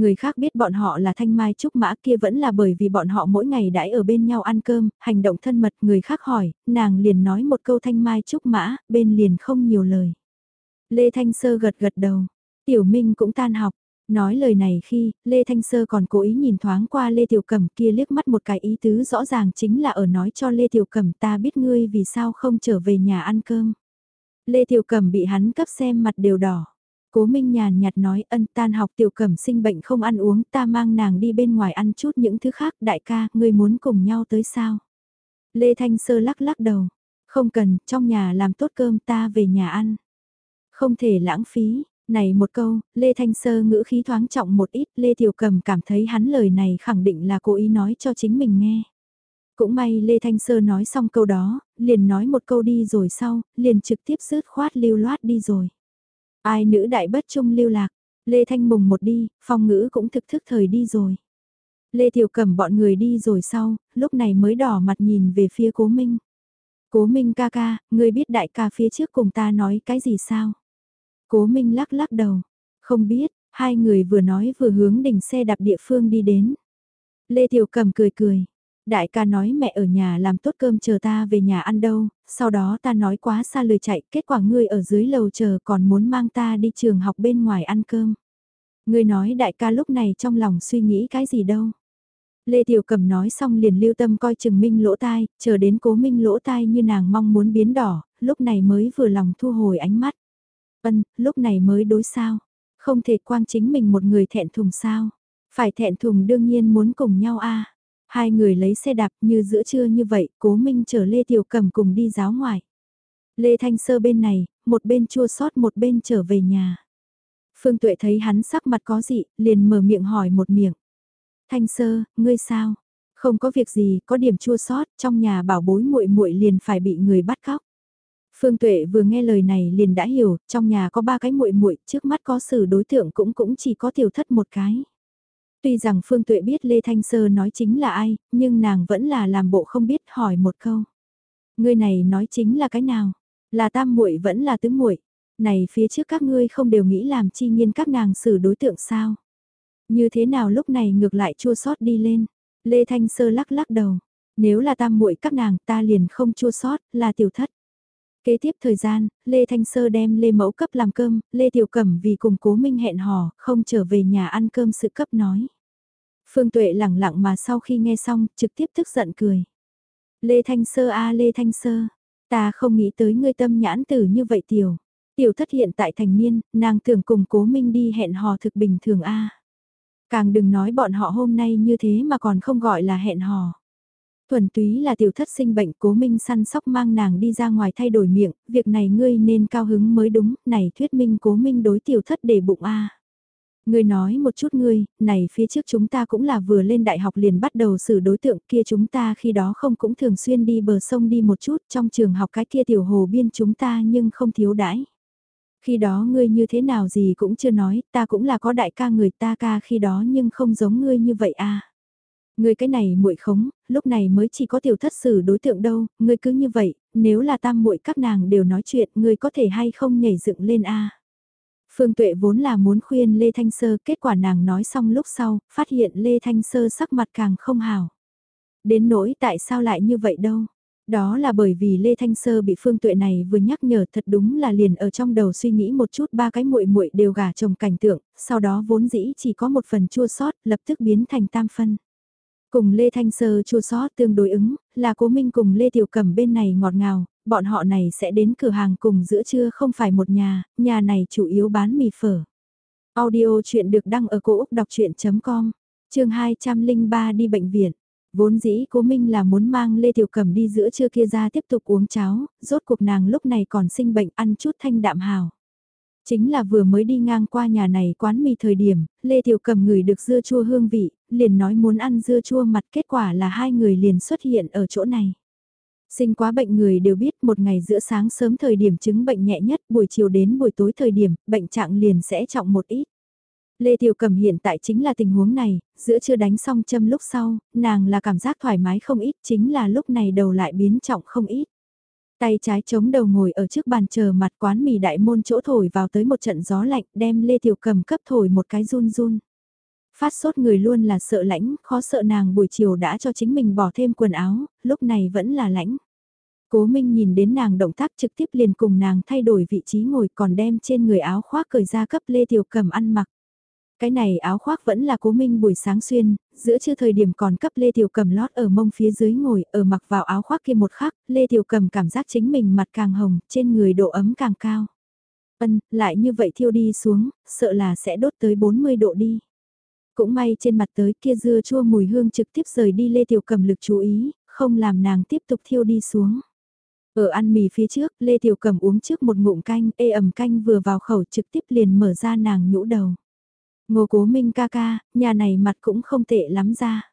A: Người khác biết bọn họ là thanh mai trúc mã kia vẫn là bởi vì bọn họ mỗi ngày đãi ở bên nhau ăn cơm, hành động thân mật người khác hỏi, nàng liền nói một câu thanh mai trúc mã, bên liền không nhiều lời. Lê Thanh Sơ gật gật đầu, Tiểu Minh cũng tan học, nói lời này khi, Lê Thanh Sơ còn cố ý nhìn thoáng qua Lê Tiểu Cẩm kia liếc mắt một cái ý tứ rõ ràng chính là ở nói cho Lê Tiểu Cẩm ta biết ngươi vì sao không trở về nhà ăn cơm. Lê Tiểu Cẩm bị hắn cấp xem mặt đều đỏ. Cố Minh nhàn nhạt nói ân tan học tiểu cẩm sinh bệnh không ăn uống ta mang nàng đi bên ngoài ăn chút những thứ khác đại ca, ngươi muốn cùng nhau tới sao? Lê Thanh Sơ lắc lắc đầu, không cần, trong nhà làm tốt cơm ta về nhà ăn. Không thể lãng phí, này một câu, Lê Thanh Sơ ngữ khí thoáng trọng một ít, Lê Tiểu Cầm cảm thấy hắn lời này khẳng định là cố ý nói cho chính mình nghe. Cũng may Lê Thanh Sơ nói xong câu đó, liền nói một câu đi rồi sau, liền trực tiếp rớt khoát lưu loát đi rồi. Ai nữ đại bất trung lưu lạc, Lê Thanh mùng một đi, phong ngữ cũng thực thức thời đi rồi. Lê Tiểu Cẩm bọn người đi rồi sau, lúc này mới đỏ mặt nhìn về phía Cố Minh. Cố Minh ca ca, ngươi biết đại ca phía trước cùng ta nói cái gì sao? Cố Minh lắc lắc đầu. Không biết, hai người vừa nói vừa hướng đỉnh xe đạp địa phương đi đến. Lê Tiểu Cẩm cười cười. Đại ca nói mẹ ở nhà làm tốt cơm chờ ta về nhà ăn đâu, sau đó ta nói quá xa lời chạy, kết quả ngươi ở dưới lầu chờ còn muốn mang ta đi trường học bên ngoài ăn cơm. Ngươi nói đại ca lúc này trong lòng suy nghĩ cái gì đâu. Lê Tiểu Cầm nói xong liền lưu tâm coi chừng Minh lỗ tai, chờ đến cố Minh lỗ tai như nàng mong muốn biến đỏ, lúc này mới vừa lòng thu hồi ánh mắt. Ân, lúc này mới đối sao. Không thể quang chính mình một người thẹn thùng sao. Phải thẹn thùng đương nhiên muốn cùng nhau a Hai người lấy xe đạp như giữa trưa như vậy, cố Minh chở Lê Tiểu cẩm cùng đi giáo ngoại Lê Thanh Sơ bên này, một bên chua sót một bên trở về nhà. Phương Tuệ thấy hắn sắc mặt có gì, liền mở miệng hỏi một miệng. Thanh sơ, ngươi sao? Không có việc gì, có điểm chua sót, trong nhà bảo bối muội muội liền phải bị người bắt cóc. Phương Tuệ vừa nghe lời này liền đã hiểu, trong nhà có ba cái muội muội, trước mắt có xử đối tượng cũng cũng chỉ có tiểu thất một cái. Tuy rằng Phương Tuệ biết Lê Thanh Sơ nói chính là ai, nhưng nàng vẫn là làm bộ không biết hỏi một câu. Ngươi này nói chính là cái nào? Là tam muội vẫn là tứ muội? Này phía trước các ngươi không đều nghĩ làm chi nhiên các nàng xử đối tượng sao? Như thế nào lúc này ngược lại chua sót đi lên. Lê Thanh Sơ lắc lắc đầu. Nếu là tam muội các nàng ta liền không chua sót, là tiểu thất. Kế tiếp thời gian, Lê Thanh Sơ đem Lê Mẫu cấp làm cơm, Lê Tiểu Cẩm vì cùng cố minh hẹn hò, không trở về nhà ăn cơm sự cấp nói. Phương Tuệ lẳng lặng mà sau khi nghe xong, trực tiếp tức giận cười. Lê Thanh Sơ a Lê Thanh Sơ, ta không nghĩ tới ngươi tâm nhãn tử như vậy tiểu. Tiểu thất hiện tại thành niên, nàng tưởng cùng cố minh đi hẹn hò thực bình thường a Càng đừng nói bọn họ hôm nay như thế mà còn không gọi là hẹn hò. Thuần túy là tiểu thất sinh bệnh cố minh săn sóc mang nàng đi ra ngoài thay đổi miệng, việc này ngươi nên cao hứng mới đúng, này thuyết minh cố minh đối tiểu thất để bụng a Ngươi nói một chút ngươi, này phía trước chúng ta cũng là vừa lên đại học liền bắt đầu xử đối tượng kia chúng ta khi đó không cũng thường xuyên đi bờ sông đi một chút trong trường học cái kia tiểu hồ biên chúng ta nhưng không thiếu đãi. Khi đó ngươi như thế nào gì cũng chưa nói, ta cũng là có đại ca người ta ca khi đó nhưng không giống ngươi như vậy à. Ngươi cái này muội khống, lúc này mới chỉ có tiểu thất xử đối tượng đâu, ngươi cứ như vậy, nếu là tam muội các nàng đều nói chuyện, ngươi có thể hay không nhảy dựng lên a. Phương Tuệ vốn là muốn khuyên Lê Thanh Sơ, kết quả nàng nói xong lúc sau, phát hiện Lê Thanh Sơ sắc mặt càng không hào. Đến nỗi tại sao lại như vậy đâu, đó là bởi vì Lê Thanh Sơ bị Phương Tuệ này vừa nhắc nhở thật đúng là liền ở trong đầu suy nghĩ một chút ba cái muội muội đều gả chồng cảnh tượng, sau đó vốn dĩ chỉ có một phần chua sót, lập tức biến thành tam phân. Cùng Lê Thanh Sơ chua sót tương đối ứng, là Cố Minh cùng Lê Tiểu Cẩm bên này ngọt ngào, bọn họ này sẽ đến cửa hàng cùng giữa trưa không phải một nhà, nhà này chủ yếu bán mì phở. Audio chuyện được đăng ở cổ Úc đọc chuyện.com, chương 203 đi bệnh viện. Vốn dĩ cố Minh là muốn mang Lê Tiểu Cẩm đi giữa trưa kia ra tiếp tục uống cháo, rốt cuộc nàng lúc này còn sinh bệnh ăn chút thanh đạm hào. Chính là vừa mới đi ngang qua nhà này quán mì thời điểm, Lê Tiểu cầm ngửi được dưa chua hương vị, liền nói muốn ăn dưa chua mặt kết quả là hai người liền xuất hiện ở chỗ này. Sinh quá bệnh người đều biết một ngày giữa sáng sớm thời điểm chứng bệnh nhẹ nhất, buổi chiều đến buổi tối thời điểm, bệnh trạng liền sẽ trọng một ít. Lê Tiểu Cầm hiện tại chính là tình huống này, giữa chưa đánh xong châm lúc sau, nàng là cảm giác thoải mái không ít, chính là lúc này đầu lại biến trọng không ít. Tay trái chống đầu ngồi ở trước bàn chờ mặt quán mì đại môn chỗ thổi vào tới một trận gió lạnh đem Lê Tiểu Cầm cấp thổi một cái run run. Phát sốt người luôn là sợ lãnh, khó sợ nàng buổi chiều đã cho chính mình bỏ thêm quần áo, lúc này vẫn là lãnh. Cố Minh nhìn đến nàng động tác trực tiếp liền cùng nàng thay đổi vị trí ngồi còn đem trên người áo khoác cởi ra cấp Lê Tiểu Cầm ăn mặc. Cái này áo khoác vẫn là cố minh buổi sáng xuyên, giữa chưa thời điểm còn cấp Lê Tiểu Cầm lót ở mông phía dưới ngồi, ở mặc vào áo khoác kia một khắc, Lê Tiểu Cầm cảm giác chính mình mặt càng hồng, trên người độ ấm càng cao. Ân, lại như vậy thiêu đi xuống, sợ là sẽ đốt tới 40 độ đi. Cũng may trên mặt tới kia dưa chua mùi hương trực tiếp rời đi Lê Tiểu Cầm lực chú ý, không làm nàng tiếp tục thiêu đi xuống. Ở ăn mì phía trước, Lê Tiểu Cầm uống trước một ngụm canh, ê ẩm canh vừa vào khẩu trực tiếp liền mở ra nàng nhũ đầu. Ngô cố minh ca ca, nhà này mặt cũng không tệ lắm ra.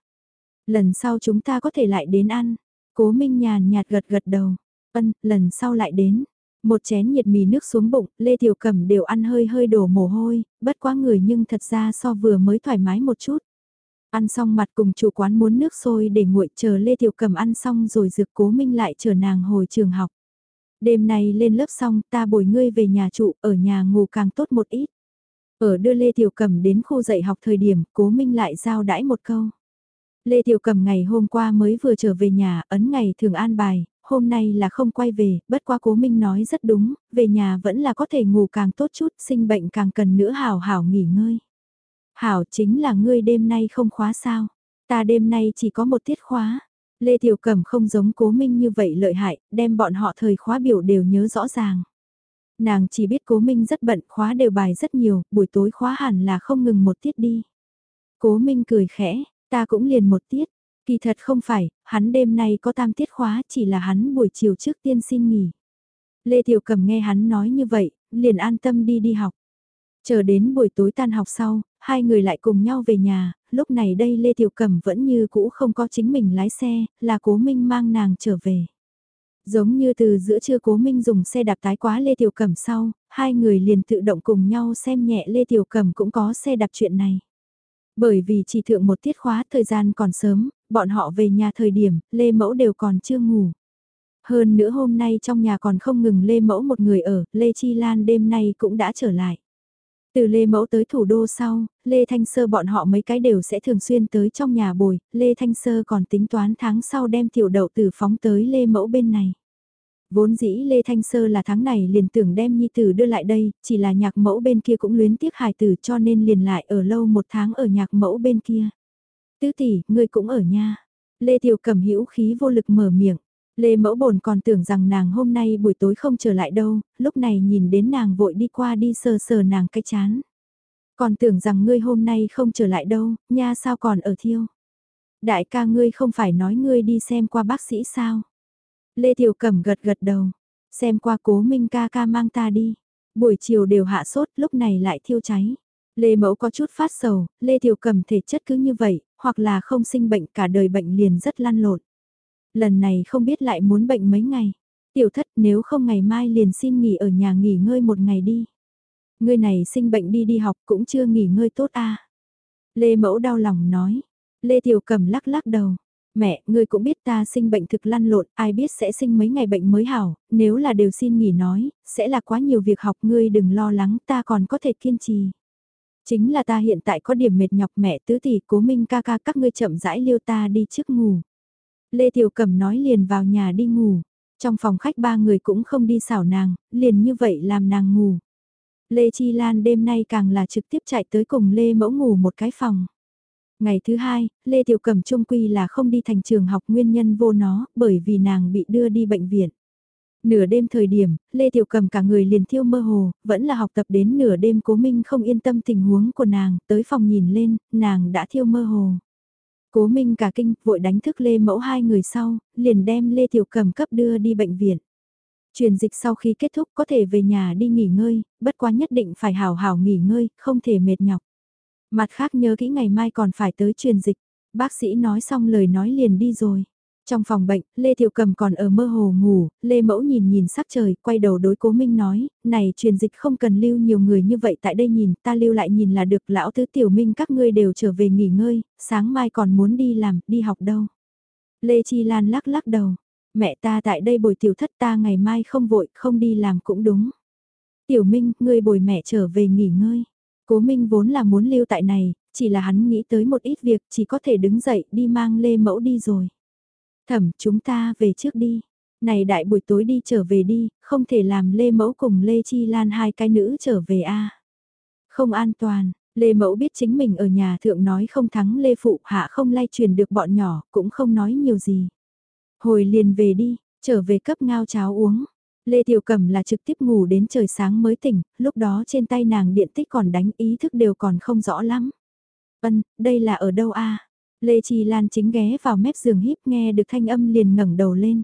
A: Lần sau chúng ta có thể lại đến ăn. Cố Minh nhàn nhạt gật gật đầu. Ân, lần sau lại đến. Một chén nhiệt mì nước xuống bụng, Lê Tiểu Cẩm đều ăn hơi hơi đổ mồ hôi, bất quá người nhưng thật ra so vừa mới thoải mái một chút. Ăn xong mặt cùng chủ quán muốn nước sôi để nguội chờ Lê Tiểu Cẩm ăn xong rồi dược cố minh lại chờ nàng hồi trường học. Đêm nay lên lớp xong ta bồi ngươi về nhà trụ, ở nhà ngủ càng tốt một ít. Ở đưa Lê Tiểu Cẩm đến khu dạy học thời điểm, cố minh lại giao đãi một câu. Lê Tiểu Cẩm ngày hôm qua mới vừa trở về nhà, ấn ngày thường an bài, hôm nay là không quay về, bất qua cố minh nói rất đúng, về nhà vẫn là có thể ngủ càng tốt chút, sinh bệnh càng cần nữa hảo hảo nghỉ ngơi. Hảo chính là ngươi đêm nay không khóa sao, ta đêm nay chỉ có một tiết khóa. Lê Tiểu Cẩm không giống cố minh như vậy lợi hại, đem bọn họ thời khóa biểu đều nhớ rõ ràng. Nàng chỉ biết cố minh rất bận khóa đều bài rất nhiều, buổi tối khóa hẳn là không ngừng một tiết đi. Cố minh cười khẽ, ta cũng liền một tiết, Kỳ thật không phải, hắn đêm nay có tam tiết khóa chỉ là hắn buổi chiều trước tiên xin nghỉ. Lê Tiểu Cầm nghe hắn nói như vậy, liền an tâm đi đi học. Chờ đến buổi tối tan học sau, hai người lại cùng nhau về nhà, lúc này đây Lê Tiểu Cầm vẫn như cũ không có chính mình lái xe, là cố minh mang nàng trở về. Giống như từ giữa trưa cố minh dùng xe đạp tái quá Lê Tiểu Cẩm sau, hai người liền tự động cùng nhau xem nhẹ Lê Tiểu Cẩm cũng có xe đạp chuyện này. Bởi vì chỉ thượng một tiết khóa thời gian còn sớm, bọn họ về nhà thời điểm, Lê Mẫu đều còn chưa ngủ. Hơn nữa hôm nay trong nhà còn không ngừng Lê Mẫu một người ở, Lê Chi Lan đêm nay cũng đã trở lại. Từ Lê Mẫu tới thủ đô sau, Lê Thanh Sơ bọn họ mấy cái đều sẽ thường xuyên tới trong nhà bồi, Lê Thanh Sơ còn tính toán tháng sau đem tiểu đậu tử phóng tới Lê Mẫu bên này. Vốn dĩ Lê Thanh Sơ là tháng này liền tưởng đem Nhi Tử đưa lại đây, chỉ là nhạc mẫu bên kia cũng luyến tiếc hài tử cho nên liền lại ở lâu một tháng ở nhạc mẫu bên kia. Tứ tỷ, ngươi cũng ở nha. Lê Tiểu Cẩm hữu khí vô lực mở miệng. Lê Mẫu Bồn còn tưởng rằng nàng hôm nay buổi tối không trở lại đâu, lúc này nhìn đến nàng vội đi qua đi sờ sờ nàng cái chán. Còn tưởng rằng ngươi hôm nay không trở lại đâu, nha sao còn ở thiêu. Đại ca ngươi không phải nói ngươi đi xem qua bác sĩ sao. Lê Tiểu Cẩm gật gật đầu, xem qua cố minh ca ca mang ta đi. Buổi chiều đều hạ sốt, lúc này lại thiêu cháy. Lê Mẫu có chút phát sầu, Lê Tiểu Cẩm thể chất cứ như vậy, hoặc là không sinh bệnh cả đời bệnh liền rất lăn lộn. Lần này không biết lại muốn bệnh mấy ngày. Tiểu thất nếu không ngày mai liền xin nghỉ ở nhà nghỉ ngơi một ngày đi. Ngươi này sinh bệnh đi đi học cũng chưa nghỉ ngơi tốt a à. Lê Mẫu đau lòng nói. Lê Tiểu Cầm lắc lắc đầu. Mẹ, ngươi cũng biết ta sinh bệnh thực lăn lộn, ai biết sẽ sinh mấy ngày bệnh mới hảo, nếu là đều xin nghỉ nói, sẽ là quá nhiều việc học ngươi đừng lo lắng ta còn có thể kiên trì. Chính là ta hiện tại có điểm mệt nhọc mẹ tứ tỷ cố minh ca ca các ngươi chậm rãi liêu ta đi trước ngủ. Lê Tiểu Cẩm nói liền vào nhà đi ngủ. Trong phòng khách ba người cũng không đi xảo nàng, liền như vậy làm nàng ngủ. Lê Chi Lan đêm nay càng là trực tiếp chạy tới cùng Lê Mẫu ngủ một cái phòng. Ngày thứ hai, Lê Tiểu Cẩm trung quy là không đi thành trường học nguyên nhân vô nó, bởi vì nàng bị đưa đi bệnh viện. Nửa đêm thời điểm, Lê Tiểu Cầm cả người liền thiêu mơ hồ, vẫn là học tập đến nửa đêm cố minh không yên tâm tình huống của nàng, tới phòng nhìn lên, nàng đã thiêu mơ hồ. Cố minh cả kinh, vội đánh thức Lê Mẫu hai người sau, liền đem Lê Tiểu Cầm cấp đưa đi bệnh viện. Truyền dịch sau khi kết thúc có thể về nhà đi nghỉ ngơi, bất quá nhất định phải hào hào nghỉ ngơi, không thể mệt nhọc. Mặt khác nhớ kỹ ngày mai còn phải tới truyền dịch, bác sĩ nói xong lời nói liền đi rồi. Trong phòng bệnh, Lê Thiệu Cầm còn ở mơ hồ ngủ, Lê Mẫu nhìn nhìn sắc trời, quay đầu đối cố Minh nói, này truyền dịch không cần lưu nhiều người như vậy tại đây nhìn, ta lưu lại nhìn là được lão tứ tiểu minh các ngươi đều trở về nghỉ ngơi, sáng mai còn muốn đi làm, đi học đâu. Lê Chi Lan lắc lắc đầu, mẹ ta tại đây bồi tiểu thất ta ngày mai không vội, không đi làm cũng đúng. Tiểu Minh, ngươi bồi mẹ trở về nghỉ ngơi. Cố Minh vốn là muốn lưu tại này, chỉ là hắn nghĩ tới một ít việc chỉ có thể đứng dậy đi mang Lê Mẫu đi rồi. Thẩm, chúng ta về trước đi. Này đại buổi tối đi trở về đi, không thể làm Lê Mẫu cùng Lê Chi Lan hai cái nữ trở về a Không an toàn, Lê Mẫu biết chính mình ở nhà thượng nói không thắng Lê Phụ hạ không lay truyền được bọn nhỏ, cũng không nói nhiều gì. Hồi liền về đi, trở về cấp ngao cháo uống. Lê Tiểu Cẩm là trực tiếp ngủ đến trời sáng mới tỉnh, lúc đó trên tay nàng điện tích còn đánh ý thức đều còn không rõ lắm. vân đây là ở đâu a? Lê Chi Lan chính ghé vào mép giường híp nghe được thanh âm liền ngẩng đầu lên.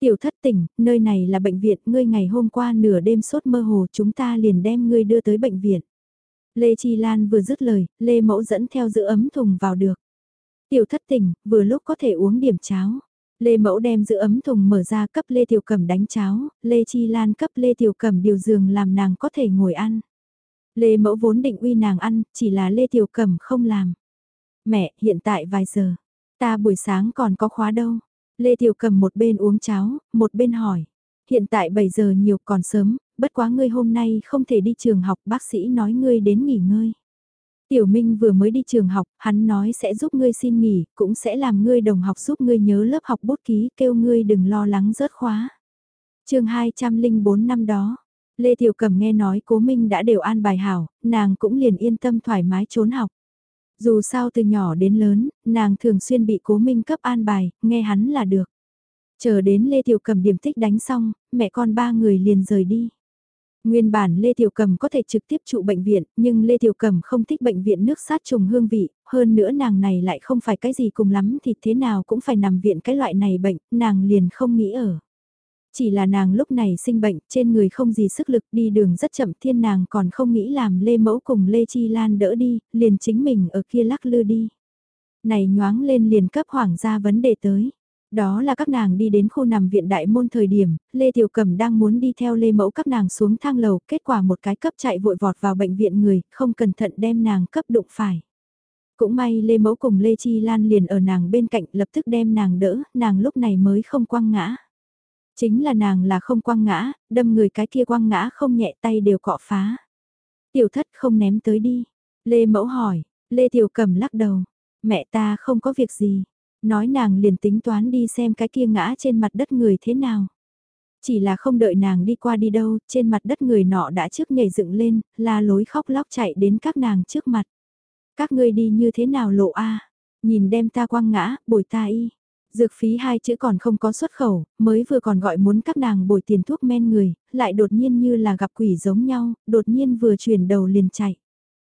A: Tiểu thất tỉnh, nơi này là bệnh viện, ngươi ngày hôm qua nửa đêm sốt mơ hồ chúng ta liền đem ngươi đưa tới bệnh viện. Lê Chi Lan vừa dứt lời, Lê Mẫu dẫn theo giữ ấm thùng vào được. Tiểu thất tỉnh, vừa lúc có thể uống điểm cháo. Lê Mẫu đem giữ ấm thùng mở ra cấp Lê Tiểu Cẩm đánh cháo, Lê Chi Lan cấp Lê Tiểu Cẩm điều giường làm nàng có thể ngồi ăn. Lê Mẫu vốn định uy nàng ăn, chỉ là Lê Tiểu Cẩm không làm. Mẹ, hiện tại vài giờ, ta buổi sáng còn có khóa đâu. Lê Tiểu cầm một bên uống cháo, một bên hỏi. Hiện tại 7 giờ nhiều còn sớm, bất quá ngươi hôm nay không thể đi trường học, bác sĩ nói ngươi đến nghỉ ngơi. Tiểu Minh vừa mới đi trường học, hắn nói sẽ giúp ngươi xin nghỉ, cũng sẽ làm ngươi đồng học giúp ngươi nhớ lớp học bút ký, kêu ngươi đừng lo lắng rớt khóa. chương 204 năm đó, Lê Tiểu cầm nghe nói cố Minh đã đều an bài hảo, nàng cũng liền yên tâm thoải mái trốn học. Dù sao từ nhỏ đến lớn, nàng thường xuyên bị cố Minh cấp an bài, nghe hắn là được. Chờ đến Lê Tiểu cầm điểm tích đánh xong, mẹ con ba người liền rời đi. Nguyên bản Lê Tiểu Cầm có thể trực tiếp trụ bệnh viện, nhưng Lê Tiểu Cầm không thích bệnh viện nước sát trùng hương vị, hơn nữa nàng này lại không phải cái gì cùng lắm thì thế nào cũng phải nằm viện cái loại này bệnh, nàng liền không nghĩ ở. Chỉ là nàng lúc này sinh bệnh, trên người không gì sức lực đi đường rất chậm thiên nàng còn không nghĩ làm Lê Mẫu cùng Lê Chi Lan đỡ đi, liền chính mình ở kia lắc lư đi. Này nhoáng lên liền cấp hoảng ra vấn đề tới. Đó là các nàng đi đến khu nằm viện đại môn thời điểm, Lê Tiểu cẩm đang muốn đi theo Lê Mẫu các nàng xuống thang lầu, kết quả một cái cấp chạy vội vọt vào bệnh viện người, không cẩn thận đem nàng cấp đụng phải. Cũng may Lê Mẫu cùng Lê Chi Lan liền ở nàng bên cạnh lập tức đem nàng đỡ, nàng lúc này mới không quăng ngã. Chính là nàng là không quăng ngã, đâm người cái kia quăng ngã không nhẹ tay đều cọ phá. Tiểu thất không ném tới đi. Lê Mẫu hỏi, Lê Tiểu Cầm lắc đầu, mẹ ta không có việc gì. Nói nàng liền tính toán đi xem cái kia ngã trên mặt đất người thế nào. Chỉ là không đợi nàng đi qua đi đâu, trên mặt đất người nọ đã trước nhảy dựng lên, la lối khóc lóc chạy đến các nàng trước mặt. Các ngươi đi như thế nào lộ a Nhìn đem ta quăng ngã, bồi ta y. Dược phí hai chữ còn không có xuất khẩu, mới vừa còn gọi muốn các nàng bồi tiền thuốc men người, lại đột nhiên như là gặp quỷ giống nhau, đột nhiên vừa chuyển đầu liền chạy.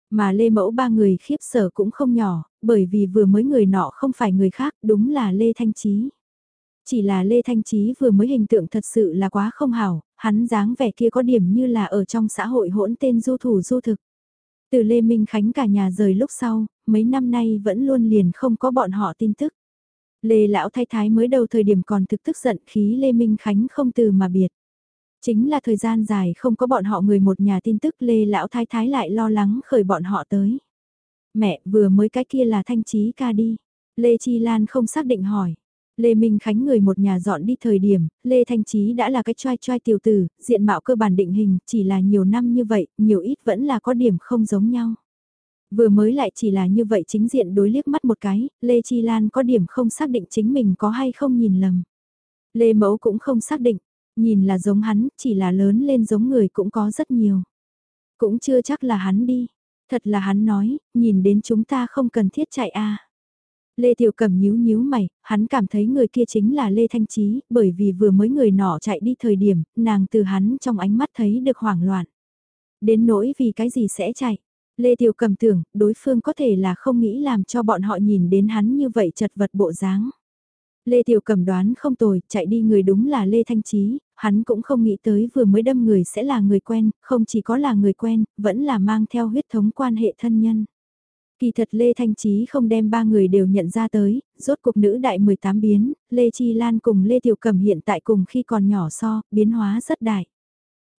A: Mà Lê Mẫu ba người khiếp sở cũng không nhỏ, bởi vì vừa mới người nọ không phải người khác, đúng là Lê Thanh Trí. Chỉ là Lê Thanh Trí vừa mới hình tượng thật sự là quá không hảo, hắn dáng vẻ kia có điểm như là ở trong xã hội hỗn tên du thủ du thực. Từ Lê Minh Khánh cả nhà rời lúc sau, mấy năm nay vẫn luôn liền không có bọn họ tin tức. Lê Lão Thái Thái mới đầu thời điểm còn thực tức giận khí Lê Minh Khánh không từ mà biệt. Chính là thời gian dài không có bọn họ người một nhà tin tức Lê Lão Thái Thái lại lo lắng khởi bọn họ tới. Mẹ vừa mới cái kia là thanh trí ca đi. Lê Chi Lan không xác định hỏi. Lê Minh Khánh người một nhà dọn đi thời điểm, Lê Thanh Trí đã là cái trai trai tiểu tử, diện mạo cơ bản định hình, chỉ là nhiều năm như vậy, nhiều ít vẫn là có điểm không giống nhau. Vừa mới lại chỉ là như vậy chính diện đối liếc mắt một cái, Lê Chi Lan có điểm không xác định chính mình có hay không nhìn lầm. Lê Mẫu cũng không xác định, nhìn là giống hắn, chỉ là lớn lên giống người cũng có rất nhiều. Cũng chưa chắc là hắn đi, thật là hắn nói, nhìn đến chúng ta không cần thiết chạy a. Lê Tiểu Cẩm nhíu nhíu mày, hắn cảm thấy người kia chính là Lê Thanh Trí, bởi vì vừa mới người nọ chạy đi thời điểm, nàng từ hắn trong ánh mắt thấy được hoảng loạn. Đến nỗi vì cái gì sẽ chạy. Lê Tiểu cầm tưởng, đối phương có thể là không nghĩ làm cho bọn họ nhìn đến hắn như vậy chật vật bộ dáng. Lê Tiểu cầm đoán không tồi, chạy đi người đúng là Lê Thanh Trí, hắn cũng không nghĩ tới vừa mới đâm người sẽ là người quen, không chỉ có là người quen, vẫn là mang theo huyết thống quan hệ thân nhân. Kỳ thật Lê Thanh Trí không đem ba người đều nhận ra tới, rốt cuộc nữ đại 18 biến, Lê Chi Lan cùng Lê Tiểu Cẩm hiện tại cùng khi còn nhỏ so, biến hóa rất đại.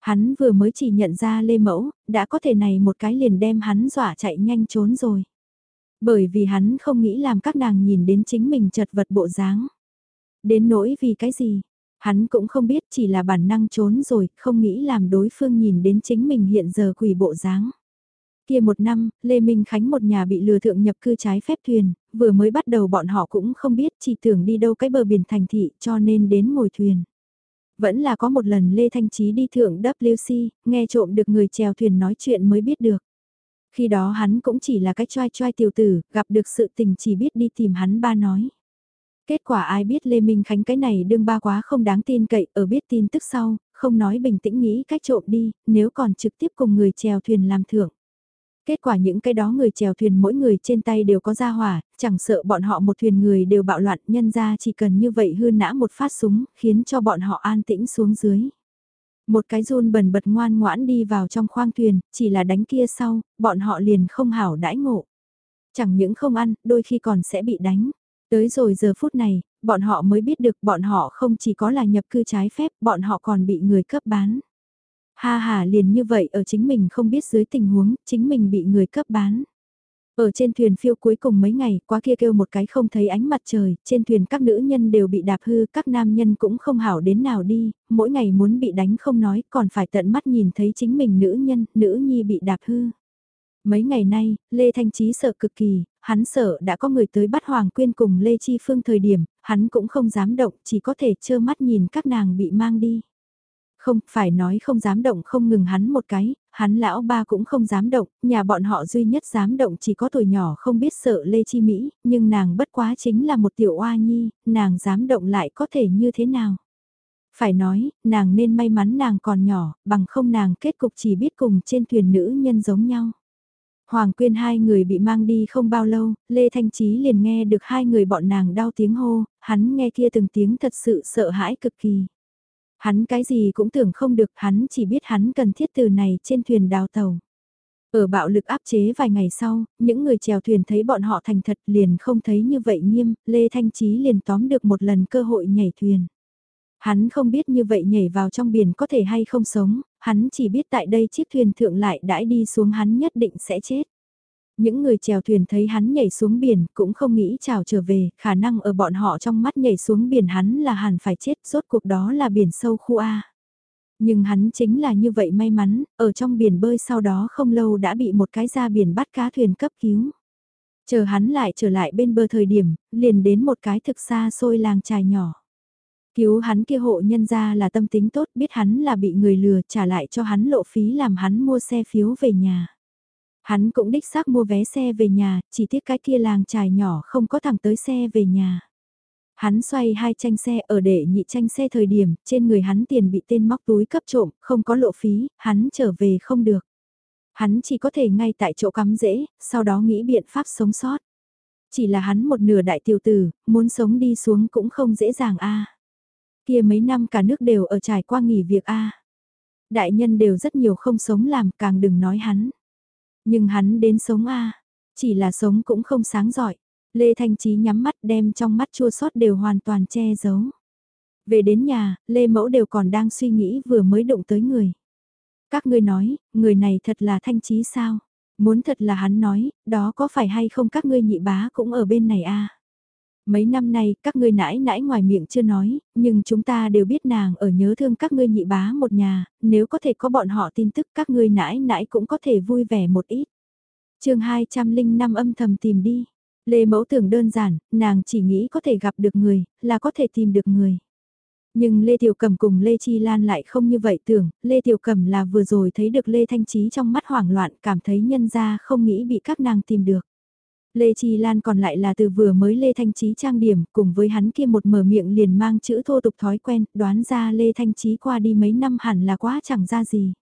A: Hắn vừa mới chỉ nhận ra Lê Mẫu, đã có thể này một cái liền đem hắn dọa chạy nhanh trốn rồi. Bởi vì hắn không nghĩ làm các nàng nhìn đến chính mình chật vật bộ dáng. Đến nỗi vì cái gì, hắn cũng không biết chỉ là bản năng trốn rồi, không nghĩ làm đối phương nhìn đến chính mình hiện giờ quỷ bộ dáng. Kia một năm, Lê Minh Khánh một nhà bị lừa thượng nhập cư trái phép thuyền, vừa mới bắt đầu bọn họ cũng không biết chỉ tưởng đi đâu cái bờ biển thành thị cho nên đến ngồi thuyền. Vẫn là có một lần Lê Thanh Trí đi thượng WC, nghe trộm được người chèo thuyền nói chuyện mới biết được. Khi đó hắn cũng chỉ là cái choai choai tiểu tử, gặp được sự tình chỉ biết đi tìm hắn ba nói. Kết quả ai biết Lê Minh Khánh cái này đương ba quá không đáng tin cậy, ở biết tin tức sau, không nói bình tĩnh nghĩ cách trộm đi, nếu còn trực tiếp cùng người chèo thuyền làm thưởng. Kết quả những cái đó người chèo thuyền mỗi người trên tay đều có ra hỏa, chẳng sợ bọn họ một thuyền người đều bạo loạn nhân ra chỉ cần như vậy hư nã một phát súng, khiến cho bọn họ an tĩnh xuống dưới. Một cái run bần bật ngoan ngoãn đi vào trong khoang thuyền, chỉ là đánh kia sau, bọn họ liền không hảo đãi ngộ. Chẳng những không ăn, đôi khi còn sẽ bị đánh. Tới rồi giờ phút này, bọn họ mới biết được bọn họ không chỉ có là nhập cư trái phép, bọn họ còn bị người cấp bán. Ha ha liền như vậy ở chính mình không biết dưới tình huống, chính mình bị người cấp bán. Ở trên thuyền phiêu cuối cùng mấy ngày, quá kia kêu một cái không thấy ánh mặt trời, trên thuyền các nữ nhân đều bị đạp hư, các nam nhân cũng không hảo đến nào đi, mỗi ngày muốn bị đánh không nói, còn phải tận mắt nhìn thấy chính mình nữ nhân, nữ nhi bị đạp hư. Mấy ngày nay, Lê Thanh Trí sợ cực kỳ, hắn sợ đã có người tới bắt Hoàng Quyên cùng Lê Chi Phương thời điểm, hắn cũng không dám động, chỉ có thể trơ mắt nhìn các nàng bị mang đi. Không, phải nói không dám động không ngừng hắn một cái, hắn lão ba cũng không dám động, nhà bọn họ duy nhất dám động chỉ có tuổi nhỏ không biết sợ Lê Chi Mỹ, nhưng nàng bất quá chính là một tiểu oa nhi, nàng dám động lại có thể như thế nào. Phải nói, nàng nên may mắn nàng còn nhỏ, bằng không nàng kết cục chỉ biết cùng trên thuyền nữ nhân giống nhau. Hoàng Quyên hai người bị mang đi không bao lâu, Lê Thanh Trí liền nghe được hai người bọn nàng đau tiếng hô, hắn nghe kia từng tiếng thật sự sợ hãi cực kỳ. Hắn cái gì cũng tưởng không được, hắn chỉ biết hắn cần thiết từ này trên thuyền đào tàu. Ở bạo lực áp chế vài ngày sau, những người chèo thuyền thấy bọn họ thành thật liền không thấy như vậy nghiêm, Lê Thanh Trí liền tóm được một lần cơ hội nhảy thuyền. Hắn không biết như vậy nhảy vào trong biển có thể hay không sống, hắn chỉ biết tại đây chiếc thuyền thượng lại đãi đi xuống hắn nhất định sẽ chết. Những người chèo thuyền thấy hắn nhảy xuống biển cũng không nghĩ chào trở về, khả năng ở bọn họ trong mắt nhảy xuống biển hắn là hẳn phải chết, rốt cuộc đó là biển sâu khu A. Nhưng hắn chính là như vậy may mắn, ở trong biển bơi sau đó không lâu đã bị một cái ra biển bắt cá thuyền cấp cứu. Chờ hắn lại trở lại bên bờ thời điểm, liền đến một cái thực xa xôi làng trài nhỏ. Cứu hắn kia hộ nhân ra là tâm tính tốt biết hắn là bị người lừa trả lại cho hắn lộ phí làm hắn mua xe phiếu về nhà. Hắn cũng đích xác mua vé xe về nhà, chỉ tiếc cái kia làng trài nhỏ không có thẳng tới xe về nhà. Hắn xoay hai tranh xe ở để nhị tranh xe thời điểm, trên người hắn tiền bị tên móc túi cấp trộm, không có lộ phí, hắn trở về không được. Hắn chỉ có thể ngay tại chỗ cắm dễ, sau đó nghĩ biện pháp sống sót. Chỉ là hắn một nửa đại tiểu tử, muốn sống đi xuống cũng không dễ dàng a. Kia mấy năm cả nước đều ở trải qua nghỉ việc a. Đại nhân đều rất nhiều không sống làm, càng đừng nói hắn. Nhưng hắn đến sống a, chỉ là sống cũng không sáng giỏi. Lê Thanh Trí nhắm mắt đem trong mắt chua sót đều hoàn toàn che giấu. Về đến nhà, Lê Mẫu đều còn đang suy nghĩ vừa mới đụng tới người. Các ngươi nói, người này thật là Thanh Trí sao? Muốn thật là hắn nói, đó có phải hay không các ngươi nhị bá cũng ở bên này a? Mấy năm nay, các ngươi nãi nãi ngoài miệng chưa nói, nhưng chúng ta đều biết nàng ở nhớ thương các ngươi nhị bá một nhà, nếu có thể có bọn họ tin tức các ngươi nãi nãi cũng có thể vui vẻ một ít. chương 205 âm thầm tìm đi. Lê Mẫu tưởng đơn giản, nàng chỉ nghĩ có thể gặp được người, là có thể tìm được người. Nhưng Lê Tiểu Cầm cùng Lê Chi Lan lại không như vậy tưởng, Lê Tiểu Cầm là vừa rồi thấy được Lê Thanh Trí trong mắt hoảng loạn cảm thấy nhân ra không nghĩ bị các nàng tìm được. Lê Chi Lan còn lại là từ vừa mới Lê Thanh Trí trang điểm, cùng với hắn kia một mở miệng liền mang chữ thô tục thói quen, đoán ra Lê Thanh Trí qua đi mấy năm hẳn là quá chẳng ra gì.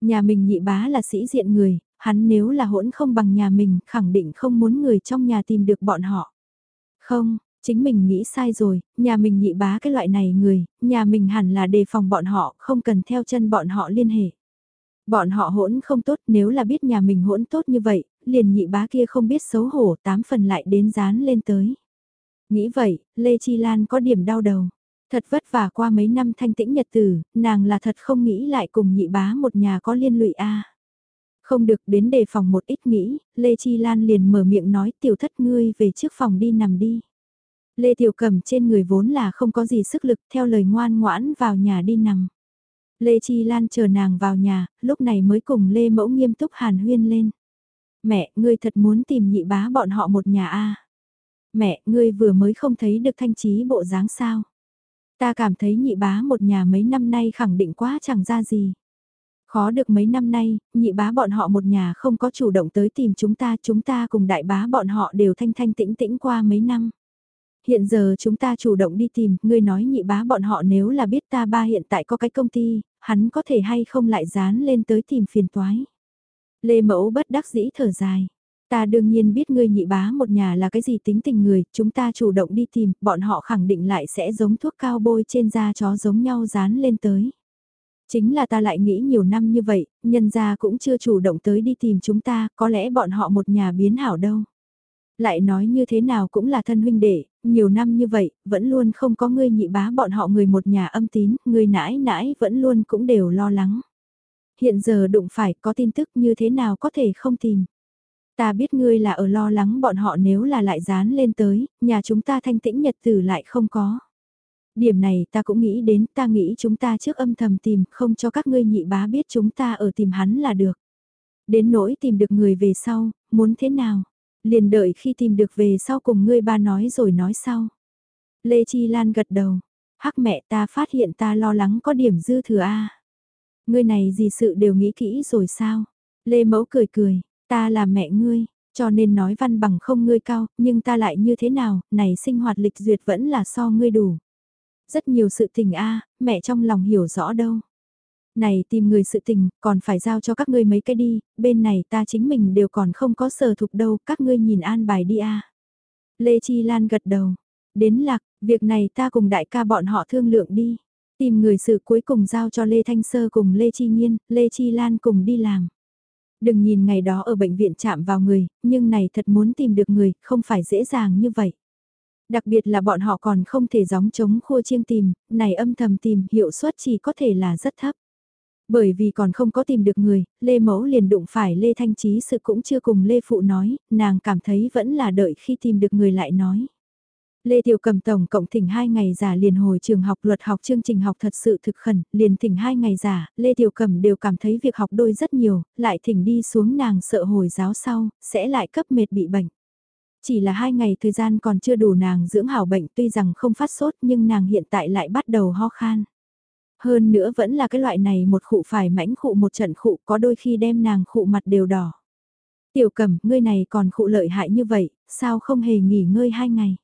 A: Nhà mình nhị bá là sĩ diện người, hắn nếu là hỗn không bằng nhà mình, khẳng định không muốn người trong nhà tìm được bọn họ. Không, chính mình nghĩ sai rồi, nhà mình nhị bá cái loại này người, nhà mình hẳn là đề phòng bọn họ, không cần theo chân bọn họ liên hệ. Bọn họ hỗn không tốt nếu là biết nhà mình hỗn tốt như vậy, liền nhị bá kia không biết xấu hổ tám phần lại đến dán lên tới. Nghĩ vậy, Lê Chi Lan có điểm đau đầu. Thật vất vả qua mấy năm thanh tĩnh nhật tử, nàng là thật không nghĩ lại cùng nhị bá một nhà có liên lụy a. Không được đến đề phòng một ít nghĩ, Lê Chi Lan liền mở miệng nói tiểu thất ngươi về trước phòng đi nằm đi. Lê Tiểu cẩm trên người vốn là không có gì sức lực theo lời ngoan ngoãn vào nhà đi nằm. Lê Chi Lan chờ nàng vào nhà, lúc này mới cùng Lê Mẫu nghiêm túc hàn huyên lên. Mẹ, ngươi thật muốn tìm nhị bá bọn họ một nhà a Mẹ, ngươi vừa mới không thấy được thanh trí bộ dáng sao. Ta cảm thấy nhị bá một nhà mấy năm nay khẳng định quá chẳng ra gì. Khó được mấy năm nay, nhị bá bọn họ một nhà không có chủ động tới tìm chúng ta, chúng ta cùng đại bá bọn họ đều thanh thanh tĩnh tĩnh qua mấy năm. Hiện giờ chúng ta chủ động đi tìm, ngươi nói nhị bá bọn họ nếu là biết ta ba hiện tại có cái công ty, hắn có thể hay không lại dán lên tới tìm phiền toái. Lê Mẫu bất đắc dĩ thở dài. Ta đương nhiên biết ngươi nhị bá một nhà là cái gì tính tình người, chúng ta chủ động đi tìm, bọn họ khẳng định lại sẽ giống thuốc cao bôi trên da chó giống nhau dán lên tới. Chính là ta lại nghĩ nhiều năm như vậy, nhân gia cũng chưa chủ động tới đi tìm chúng ta, có lẽ bọn họ một nhà biến hảo đâu. Lại nói như thế nào cũng là thân huynh đệ, nhiều năm như vậy, vẫn luôn không có ngươi nhị bá bọn họ người một nhà âm tín, ngươi nãi nãi vẫn luôn cũng đều lo lắng. Hiện giờ đụng phải có tin tức như thế nào có thể không tìm. Ta biết ngươi là ở lo lắng bọn họ nếu là lại dán lên tới, nhà chúng ta thanh tĩnh nhật tử lại không có. Điểm này ta cũng nghĩ đến, ta nghĩ chúng ta trước âm thầm tìm, không cho các ngươi nhị bá biết chúng ta ở tìm hắn là được. Đến nỗi tìm được người về sau, muốn thế nào? Liền đợi khi tìm được về sau cùng ngươi ba nói rồi nói sau. Lê Chi Lan gật đầu. Hắc mẹ ta phát hiện ta lo lắng có điểm dư thừa a. Ngươi này gì sự đều nghĩ kỹ rồi sao? Lê Mẫu cười cười, ta là mẹ ngươi, cho nên nói văn bằng không ngươi cao, nhưng ta lại như thế nào, này sinh hoạt lịch duyệt vẫn là so ngươi đủ. Rất nhiều sự tình a, mẹ trong lòng hiểu rõ đâu. Này tìm người sự tình, còn phải giao cho các ngươi mấy cái đi, bên này ta chính mình đều còn không có sở thục đâu, các ngươi nhìn an bài đi a. Lê Chi Lan gật đầu. Đến lạc, việc này ta cùng đại ca bọn họ thương lượng đi. Tìm người sự cuối cùng giao cho Lê Thanh Sơ cùng Lê Chi Nhiên, Lê Chi Lan cùng đi làm. Đừng nhìn ngày đó ở bệnh viện chạm vào người, nhưng này thật muốn tìm được người, không phải dễ dàng như vậy. Đặc biệt là bọn họ còn không thể gióng chống khua chiêng tìm, này âm thầm tìm hiệu suất chỉ có thể là rất thấp. Bởi vì còn không có tìm được người, Lê Mẫu liền đụng phải Lê Thanh Trí sự cũng chưa cùng Lê Phụ nói, nàng cảm thấy vẫn là đợi khi tìm được người lại nói. Lê Tiểu Cầm tổng cộng thỉnh 2 ngày giả liền hồi trường học luật học chương trình học thật sự thực khẩn, liền thỉnh 2 ngày giả, Lê Tiểu Cầm đều cảm thấy việc học đôi rất nhiều, lại thỉnh đi xuống nàng sợ hồi giáo sau, sẽ lại cấp mệt bị bệnh. Chỉ là hai ngày thời gian còn chưa đủ nàng dưỡng hảo bệnh tuy rằng không phát sốt nhưng nàng hiện tại lại bắt đầu ho khan. Hơn nữa vẫn là cái loại này một khụ phải mãnh khụ một trận khụ có đôi khi đem nàng khụ mặt đều đỏ. Tiểu cầm, ngươi này còn khụ lợi hại như vậy, sao không hề nghỉ ngơi hai ngày?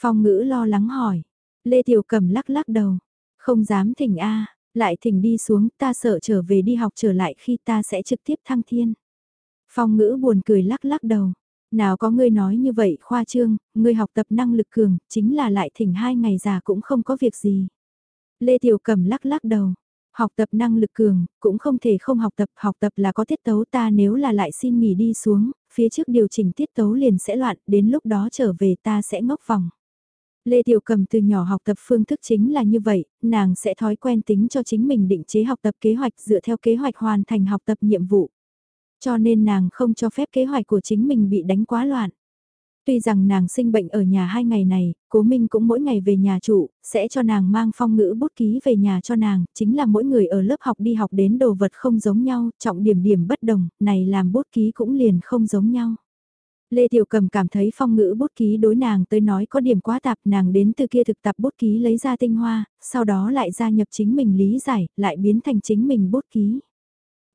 A: Phong ngữ lo lắng hỏi. Lê Tiểu cầm lắc lắc đầu. Không dám thỉnh A, lại thỉnh đi xuống, ta sợ trở về đi học trở lại khi ta sẽ trực tiếp thăng thiên. Phong ngữ buồn cười lắc lắc đầu. Nào có ngươi nói như vậy khoa trương, ngươi học tập năng lực cường, chính là lại thỉnh hai ngày già cũng không có việc gì. Lê Tiểu Cầm lắc lắc đầu. Học tập năng lực cường, cũng không thể không học tập, học tập là có tiết tấu ta nếu là lại xin nghỉ đi xuống, phía trước điều chỉnh tiết tấu liền sẽ loạn, đến lúc đó trở về ta sẽ ngốc vòng. Lê Tiểu Cầm từ nhỏ học tập phương thức chính là như vậy, nàng sẽ thói quen tính cho chính mình định chế học tập kế hoạch dựa theo kế hoạch hoàn thành học tập nhiệm vụ. Cho nên nàng không cho phép kế hoạch của chính mình bị đánh quá loạn. Tuy rằng nàng sinh bệnh ở nhà hai ngày này, cố Minh cũng mỗi ngày về nhà trụ, sẽ cho nàng mang phong ngữ bút ký về nhà cho nàng, chính là mỗi người ở lớp học đi học đến đồ vật không giống nhau, trọng điểm điểm bất đồng, này làm bút ký cũng liền không giống nhau. Lê Tiểu Cầm cảm thấy phong ngữ bút ký đối nàng tới nói có điểm quá tạp nàng đến từ kia thực tập bút ký lấy ra tinh hoa, sau đó lại gia nhập chính mình lý giải, lại biến thành chính mình bút ký.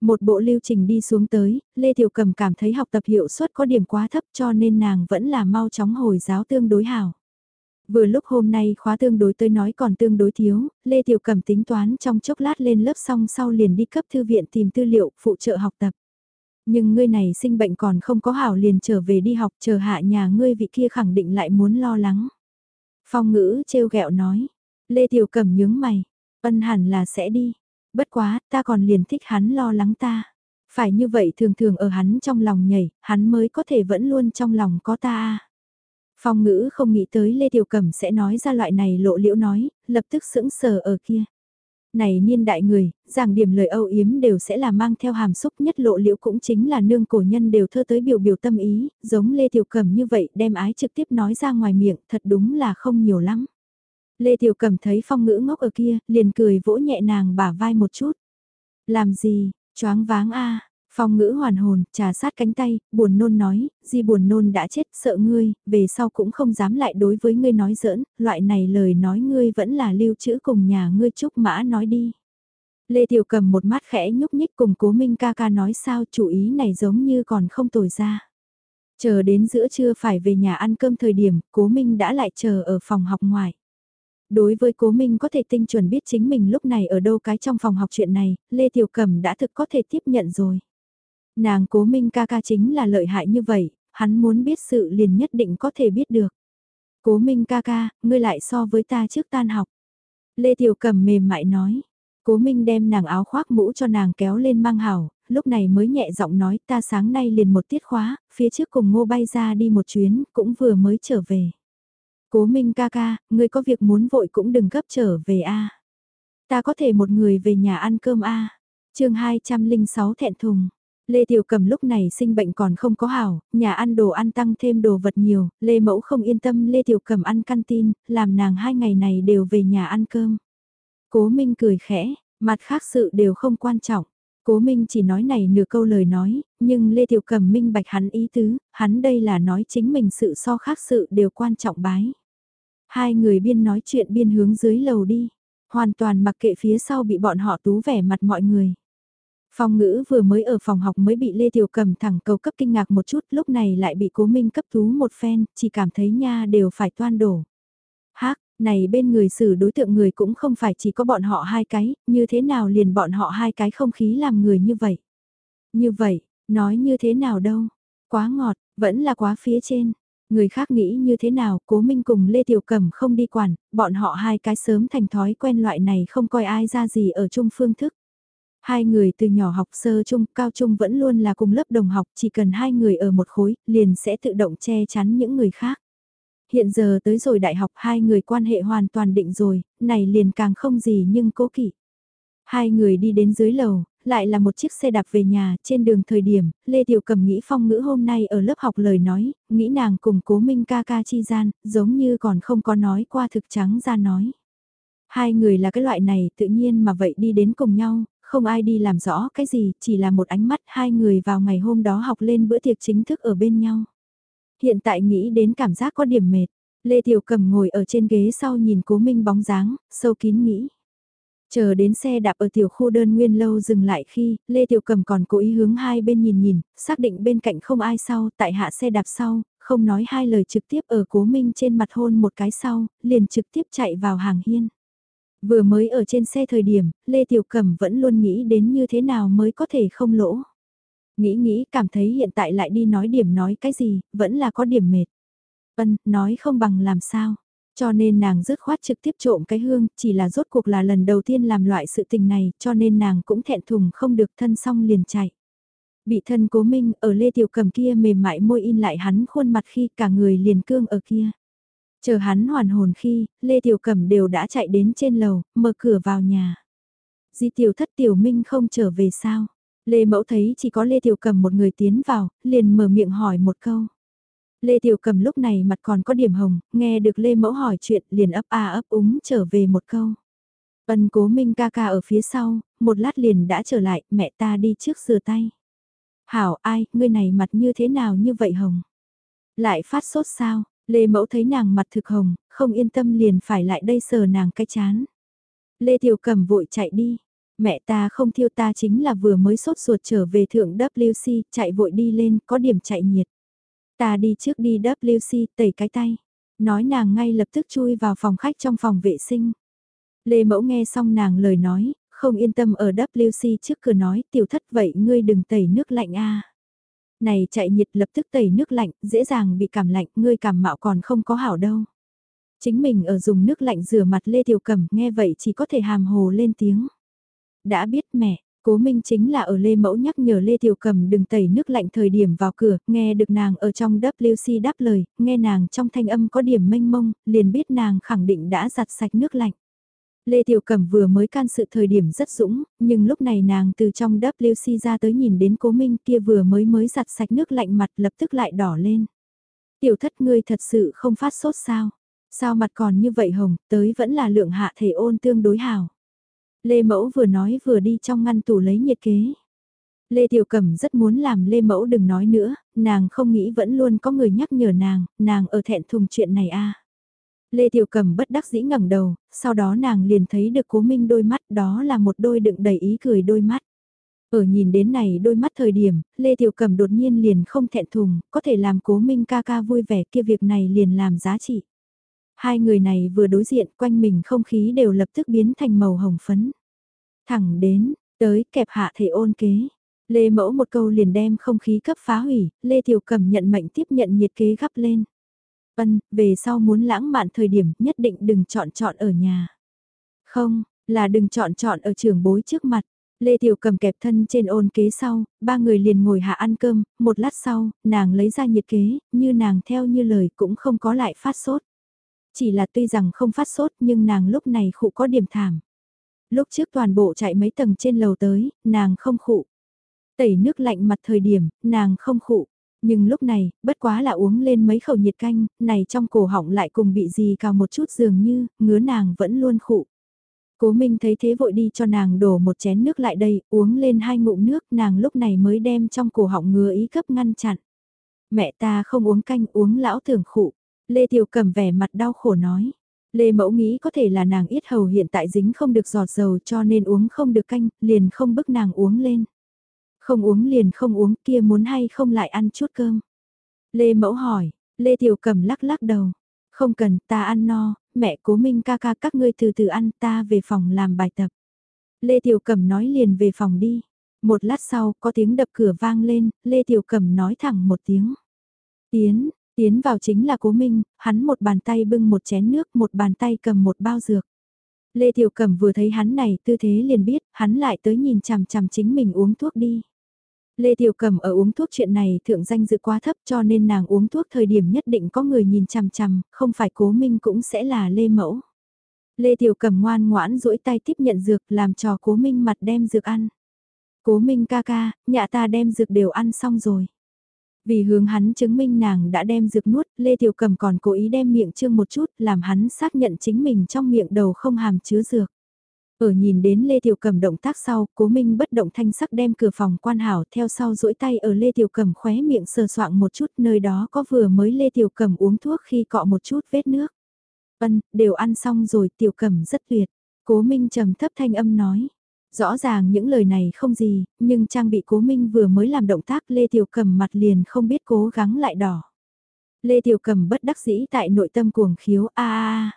A: Một bộ lưu trình đi xuống tới, Lê Tiểu Cầm cảm thấy học tập hiệu suất có điểm quá thấp cho nên nàng vẫn là mau chóng hồi giáo tương đối hảo. Vừa lúc hôm nay khóa tương đối tới nói còn tương đối thiếu, Lê Tiểu Cầm tính toán trong chốc lát lên lớp xong sau liền đi cấp thư viện tìm tư liệu phụ trợ học tập. Nhưng ngươi này sinh bệnh còn không có hảo liền trở về đi học chờ hạ nhà ngươi vị kia khẳng định lại muốn lo lắng. Phong ngữ trêu ghẹo nói, Lê Tiểu cẩm nhướng mày, ân hẳn là sẽ đi, bất quá ta còn liền thích hắn lo lắng ta. Phải như vậy thường thường ở hắn trong lòng nhảy, hắn mới có thể vẫn luôn trong lòng có ta. Phong ngữ không nghĩ tới Lê Tiểu Cẩm sẽ nói ra loại này lộ liễu nói, lập tức sững sờ ở kia. Này niên đại người, giảng điểm lời âu yếm đều sẽ là mang theo hàm xúc nhất lộ liễu cũng chính là nương cổ nhân đều thơ tới biểu biểu tâm ý, giống Lê Tiểu Cẩm như vậy đem ái trực tiếp nói ra ngoài miệng, thật đúng là không nhiều lắm. Lê Tiểu Cẩm thấy phong ngữ ngốc ở kia, liền cười vỗ nhẹ nàng bả vai một chút. Làm gì, choáng váng a Phong ngữ hoàn hồn, trà sát cánh tay, buồn nôn nói, di buồn nôn đã chết, sợ ngươi, về sau cũng không dám lại đối với ngươi nói giỡn, loại này lời nói ngươi vẫn là lưu trữ cùng nhà ngươi trúc mã nói đi. Lê Tiểu cầm một mắt khẽ nhúc nhích cùng cố minh ca ca nói sao chủ ý này giống như còn không tồi ra. Chờ đến giữa trưa phải về nhà ăn cơm thời điểm, cố minh đã lại chờ ở phòng học ngoài. Đối với cố minh có thể tinh chuẩn biết chính mình lúc này ở đâu cái trong phòng học chuyện này, Lê Tiểu Cầm đã thực có thể tiếp nhận rồi. Nàng cố minh ca ca chính là lợi hại như vậy, hắn muốn biết sự liền nhất định có thể biết được. Cố minh ca ca, ngươi lại so với ta trước tan học. Lê Tiểu Cầm mềm mại nói. Cố Minh đem nàng áo khoác mũ cho nàng kéo lên mang hảo, lúc này mới nhẹ giọng nói ta sáng nay liền một tiết khóa, phía trước cùng ngô bay ra đi một chuyến, cũng vừa mới trở về. Cố Minh ca ca, ngươi có việc muốn vội cũng đừng gấp trở về a. Ta có thể một người về nhà ăn cơm a. À. Chương 206 thẹn thùng. Lê Tiểu Cầm lúc này sinh bệnh còn không có hảo, nhà ăn đồ ăn tăng thêm đồ vật nhiều, Lê Mẫu không yên tâm Lê Tiểu Cầm ăn canteen, làm nàng hai ngày này đều về nhà ăn cơm. Cố Minh cười khẽ, mặt khác sự đều không quan trọng. Cố Minh chỉ nói này nửa câu lời nói, nhưng Lê Tiểu Cầm minh bạch hắn ý tứ, hắn đây là nói chính mình sự so khác sự đều quan trọng bái. Hai người biên nói chuyện biên hướng dưới lầu đi, hoàn toàn mặc kệ phía sau bị bọn họ tú vẻ mặt mọi người. Phong ngữ vừa mới ở phòng học mới bị Lê Tiểu Cầm thẳng cầu cấp kinh ngạc một chút, lúc này lại bị cố minh cấp thú một phen, chỉ cảm thấy nha đều phải toan đổ. Hác, này bên người xử đối tượng người cũng không phải chỉ có bọn họ hai cái, như thế nào liền bọn họ hai cái không khí làm người như vậy. Như vậy, nói như thế nào đâu, quá ngọt, vẫn là quá phía trên. Người khác nghĩ như thế nào, cố minh cùng Lê Tiểu Cẩm không đi quản, bọn họ hai cái sớm thành thói quen loại này không coi ai ra gì ở chung phương thức. Hai người từ nhỏ học sơ trung, cao trung vẫn luôn là cùng lớp đồng học, chỉ cần hai người ở một khối, liền sẽ tự động che chắn những người khác. Hiện giờ tới rồi đại học hai người quan hệ hoàn toàn định rồi, này liền càng không gì nhưng cố kỵ. Hai người đi đến dưới lầu, lại là một chiếc xe đạp về nhà, trên đường thời điểm, Lê Tiểu Cầm nghĩ phong ngữ hôm nay ở lớp học lời nói, nghĩ nàng cùng cố minh ca ca chi gian, giống như còn không có nói qua thực trắng ra nói. Hai người là cái loại này tự nhiên mà vậy đi đến cùng nhau, không ai đi làm rõ cái gì, chỉ là một ánh mắt hai người vào ngày hôm đó học lên bữa tiệc chính thức ở bên nhau. Hiện tại nghĩ đến cảm giác có điểm mệt, Lê Tiểu Cầm ngồi ở trên ghế sau nhìn cố minh bóng dáng, sâu kín nghĩ. Chờ đến xe đạp ở tiểu khu đơn nguyên lâu dừng lại khi, Lê Tiểu Cầm còn cố ý hướng hai bên nhìn nhìn, xác định bên cạnh không ai sau, tại hạ xe đạp sau, không nói hai lời trực tiếp ở cố minh trên mặt hôn một cái sau, liền trực tiếp chạy vào hàng hiên. Vừa mới ở trên xe thời điểm, Lê Tiểu Cẩm vẫn luôn nghĩ đến như thế nào mới có thể không lỗ. Nghĩ nghĩ cảm thấy hiện tại lại đi nói điểm nói cái gì, vẫn là có điểm mệt. vân nói không bằng làm sao. Cho nên nàng dứt khoát trực tiếp trộm cái hương, chỉ là rốt cuộc là lần đầu tiên làm loại sự tình này, cho nên nàng cũng thẹn thùng không được thân xong liền chạy. Bị thân cố minh ở lê tiểu cầm kia mềm mại môi in lại hắn khuôn mặt khi cả người liền cương ở kia. Chờ hắn hoàn hồn khi, Lê Tiểu Cẩm đều đã chạy đến trên lầu, mở cửa vào nhà. Di tiểu thất tiểu minh không trở về sao? Lê Mẫu thấy chỉ có Lê Tiểu Cẩm một người tiến vào, liền mở miệng hỏi một câu. Lê Tiểu Cẩm lúc này mặt còn có điểm hồng, nghe được Lê Mẫu hỏi chuyện liền ấp a ấp úng trở về một câu. Ân cố minh ca ca ở phía sau, một lát liền đã trở lại, mẹ ta đi trước rửa tay. Hảo ai, ngươi này mặt như thế nào như vậy hồng? Lại phát sốt sao? Lê Mẫu thấy nàng mặt thực hồng, không yên tâm liền phải lại đây sờ nàng cái chán. Lê Tiểu Cẩm vội chạy đi. Mẹ ta không thiêu ta chính là vừa mới sốt ruột trở về thượng WC, chạy vội đi lên, có điểm chạy nhiệt. Ta đi trước đi WC, tẩy cái tay. Nói nàng ngay lập tức chui vào phòng khách trong phòng vệ sinh. Lê Mẫu nghe xong nàng lời nói, không yên tâm ở WC trước cửa nói tiểu thất vậy ngươi đừng tẩy nước lạnh a này chạy nhiệt lập tức tẩy nước lạnh, dễ dàng bị cảm lạnh, ngươi cảm mạo còn không có hảo đâu. Chính mình ở dùng nước lạnh rửa mặt Lê Tiểu Cẩm nghe vậy chỉ có thể hàm hồ lên tiếng. Đã biết mẹ, Cố Minh chính là ở Lê Mẫu nhắc nhở Lê Tiểu Cầm đừng tẩy nước lạnh thời điểm vào cửa, nghe được nàng ở trong WC đáp lời, nghe nàng trong thanh âm có điểm mênh mông, liền biết nàng khẳng định đã giặt sạch nước lạnh. Lê Tiểu Cẩm vừa mới can sự thời điểm rất dũng, nhưng lúc này nàng từ trong WC ra tới nhìn đến cố minh kia vừa mới mới giặt sạch nước lạnh mặt lập tức lại đỏ lên. Tiểu thất ngươi thật sự không phát sốt sao? Sao mặt còn như vậy hồng, tới vẫn là lượng hạ thể ôn tương đối hào. Lê Mẫu vừa nói vừa đi trong ngăn tủ lấy nhiệt kế. Lê Tiểu Cẩm rất muốn làm Lê Mẫu đừng nói nữa, nàng không nghĩ vẫn luôn có người nhắc nhở nàng, nàng ở thẹn thùng chuyện này a. Lê Tiểu Cầm bất đắc dĩ ngẩng đầu, sau đó nàng liền thấy được cố minh đôi mắt đó là một đôi đựng đầy ý cười đôi mắt. Ở nhìn đến này đôi mắt thời điểm, Lê Tiểu Cầm đột nhiên liền không thẹn thùng, có thể làm cố minh ca ca vui vẻ kia việc này liền làm giá trị. Hai người này vừa đối diện quanh mình không khí đều lập tức biến thành màu hồng phấn. Thẳng đến, tới kẹp hạ thể ôn kế. Lê Mẫu một câu liền đem không khí cấp phá hủy, Lê Tiểu Cầm nhận mệnh tiếp nhận nhiệt kế gắp lên. Ân, về sau muốn lãng mạn thời điểm nhất định đừng chọn chọn ở nhà. Không, là đừng chọn chọn ở trường bối trước mặt. Lê Tiểu cầm kẹp thân trên ôn kế sau, ba người liền ngồi hạ ăn cơm, một lát sau, nàng lấy ra nhiệt kế, như nàng theo như lời cũng không có lại phát sốt. Chỉ là tuy rằng không phát sốt nhưng nàng lúc này khụ có điểm thảm. Lúc trước toàn bộ chạy mấy tầng trên lầu tới, nàng không khụ. Tẩy nước lạnh mặt thời điểm, nàng không khụ. Nhưng lúc này, bất quá là uống lên mấy khẩu nhiệt canh, này trong cổ họng lại cùng bị gì cào một chút dường như, ngứa nàng vẫn luôn khụ. Cố Minh thấy thế vội đi cho nàng đổ một chén nước lại đây, uống lên hai ngụm nước, nàng lúc này mới đem trong cổ họng ngứa ý cấp ngăn chặn. Mẹ ta không uống canh uống lão tưởng khụ. Lê Tiểu cầm vẻ mặt đau khổ nói. Lê Mẫu nghĩ có thể là nàng ít hầu hiện tại dính không được giọt dầu cho nên uống không được canh, liền không bức nàng uống lên. Không uống liền không uống kia muốn hay không lại ăn chút cơm. Lê Mẫu hỏi, Lê Tiểu Cầm lắc lắc đầu. Không cần, ta ăn no, mẹ cố minh ca ca các ngươi từ từ ăn ta về phòng làm bài tập. Lê Tiểu Cầm nói liền về phòng đi. Một lát sau, có tiếng đập cửa vang lên, Lê Tiểu Cầm nói thẳng một tiếng. Tiến, tiến vào chính là cố minh, hắn một bàn tay bưng một chén nước, một bàn tay cầm một bao dược. Lê Tiểu Cầm vừa thấy hắn này tư thế liền biết, hắn lại tới nhìn chằm chằm chính mình uống thuốc đi. Lê Tiểu Cầm ở uống thuốc chuyện này thượng danh dự quá thấp cho nên nàng uống thuốc thời điểm nhất định có người nhìn chằm chằm, không phải cố minh cũng sẽ là Lê Mẫu. Lê Tiểu Cầm ngoan ngoãn duỗi tay tiếp nhận dược làm cho cố minh mặt đem dược ăn. Cố minh ca ca, nhà ta đem dược đều ăn xong rồi. Vì hướng hắn chứng minh nàng đã đem dược nuốt, Lê Tiểu Cầm còn cố ý đem miệng trương một chút làm hắn xác nhận chính mình trong miệng đầu không hàm chứa dược. Ở nhìn đến Lê Tiểu Cầm động tác sau, Cố Minh bất động thanh sắc đem cửa phòng quan hảo theo sau duỗi tay ở Lê Tiểu Cầm khóe miệng sờ soạng một chút nơi đó có vừa mới Lê Tiểu Cầm uống thuốc khi cọ một chút vết nước. Ân, đều ăn xong rồi Tiểu Cầm rất tuyệt. Cố Minh trầm thấp thanh âm nói. Rõ ràng những lời này không gì, nhưng trang bị Cố Minh vừa mới làm động tác Lê Tiểu Cầm mặt liền không biết cố gắng lại đỏ. Lê Tiểu Cầm bất đắc dĩ tại nội tâm cuồng khiếu a a.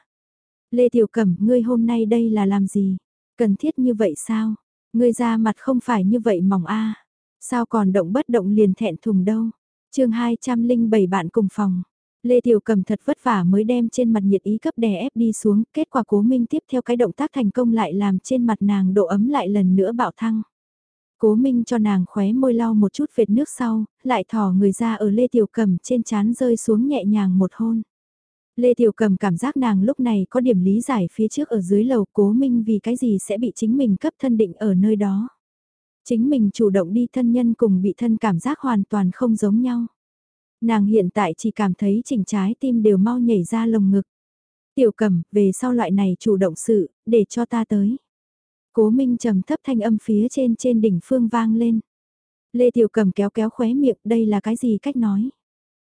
A: Lê Tiểu cẩm ngươi hôm nay đây là làm gì? Cần thiết như vậy sao? Ngươi ra mặt không phải như vậy mỏng a. Sao còn động bất động liền thẹn thùng đâu? Chương 207 bạn cùng phòng. Lê Tiểu Cầm thật vất vả mới đem trên mặt nhiệt ý cấp đè ép đi xuống, kết quả Cố Minh tiếp theo cái động tác thành công lại làm trên mặt nàng độ ấm lại lần nữa bạo thăng. Cố Minh cho nàng khóe môi lau một chút vệt nước sau, lại thò người ra ở Lê Tiểu Cầm trên chán rơi xuống nhẹ nhàng một hôn. Lê Tiểu Cầm cảm giác nàng lúc này có điểm lý giải phía trước ở dưới lầu cố minh vì cái gì sẽ bị chính mình cấp thân định ở nơi đó. Chính mình chủ động đi thân nhân cùng bị thân cảm giác hoàn toàn không giống nhau. Nàng hiện tại chỉ cảm thấy chỉnh trái tim đều mau nhảy ra lồng ngực. Tiểu Cầm, về sau loại này chủ động sự, để cho ta tới. Cố Minh trầm thấp thanh âm phía trên trên đỉnh phương vang lên. Lê Tiểu Cầm kéo kéo khóe miệng, đây là cái gì cách nói?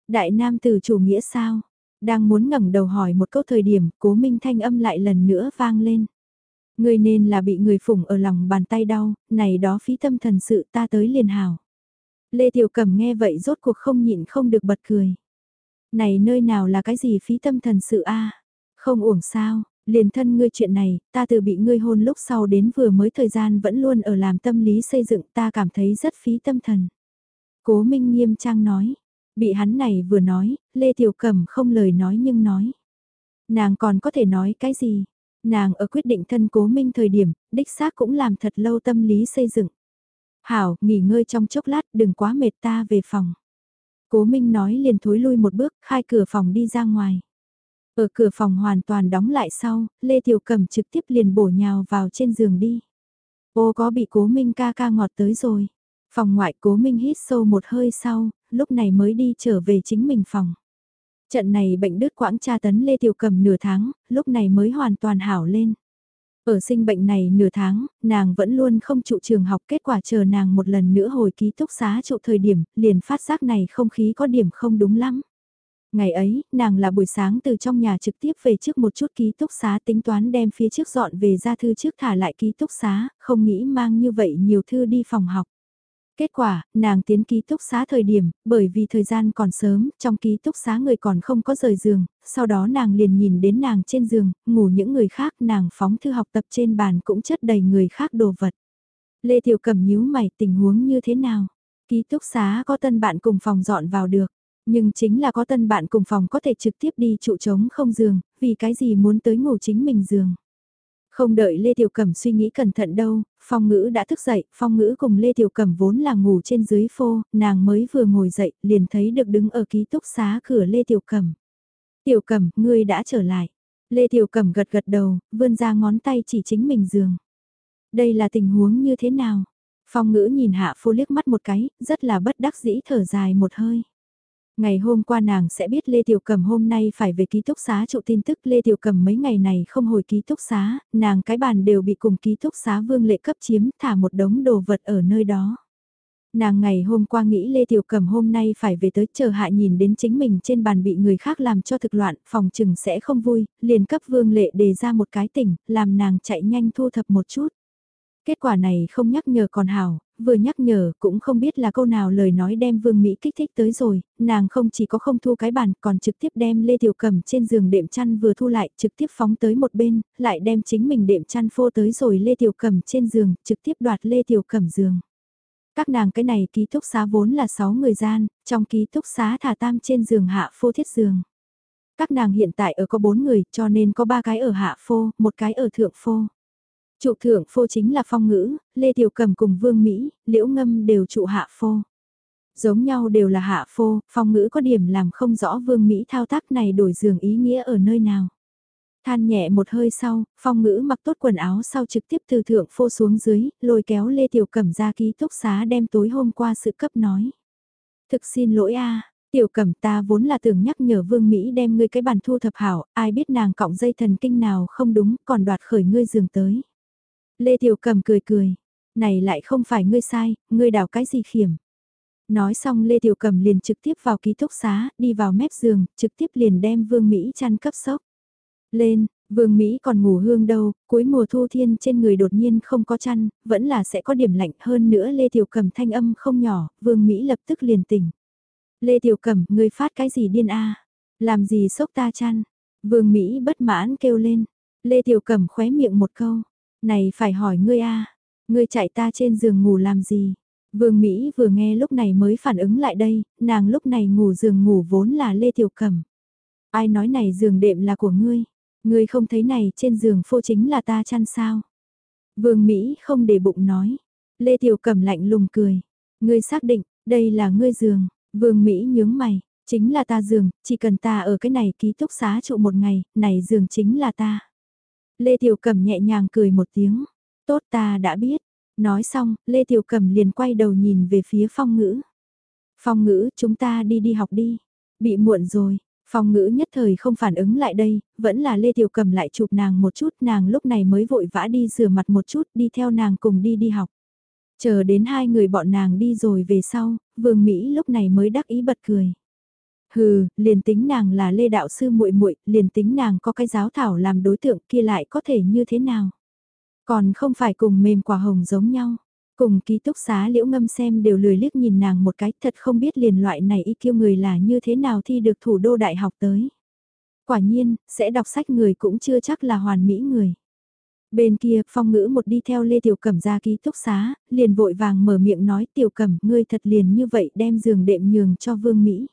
A: Đại nam từ chủ nghĩa sao? Đang muốn ngẩng đầu hỏi một câu thời điểm, cố minh thanh âm lại lần nữa vang lên. Người nên là bị người phủng ở lòng bàn tay đau, này đó phí tâm thần sự ta tới liền hào. Lê Tiểu Cẩm nghe vậy rốt cuộc không nhịn không được bật cười. Này nơi nào là cái gì phí tâm thần sự a Không uổng sao, liền thân ngươi chuyện này, ta từ bị ngươi hôn lúc sau đến vừa mới thời gian vẫn luôn ở làm tâm lý xây dựng ta cảm thấy rất phí tâm thần. Cố Minh nghiêm trang nói, Bị hắn này vừa nói, Lê Tiểu Cẩm không lời nói nhưng nói. Nàng còn có thể nói cái gì? Nàng ở quyết định thân cố minh thời điểm, đích xác cũng làm thật lâu tâm lý xây dựng. Hảo, nghỉ ngơi trong chốc lát, đừng quá mệt ta về phòng. Cố Minh nói liền thối lui một bước, khai cửa phòng đi ra ngoài. Ở cửa phòng hoàn toàn đóng lại sau, Lê Tiểu Cẩm trực tiếp liền bổ nhào vào trên giường đi. Ô có bị Cố Minh ca ca ngọt tới rồi. Phòng ngoại Cố Minh hít sâu một hơi sau, lúc này mới đi trở về chính mình phòng. Trận này bệnh đứt quãng tra tấn Lê Tiểu Cầm nửa tháng, lúc này mới hoàn toàn hảo lên. Ở sinh bệnh này nửa tháng, nàng vẫn luôn không trụ trường học kết quả chờ nàng một lần nữa hồi ký túc xá trụ thời điểm, liền phát giác này không khí có điểm không đúng lắm. Ngày ấy, nàng là buổi sáng từ trong nhà trực tiếp về trước một chút ký túc xá tính toán đem phía trước dọn về ra thư trước thả lại ký túc xá, không nghĩ mang như vậy nhiều thư đi phòng học. Kết quả, nàng tiến ký túc xá thời điểm, bởi vì thời gian còn sớm, trong ký túc xá người còn không có rời giường, sau đó nàng liền nhìn đến nàng trên giường, ngủ những người khác, nàng phóng thư học tập trên bàn cũng chất đầy người khác đồ vật. Lê Tiểu cẩm nhíu mày tình huống như thế nào? Ký túc xá có tân bạn cùng phòng dọn vào được, nhưng chính là có tân bạn cùng phòng có thể trực tiếp đi trụ trống không giường, vì cái gì muốn tới ngủ chính mình giường. Không đợi Lê Tiểu Cẩm suy nghĩ cẩn thận đâu, Phong Ngữ đã thức dậy, Phong Ngữ cùng Lê Tiểu Cẩm vốn là ngủ trên dưới phô, nàng mới vừa ngồi dậy, liền thấy được đứng ở ký túc xá cửa Lê Tiểu Cẩm. Tiểu Cẩm, ngươi đã trở lại. Lê Tiểu Cẩm gật gật đầu, vươn ra ngón tay chỉ chính mình giường. Đây là tình huống như thế nào? Phong ngữ nhìn hạ phô liếc mắt một cái, rất là bất đắc dĩ thở dài một hơi. Ngày hôm qua nàng sẽ biết Lê Tiểu Cầm hôm nay phải về ký túc xá trụ tin tức Lê Tiểu Cầm mấy ngày này không hồi ký túc xá, nàng cái bàn đều bị cùng ký túc xá vương lệ cấp chiếm thả một đống đồ vật ở nơi đó. Nàng ngày hôm qua nghĩ Lê Tiểu Cầm hôm nay phải về tới chờ hạ nhìn đến chính mình trên bàn bị người khác làm cho thực loạn, phòng trừng sẽ không vui, liền cấp vương lệ đề ra một cái tỉnh, làm nàng chạy nhanh thu thập một chút. Kết quả này không nhắc nhở còn hảo, vừa nhắc nhở cũng không biết là câu nào lời nói đem Vương Mỹ kích thích tới rồi, nàng không chỉ có không thu cái bàn còn trực tiếp đem Lê Tiểu Cầm trên giường đệm chăn vừa thu lại trực tiếp phóng tới một bên, lại đem chính mình đệm chăn phô tới rồi Lê Tiểu Cầm trên giường, trực tiếp đoạt Lê Tiểu Cầm giường. Các nàng cái này ký túc xá vốn là 6 người gian, trong ký túc xá thả tam trên giường hạ phô thiết giường. Các nàng hiện tại ở có 4 người cho nên có 3 cái ở hạ phô, một cái ở thượng phô. Trụ thượng phô chính là phong ngữ, Lê Tiểu Cầm cùng Vương Mỹ, Liễu Ngâm đều trụ hạ phô. Giống nhau đều là hạ phô, phong ngữ có điểm làm không rõ Vương Mỹ thao tác này đổi giường ý nghĩa ở nơi nào. Than nhẹ một hơi sau, phong ngữ mặc tốt quần áo sau trực tiếp từ thượng phô xuống dưới, lôi kéo Lê Tiểu Cẩm ra ký túc xá đem tối hôm qua sự cấp nói. Thực xin lỗi a Tiểu Cẩm ta vốn là tưởng nhắc nhở Vương Mỹ đem ngươi cái bàn thu thập hảo, ai biết nàng cọng dây thần kinh nào không đúng còn đoạt khởi ngươi giường tới. Lê Tiểu Cầm cười cười, này lại không phải ngươi sai, ngươi đào cái gì khiểm. Nói xong Lê Tiểu Cầm liền trực tiếp vào ký túc xá, đi vào mép giường, trực tiếp liền đem Vương Mỹ chăn cấp sốc. Lên, Vương Mỹ còn ngủ hương đâu, cuối mùa thu thiên trên người đột nhiên không có chăn, vẫn là sẽ có điểm lạnh hơn nữa Lê Tiểu Cầm thanh âm không nhỏ, Vương Mỹ lập tức liền tỉnh. Lê Tiểu Cầm, ngươi phát cái gì điên a Làm gì sốc ta chăn? Vương Mỹ bất mãn kêu lên. Lê Tiểu Cầm khóe miệng một câu. Này phải hỏi ngươi a ngươi chạy ta trên giường ngủ làm gì? Vương Mỹ vừa nghe lúc này mới phản ứng lại đây, nàng lúc này ngủ giường ngủ vốn là Lê Tiểu Cẩm. Ai nói này giường đệm là của ngươi? Ngươi không thấy này trên giường phô chính là ta chăn sao? Vương Mỹ không để bụng nói. Lê Tiểu Cẩm lạnh lùng cười. Ngươi xác định, đây là ngươi giường. Vương Mỹ nhướng mày, chính là ta giường, chỉ cần ta ở cái này ký túc xá trụ một ngày, này giường chính là ta. Lê Tiểu Cẩm nhẹ nhàng cười một tiếng. Tốt ta đã biết. Nói xong, Lê Tiểu Cẩm liền quay đầu nhìn về phía phong ngữ. Phong ngữ, chúng ta đi đi học đi. Bị muộn rồi. Phong ngữ nhất thời không phản ứng lại đây, vẫn là Lê Tiểu Cầm lại chụp nàng một chút, nàng lúc này mới vội vã đi rửa mặt một chút, đi theo nàng cùng đi đi học. Chờ đến hai người bọn nàng đi rồi về sau, Vương Mỹ lúc này mới đắc ý bật cười. Hừ, liền tính nàng là Lê đạo sư muội muội, liền tính nàng có cái giáo thảo làm đối tượng kia lại có thể như thế nào? Còn không phải cùng mềm quả hồng giống nhau. Cùng ký túc xá liễu ngâm xem đều lười liếc nhìn nàng một cái thật không biết liền loại này y kiêu người là như thế nào thi được thủ đô đại học tới. Quả nhiên, sẽ đọc sách người cũng chưa chắc là hoàn mỹ người. Bên kia, phong ngữ một đi theo Lê Tiểu Cẩm ra ký túc xá, liền vội vàng mở miệng nói Tiểu Cẩm, ngươi thật liền như vậy đem giường đệm nhường cho Vương Mỹ.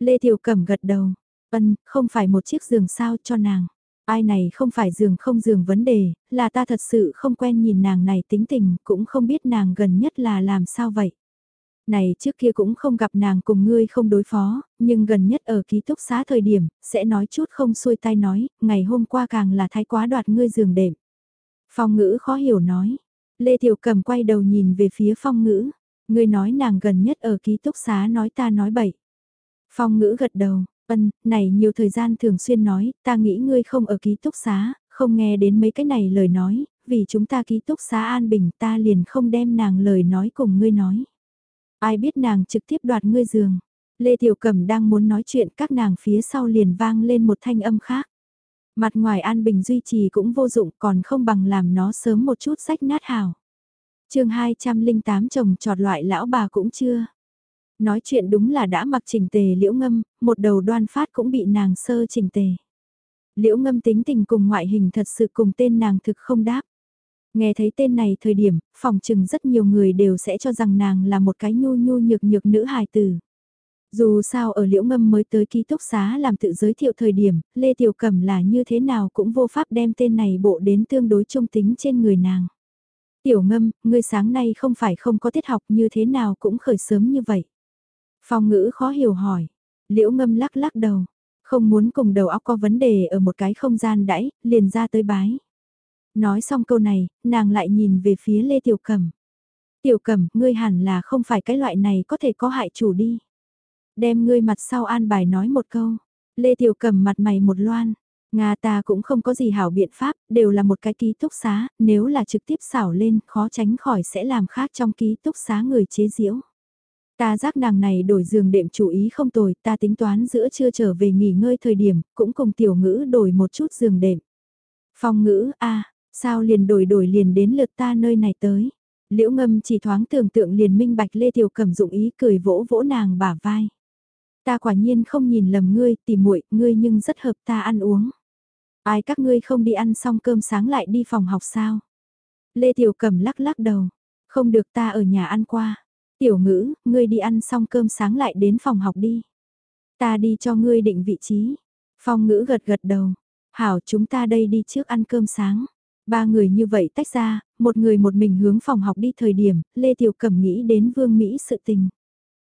A: Lê Thiều Cẩm gật đầu, ân, không phải một chiếc giường sao cho nàng. Ai này không phải giường không giường vấn đề, là ta thật sự không quen nhìn nàng này tính tình, cũng không biết nàng gần nhất là làm sao vậy. Này trước kia cũng không gặp nàng cùng ngươi không đối phó, nhưng gần nhất ở ký túc xá thời điểm, sẽ nói chút không xuôi tay nói, ngày hôm qua càng là thái quá đoạt ngươi giường đệm. Phong ngữ khó hiểu nói. Lê Thiều Cầm quay đầu nhìn về phía phong ngữ. Ngươi nói nàng gần nhất ở ký túc xá nói ta nói bậy. Phong ngữ gật đầu, ân, này nhiều thời gian thường xuyên nói, ta nghĩ ngươi không ở ký túc xá, không nghe đến mấy cái này lời nói, vì chúng ta ký túc xá an bình ta liền không đem nàng lời nói cùng ngươi nói. Ai biết nàng trực tiếp đoạt ngươi giường. Lê Tiểu Cẩm đang muốn nói chuyện các nàng phía sau liền vang lên một thanh âm khác. Mặt ngoài an bình duy trì cũng vô dụng còn không bằng làm nó sớm một chút sách nát hào. chương 208 chồng trọt loại lão bà cũng chưa. Nói chuyện đúng là đã mặc chỉnh tề liễu ngâm, một đầu đoan phát cũng bị nàng sơ chỉnh tề. Liễu ngâm tính tình cùng ngoại hình thật sự cùng tên nàng thực không đáp. Nghe thấy tên này thời điểm, phòng chừng rất nhiều người đều sẽ cho rằng nàng là một cái nhu nhu nhược nhược nữ hài tử. Dù sao ở liễu ngâm mới tới ký túc xá làm tự giới thiệu thời điểm, Lê Tiểu Cẩm là như thế nào cũng vô pháp đem tên này bộ đến tương đối trung tính trên người nàng. Tiểu ngâm, ngươi sáng nay không phải không có tiết học như thế nào cũng khởi sớm như vậy. Phong ngữ khó hiểu hỏi. Liễu ngâm lắc lắc đầu. Không muốn cùng đầu óc có vấn đề ở một cái không gian đãi, liền ra tới bái. Nói xong câu này, nàng lại nhìn về phía Lê Tiểu Cẩm. Tiểu Cẩm, ngươi hẳn là không phải cái loại này có thể có hại chủ đi. Đem ngươi mặt sau an bài nói một câu. Lê Tiểu Cẩm mặt mày một loan. Nga ta cũng không có gì hảo biện pháp, đều là một cái ký túc xá, nếu là trực tiếp xảo lên, khó tránh khỏi sẽ làm khác trong ký túc xá người chế diễu. Ta giác nàng này đổi giường đệm chủ ý không tồi, ta tính toán giữa trưa trở về nghỉ ngơi thời điểm, cũng cùng tiểu ngữ đổi một chút giường đệm. Phong ngữ, a sao liền đổi đổi liền đến lượt ta nơi này tới. Liễu ngâm chỉ thoáng tưởng tượng liền minh bạch Lê Tiểu Cẩm dụng ý cười vỗ vỗ nàng bả vai. Ta quả nhiên không nhìn lầm ngươi, tỉ muội ngươi nhưng rất hợp ta ăn uống. Ai các ngươi không đi ăn xong cơm sáng lại đi phòng học sao? Lê Tiểu Cẩm lắc lắc đầu. Không được ta ở nhà ăn qua. Tiểu ngữ, ngươi đi ăn xong cơm sáng lại đến phòng học đi. Ta đi cho ngươi định vị trí. Phong ngữ gật gật đầu. Hảo chúng ta đây đi trước ăn cơm sáng. Ba người như vậy tách ra, một người một mình hướng phòng học đi thời điểm, Lê Tiểu Cẩm nghĩ đến Vương Mỹ sự tình.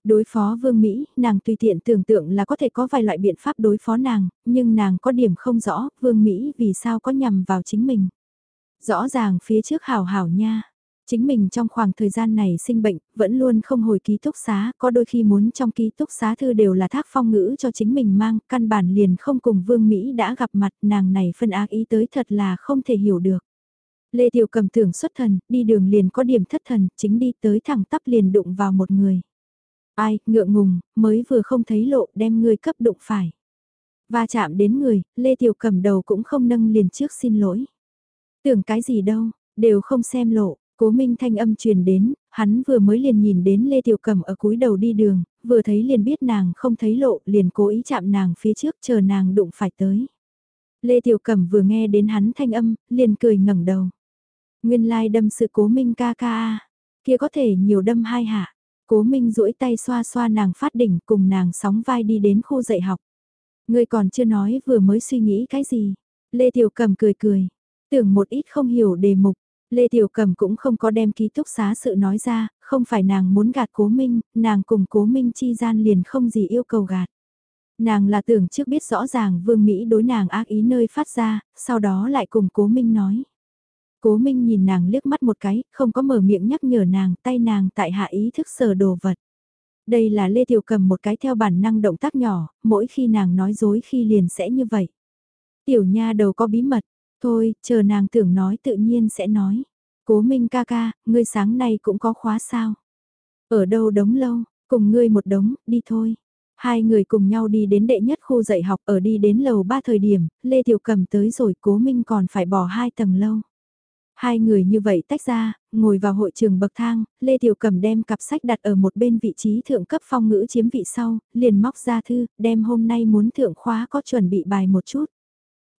A: Đối phó Vương Mỹ, nàng tùy tiện tưởng tượng là có thể có vài loại biện pháp đối phó nàng, nhưng nàng có điểm không rõ, Vương Mỹ vì sao có nhằm vào chính mình. Rõ ràng phía trước hảo hảo nha. Chính mình trong khoảng thời gian này sinh bệnh, vẫn luôn không hồi ký túc xá, có đôi khi muốn trong ký túc xá thư đều là thác phong ngữ cho chính mình mang, căn bản liền không cùng Vương Mỹ đã gặp mặt nàng này phân ác ý tới thật là không thể hiểu được. Lê Tiểu cầm tưởng xuất thần, đi đường liền có điểm thất thần, chính đi tới thẳng tắp liền đụng vào một người. Ai, ngượng ngùng, mới vừa không thấy lộ đem người cấp đụng phải. Va chạm đến người, Lê Tiểu cầm đầu cũng không nâng liền trước xin lỗi. Tưởng cái gì đâu, đều không xem lộ, cố minh thanh âm truyền đến, hắn vừa mới liền nhìn đến Lê Tiểu Cẩm ở cúi đầu đi đường, vừa thấy liền biết nàng không thấy lộ, liền cố ý chạm nàng phía trước chờ nàng đụng phải tới. Lê Tiểu Cẩm vừa nghe đến hắn thanh âm, liền cười ngẩng đầu. Nguyên lai đâm sự cố minh ca ca kia có thể nhiều đâm hai hạ. Cố Minh duỗi tay xoa xoa nàng phát đỉnh cùng nàng sóng vai đi đến khu dạy học. Ngươi còn chưa nói vừa mới suy nghĩ cái gì. Lê Tiểu Cẩm cười cười. Tưởng một ít không hiểu đề mục. Lê Tiểu Cầm cũng không có đem ký túc xá sự nói ra, không phải nàng muốn gạt Cố Minh, nàng cùng Cố Minh chi gian liền không gì yêu cầu gạt. Nàng là tưởng trước biết rõ ràng Vương Mỹ đối nàng ác ý nơi phát ra, sau đó lại cùng Cố Minh nói. Cố Minh nhìn nàng liếc mắt một cái, không có mở miệng nhắc nhở nàng, tay nàng tại hạ ý thức sờ đồ vật. Đây là Lê Tiểu cầm một cái theo bản năng động tác nhỏ, mỗi khi nàng nói dối khi liền sẽ như vậy. Tiểu nha đầu có bí mật, thôi, chờ nàng tưởng nói tự nhiên sẽ nói. Cố Minh ca ca, ngươi sáng nay cũng có khóa sao? Ở đâu đống lâu, cùng ngươi một đống, đi thôi. Hai người cùng nhau đi đến đệ nhất khu dạy học ở đi đến lầu ba thời điểm, Lê Tiểu cầm tới rồi cố Minh còn phải bỏ hai tầng lâu. Hai người như vậy tách ra, ngồi vào hội trường bậc thang, Lê Tiểu Cầm đem cặp sách đặt ở một bên vị trí thượng cấp phong ngữ chiếm vị sau, liền móc ra thư, đem hôm nay muốn thượng khóa có chuẩn bị bài một chút.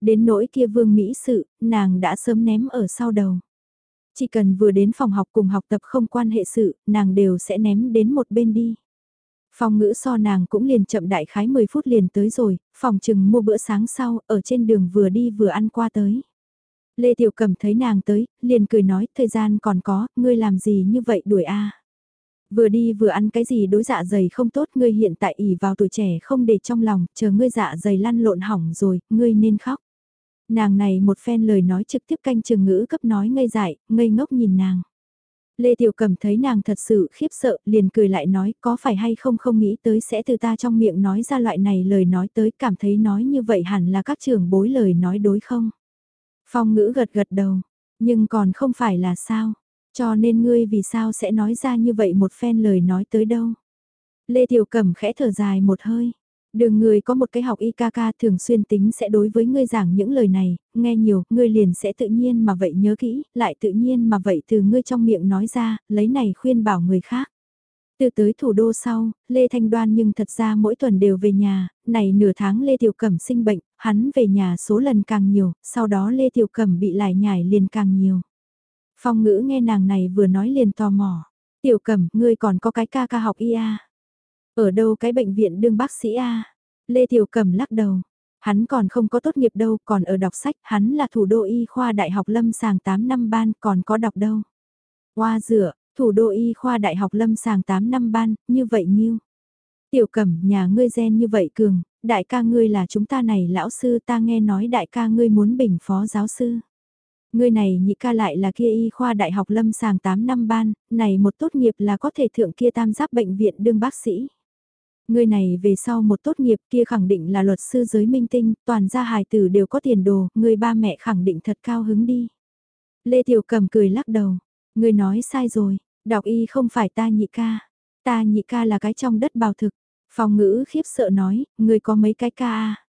A: Đến nỗi kia vương Mỹ sự, nàng đã sớm ném ở sau đầu. Chỉ cần vừa đến phòng học cùng học tập không quan hệ sự, nàng đều sẽ ném đến một bên đi. Phòng ngữ so nàng cũng liền chậm đại khái 10 phút liền tới rồi, phòng chừng mua bữa sáng sau, ở trên đường vừa đi vừa ăn qua tới. Lê Tiểu Cầm thấy nàng tới, liền cười nói, thời gian còn có, ngươi làm gì như vậy đuổi a Vừa đi vừa ăn cái gì đối dạ dày không tốt, ngươi hiện tại ỉ vào tuổi trẻ không để trong lòng, chờ ngươi dạ dày lăn lộn hỏng rồi, ngươi nên khóc. Nàng này một phen lời nói trực tiếp canh trường ngữ cấp nói ngây dại, ngây ngốc nhìn nàng. Lê Tiểu Cầm thấy nàng thật sự khiếp sợ, liền cười lại nói có phải hay không không nghĩ tới sẽ từ ta trong miệng nói ra loại này lời nói tới cảm thấy nói như vậy hẳn là các trưởng bối lời nói đối không. Phong ngữ gật gật đầu, nhưng còn không phải là sao, cho nên ngươi vì sao sẽ nói ra như vậy một phen lời nói tới đâu. Lê Tiểu Cẩm khẽ thở dài một hơi. Đường người có một cái học IKK thường xuyên tính sẽ đối với ngươi giảng những lời này, nghe nhiều, ngươi liền sẽ tự nhiên mà vậy nhớ kỹ, lại tự nhiên mà vậy từ ngươi trong miệng nói ra, lấy này khuyên bảo người khác. Từ tới thủ đô sau, Lê Thanh Đoan nhưng thật ra mỗi tuần đều về nhà, này nửa tháng Lê Tiểu Cẩm sinh bệnh, hắn về nhà số lần càng nhiều, sau đó Lê Tiểu Cẩm bị lại nhảy liền càng nhiều. Phong ngữ nghe nàng này vừa nói liền tò mò. Tiểu Cẩm, ngươi còn có cái ca ca học IA. Ở đâu cái bệnh viện đương bác sĩ A? Lê Tiểu Cẩm lắc đầu. Hắn còn không có tốt nghiệp đâu, còn ở đọc sách, hắn là thủ đô y khoa đại học lâm sàng 8 năm ban, còn có đọc đâu. Hoa dựa, thủ đô y khoa đại học lâm sàng 8 năm ban, như vậy nhiêu. Tiểu cẩm, nhà ngươi gen như vậy cường, đại ca ngươi là chúng ta này lão sư ta nghe nói đại ca ngươi muốn bình phó giáo sư. Ngươi này nhị ca lại là kia y khoa đại học lâm sàng 8 năm ban, này một tốt nghiệp là có thể thượng kia tam giáp bệnh viện đương bác sĩ. Ngươi này về sau một tốt nghiệp kia khẳng định là luật sư giới minh tinh, toàn gia hài tử đều có tiền đồ, người ba mẹ khẳng định thật cao hứng đi. Lê Tiểu Cầm cười lắc đầu, ngươi nói sai rồi, đọc y không phải ta nhị ca, ta nhị ca là cái trong đất bào thực. phòng ngữ khiếp sợ nói, ngươi có mấy cái ca à?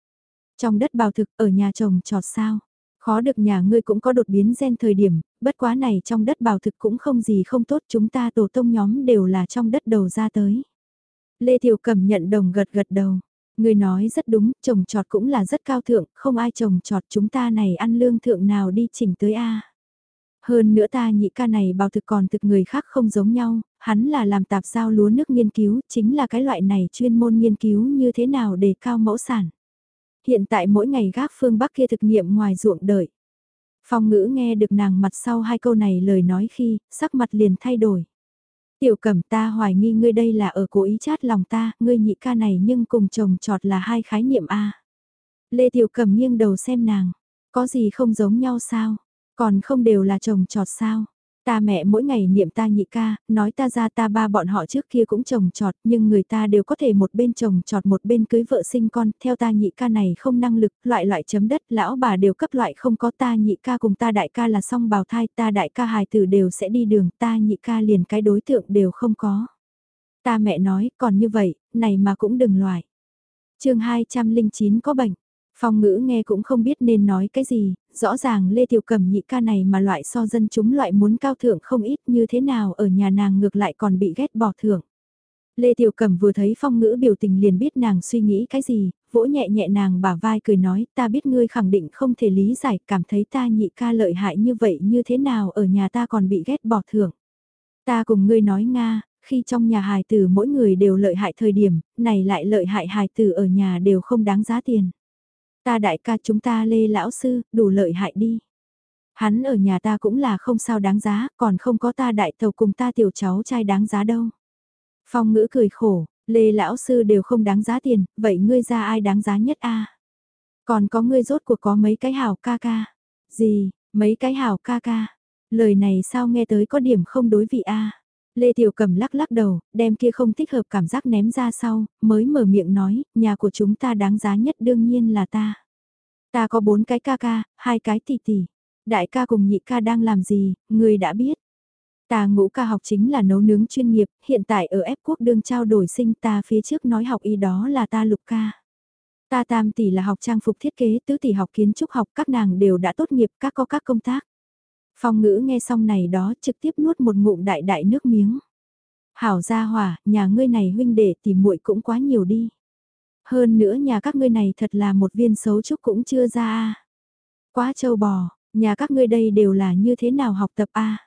A: Trong đất bào thực ở nhà chồng trọt sao? Khó được nhà ngươi cũng có đột biến gen thời điểm, bất quá này trong đất bào thực cũng không gì không tốt chúng ta tổ tông nhóm đều là trong đất đầu ra tới. Lê Thiều cẩm nhận đồng gật gật đầu. Người nói rất đúng, trồng trọt cũng là rất cao thượng, không ai trồng trọt chúng ta này ăn lương thượng nào đi chỉnh tới A. Hơn nữa ta nhị ca này bào thực còn thực người khác không giống nhau, hắn là làm tạp giao lúa nước nghiên cứu, chính là cái loại này chuyên môn nghiên cứu như thế nào để cao mẫu sản. Hiện tại mỗi ngày gác phương Bắc kia thực nghiệm ngoài ruộng đợi. Phong ngữ nghe được nàng mặt sau hai câu này lời nói khi, sắc mặt liền thay đổi. Tiểu cẩm ta hoài nghi ngươi đây là ở cố ý chát lòng ta, ngươi nhị ca này nhưng cùng chồng trọt là hai khái niệm A. Lê Tiểu cẩm nghiêng đầu xem nàng, có gì không giống nhau sao, còn không đều là chồng trọt sao. Ta mẹ mỗi ngày niệm ta nhị ca, nói ta ra ta ba bọn họ trước kia cũng chồng trọt, nhưng người ta đều có thể một bên chồng trọt một bên cưới vợ sinh con, theo ta nhị ca này không năng lực, loại loại chấm đất, lão bà đều cấp loại không có ta nhị ca cùng ta đại ca là song bào thai, ta đại ca hài tử đều sẽ đi đường, ta nhị ca liền cái đối tượng đều không có. Ta mẹ nói, còn như vậy, này mà cũng đừng loại. chương 209 có bệnh. Phong ngữ nghe cũng không biết nên nói cái gì, rõ ràng Lê Tiểu Cẩm nhị ca này mà loại so dân chúng loại muốn cao thượng không ít như thế nào ở nhà nàng ngược lại còn bị ghét bỏ thưởng. Lê Tiểu Cẩm vừa thấy phong ngữ biểu tình liền biết nàng suy nghĩ cái gì, vỗ nhẹ nhẹ nàng bả vai cười nói ta biết ngươi khẳng định không thể lý giải cảm thấy ta nhị ca lợi hại như vậy như thế nào ở nhà ta còn bị ghét bỏ thưởng. Ta cùng ngươi nói Nga, khi trong nhà hài tử mỗi người đều lợi hại thời điểm, này lại lợi hại hài tử ở nhà đều không đáng giá tiền. Ta đại ca chúng ta lê lão sư, đủ lợi hại đi. Hắn ở nhà ta cũng là không sao đáng giá, còn không có ta đại tàu cùng ta tiểu cháu trai đáng giá đâu. Phong ngữ cười khổ, lê lão sư đều không đáng giá tiền, vậy ngươi ra ai đáng giá nhất a? Còn có ngươi rốt cuộc có mấy cái hào ca ca. Gì, mấy cái hào ca ca. Lời này sao nghe tới có điểm không đối vị a? Lê Tiểu Cầm lắc lắc đầu, đem kia không thích hợp cảm giác ném ra sau, mới mở miệng nói, nhà của chúng ta đáng giá nhất đương nhiên là ta. Ta có bốn cái ca ca, hai cái tỷ tỷ. Đại ca cùng nhị ca đang làm gì, người đã biết. Ta ngũ ca học chính là nấu nướng chuyên nghiệp, hiện tại ở ép quốc đương trao đổi sinh ta phía trước nói học y đó là ta lục ca. Ta tam tỷ là học trang phục thiết kế, tứ tỷ học kiến trúc học, các nàng đều đã tốt nghiệp, các có các công tác. Phong ngữ nghe xong này đó trực tiếp nuốt một ngụm đại đại nước miếng. Hảo gia hỏa, nhà ngươi này huynh đệ tìm muội cũng quá nhiều đi. Hơn nữa nhà các ngươi này thật là một viên xấu trúc cũng chưa ra a. Quá châu bò, nhà các ngươi đây đều là như thế nào học tập a?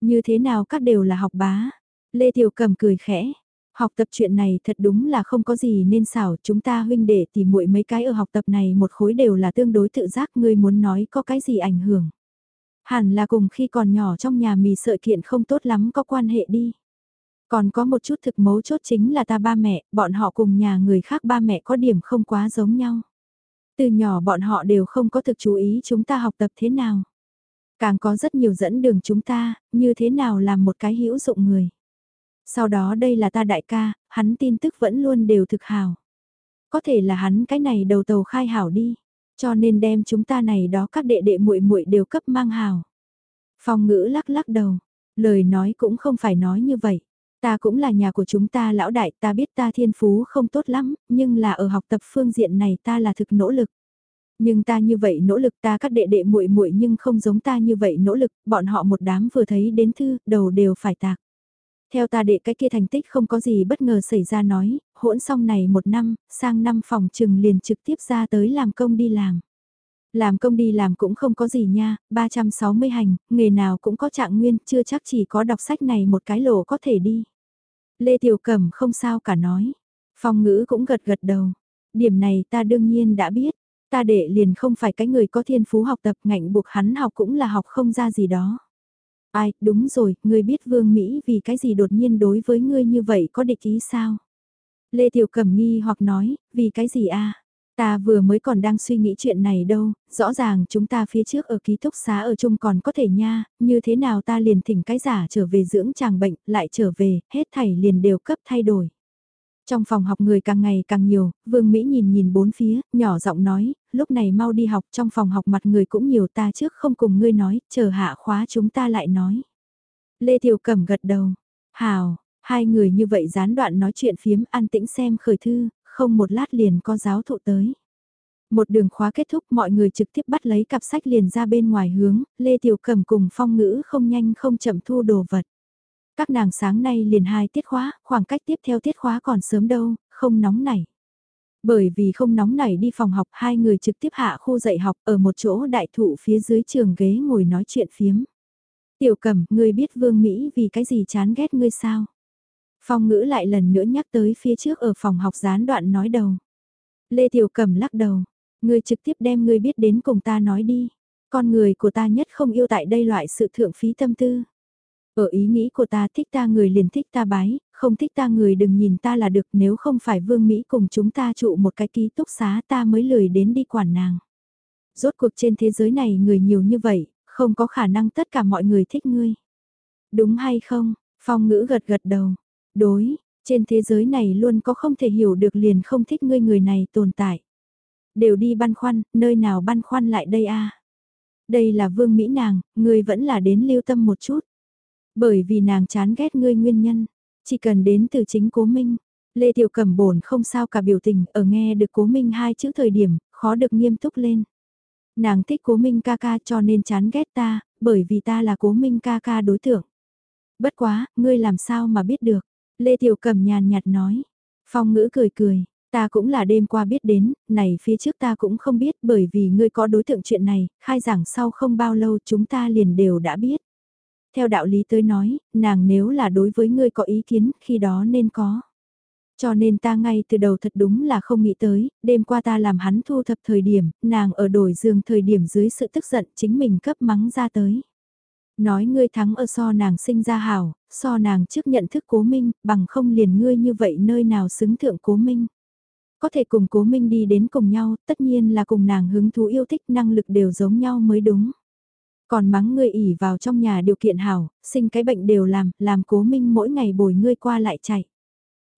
A: Như thế nào các đều là học bá? Lê Tiểu Cầm cười khẽ. Học tập chuyện này thật đúng là không có gì nên xảo, chúng ta huynh đệ thì muội mấy cái ở học tập này một khối đều là tương đối tự giác, ngươi muốn nói có cái gì ảnh hưởng. Hẳn là cùng khi còn nhỏ trong nhà mì sợi kiện không tốt lắm có quan hệ đi. Còn có một chút thực mấu chốt chính là ta ba mẹ, bọn họ cùng nhà người khác ba mẹ có điểm không quá giống nhau. Từ nhỏ bọn họ đều không có thực chú ý chúng ta học tập thế nào. Càng có rất nhiều dẫn đường chúng ta, như thế nào làm một cái hữu dụng người. Sau đó đây là ta đại ca, hắn tin tức vẫn luôn đều thực hào. Có thể là hắn cái này đầu tàu khai hảo đi. Cho nên đem chúng ta này đó các đệ đệ muội muội đều cấp mang hào. Phong ngữ lắc lắc đầu, lời nói cũng không phải nói như vậy. Ta cũng là nhà của chúng ta lão đại, ta biết ta thiên phú không tốt lắm, nhưng là ở học tập phương diện này ta là thực nỗ lực. Nhưng ta như vậy nỗ lực ta các đệ đệ muội muội nhưng không giống ta như vậy nỗ lực, bọn họ một đám vừa thấy đến thư, đầu đều phải tạc. Theo ta đệ cái kia thành tích không có gì bất ngờ xảy ra nói, hỗn xong này một năm, sang năm phòng trừng liền trực tiếp ra tới làm công đi làm. Làm công đi làm cũng không có gì nha, 360 hành, nghề nào cũng có trạng nguyên, chưa chắc chỉ có đọc sách này một cái lỗ có thể đi. Lê Tiểu Cẩm không sao cả nói. Phong ngữ cũng gật gật đầu. Điểm này ta đương nhiên đã biết. Ta đệ liền không phải cái người có thiên phú học tập ngạnh buộc hắn học cũng là học không ra gì đó. Ai, đúng rồi, ngươi biết Vương Mỹ vì cái gì đột nhiên đối với ngươi như vậy có địch ý sao? Lê Tiểu Cẩm nghi hoặc nói, vì cái gì a? Ta vừa mới còn đang suy nghĩ chuyện này đâu, rõ ràng chúng ta phía trước ở ký túc xá ở chung còn có thể nha, như thế nào ta liền thỉnh cái giả trở về dưỡng chàng bệnh, lại trở về, hết thảy liền đều cấp thay đổi. Trong phòng học người càng ngày càng nhiều, Vương Mỹ nhìn nhìn bốn phía, nhỏ giọng nói, lúc này mau đi học trong phòng học mặt người cũng nhiều ta trước không cùng ngươi nói, chờ hạ khóa chúng ta lại nói. Lê Tiểu Cẩm gật đầu, hào, hai người như vậy gián đoạn nói chuyện phiếm an tĩnh xem khởi thư, không một lát liền có giáo thụ tới. Một đường khóa kết thúc mọi người trực tiếp bắt lấy cặp sách liền ra bên ngoài hướng, Lê Tiểu Cẩm cùng phong ngữ không nhanh không chậm thu đồ vật. Các nàng sáng nay liền hai tiết khóa, khoảng cách tiếp theo tiết khóa còn sớm đâu, không nóng nảy. Bởi vì không nóng nảy đi phòng học, hai người trực tiếp hạ khu dạy học ở một chỗ đại thụ phía dưới trường ghế ngồi nói chuyện phiếm. Tiểu cẩm, ngươi biết vương Mỹ vì cái gì chán ghét ngươi sao? Phong ngữ lại lần nữa nhắc tới phía trước ở phòng học gián đoạn nói đầu. Lê Tiểu Cẩm lắc đầu, ngươi trực tiếp đem ngươi biết đến cùng ta nói đi. Con người của ta nhất không yêu tại đây loại sự thượng phí tâm tư. Ở ý nghĩ của ta thích ta người liền thích ta bái, không thích ta người đừng nhìn ta là được nếu không phải vương Mỹ cùng chúng ta trụ một cái ký túc xá ta mới lười đến đi quản nàng. Rốt cuộc trên thế giới này người nhiều như vậy, không có khả năng tất cả mọi người thích ngươi. Đúng hay không? Phong ngữ gật gật đầu. Đối, trên thế giới này luôn có không thể hiểu được liền không thích ngươi người này tồn tại. Đều đi băn khoăn, nơi nào băn khoăn lại đây a Đây là vương Mỹ nàng, ngươi vẫn là đến lưu tâm một chút. Bởi vì nàng chán ghét ngươi nguyên nhân, chỉ cần đến từ chính cố minh. Lê Tiểu Cẩm bổn không sao cả biểu tình, ở nghe được cố minh hai chữ thời điểm, khó được nghiêm túc lên. Nàng thích cố minh ca ca cho nên chán ghét ta, bởi vì ta là cố minh ca ca đối tượng. Bất quá, ngươi làm sao mà biết được. Lê Tiểu Cẩm nhàn nhạt nói. Phong ngữ cười cười, ta cũng là đêm qua biết đến, này phía trước ta cũng không biết bởi vì ngươi có đối tượng chuyện này, khai giảng sau không bao lâu chúng ta liền đều đã biết. Theo đạo lý tới nói, nàng nếu là đối với ngươi có ý kiến, khi đó nên có. Cho nên ta ngay từ đầu thật đúng là không nghĩ tới, đêm qua ta làm hắn thu thập thời điểm, nàng ở đổi giường thời điểm dưới sự tức giận chính mình cấp mắng ra tới. Nói ngươi thắng ở so nàng sinh ra hảo, so nàng trước nhận thức cố minh, bằng không liền ngươi như vậy nơi nào xứng thượng cố minh. Có thể cùng cố minh đi đến cùng nhau, tất nhiên là cùng nàng hứng thú yêu thích năng lực đều giống nhau mới đúng. Còn mắng ngươi ỉ vào trong nhà điều kiện hảo, sinh cái bệnh đều làm, làm cố minh mỗi ngày bồi ngươi qua lại chạy.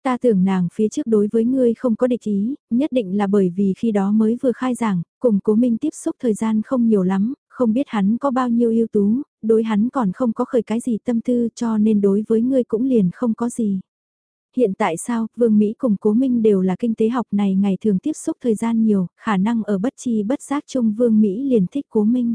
A: Ta tưởng nàng phía trước đối với ngươi không có địch ý, nhất định là bởi vì khi đó mới vừa khai giảng, cùng cố minh tiếp xúc thời gian không nhiều lắm, không biết hắn có bao nhiêu ưu tú, đối hắn còn không có khởi cái gì tâm tư cho nên đối với ngươi cũng liền không có gì. Hiện tại sao, Vương Mỹ cùng Cố Minh đều là kinh tế học này ngày thường tiếp xúc thời gian nhiều, khả năng ở bất chi bất giác chung Vương Mỹ liền thích Cố Minh.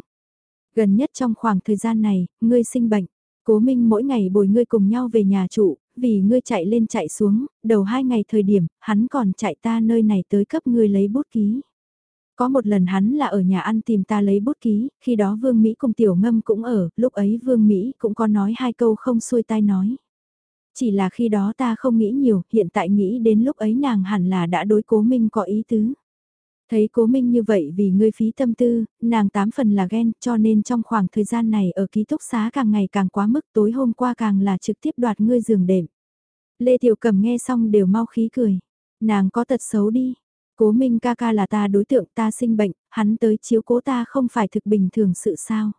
A: Gần nhất trong khoảng thời gian này, ngươi sinh bệnh, cố minh mỗi ngày bồi ngươi cùng nhau về nhà trụ, vì ngươi chạy lên chạy xuống, đầu hai ngày thời điểm, hắn còn chạy ta nơi này tới cấp ngươi lấy bút ký. Có một lần hắn là ở nhà ăn tìm ta lấy bút ký, khi đó Vương Mỹ cùng Tiểu Ngâm cũng ở, lúc ấy Vương Mỹ cũng có nói hai câu không xuôi tai nói. Chỉ là khi đó ta không nghĩ nhiều, hiện tại nghĩ đến lúc ấy nàng hẳn là đã đối cố minh có ý tứ. Thấy cố minh như vậy vì ngươi phí tâm tư, nàng tám phần là ghen cho nên trong khoảng thời gian này ở ký túc xá càng ngày càng quá mức tối hôm qua càng là trực tiếp đoạt ngươi giường đệm. Lê Tiểu Cầm nghe xong đều mau khí cười. Nàng có tật xấu đi. Cố minh ca ca là ta đối tượng ta sinh bệnh, hắn tới chiếu cố ta không phải thực bình thường sự sao.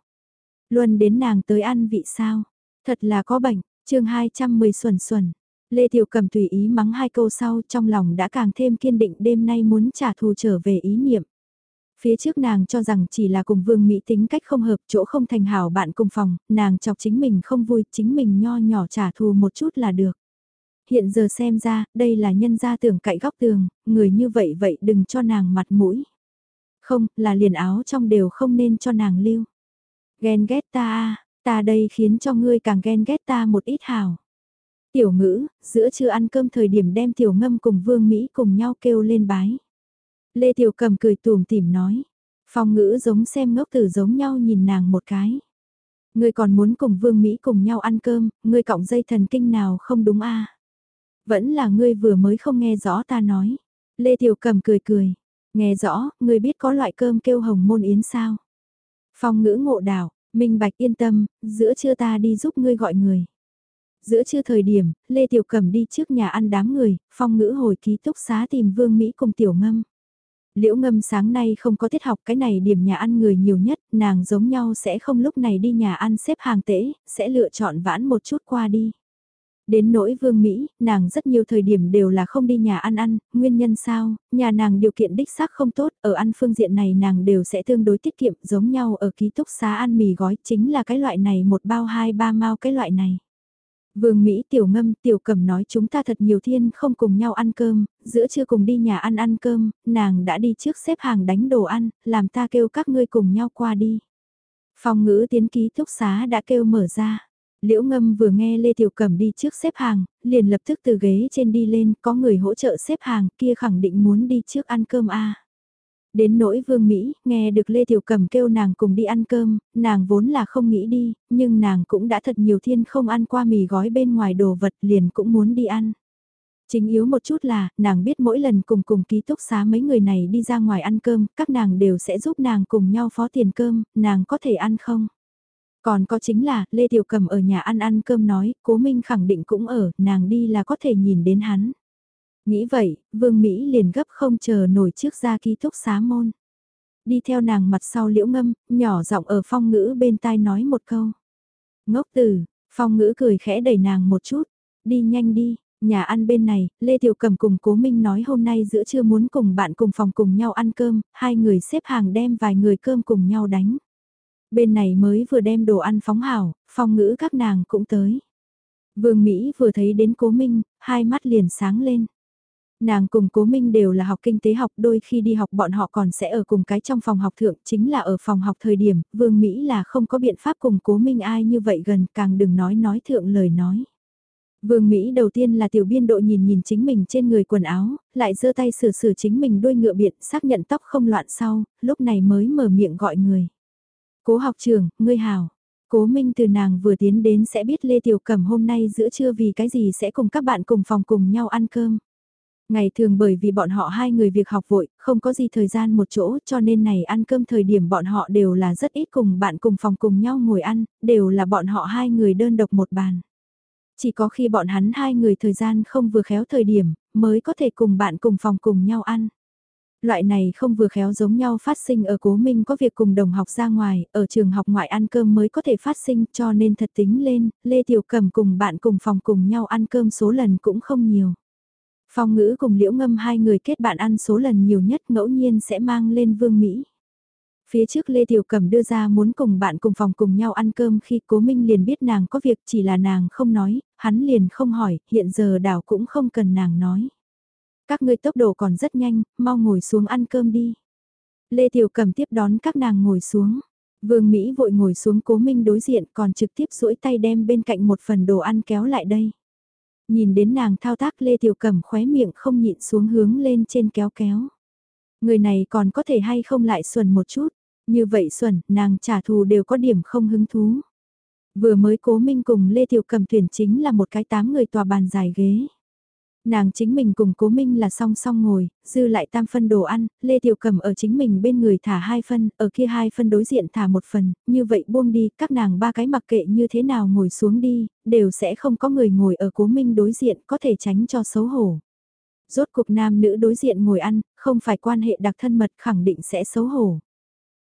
A: Luôn đến nàng tới ăn vị sao. Thật là có bệnh, chương 210 xuẩn xuẩn. Lê Tiểu Cầm tùy ý mắng hai câu sau trong lòng đã càng thêm kiên định đêm nay muốn trả thù trở về ý niệm. Phía trước nàng cho rằng chỉ là cùng Vương Mỹ tính cách không hợp chỗ không thành hảo bạn cùng phòng, nàng chọc chính mình không vui, chính mình nho nhỏ trả thù một chút là được. Hiện giờ xem ra, đây là nhân gia tưởng cậy góc tường, người như vậy vậy đừng cho nàng mặt mũi. Không, là liền áo trong đều không nên cho nàng lưu. Ghen ghét ta ta đây khiến cho ngươi càng ghen ghét ta một ít hảo. Tiểu ngữ, giữa trưa ăn cơm thời điểm đem tiểu ngâm cùng vương Mỹ cùng nhau kêu lên bái. Lê Tiểu cầm cười tùm tìm nói. Phong ngữ giống xem ngốc tử giống nhau nhìn nàng một cái. Ngươi còn muốn cùng vương Mỹ cùng nhau ăn cơm, ngươi cọng dây thần kinh nào không đúng a Vẫn là ngươi vừa mới không nghe rõ ta nói. Lê Tiểu Cầm cười cười. Nghe rõ, ngươi biết có loại cơm kêu hồng môn yến sao? Phong ngữ ngộ đảo, minh bạch yên tâm, giữa trưa ta đi giúp ngươi gọi người. Giữa trưa thời điểm, Lê Tiểu Cầm đi trước nhà ăn đám người, phong ngữ hồi ký túc xá tìm Vương Mỹ cùng Tiểu Ngâm. Liễu ngâm sáng nay không có tiết học cái này điểm nhà ăn người nhiều nhất, nàng giống nhau sẽ không lúc này đi nhà ăn xếp hàng tễ, sẽ lựa chọn vãn một chút qua đi. Đến nỗi vương Mỹ, nàng rất nhiều thời điểm đều là không đi nhà ăn ăn, nguyên nhân sao, nhà nàng điều kiện đích xác không tốt, ở ăn phương diện này nàng đều sẽ tương đối tiết kiệm giống nhau ở ký túc xá ăn mì gói chính là cái loại này một bao hai ba mao cái loại này. Vương Mỹ tiểu ngâm tiểu cầm nói chúng ta thật nhiều thiên không cùng nhau ăn cơm, giữa trưa cùng đi nhà ăn ăn cơm, nàng đã đi trước xếp hàng đánh đồ ăn, làm ta kêu các ngươi cùng nhau qua đi. Phòng ngữ tiến ký túc xá đã kêu mở ra. Liễu ngâm vừa nghe Lê Tiểu Cẩm đi trước xếp hàng, liền lập tức từ ghế trên đi lên, có người hỗ trợ xếp hàng, kia khẳng định muốn đi trước ăn cơm a. Đến nỗi vương Mỹ, nghe được Lê Tiểu Cầm kêu nàng cùng đi ăn cơm, nàng vốn là không nghĩ đi, nhưng nàng cũng đã thật nhiều thiên không ăn qua mì gói bên ngoài đồ vật liền cũng muốn đi ăn. Chính yếu một chút là, nàng biết mỗi lần cùng cùng ký túc xá mấy người này đi ra ngoài ăn cơm, các nàng đều sẽ giúp nàng cùng nhau phó tiền cơm, nàng có thể ăn không? Còn có chính là, Lê Tiểu Cầm ở nhà ăn ăn cơm nói, Cố Minh khẳng định cũng ở, nàng đi là có thể nhìn đến hắn. Nghĩ vậy, Vương Mỹ liền gấp không chờ nổi trước ra ký túc xá môn. Đi theo nàng mặt sau liễu ngâm, nhỏ giọng ở phong ngữ bên tai nói một câu. Ngốc tử, phong ngữ cười khẽ đẩy nàng một chút, đi nhanh đi, nhà ăn bên này, Lê Tiểu Cầm cùng Cố Minh nói hôm nay giữa trưa muốn cùng bạn cùng phòng cùng nhau ăn cơm, hai người xếp hàng đem vài người cơm cùng nhau đánh. Bên này mới vừa đem đồ ăn phóng hảo, phong ngữ các nàng cũng tới. Vương Mỹ vừa thấy đến Cố Minh, hai mắt liền sáng lên. Nàng cùng Cố Minh đều là học kinh tế học đôi khi đi học bọn họ còn sẽ ở cùng cái trong phòng học thượng chính là ở phòng học thời điểm, Vương Mỹ là không có biện pháp cùng Cố Minh ai như vậy gần càng đừng nói nói thượng lời nói. Vương Mỹ đầu tiên là tiểu biên độ nhìn nhìn chính mình trên người quần áo, lại giơ tay sửa sửa chính mình đuôi ngựa biện xác nhận tóc không loạn sau, lúc này mới mở miệng gọi người. Cố học trường, ngươi hào. Cố Minh từ nàng vừa tiến đến sẽ biết Lê Tiểu Cẩm hôm nay giữa trưa vì cái gì sẽ cùng các bạn cùng phòng cùng nhau ăn cơm. Ngày thường bởi vì bọn họ hai người việc học vội, không có gì thời gian một chỗ cho nên này ăn cơm thời điểm bọn họ đều là rất ít cùng bạn cùng phòng cùng nhau ngồi ăn, đều là bọn họ hai người đơn độc một bàn. Chỉ có khi bọn hắn hai người thời gian không vừa khéo thời điểm, mới có thể cùng bạn cùng phòng cùng nhau ăn. Loại này không vừa khéo giống nhau phát sinh ở cố minh có việc cùng đồng học ra ngoài, ở trường học ngoại ăn cơm mới có thể phát sinh cho nên thật tính lên, Lê Tiểu Cầm cùng bạn cùng phòng cùng nhau ăn cơm số lần cũng không nhiều. Phong ngữ cùng liễu ngâm hai người kết bạn ăn số lần nhiều nhất ngẫu nhiên sẽ mang lên vương Mỹ. Phía trước Lê Tiểu Cẩm đưa ra muốn cùng bạn cùng phòng cùng nhau ăn cơm khi cố minh liền biết nàng có việc chỉ là nàng không nói, hắn liền không hỏi, hiện giờ đảo cũng không cần nàng nói. Các ngươi tốc độ còn rất nhanh, mau ngồi xuống ăn cơm đi. Lê Tiểu Cẩm tiếp đón các nàng ngồi xuống. Vương Mỹ vội ngồi xuống cố minh đối diện còn trực tiếp duỗi tay đem bên cạnh một phần đồ ăn kéo lại đây. Nhìn đến nàng thao tác Lê Tiểu Cẩm khóe miệng không nhịn xuống hướng lên trên kéo kéo. Người này còn có thể hay không lại xuẩn một chút. Như vậy xuẩn, nàng trả thù đều có điểm không hứng thú. Vừa mới cố minh cùng Lê Tiểu Cẩm tuyển chính là một cái tám người tòa bàn dài ghế. Nàng chính mình cùng cố minh là song song ngồi, dư lại tam phân đồ ăn, Lê Tiểu Cầm ở chính mình bên người thả hai phân, ở kia hai phân đối diện thả một phần, như vậy buông đi, các nàng ba cái mặc kệ như thế nào ngồi xuống đi, đều sẽ không có người ngồi ở cố minh đối diện có thể tránh cho xấu hổ. Rốt cuộc nam nữ đối diện ngồi ăn, không phải quan hệ đặc thân mật khẳng định sẽ xấu hổ.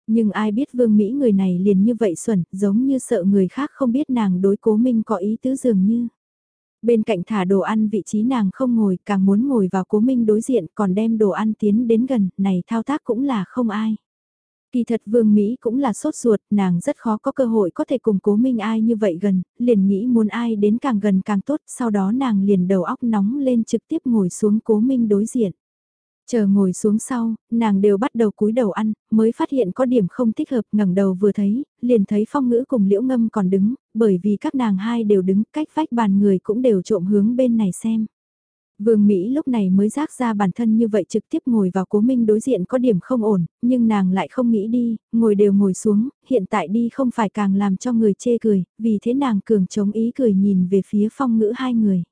A: Nhưng ai biết vương Mỹ người này liền như vậy xuẩn, giống như sợ người khác không biết nàng đối cố minh có ý tứ dường như. Bên cạnh thả đồ ăn vị trí nàng không ngồi, càng muốn ngồi vào cố minh đối diện còn đem đồ ăn tiến đến gần, này thao tác cũng là không ai. Kỳ thật Vương Mỹ cũng là sốt ruột, nàng rất khó có cơ hội có thể cùng cố minh ai như vậy gần, liền nghĩ muốn ai đến càng gần càng tốt, sau đó nàng liền đầu óc nóng lên trực tiếp ngồi xuống cố minh đối diện. Chờ ngồi xuống sau, nàng đều bắt đầu cúi đầu ăn, mới phát hiện có điểm không thích hợp ngẩng đầu vừa thấy, liền thấy phong ngữ cùng liễu ngâm còn đứng, bởi vì các nàng hai đều đứng cách vách bàn người cũng đều trộm hướng bên này xem. Vương Mỹ lúc này mới rác ra bản thân như vậy trực tiếp ngồi vào cố minh đối diện có điểm không ổn, nhưng nàng lại không nghĩ đi, ngồi đều ngồi xuống, hiện tại đi không phải càng làm cho người chê cười, vì thế nàng cường chống ý cười nhìn về phía phong ngữ hai người.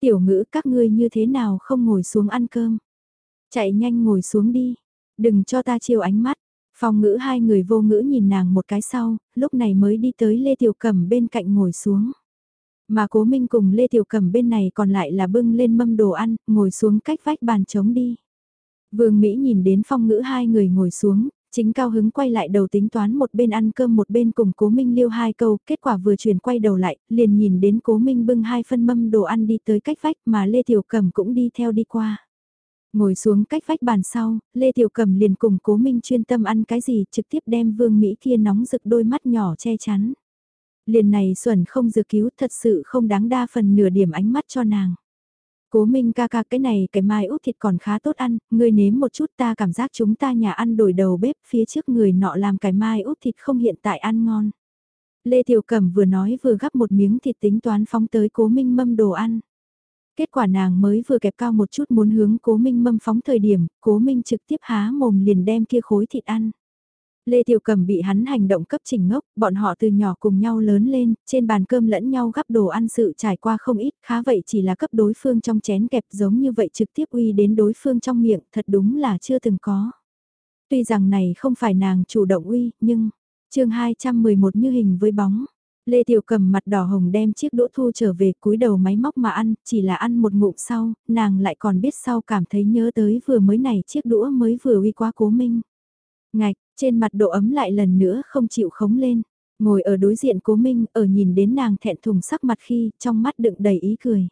A: Tiểu ngữ các ngươi như thế nào không ngồi xuống ăn cơm. Chạy nhanh ngồi xuống đi, đừng cho ta chiều ánh mắt. Phong ngữ hai người vô ngữ nhìn nàng một cái sau, lúc này mới đi tới Lê Tiểu Cẩm bên cạnh ngồi xuống. Mà cố minh cùng Lê Tiểu Cẩm bên này còn lại là bưng lên mâm đồ ăn, ngồi xuống cách vách bàn trống đi. Vương Mỹ nhìn đến phong ngữ hai người ngồi xuống, chính cao hứng quay lại đầu tính toán một bên ăn cơm một bên cùng cố minh liêu hai câu, kết quả vừa chuyển quay đầu lại, liền nhìn đến cố minh bưng hai phân mâm đồ ăn đi tới cách vách mà Lê Tiểu Cẩm cũng đi theo đi qua. Ngồi xuống cách vách bàn sau, Lê Tiểu Cẩm liền cùng cố minh chuyên tâm ăn cái gì trực tiếp đem vương Mỹ kia nóng rực đôi mắt nhỏ che chắn. Liền này xuẩn không dự cứu thật sự không đáng đa phần nửa điểm ánh mắt cho nàng. Cố Minh ca ca cái này cái mai út thịt còn khá tốt ăn, ngươi nếm một chút ta cảm giác chúng ta nhà ăn đổi đầu bếp phía trước người nọ làm cái mai út thịt không hiện tại ăn ngon. Lê Tiểu Cẩm vừa nói vừa gắp một miếng thịt tính toán phóng tới Cố Minh mâm đồ ăn. Kết quả nàng mới vừa kẹp cao một chút muốn hướng Cố Minh mâm phóng thời điểm, Cố Minh trực tiếp há mồm liền đem kia khối thịt ăn. Lê Tiểu Cầm bị hắn hành động cấp trình ngốc, bọn họ từ nhỏ cùng nhau lớn lên, trên bàn cơm lẫn nhau gắp đồ ăn sự trải qua không ít, khá vậy chỉ là cấp đối phương trong chén kẹp giống như vậy trực tiếp uy đến đối phương trong miệng, thật đúng là chưa từng có. Tuy rằng này không phải nàng chủ động uy, nhưng, chương 211 như hình với bóng. Lê Tiểu Cầm mặt đỏ hồng đem chiếc đũa thu trở về cúi đầu máy móc mà ăn, chỉ là ăn một ngụm sau, nàng lại còn biết sau cảm thấy nhớ tới vừa mới này chiếc đũa mới vừa uy quá cố minh. Ngạch, trên mặt độ ấm lại lần nữa không chịu khống lên. Ngồi ở đối diện cố minh ở nhìn đến nàng thẹn thùng sắc mặt khi trong mắt đựng đầy ý cười.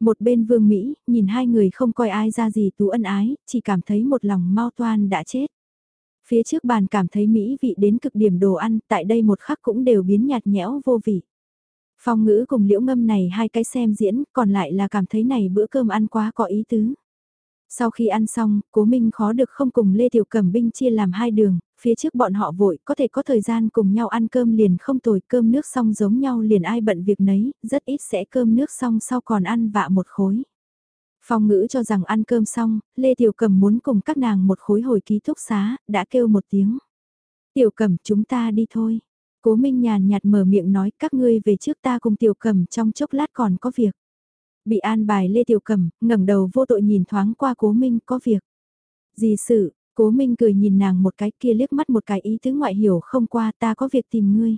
A: Một bên vương Mỹ, nhìn hai người không coi ai ra gì tú ân ái, chỉ cảm thấy một lòng mau toan đã chết. Phía trước bàn cảm thấy Mỹ vị đến cực điểm đồ ăn, tại đây một khắc cũng đều biến nhạt nhẽo vô vị. Phong ngữ cùng liễu ngâm này hai cái xem diễn, còn lại là cảm thấy này bữa cơm ăn quá có ý tứ. Sau khi ăn xong, cố minh khó được không cùng Lê Tiểu Cẩm Binh chia làm hai đường, phía trước bọn họ vội có thể có thời gian cùng nhau ăn cơm liền không tồi cơm nước xong giống nhau liền ai bận việc nấy, rất ít sẽ cơm nước xong sau còn ăn vạ một khối. Phong ngữ cho rằng ăn cơm xong, Lê Tiểu Cẩm muốn cùng các nàng một khối hồi ký túc xá, đã kêu một tiếng. Tiểu Cẩm chúng ta đi thôi. Cố Minh nhàn nhạt mở miệng nói các ngươi về trước ta cùng Tiểu Cẩm trong chốc lát còn có việc. Bị an bài Lê Tiểu Cẩm, ngẩng đầu vô tội nhìn thoáng qua Cố Minh có việc. Gì sự, Cố Minh cười nhìn nàng một cái kia liếc mắt một cái ý tứ ngoại hiểu không qua ta có việc tìm ngươi.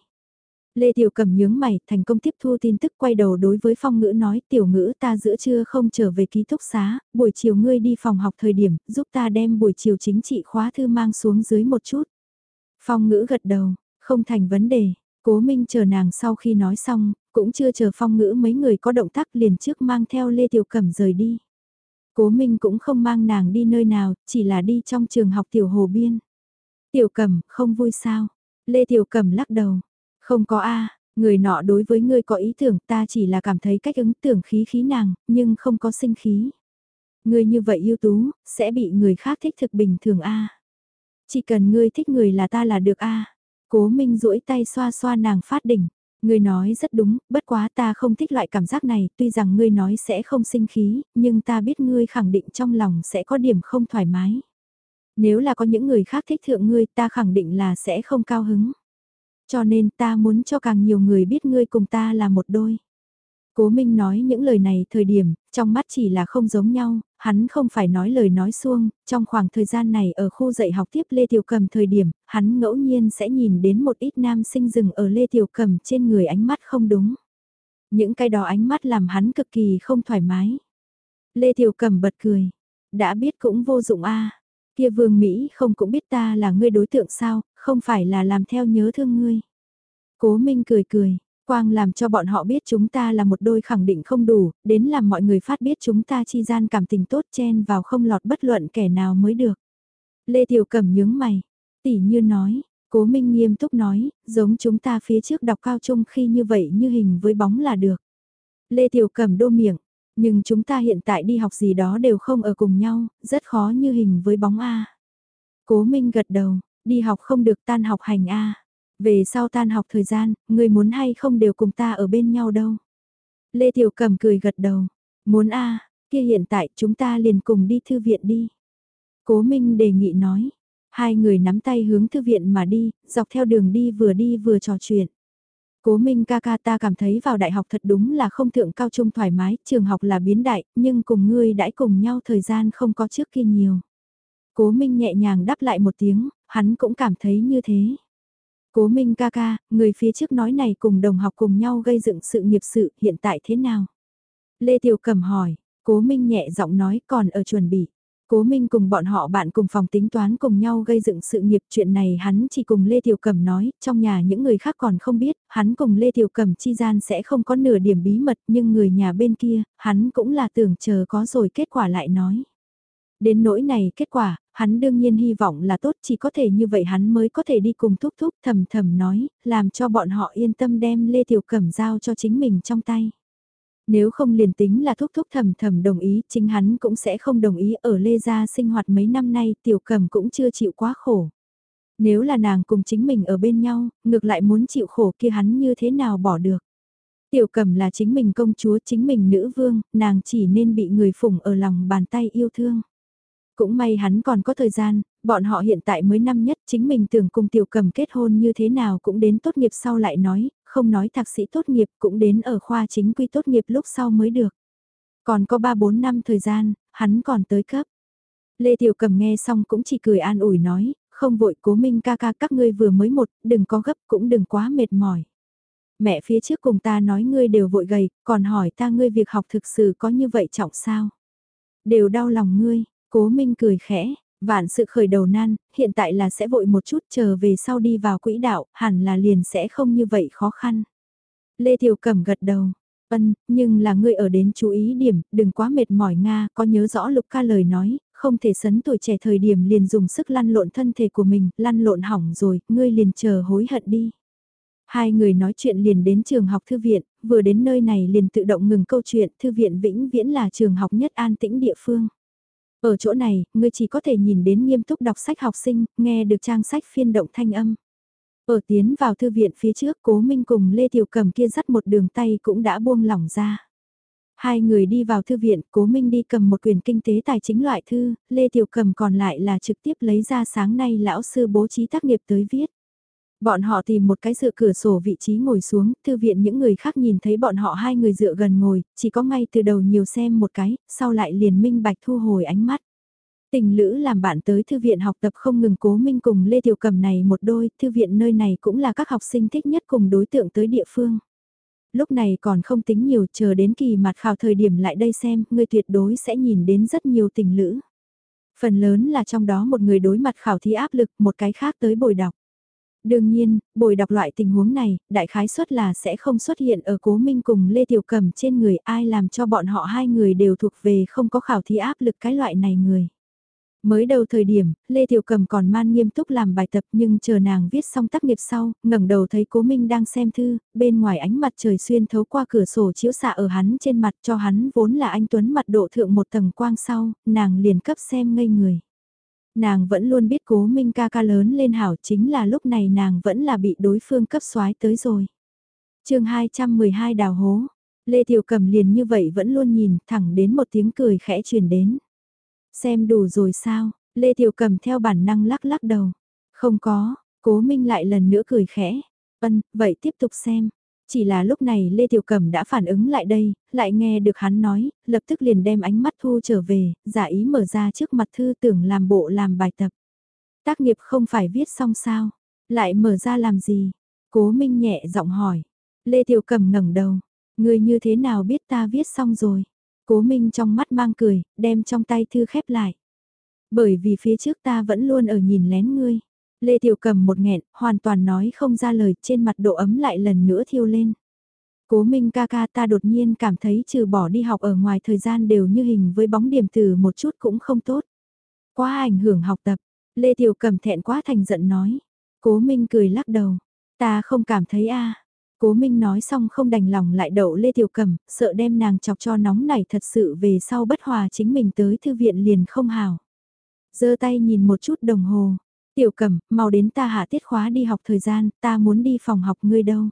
A: Lê Tiểu Cẩm nhướng mày, thành công tiếp thu tin tức quay đầu đối với phong ngữ nói tiểu ngữ ta giữa trưa không trở về ký túc xá, buổi chiều ngươi đi phòng học thời điểm, giúp ta đem buổi chiều chính trị khóa thư mang xuống dưới một chút. Phong ngữ gật đầu, không thành vấn đề, cố minh chờ nàng sau khi nói xong, cũng chưa chờ phong ngữ mấy người có động tác liền trước mang theo Lê Tiểu Cẩm rời đi. Cố Minh cũng không mang nàng đi nơi nào, chỉ là đi trong trường học Tiểu Hồ Biên. Tiểu Cẩm, không vui sao? Lê Tiểu Cẩm lắc đầu. Không có a người nọ đối với ngươi có ý tưởng ta chỉ là cảm thấy cách ứng tưởng khí khí nàng, nhưng không có sinh khí. Ngươi như vậy ưu tú, sẽ bị người khác thích thực bình thường a Chỉ cần ngươi thích người là ta là được a Cố Minh duỗi tay xoa xoa nàng phát đỉnh. Ngươi nói rất đúng, bất quá ta không thích loại cảm giác này, tuy rằng ngươi nói sẽ không sinh khí, nhưng ta biết ngươi khẳng định trong lòng sẽ có điểm không thoải mái. Nếu là có những người khác thích thượng ngươi ta khẳng định là sẽ không cao hứng. Cho nên ta muốn cho càng nhiều người biết ngươi cùng ta là một đôi. Cố Minh nói những lời này thời điểm, trong mắt chỉ là không giống nhau, hắn không phải nói lời nói xuông, trong khoảng thời gian này ở khu dạy học tiếp Lê Tiểu Cầm thời điểm, hắn ngẫu nhiên sẽ nhìn đến một ít nam sinh dừng ở Lê Tiểu Cầm trên người ánh mắt không đúng. Những cái đó ánh mắt làm hắn cực kỳ không thoải mái. Lê Tiểu Cầm bật cười, đã biết cũng vô dụng a kia vương Mỹ không cũng biết ta là ngươi đối tượng sao, không phải là làm theo nhớ thương ngươi. Cố Minh cười cười, Quang làm cho bọn họ biết chúng ta là một đôi khẳng định không đủ, đến làm mọi người phát biết chúng ta chi gian cảm tình tốt chen vào không lọt bất luận kẻ nào mới được. Lê Tiểu Cẩm nhướng mày, tỉ như nói, Cố Minh nghiêm túc nói, giống chúng ta phía trước đọc cao trung khi như vậy như hình với bóng là được. Lê Tiểu Cẩm đô miệng, nhưng chúng ta hiện tại đi học gì đó đều không ở cùng nhau, rất khó như hình với bóng A. Cố Minh gật đầu, đi học không được tan học hành A. Về sau tan học thời gian, người muốn hay không đều cùng ta ở bên nhau đâu. Lê Tiểu Cầm cười gật đầu. Muốn a kia hiện tại chúng ta liền cùng đi thư viện đi. Cố Minh đề nghị nói. Hai người nắm tay hướng thư viện mà đi, dọc theo đường đi vừa đi vừa trò chuyện. Cố Minh ca ca ta cảm thấy vào đại học thật đúng là không thượng cao trung thoải mái, trường học là biến đại, nhưng cùng ngươi đãi cùng nhau thời gian không có trước kia nhiều. Cố Minh nhẹ nhàng đáp lại một tiếng, hắn cũng cảm thấy như thế. Cố Minh ca ca, người phía trước nói này cùng đồng học cùng nhau gây dựng sự nghiệp sự, hiện tại thế nào? Lê Tiểu Cẩm hỏi, Cố Minh nhẹ giọng nói còn ở chuẩn bị. Cố Minh cùng bọn họ bạn cùng phòng tính toán cùng nhau gây dựng sự nghiệp chuyện này hắn chỉ cùng Lê Tiểu Cẩm nói, trong nhà những người khác còn không biết, hắn cùng Lê Tiểu Cẩm chi gian sẽ không có nửa điểm bí mật nhưng người nhà bên kia, hắn cũng là tưởng chờ có rồi kết quả lại nói. Đến nỗi này kết quả, hắn đương nhiên hy vọng là tốt chỉ có thể như vậy hắn mới có thể đi cùng thúc thúc thầm thầm nói, làm cho bọn họ yên tâm đem Lê Tiểu Cẩm giao cho chính mình trong tay. Nếu không liền tính là thúc thúc thầm thầm đồng ý, chính hắn cũng sẽ không đồng ý ở Lê Gia sinh hoạt mấy năm nay Tiểu Cẩm cũng chưa chịu quá khổ. Nếu là nàng cùng chính mình ở bên nhau, ngược lại muốn chịu khổ kia hắn như thế nào bỏ được. Tiểu Cẩm là chính mình công chúa, chính mình nữ vương, nàng chỉ nên bị người phụng ở lòng bàn tay yêu thương. Cũng may hắn còn có thời gian, bọn họ hiện tại mới năm nhất chính mình tưởng cùng tiểu cầm kết hôn như thế nào cũng đến tốt nghiệp sau lại nói, không nói thạc sĩ tốt nghiệp cũng đến ở khoa chính quy tốt nghiệp lúc sau mới được. Còn có 3-4 năm thời gian, hắn còn tới cấp. Lê Tiểu Cầm nghe xong cũng chỉ cười an ủi nói, không vội cố minh ca ca các ngươi vừa mới một, đừng có gấp cũng đừng quá mệt mỏi. Mẹ phía trước cùng ta nói ngươi đều vội gầy, còn hỏi ta ngươi việc học thực sự có như vậy trọng sao? Đều đau lòng ngươi, Cố Minh cười khẽ, vạn sự khởi đầu nan, hiện tại là sẽ vội một chút chờ về sau đi vào quỹ đạo, hẳn là liền sẽ không như vậy khó khăn. Lê Thiều Cẩm gật đầu, ân, nhưng là ngươi ở đến chú ý điểm, đừng quá mệt mỏi Nga, có nhớ rõ Lục ca lời nói, không thể sấn tuổi trẻ thời điểm liền dùng sức lăn lộn thân thể của mình, lăn lộn hỏng rồi, ngươi liền chờ hối hận đi. Hai người nói chuyện liền đến trường học thư viện, vừa đến nơi này liền tự động ngừng câu chuyện, thư viện vĩnh viễn là trường học nhất an tĩnh địa phương. Ở chỗ này, ngươi chỉ có thể nhìn đến nghiêm túc đọc sách học sinh, nghe được trang sách phiên động thanh âm. Ở tiến vào thư viện phía trước cố minh cùng Lê Tiểu Cầm kia dắt một đường tay cũng đã buông lỏng ra. Hai người đi vào thư viện, cố minh đi cầm một quyền kinh tế tài chính loại thư, Lê Tiểu Cầm còn lại là trực tiếp lấy ra sáng nay lão sư bố trí tác nghiệp tới viết. Bọn họ tìm một cái dựa cửa sổ vị trí ngồi xuống, thư viện những người khác nhìn thấy bọn họ hai người dựa gần ngồi, chỉ có ngay từ đầu nhiều xem một cái, sau lại liền minh bạch thu hồi ánh mắt. Tình lữ làm bạn tới thư viện học tập không ngừng cố minh cùng Lê Tiểu Cầm này một đôi, thư viện nơi này cũng là các học sinh thích nhất cùng đối tượng tới địa phương. Lúc này còn không tính nhiều chờ đến kỳ mặt khảo thời điểm lại đây xem, người tuyệt đối sẽ nhìn đến rất nhiều tình lữ. Phần lớn là trong đó một người đối mặt khảo thí áp lực, một cái khác tới bồi đọc. Đương nhiên, bồi đọc loại tình huống này, đại khái suất là sẽ không xuất hiện ở cố minh cùng Lê Tiểu Cầm trên người ai làm cho bọn họ hai người đều thuộc về không có khảo thí áp lực cái loại này người. Mới đầu thời điểm, Lê Tiểu Cầm còn man nghiêm túc làm bài tập nhưng chờ nàng viết xong tác nghiệp sau, ngẩng đầu thấy Cố Minh đang xem thư, bên ngoài ánh mặt trời xuyên thấu qua cửa sổ chiếu xạ ở hắn trên mặt cho hắn vốn là anh Tuấn mặt độ thượng một tầng quang sau, nàng liền cấp xem ngây người. Nàng vẫn luôn biết Cố Minh ca ca lớn lên hảo chính là lúc này nàng vẫn là bị đối phương cấp soái tới rồi. chương 212 đào hố, Lê Tiểu Cầm liền như vậy vẫn luôn nhìn thẳng đến một tiếng cười khẽ truyền đến. Xem đủ rồi sao, Lê Tiểu Cầm theo bản năng lắc lắc đầu. Không có, cố minh lại lần nữa cười khẽ. Ân, vậy tiếp tục xem. Chỉ là lúc này Lê Tiểu cẩm đã phản ứng lại đây, lại nghe được hắn nói, lập tức liền đem ánh mắt thu trở về, giả ý mở ra trước mặt thư tưởng làm bộ làm bài tập. Tác nghiệp không phải viết xong sao, lại mở ra làm gì? Cố Minh nhẹ giọng hỏi. Lê Tiểu cẩm ngẩng đầu, người như thế nào biết ta viết xong rồi? Cố Minh trong mắt mang cười, đem trong tay thư khép lại. Bởi vì phía trước ta vẫn luôn ở nhìn lén ngươi. Lê Tiểu cầm một nghẹn, hoàn toàn nói không ra lời, trên mặt độ ấm lại lần nữa thiêu lên. Cố Minh ca ca ta đột nhiên cảm thấy trừ bỏ đi học ở ngoài thời gian đều như hình với bóng điểm từ một chút cũng không tốt. Quá ảnh hưởng học tập, Lê Tiểu cầm thẹn quá thành giận nói. Cố Minh cười lắc đầu, ta không cảm thấy a Cố Minh nói xong không đành lòng lại đậu Lê Tiểu Cầm, sợ đem nàng chọc cho nóng nảy thật sự về sau bất hòa chính mình tới thư viện liền không hào. giơ tay nhìn một chút đồng hồ. Tiểu Cầm, mau đến ta hạ tiết khóa đi học thời gian, ta muốn đi phòng học ngươi đâu.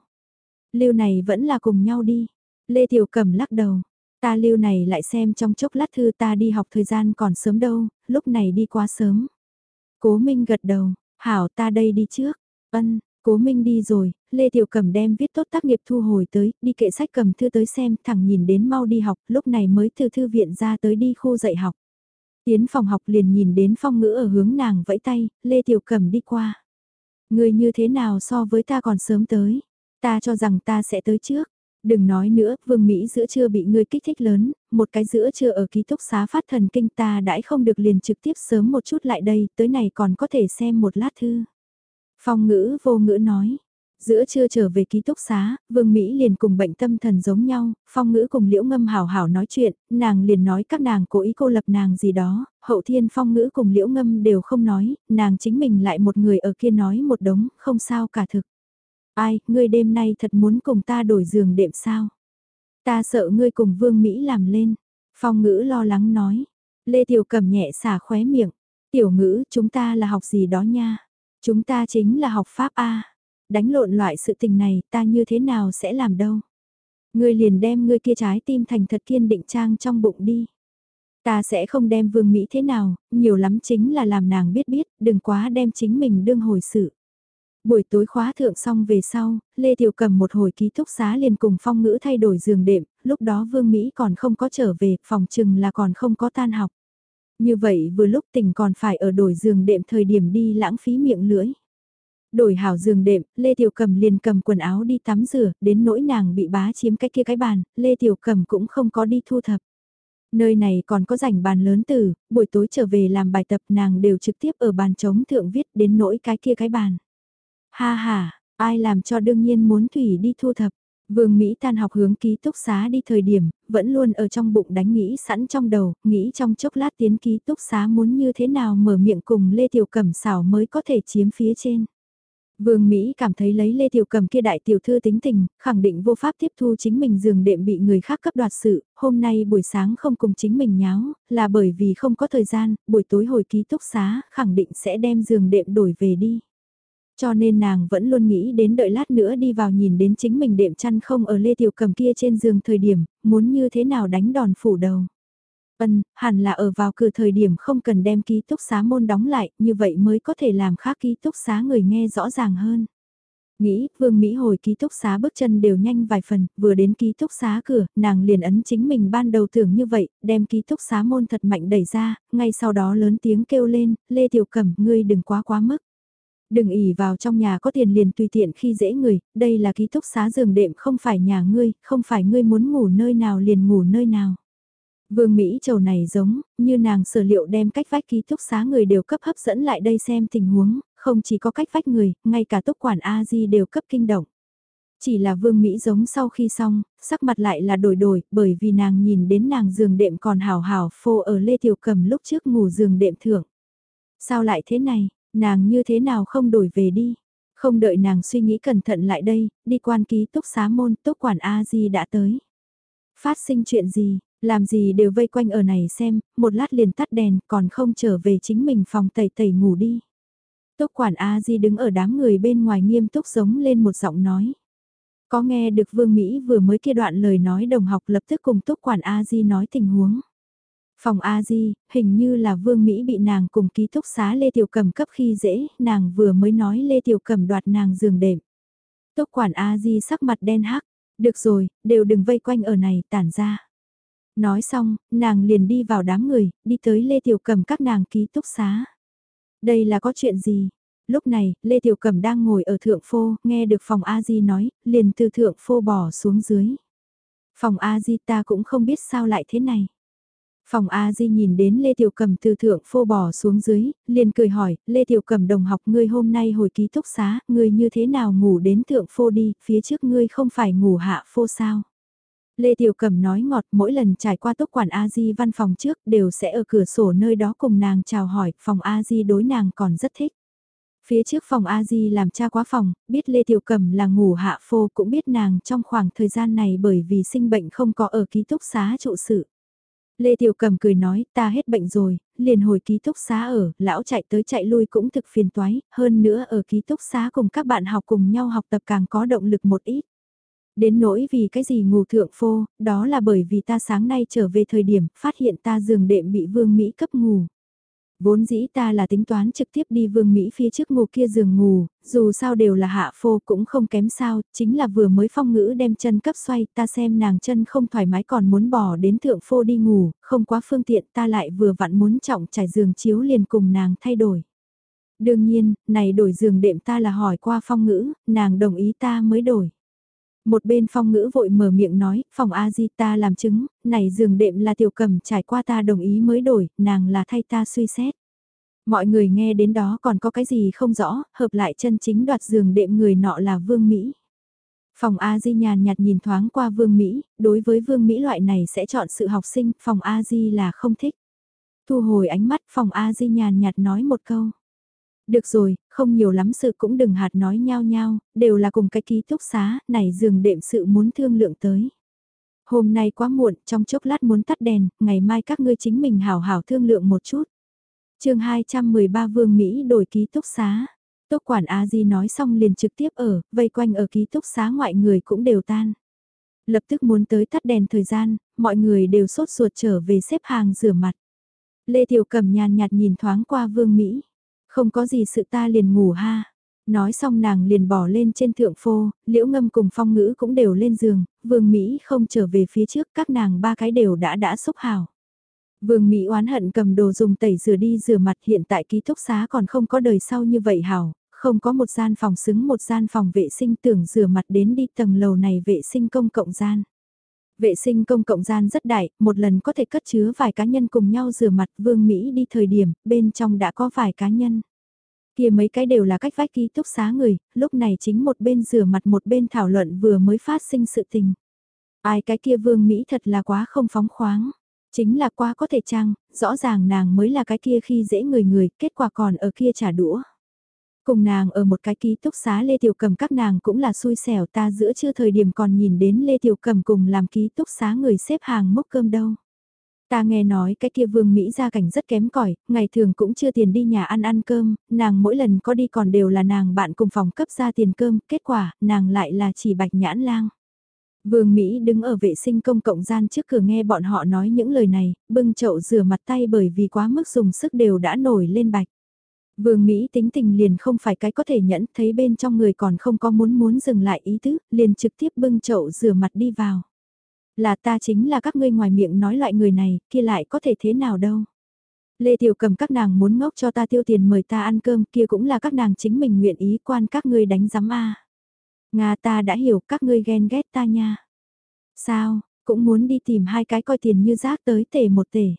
A: Lưu này vẫn là cùng nhau đi. Lê Tiểu Cầm lắc đầu. Ta lưu này lại xem trong chốc lát thư ta đi học thời gian còn sớm đâu, lúc này đi quá sớm. Cố Minh gật đầu, hảo ta đây đi trước. Ân, Cố Minh đi rồi, Lê Tiểu Cầm đem viết tốt tác nghiệp thu hồi tới, đi kệ sách cầm thư tới xem, thẳng nhìn đến mau đi học, lúc này mới từ thư viện ra tới đi khu dạy học. Tiến phòng học liền nhìn đến phong ngữ ở hướng nàng vẫy tay, Lê Tiểu cẩm đi qua. Người như thế nào so với ta còn sớm tới, ta cho rằng ta sẽ tới trước. Đừng nói nữa, vương Mỹ giữa trưa bị ngươi kích thích lớn, một cái giữa trưa ở ký túc xá phát thần kinh ta đãi không được liền trực tiếp sớm một chút lại đây, tới này còn có thể xem một lát thư. Phong ngữ vô ngữ nói. Giữa trưa trở về ký túc xá, Vương Mỹ liền cùng bệnh tâm thần giống nhau, phong ngữ cùng liễu ngâm hào hào nói chuyện, nàng liền nói các nàng cố ý cô lập nàng gì đó, hậu thiên phong ngữ cùng liễu ngâm đều không nói, nàng chính mình lại một người ở kia nói một đống, không sao cả thực. Ai, ngươi đêm nay thật muốn cùng ta đổi giường đệm sao? Ta sợ ngươi cùng Vương Mỹ làm lên. Phong ngữ lo lắng nói. Lê Tiểu cầm nhẹ xả khóe miệng. Tiểu ngữ, chúng ta là học gì đó nha. Chúng ta chính là học Pháp A. Đánh lộn loại sự tình này ta như thế nào sẽ làm đâu. Ngươi liền đem ngươi kia trái tim thành thật kiên định trang trong bụng đi. Ta sẽ không đem vương Mỹ thế nào, nhiều lắm chính là làm nàng biết biết, đừng quá đem chính mình đương hồi sự. Buổi tối khóa thượng xong về sau, Lê Tiểu cầm một hồi ký túc xá liền cùng phong ngữ thay đổi giường đệm, lúc đó Vương Mỹ còn không có trở về, phòng chừng là còn không có tan học. Như vậy vừa lúc tỉnh còn phải ở đổi giường đệm thời điểm đi lãng phí miệng lưỡi. Đổi hảo giường đệm, Lê Tiểu Cầm liền cầm quần áo đi tắm rửa, đến nỗi nàng bị bá chiếm cái kia cái bàn, Lê Tiểu Cầm cũng không có đi thu thập. Nơi này còn có rảnh bàn lớn từ, buổi tối trở về làm bài tập nàng đều trực tiếp ở bàn trống thượng viết đến nỗi cái kia cái bàn. Ha ha, ai làm cho đương nhiên muốn Thủy đi thu thập. Vương Mỹ tan học hướng ký túc xá đi thời điểm, vẫn luôn ở trong bụng đánh nghĩ sẵn trong đầu, nghĩ trong chốc lát tiến ký túc xá muốn như thế nào mở miệng cùng Lê Tiểu Cẩm xảo mới có thể chiếm phía trên. Vương Mỹ cảm thấy lấy Lê Tiểu Cầm kia đại tiểu thư tính tình, khẳng định vô pháp tiếp thu chính mình giường đệm bị người khác cấp đoạt sự, hôm nay buổi sáng không cùng chính mình nháo, là bởi vì không có thời gian, buổi tối hồi ký túc xá, khẳng định sẽ đem giường đệm đổi về đi. Cho nên nàng vẫn luôn nghĩ đến đợi lát nữa đi vào nhìn đến chính mình đệm chăn không ở Lê Tiểu Cầm kia trên giường thời điểm, muốn như thế nào đánh đòn phủ đầu. Ân, hẳn là ở vào cửa thời điểm không cần đem ký túc xá môn đóng lại, như vậy mới có thể làm khác ký túc xá người nghe rõ ràng hơn. Nghĩ, Vương Mỹ hồi ký túc xá bước chân đều nhanh vài phần, vừa đến ký túc xá cửa, nàng liền ấn chính mình ban đầu tưởng như vậy, đem ký túc xá môn thật mạnh đẩy ra, ngay sau đó lớn tiếng kêu lên, Lê Tiểu Cẩm, ngươi đừng quá quá mức. Đừng ỉ vào trong nhà có tiền liền tùy tiện khi dễ người, đây là ký túc xá giường đệm không phải nhà ngươi, không phải ngươi muốn ngủ nơi nào liền ngủ nơi nào. Vương Mỹ trầu này giống, như nàng sở liệu đem cách vách ký túc xá người đều cấp hấp dẫn lại đây xem tình huống, không chỉ có cách vách người, ngay cả túc quản A-di đều cấp kinh động. Chỉ là Vương Mỹ giống sau khi xong, sắc mặt lại là đổi đổi, bởi vì nàng nhìn đến nàng giường đệm còn hào hào phô ở Lê Tiểu Cầm lúc trước ngủ giường đệm thưởng. Sao lại thế này, nàng như thế nào không đổi về đi? Không đợi nàng suy nghĩ cẩn thận lại đây, đi quan ký túc xá môn, túc quản A-di đã tới. Phát sinh chuyện gì, làm gì đều vây quanh ở này xem, một lát liền tắt đèn còn không trở về chính mình phòng tẩy tẩy ngủ đi. Túc quản A-di đứng ở đám người bên ngoài nghiêm túc giống lên một giọng nói. Có nghe được Vương Mỹ vừa mới kia đoạn lời nói đồng học lập tức cùng Túc quản A-di nói tình huống. Phòng A-di, hình như là Vương Mỹ bị nàng cùng ký túc xá Lê Tiểu Cầm cấp khi dễ, nàng vừa mới nói Lê Tiểu Cầm đoạt nàng giường đệm. Túc quản A-di sắc mặt đen hắc, được rồi, đều đừng vây quanh ở này, tản ra. Nói xong, nàng liền đi vào đám người, đi tới Lê Tiểu Cầm các nàng ký túc xá. Đây là có chuyện gì? Lúc này, Lê Tiểu Cầm đang ngồi ở thượng phô, nghe được phòng A-di nói, liền từ thượng phô bỏ xuống dưới. Phòng A-di ta cũng không biết sao lại thế này. Phòng A Di nhìn đến Lê Tiểu Cầm từ thượng phô bò xuống dưới, liền cười hỏi, Lê Tiểu Cầm đồng học ngươi hôm nay hồi ký túc xá, ngươi như thế nào ngủ đến thượng phô đi, phía trước ngươi không phải ngủ hạ phô sao? Lê Tiểu Cầm nói ngọt mỗi lần trải qua túc quản A-di văn phòng trước đều sẽ ở cửa sổ nơi đó cùng nàng chào hỏi, phòng A-di đối nàng còn rất thích. Phía trước phòng A-di làm cha quá phòng, biết Lê Tiểu Cầm là ngủ hạ phô cũng biết nàng trong khoảng thời gian này bởi vì sinh bệnh không có ở ký túc xá trụ sự. Lê Tiểu Cầm cười nói ta hết bệnh rồi, liền hồi ký túc xá ở, lão chạy tới chạy lui cũng thực phiền toái, hơn nữa ở ký túc xá cùng các bạn học cùng nhau học tập càng có động lực một ít. Đến nỗi vì cái gì ngủ thượng phô, đó là bởi vì ta sáng nay trở về thời điểm phát hiện ta giường đệm bị vương Mỹ cấp ngủ. Vốn dĩ ta là tính toán trực tiếp đi vương Mỹ phía trước ngủ kia giường ngủ, dù sao đều là hạ phô cũng không kém sao, chính là vừa mới phong ngữ đem chân cấp xoay ta xem nàng chân không thoải mái còn muốn bỏ đến thượng phô đi ngủ, không quá phương tiện ta lại vừa vặn muốn trọng trải giường chiếu liền cùng nàng thay đổi. Đương nhiên, này đổi giường đệm ta là hỏi qua phong ngữ, nàng đồng ý ta mới đổi. Một bên phong ngữ vội mở miệng nói, phòng A-di ta làm chứng, này giường đệm là tiểu cầm trải qua ta đồng ý mới đổi, nàng là thay ta suy xét. Mọi người nghe đến đó còn có cái gì không rõ, hợp lại chân chính đoạt giường đệm người nọ là Vương Mỹ. Phòng A-di nhàn nhạt nhìn thoáng qua Vương Mỹ, đối với Vương Mỹ loại này sẽ chọn sự học sinh, phòng A-di là không thích. Thu hồi ánh mắt phòng A-di nhàn nhạt nói một câu. Được rồi, không nhiều lắm sự cũng đừng hạt nói nhau nhau, đều là cùng cái ký túc xá, này giường đệm sự muốn thương lượng tới. Hôm nay quá muộn, trong chốc lát muốn tắt đèn, ngày mai các ngươi chính mình hảo hảo thương lượng một chút. chương 213 Vương Mỹ đổi ký túc xá. Tốc quản A Di nói xong liền trực tiếp ở, vây quanh ở ký túc xá ngoại người cũng đều tan. Lập tức muốn tới tắt đèn thời gian, mọi người đều sốt ruột trở về xếp hàng rửa mặt. Lê Tiểu Cầm nhàn nhạt nhìn thoáng qua Vương Mỹ. Không có gì sự ta liền ngủ ha. Nói xong nàng liền bỏ lên trên thượng phô, liễu ngâm cùng phong ngữ cũng đều lên giường, vương Mỹ không trở về phía trước các nàng ba cái đều đã đã xúc hào. Vương Mỹ oán hận cầm đồ dùng tẩy rửa đi rửa mặt hiện tại ký túc xá còn không có đời sau như vậy hảo, không có một gian phòng xứng một gian phòng vệ sinh tưởng rửa mặt đến đi tầng lầu này vệ sinh công cộng gian. Vệ sinh công cộng gian rất đại, một lần có thể cất chứa vài cá nhân cùng nhau rửa mặt vương Mỹ đi thời điểm, bên trong đã có vài cá nhân. Kia mấy cái đều là cách vách ký túc xá người, lúc này chính một bên rửa mặt một bên thảo luận vừa mới phát sinh sự tình. Ai cái kia vương Mỹ thật là quá không phóng khoáng. Chính là quá có thể chăng, rõ ràng nàng mới là cái kia khi dễ người người, kết quả còn ở kia trả đũa. Cùng nàng ở một cái ký túc xá Lê Tiểu Cầm các nàng cũng là xui xẻo ta giữa chưa thời điểm còn nhìn đến Lê Tiểu Cầm cùng làm ký túc xá người xếp hàng mốc cơm đâu. Ta nghe nói cái kia vương Mỹ gia cảnh rất kém cỏi ngày thường cũng chưa tiền đi nhà ăn ăn cơm, nàng mỗi lần có đi còn đều là nàng bạn cùng phòng cấp ra tiền cơm, kết quả, nàng lại là chỉ bạch nhãn lang. Vương Mỹ đứng ở vệ sinh công cộng gian trước cửa nghe bọn họ nói những lời này, bưng chậu rửa mặt tay bởi vì quá mức dùng sức đều đã nổi lên bạch. Vương Mỹ tính tình liền không phải cái có thể nhẫn thấy bên trong người còn không có muốn muốn dừng lại ý tứ, liền trực tiếp bưng chậu rửa mặt đi vào. Là ta chính là các ngươi ngoài miệng nói loại người này, kia lại có thể thế nào đâu. Lê Tiểu cầm các nàng muốn ngốc cho ta tiêu tiền mời ta ăn cơm kia cũng là các nàng chính mình nguyện ý quan các ngươi đánh giám a Nga ta đã hiểu các ngươi ghen ghét ta nha. Sao, cũng muốn đi tìm hai cái coi tiền như rác tới tể một tể.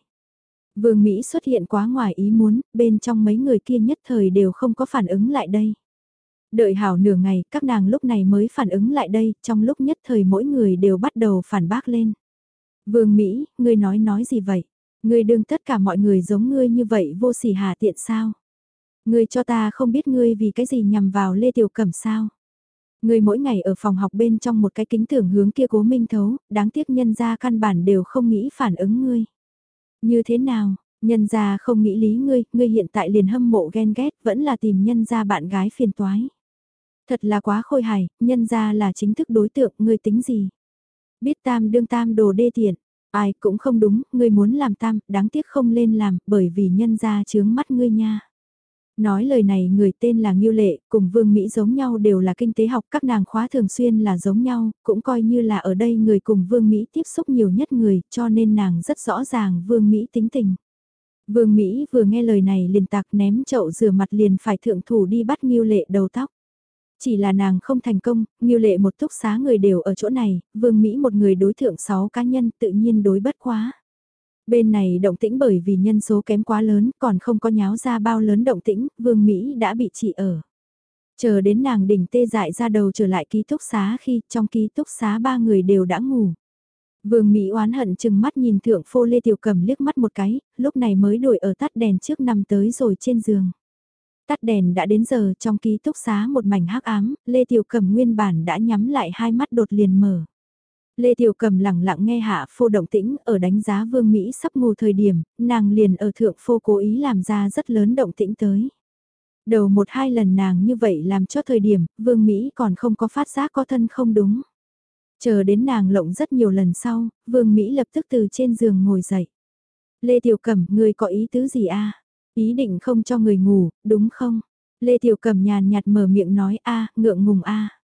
A: Vương Mỹ xuất hiện quá ngoài ý muốn, bên trong mấy người kia nhất thời đều không có phản ứng lại đây. Đợi hảo nửa ngày, các nàng lúc này mới phản ứng lại đây, trong lúc nhất thời mỗi người đều bắt đầu phản bác lên. Vương Mỹ, ngươi nói nói gì vậy? Ngươi đương tất cả mọi người giống ngươi như vậy vô sỉ hà tiện sao? Ngươi cho ta không biết ngươi vì cái gì nhằm vào Lê Tiểu Cẩm sao? Ngươi mỗi ngày ở phòng học bên trong một cái kính tưởng hướng kia cố minh thấu, đáng tiếc nhân ra căn bản đều không nghĩ phản ứng ngươi. Như thế nào, nhân gia không nghĩ lý ngươi, ngươi hiện tại liền hâm mộ ghen ghét, vẫn là tìm nhân gia bạn gái phiền toái. Thật là quá khôi hài, nhân gia là chính thức đối tượng, ngươi tính gì? Biết tam đương tam đồ đê tiện, ai cũng không đúng, ngươi muốn làm tam, đáng tiếc không lên làm, bởi vì nhân gia chướng mắt ngươi nha. Nói lời này người tên là Ngưu Lệ, cùng Vương Mỹ giống nhau đều là kinh tế học, các nàng khóa thường xuyên là giống nhau, cũng coi như là ở đây người cùng Vương Mỹ tiếp xúc nhiều nhất người, cho nên nàng rất rõ ràng Vương Mỹ tính tình. Vương Mỹ vừa nghe lời này liền tạc ném chậu rửa mặt liền phải thượng thủ đi bắt Ngưu Lệ đầu tóc. Chỉ là nàng không thành công, Ngưu Lệ một túc xá người đều ở chỗ này, Vương Mỹ một người đối thượng 6 cá nhân tự nhiên đối bất quá. Bên này động tĩnh bởi vì nhân số kém quá lớn còn không có nháo ra bao lớn động tĩnh, Vương Mỹ đã bị trị ở. Chờ đến nàng đỉnh tê dại ra đầu trở lại ký túc xá khi trong ký túc xá ba người đều đã ngủ. Vương Mỹ oán hận chừng mắt nhìn thượng phô Lê Tiểu Cầm liếc mắt một cái, lúc này mới đổi ở tắt đèn trước nằm tới rồi trên giường. Tắt đèn đã đến giờ trong ký túc xá một mảnh hắc ám, Lê Tiểu Cầm nguyên bản đã nhắm lại hai mắt đột liền mở. Lê Tiểu Cầm lặng lặng nghe hạ phô động tĩnh ở đánh giá Vương Mỹ sắp ngủ thời điểm, nàng liền ở thượng phô cố ý làm ra rất lớn động tĩnh tới. Đầu một hai lần nàng như vậy làm cho thời điểm, Vương Mỹ còn không có phát giác có thân không đúng. Chờ đến nàng lộng rất nhiều lần sau, Vương Mỹ lập tức từ trên giường ngồi dậy. Lê Tiểu Cẩm, người có ý tứ gì a? Ý định không cho người ngủ, đúng không? Lê Tiểu Cầm nhàn nhạt mở miệng nói a ngượng ngùng a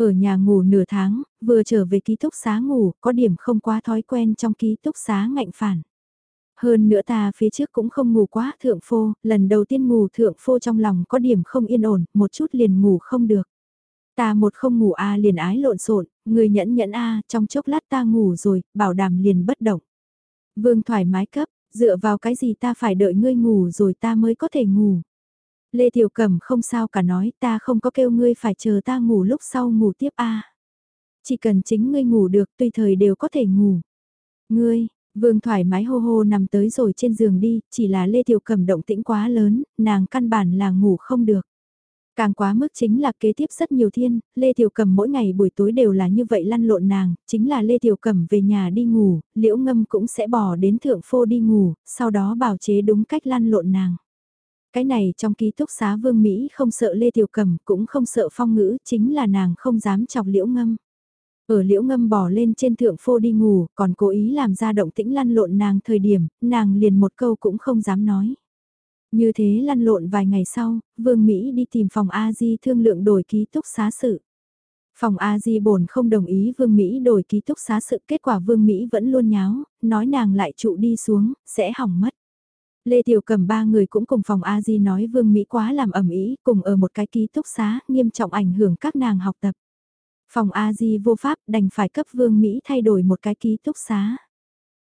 A: ở nhà ngủ nửa tháng, vừa trở về ký túc xá ngủ, có điểm không quá thói quen trong ký túc xá ngạnh phản. Hơn nữa ta phía trước cũng không ngủ quá thượng phô, lần đầu tiên ngủ thượng phô trong lòng có điểm không yên ổn, một chút liền ngủ không được. Ta một không ngủ a liền ái lộn xộn, người nhẫn nhẫn a trong chốc lát ta ngủ rồi, bảo đảm liền bất động. Vương thoải mái cấp, dựa vào cái gì ta phải đợi ngươi ngủ rồi ta mới có thể ngủ. Lê Tiểu Cẩm không sao cả nói ta không có kêu ngươi phải chờ ta ngủ lúc sau ngủ tiếp a Chỉ cần chính ngươi ngủ được tùy thời đều có thể ngủ. Ngươi, Vương thoải mái hô hô nằm tới rồi trên giường đi, chỉ là Lê Tiểu Cẩm động tĩnh quá lớn, nàng căn bản là ngủ không được. Càng quá mức chính là kế tiếp rất nhiều thiên, Lê Tiểu Cẩm mỗi ngày buổi tối đều là như vậy lăn lộn nàng, chính là Lê Tiểu Cẩm về nhà đi ngủ, Liễu Ngâm cũng sẽ bỏ đến thượng phô đi ngủ, sau đó bảo chế đúng cách lăn lộn nàng. Cái này trong ký túc xá Vương Mỹ không sợ Lê Tiểu Cầm cũng không sợ phong ngữ, chính là nàng không dám chọc Liễu Ngâm. Ở liễu ngâm bỏ lên trên thượng phô đi ngủ, còn cố ý làm ra động tĩnh lăn lộn nàng thời điểm, nàng liền một câu cũng không dám nói. Như thế lăn lộn vài ngày sau, Vương Mỹ đi tìm phòng A-di thương lượng đổi ký túc xá sự. Phòng A-di bổn không đồng ý Vương Mỹ đổi ký túc xá sự kết quả Vương Mỹ vẫn luôn nháo, nói nàng lại trụ đi xuống, sẽ hỏng mất. Lê Tiểu cầm ba người cũng cùng phòng A-di nói Vương Mỹ quá làm ẩm ý, cùng ở một cái ký túc xá, nghiêm trọng ảnh hưởng các nàng học tập. Phòng A-di vô pháp đành phải cấp Vương Mỹ thay đổi một cái ký túc xá.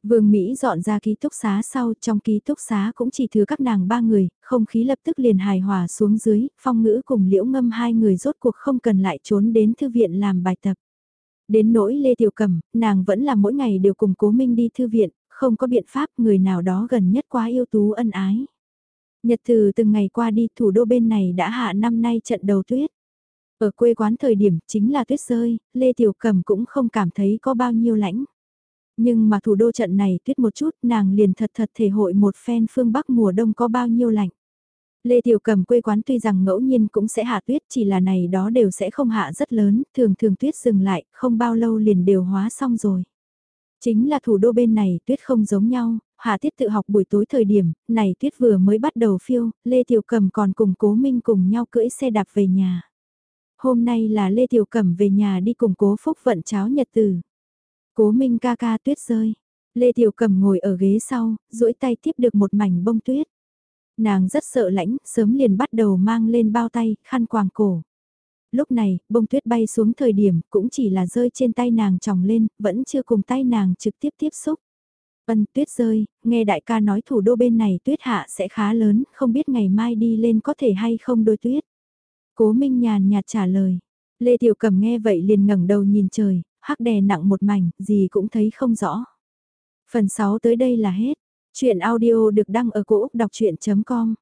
A: Vương Mỹ dọn ra ký túc xá sau, trong ký túc xá cũng chỉ thừa các nàng ba người, không khí lập tức liền hài hòa xuống dưới, phong ngữ cùng liễu ngâm hai người rốt cuộc không cần lại trốn đến thư viện làm bài tập. Đến nỗi Lê Tiểu Cầm, nàng vẫn là mỗi ngày đều cùng cố minh đi thư viện, không có biện pháp người nào đó gần nhất quá yêu tú ân ái. Nhật từ từng ngày qua đi thủ đô bên này đã hạ năm nay trận đầu tuyết. Ở quê quán thời điểm chính là tuyết rơi, Lê Tiểu Cầm cũng không cảm thấy có bao nhiêu lãnh. Nhưng mà thủ đô trận này tuyết một chút nàng liền thật thật thể hội một phen phương Bắc mùa đông có bao nhiêu lạnh. Lê Tiểu Cầm quê quán tuy rằng ngẫu nhiên cũng sẽ hạ tuyết chỉ là này đó đều sẽ không hạ rất lớn, thường thường tuyết dừng lại, không bao lâu liền đều hóa xong rồi. Chính là thủ đô bên này tuyết không giống nhau, hạ tiết tự học buổi tối thời điểm, này tuyết vừa mới bắt đầu phiêu, Lê Tiểu cẩm còn cùng cố minh cùng nhau cưỡi xe đạp về nhà. Hôm nay là Lê Tiểu Cẩm về nhà đi cùng cố phúc vận cháo nhật tử. Cố Minh ca ca tuyết rơi. Lê Tiểu Cẩm ngồi ở ghế sau, duỗi tay tiếp được một mảnh bông tuyết. Nàng rất sợ lãnh, sớm liền bắt đầu mang lên bao tay, khăn quàng cổ. Lúc này, bông tuyết bay xuống thời điểm cũng chỉ là rơi trên tay nàng tròng lên, vẫn chưa cùng tay nàng trực tiếp tiếp xúc. Ân tuyết rơi, nghe đại ca nói thủ đô bên này tuyết hạ sẽ khá lớn, không biết ngày mai đi lên có thể hay không đôi tuyết. Cố Minh nhàn nhạt trả lời. Lê Tiểu Cầm nghe vậy liền ngẩng đầu nhìn trời, hắc đè nặng một mảnh, gì cũng thấy không rõ. Phần 6 tới đây là hết. Chuyện audio được đăng ở cổ Úc đọc chuyện.com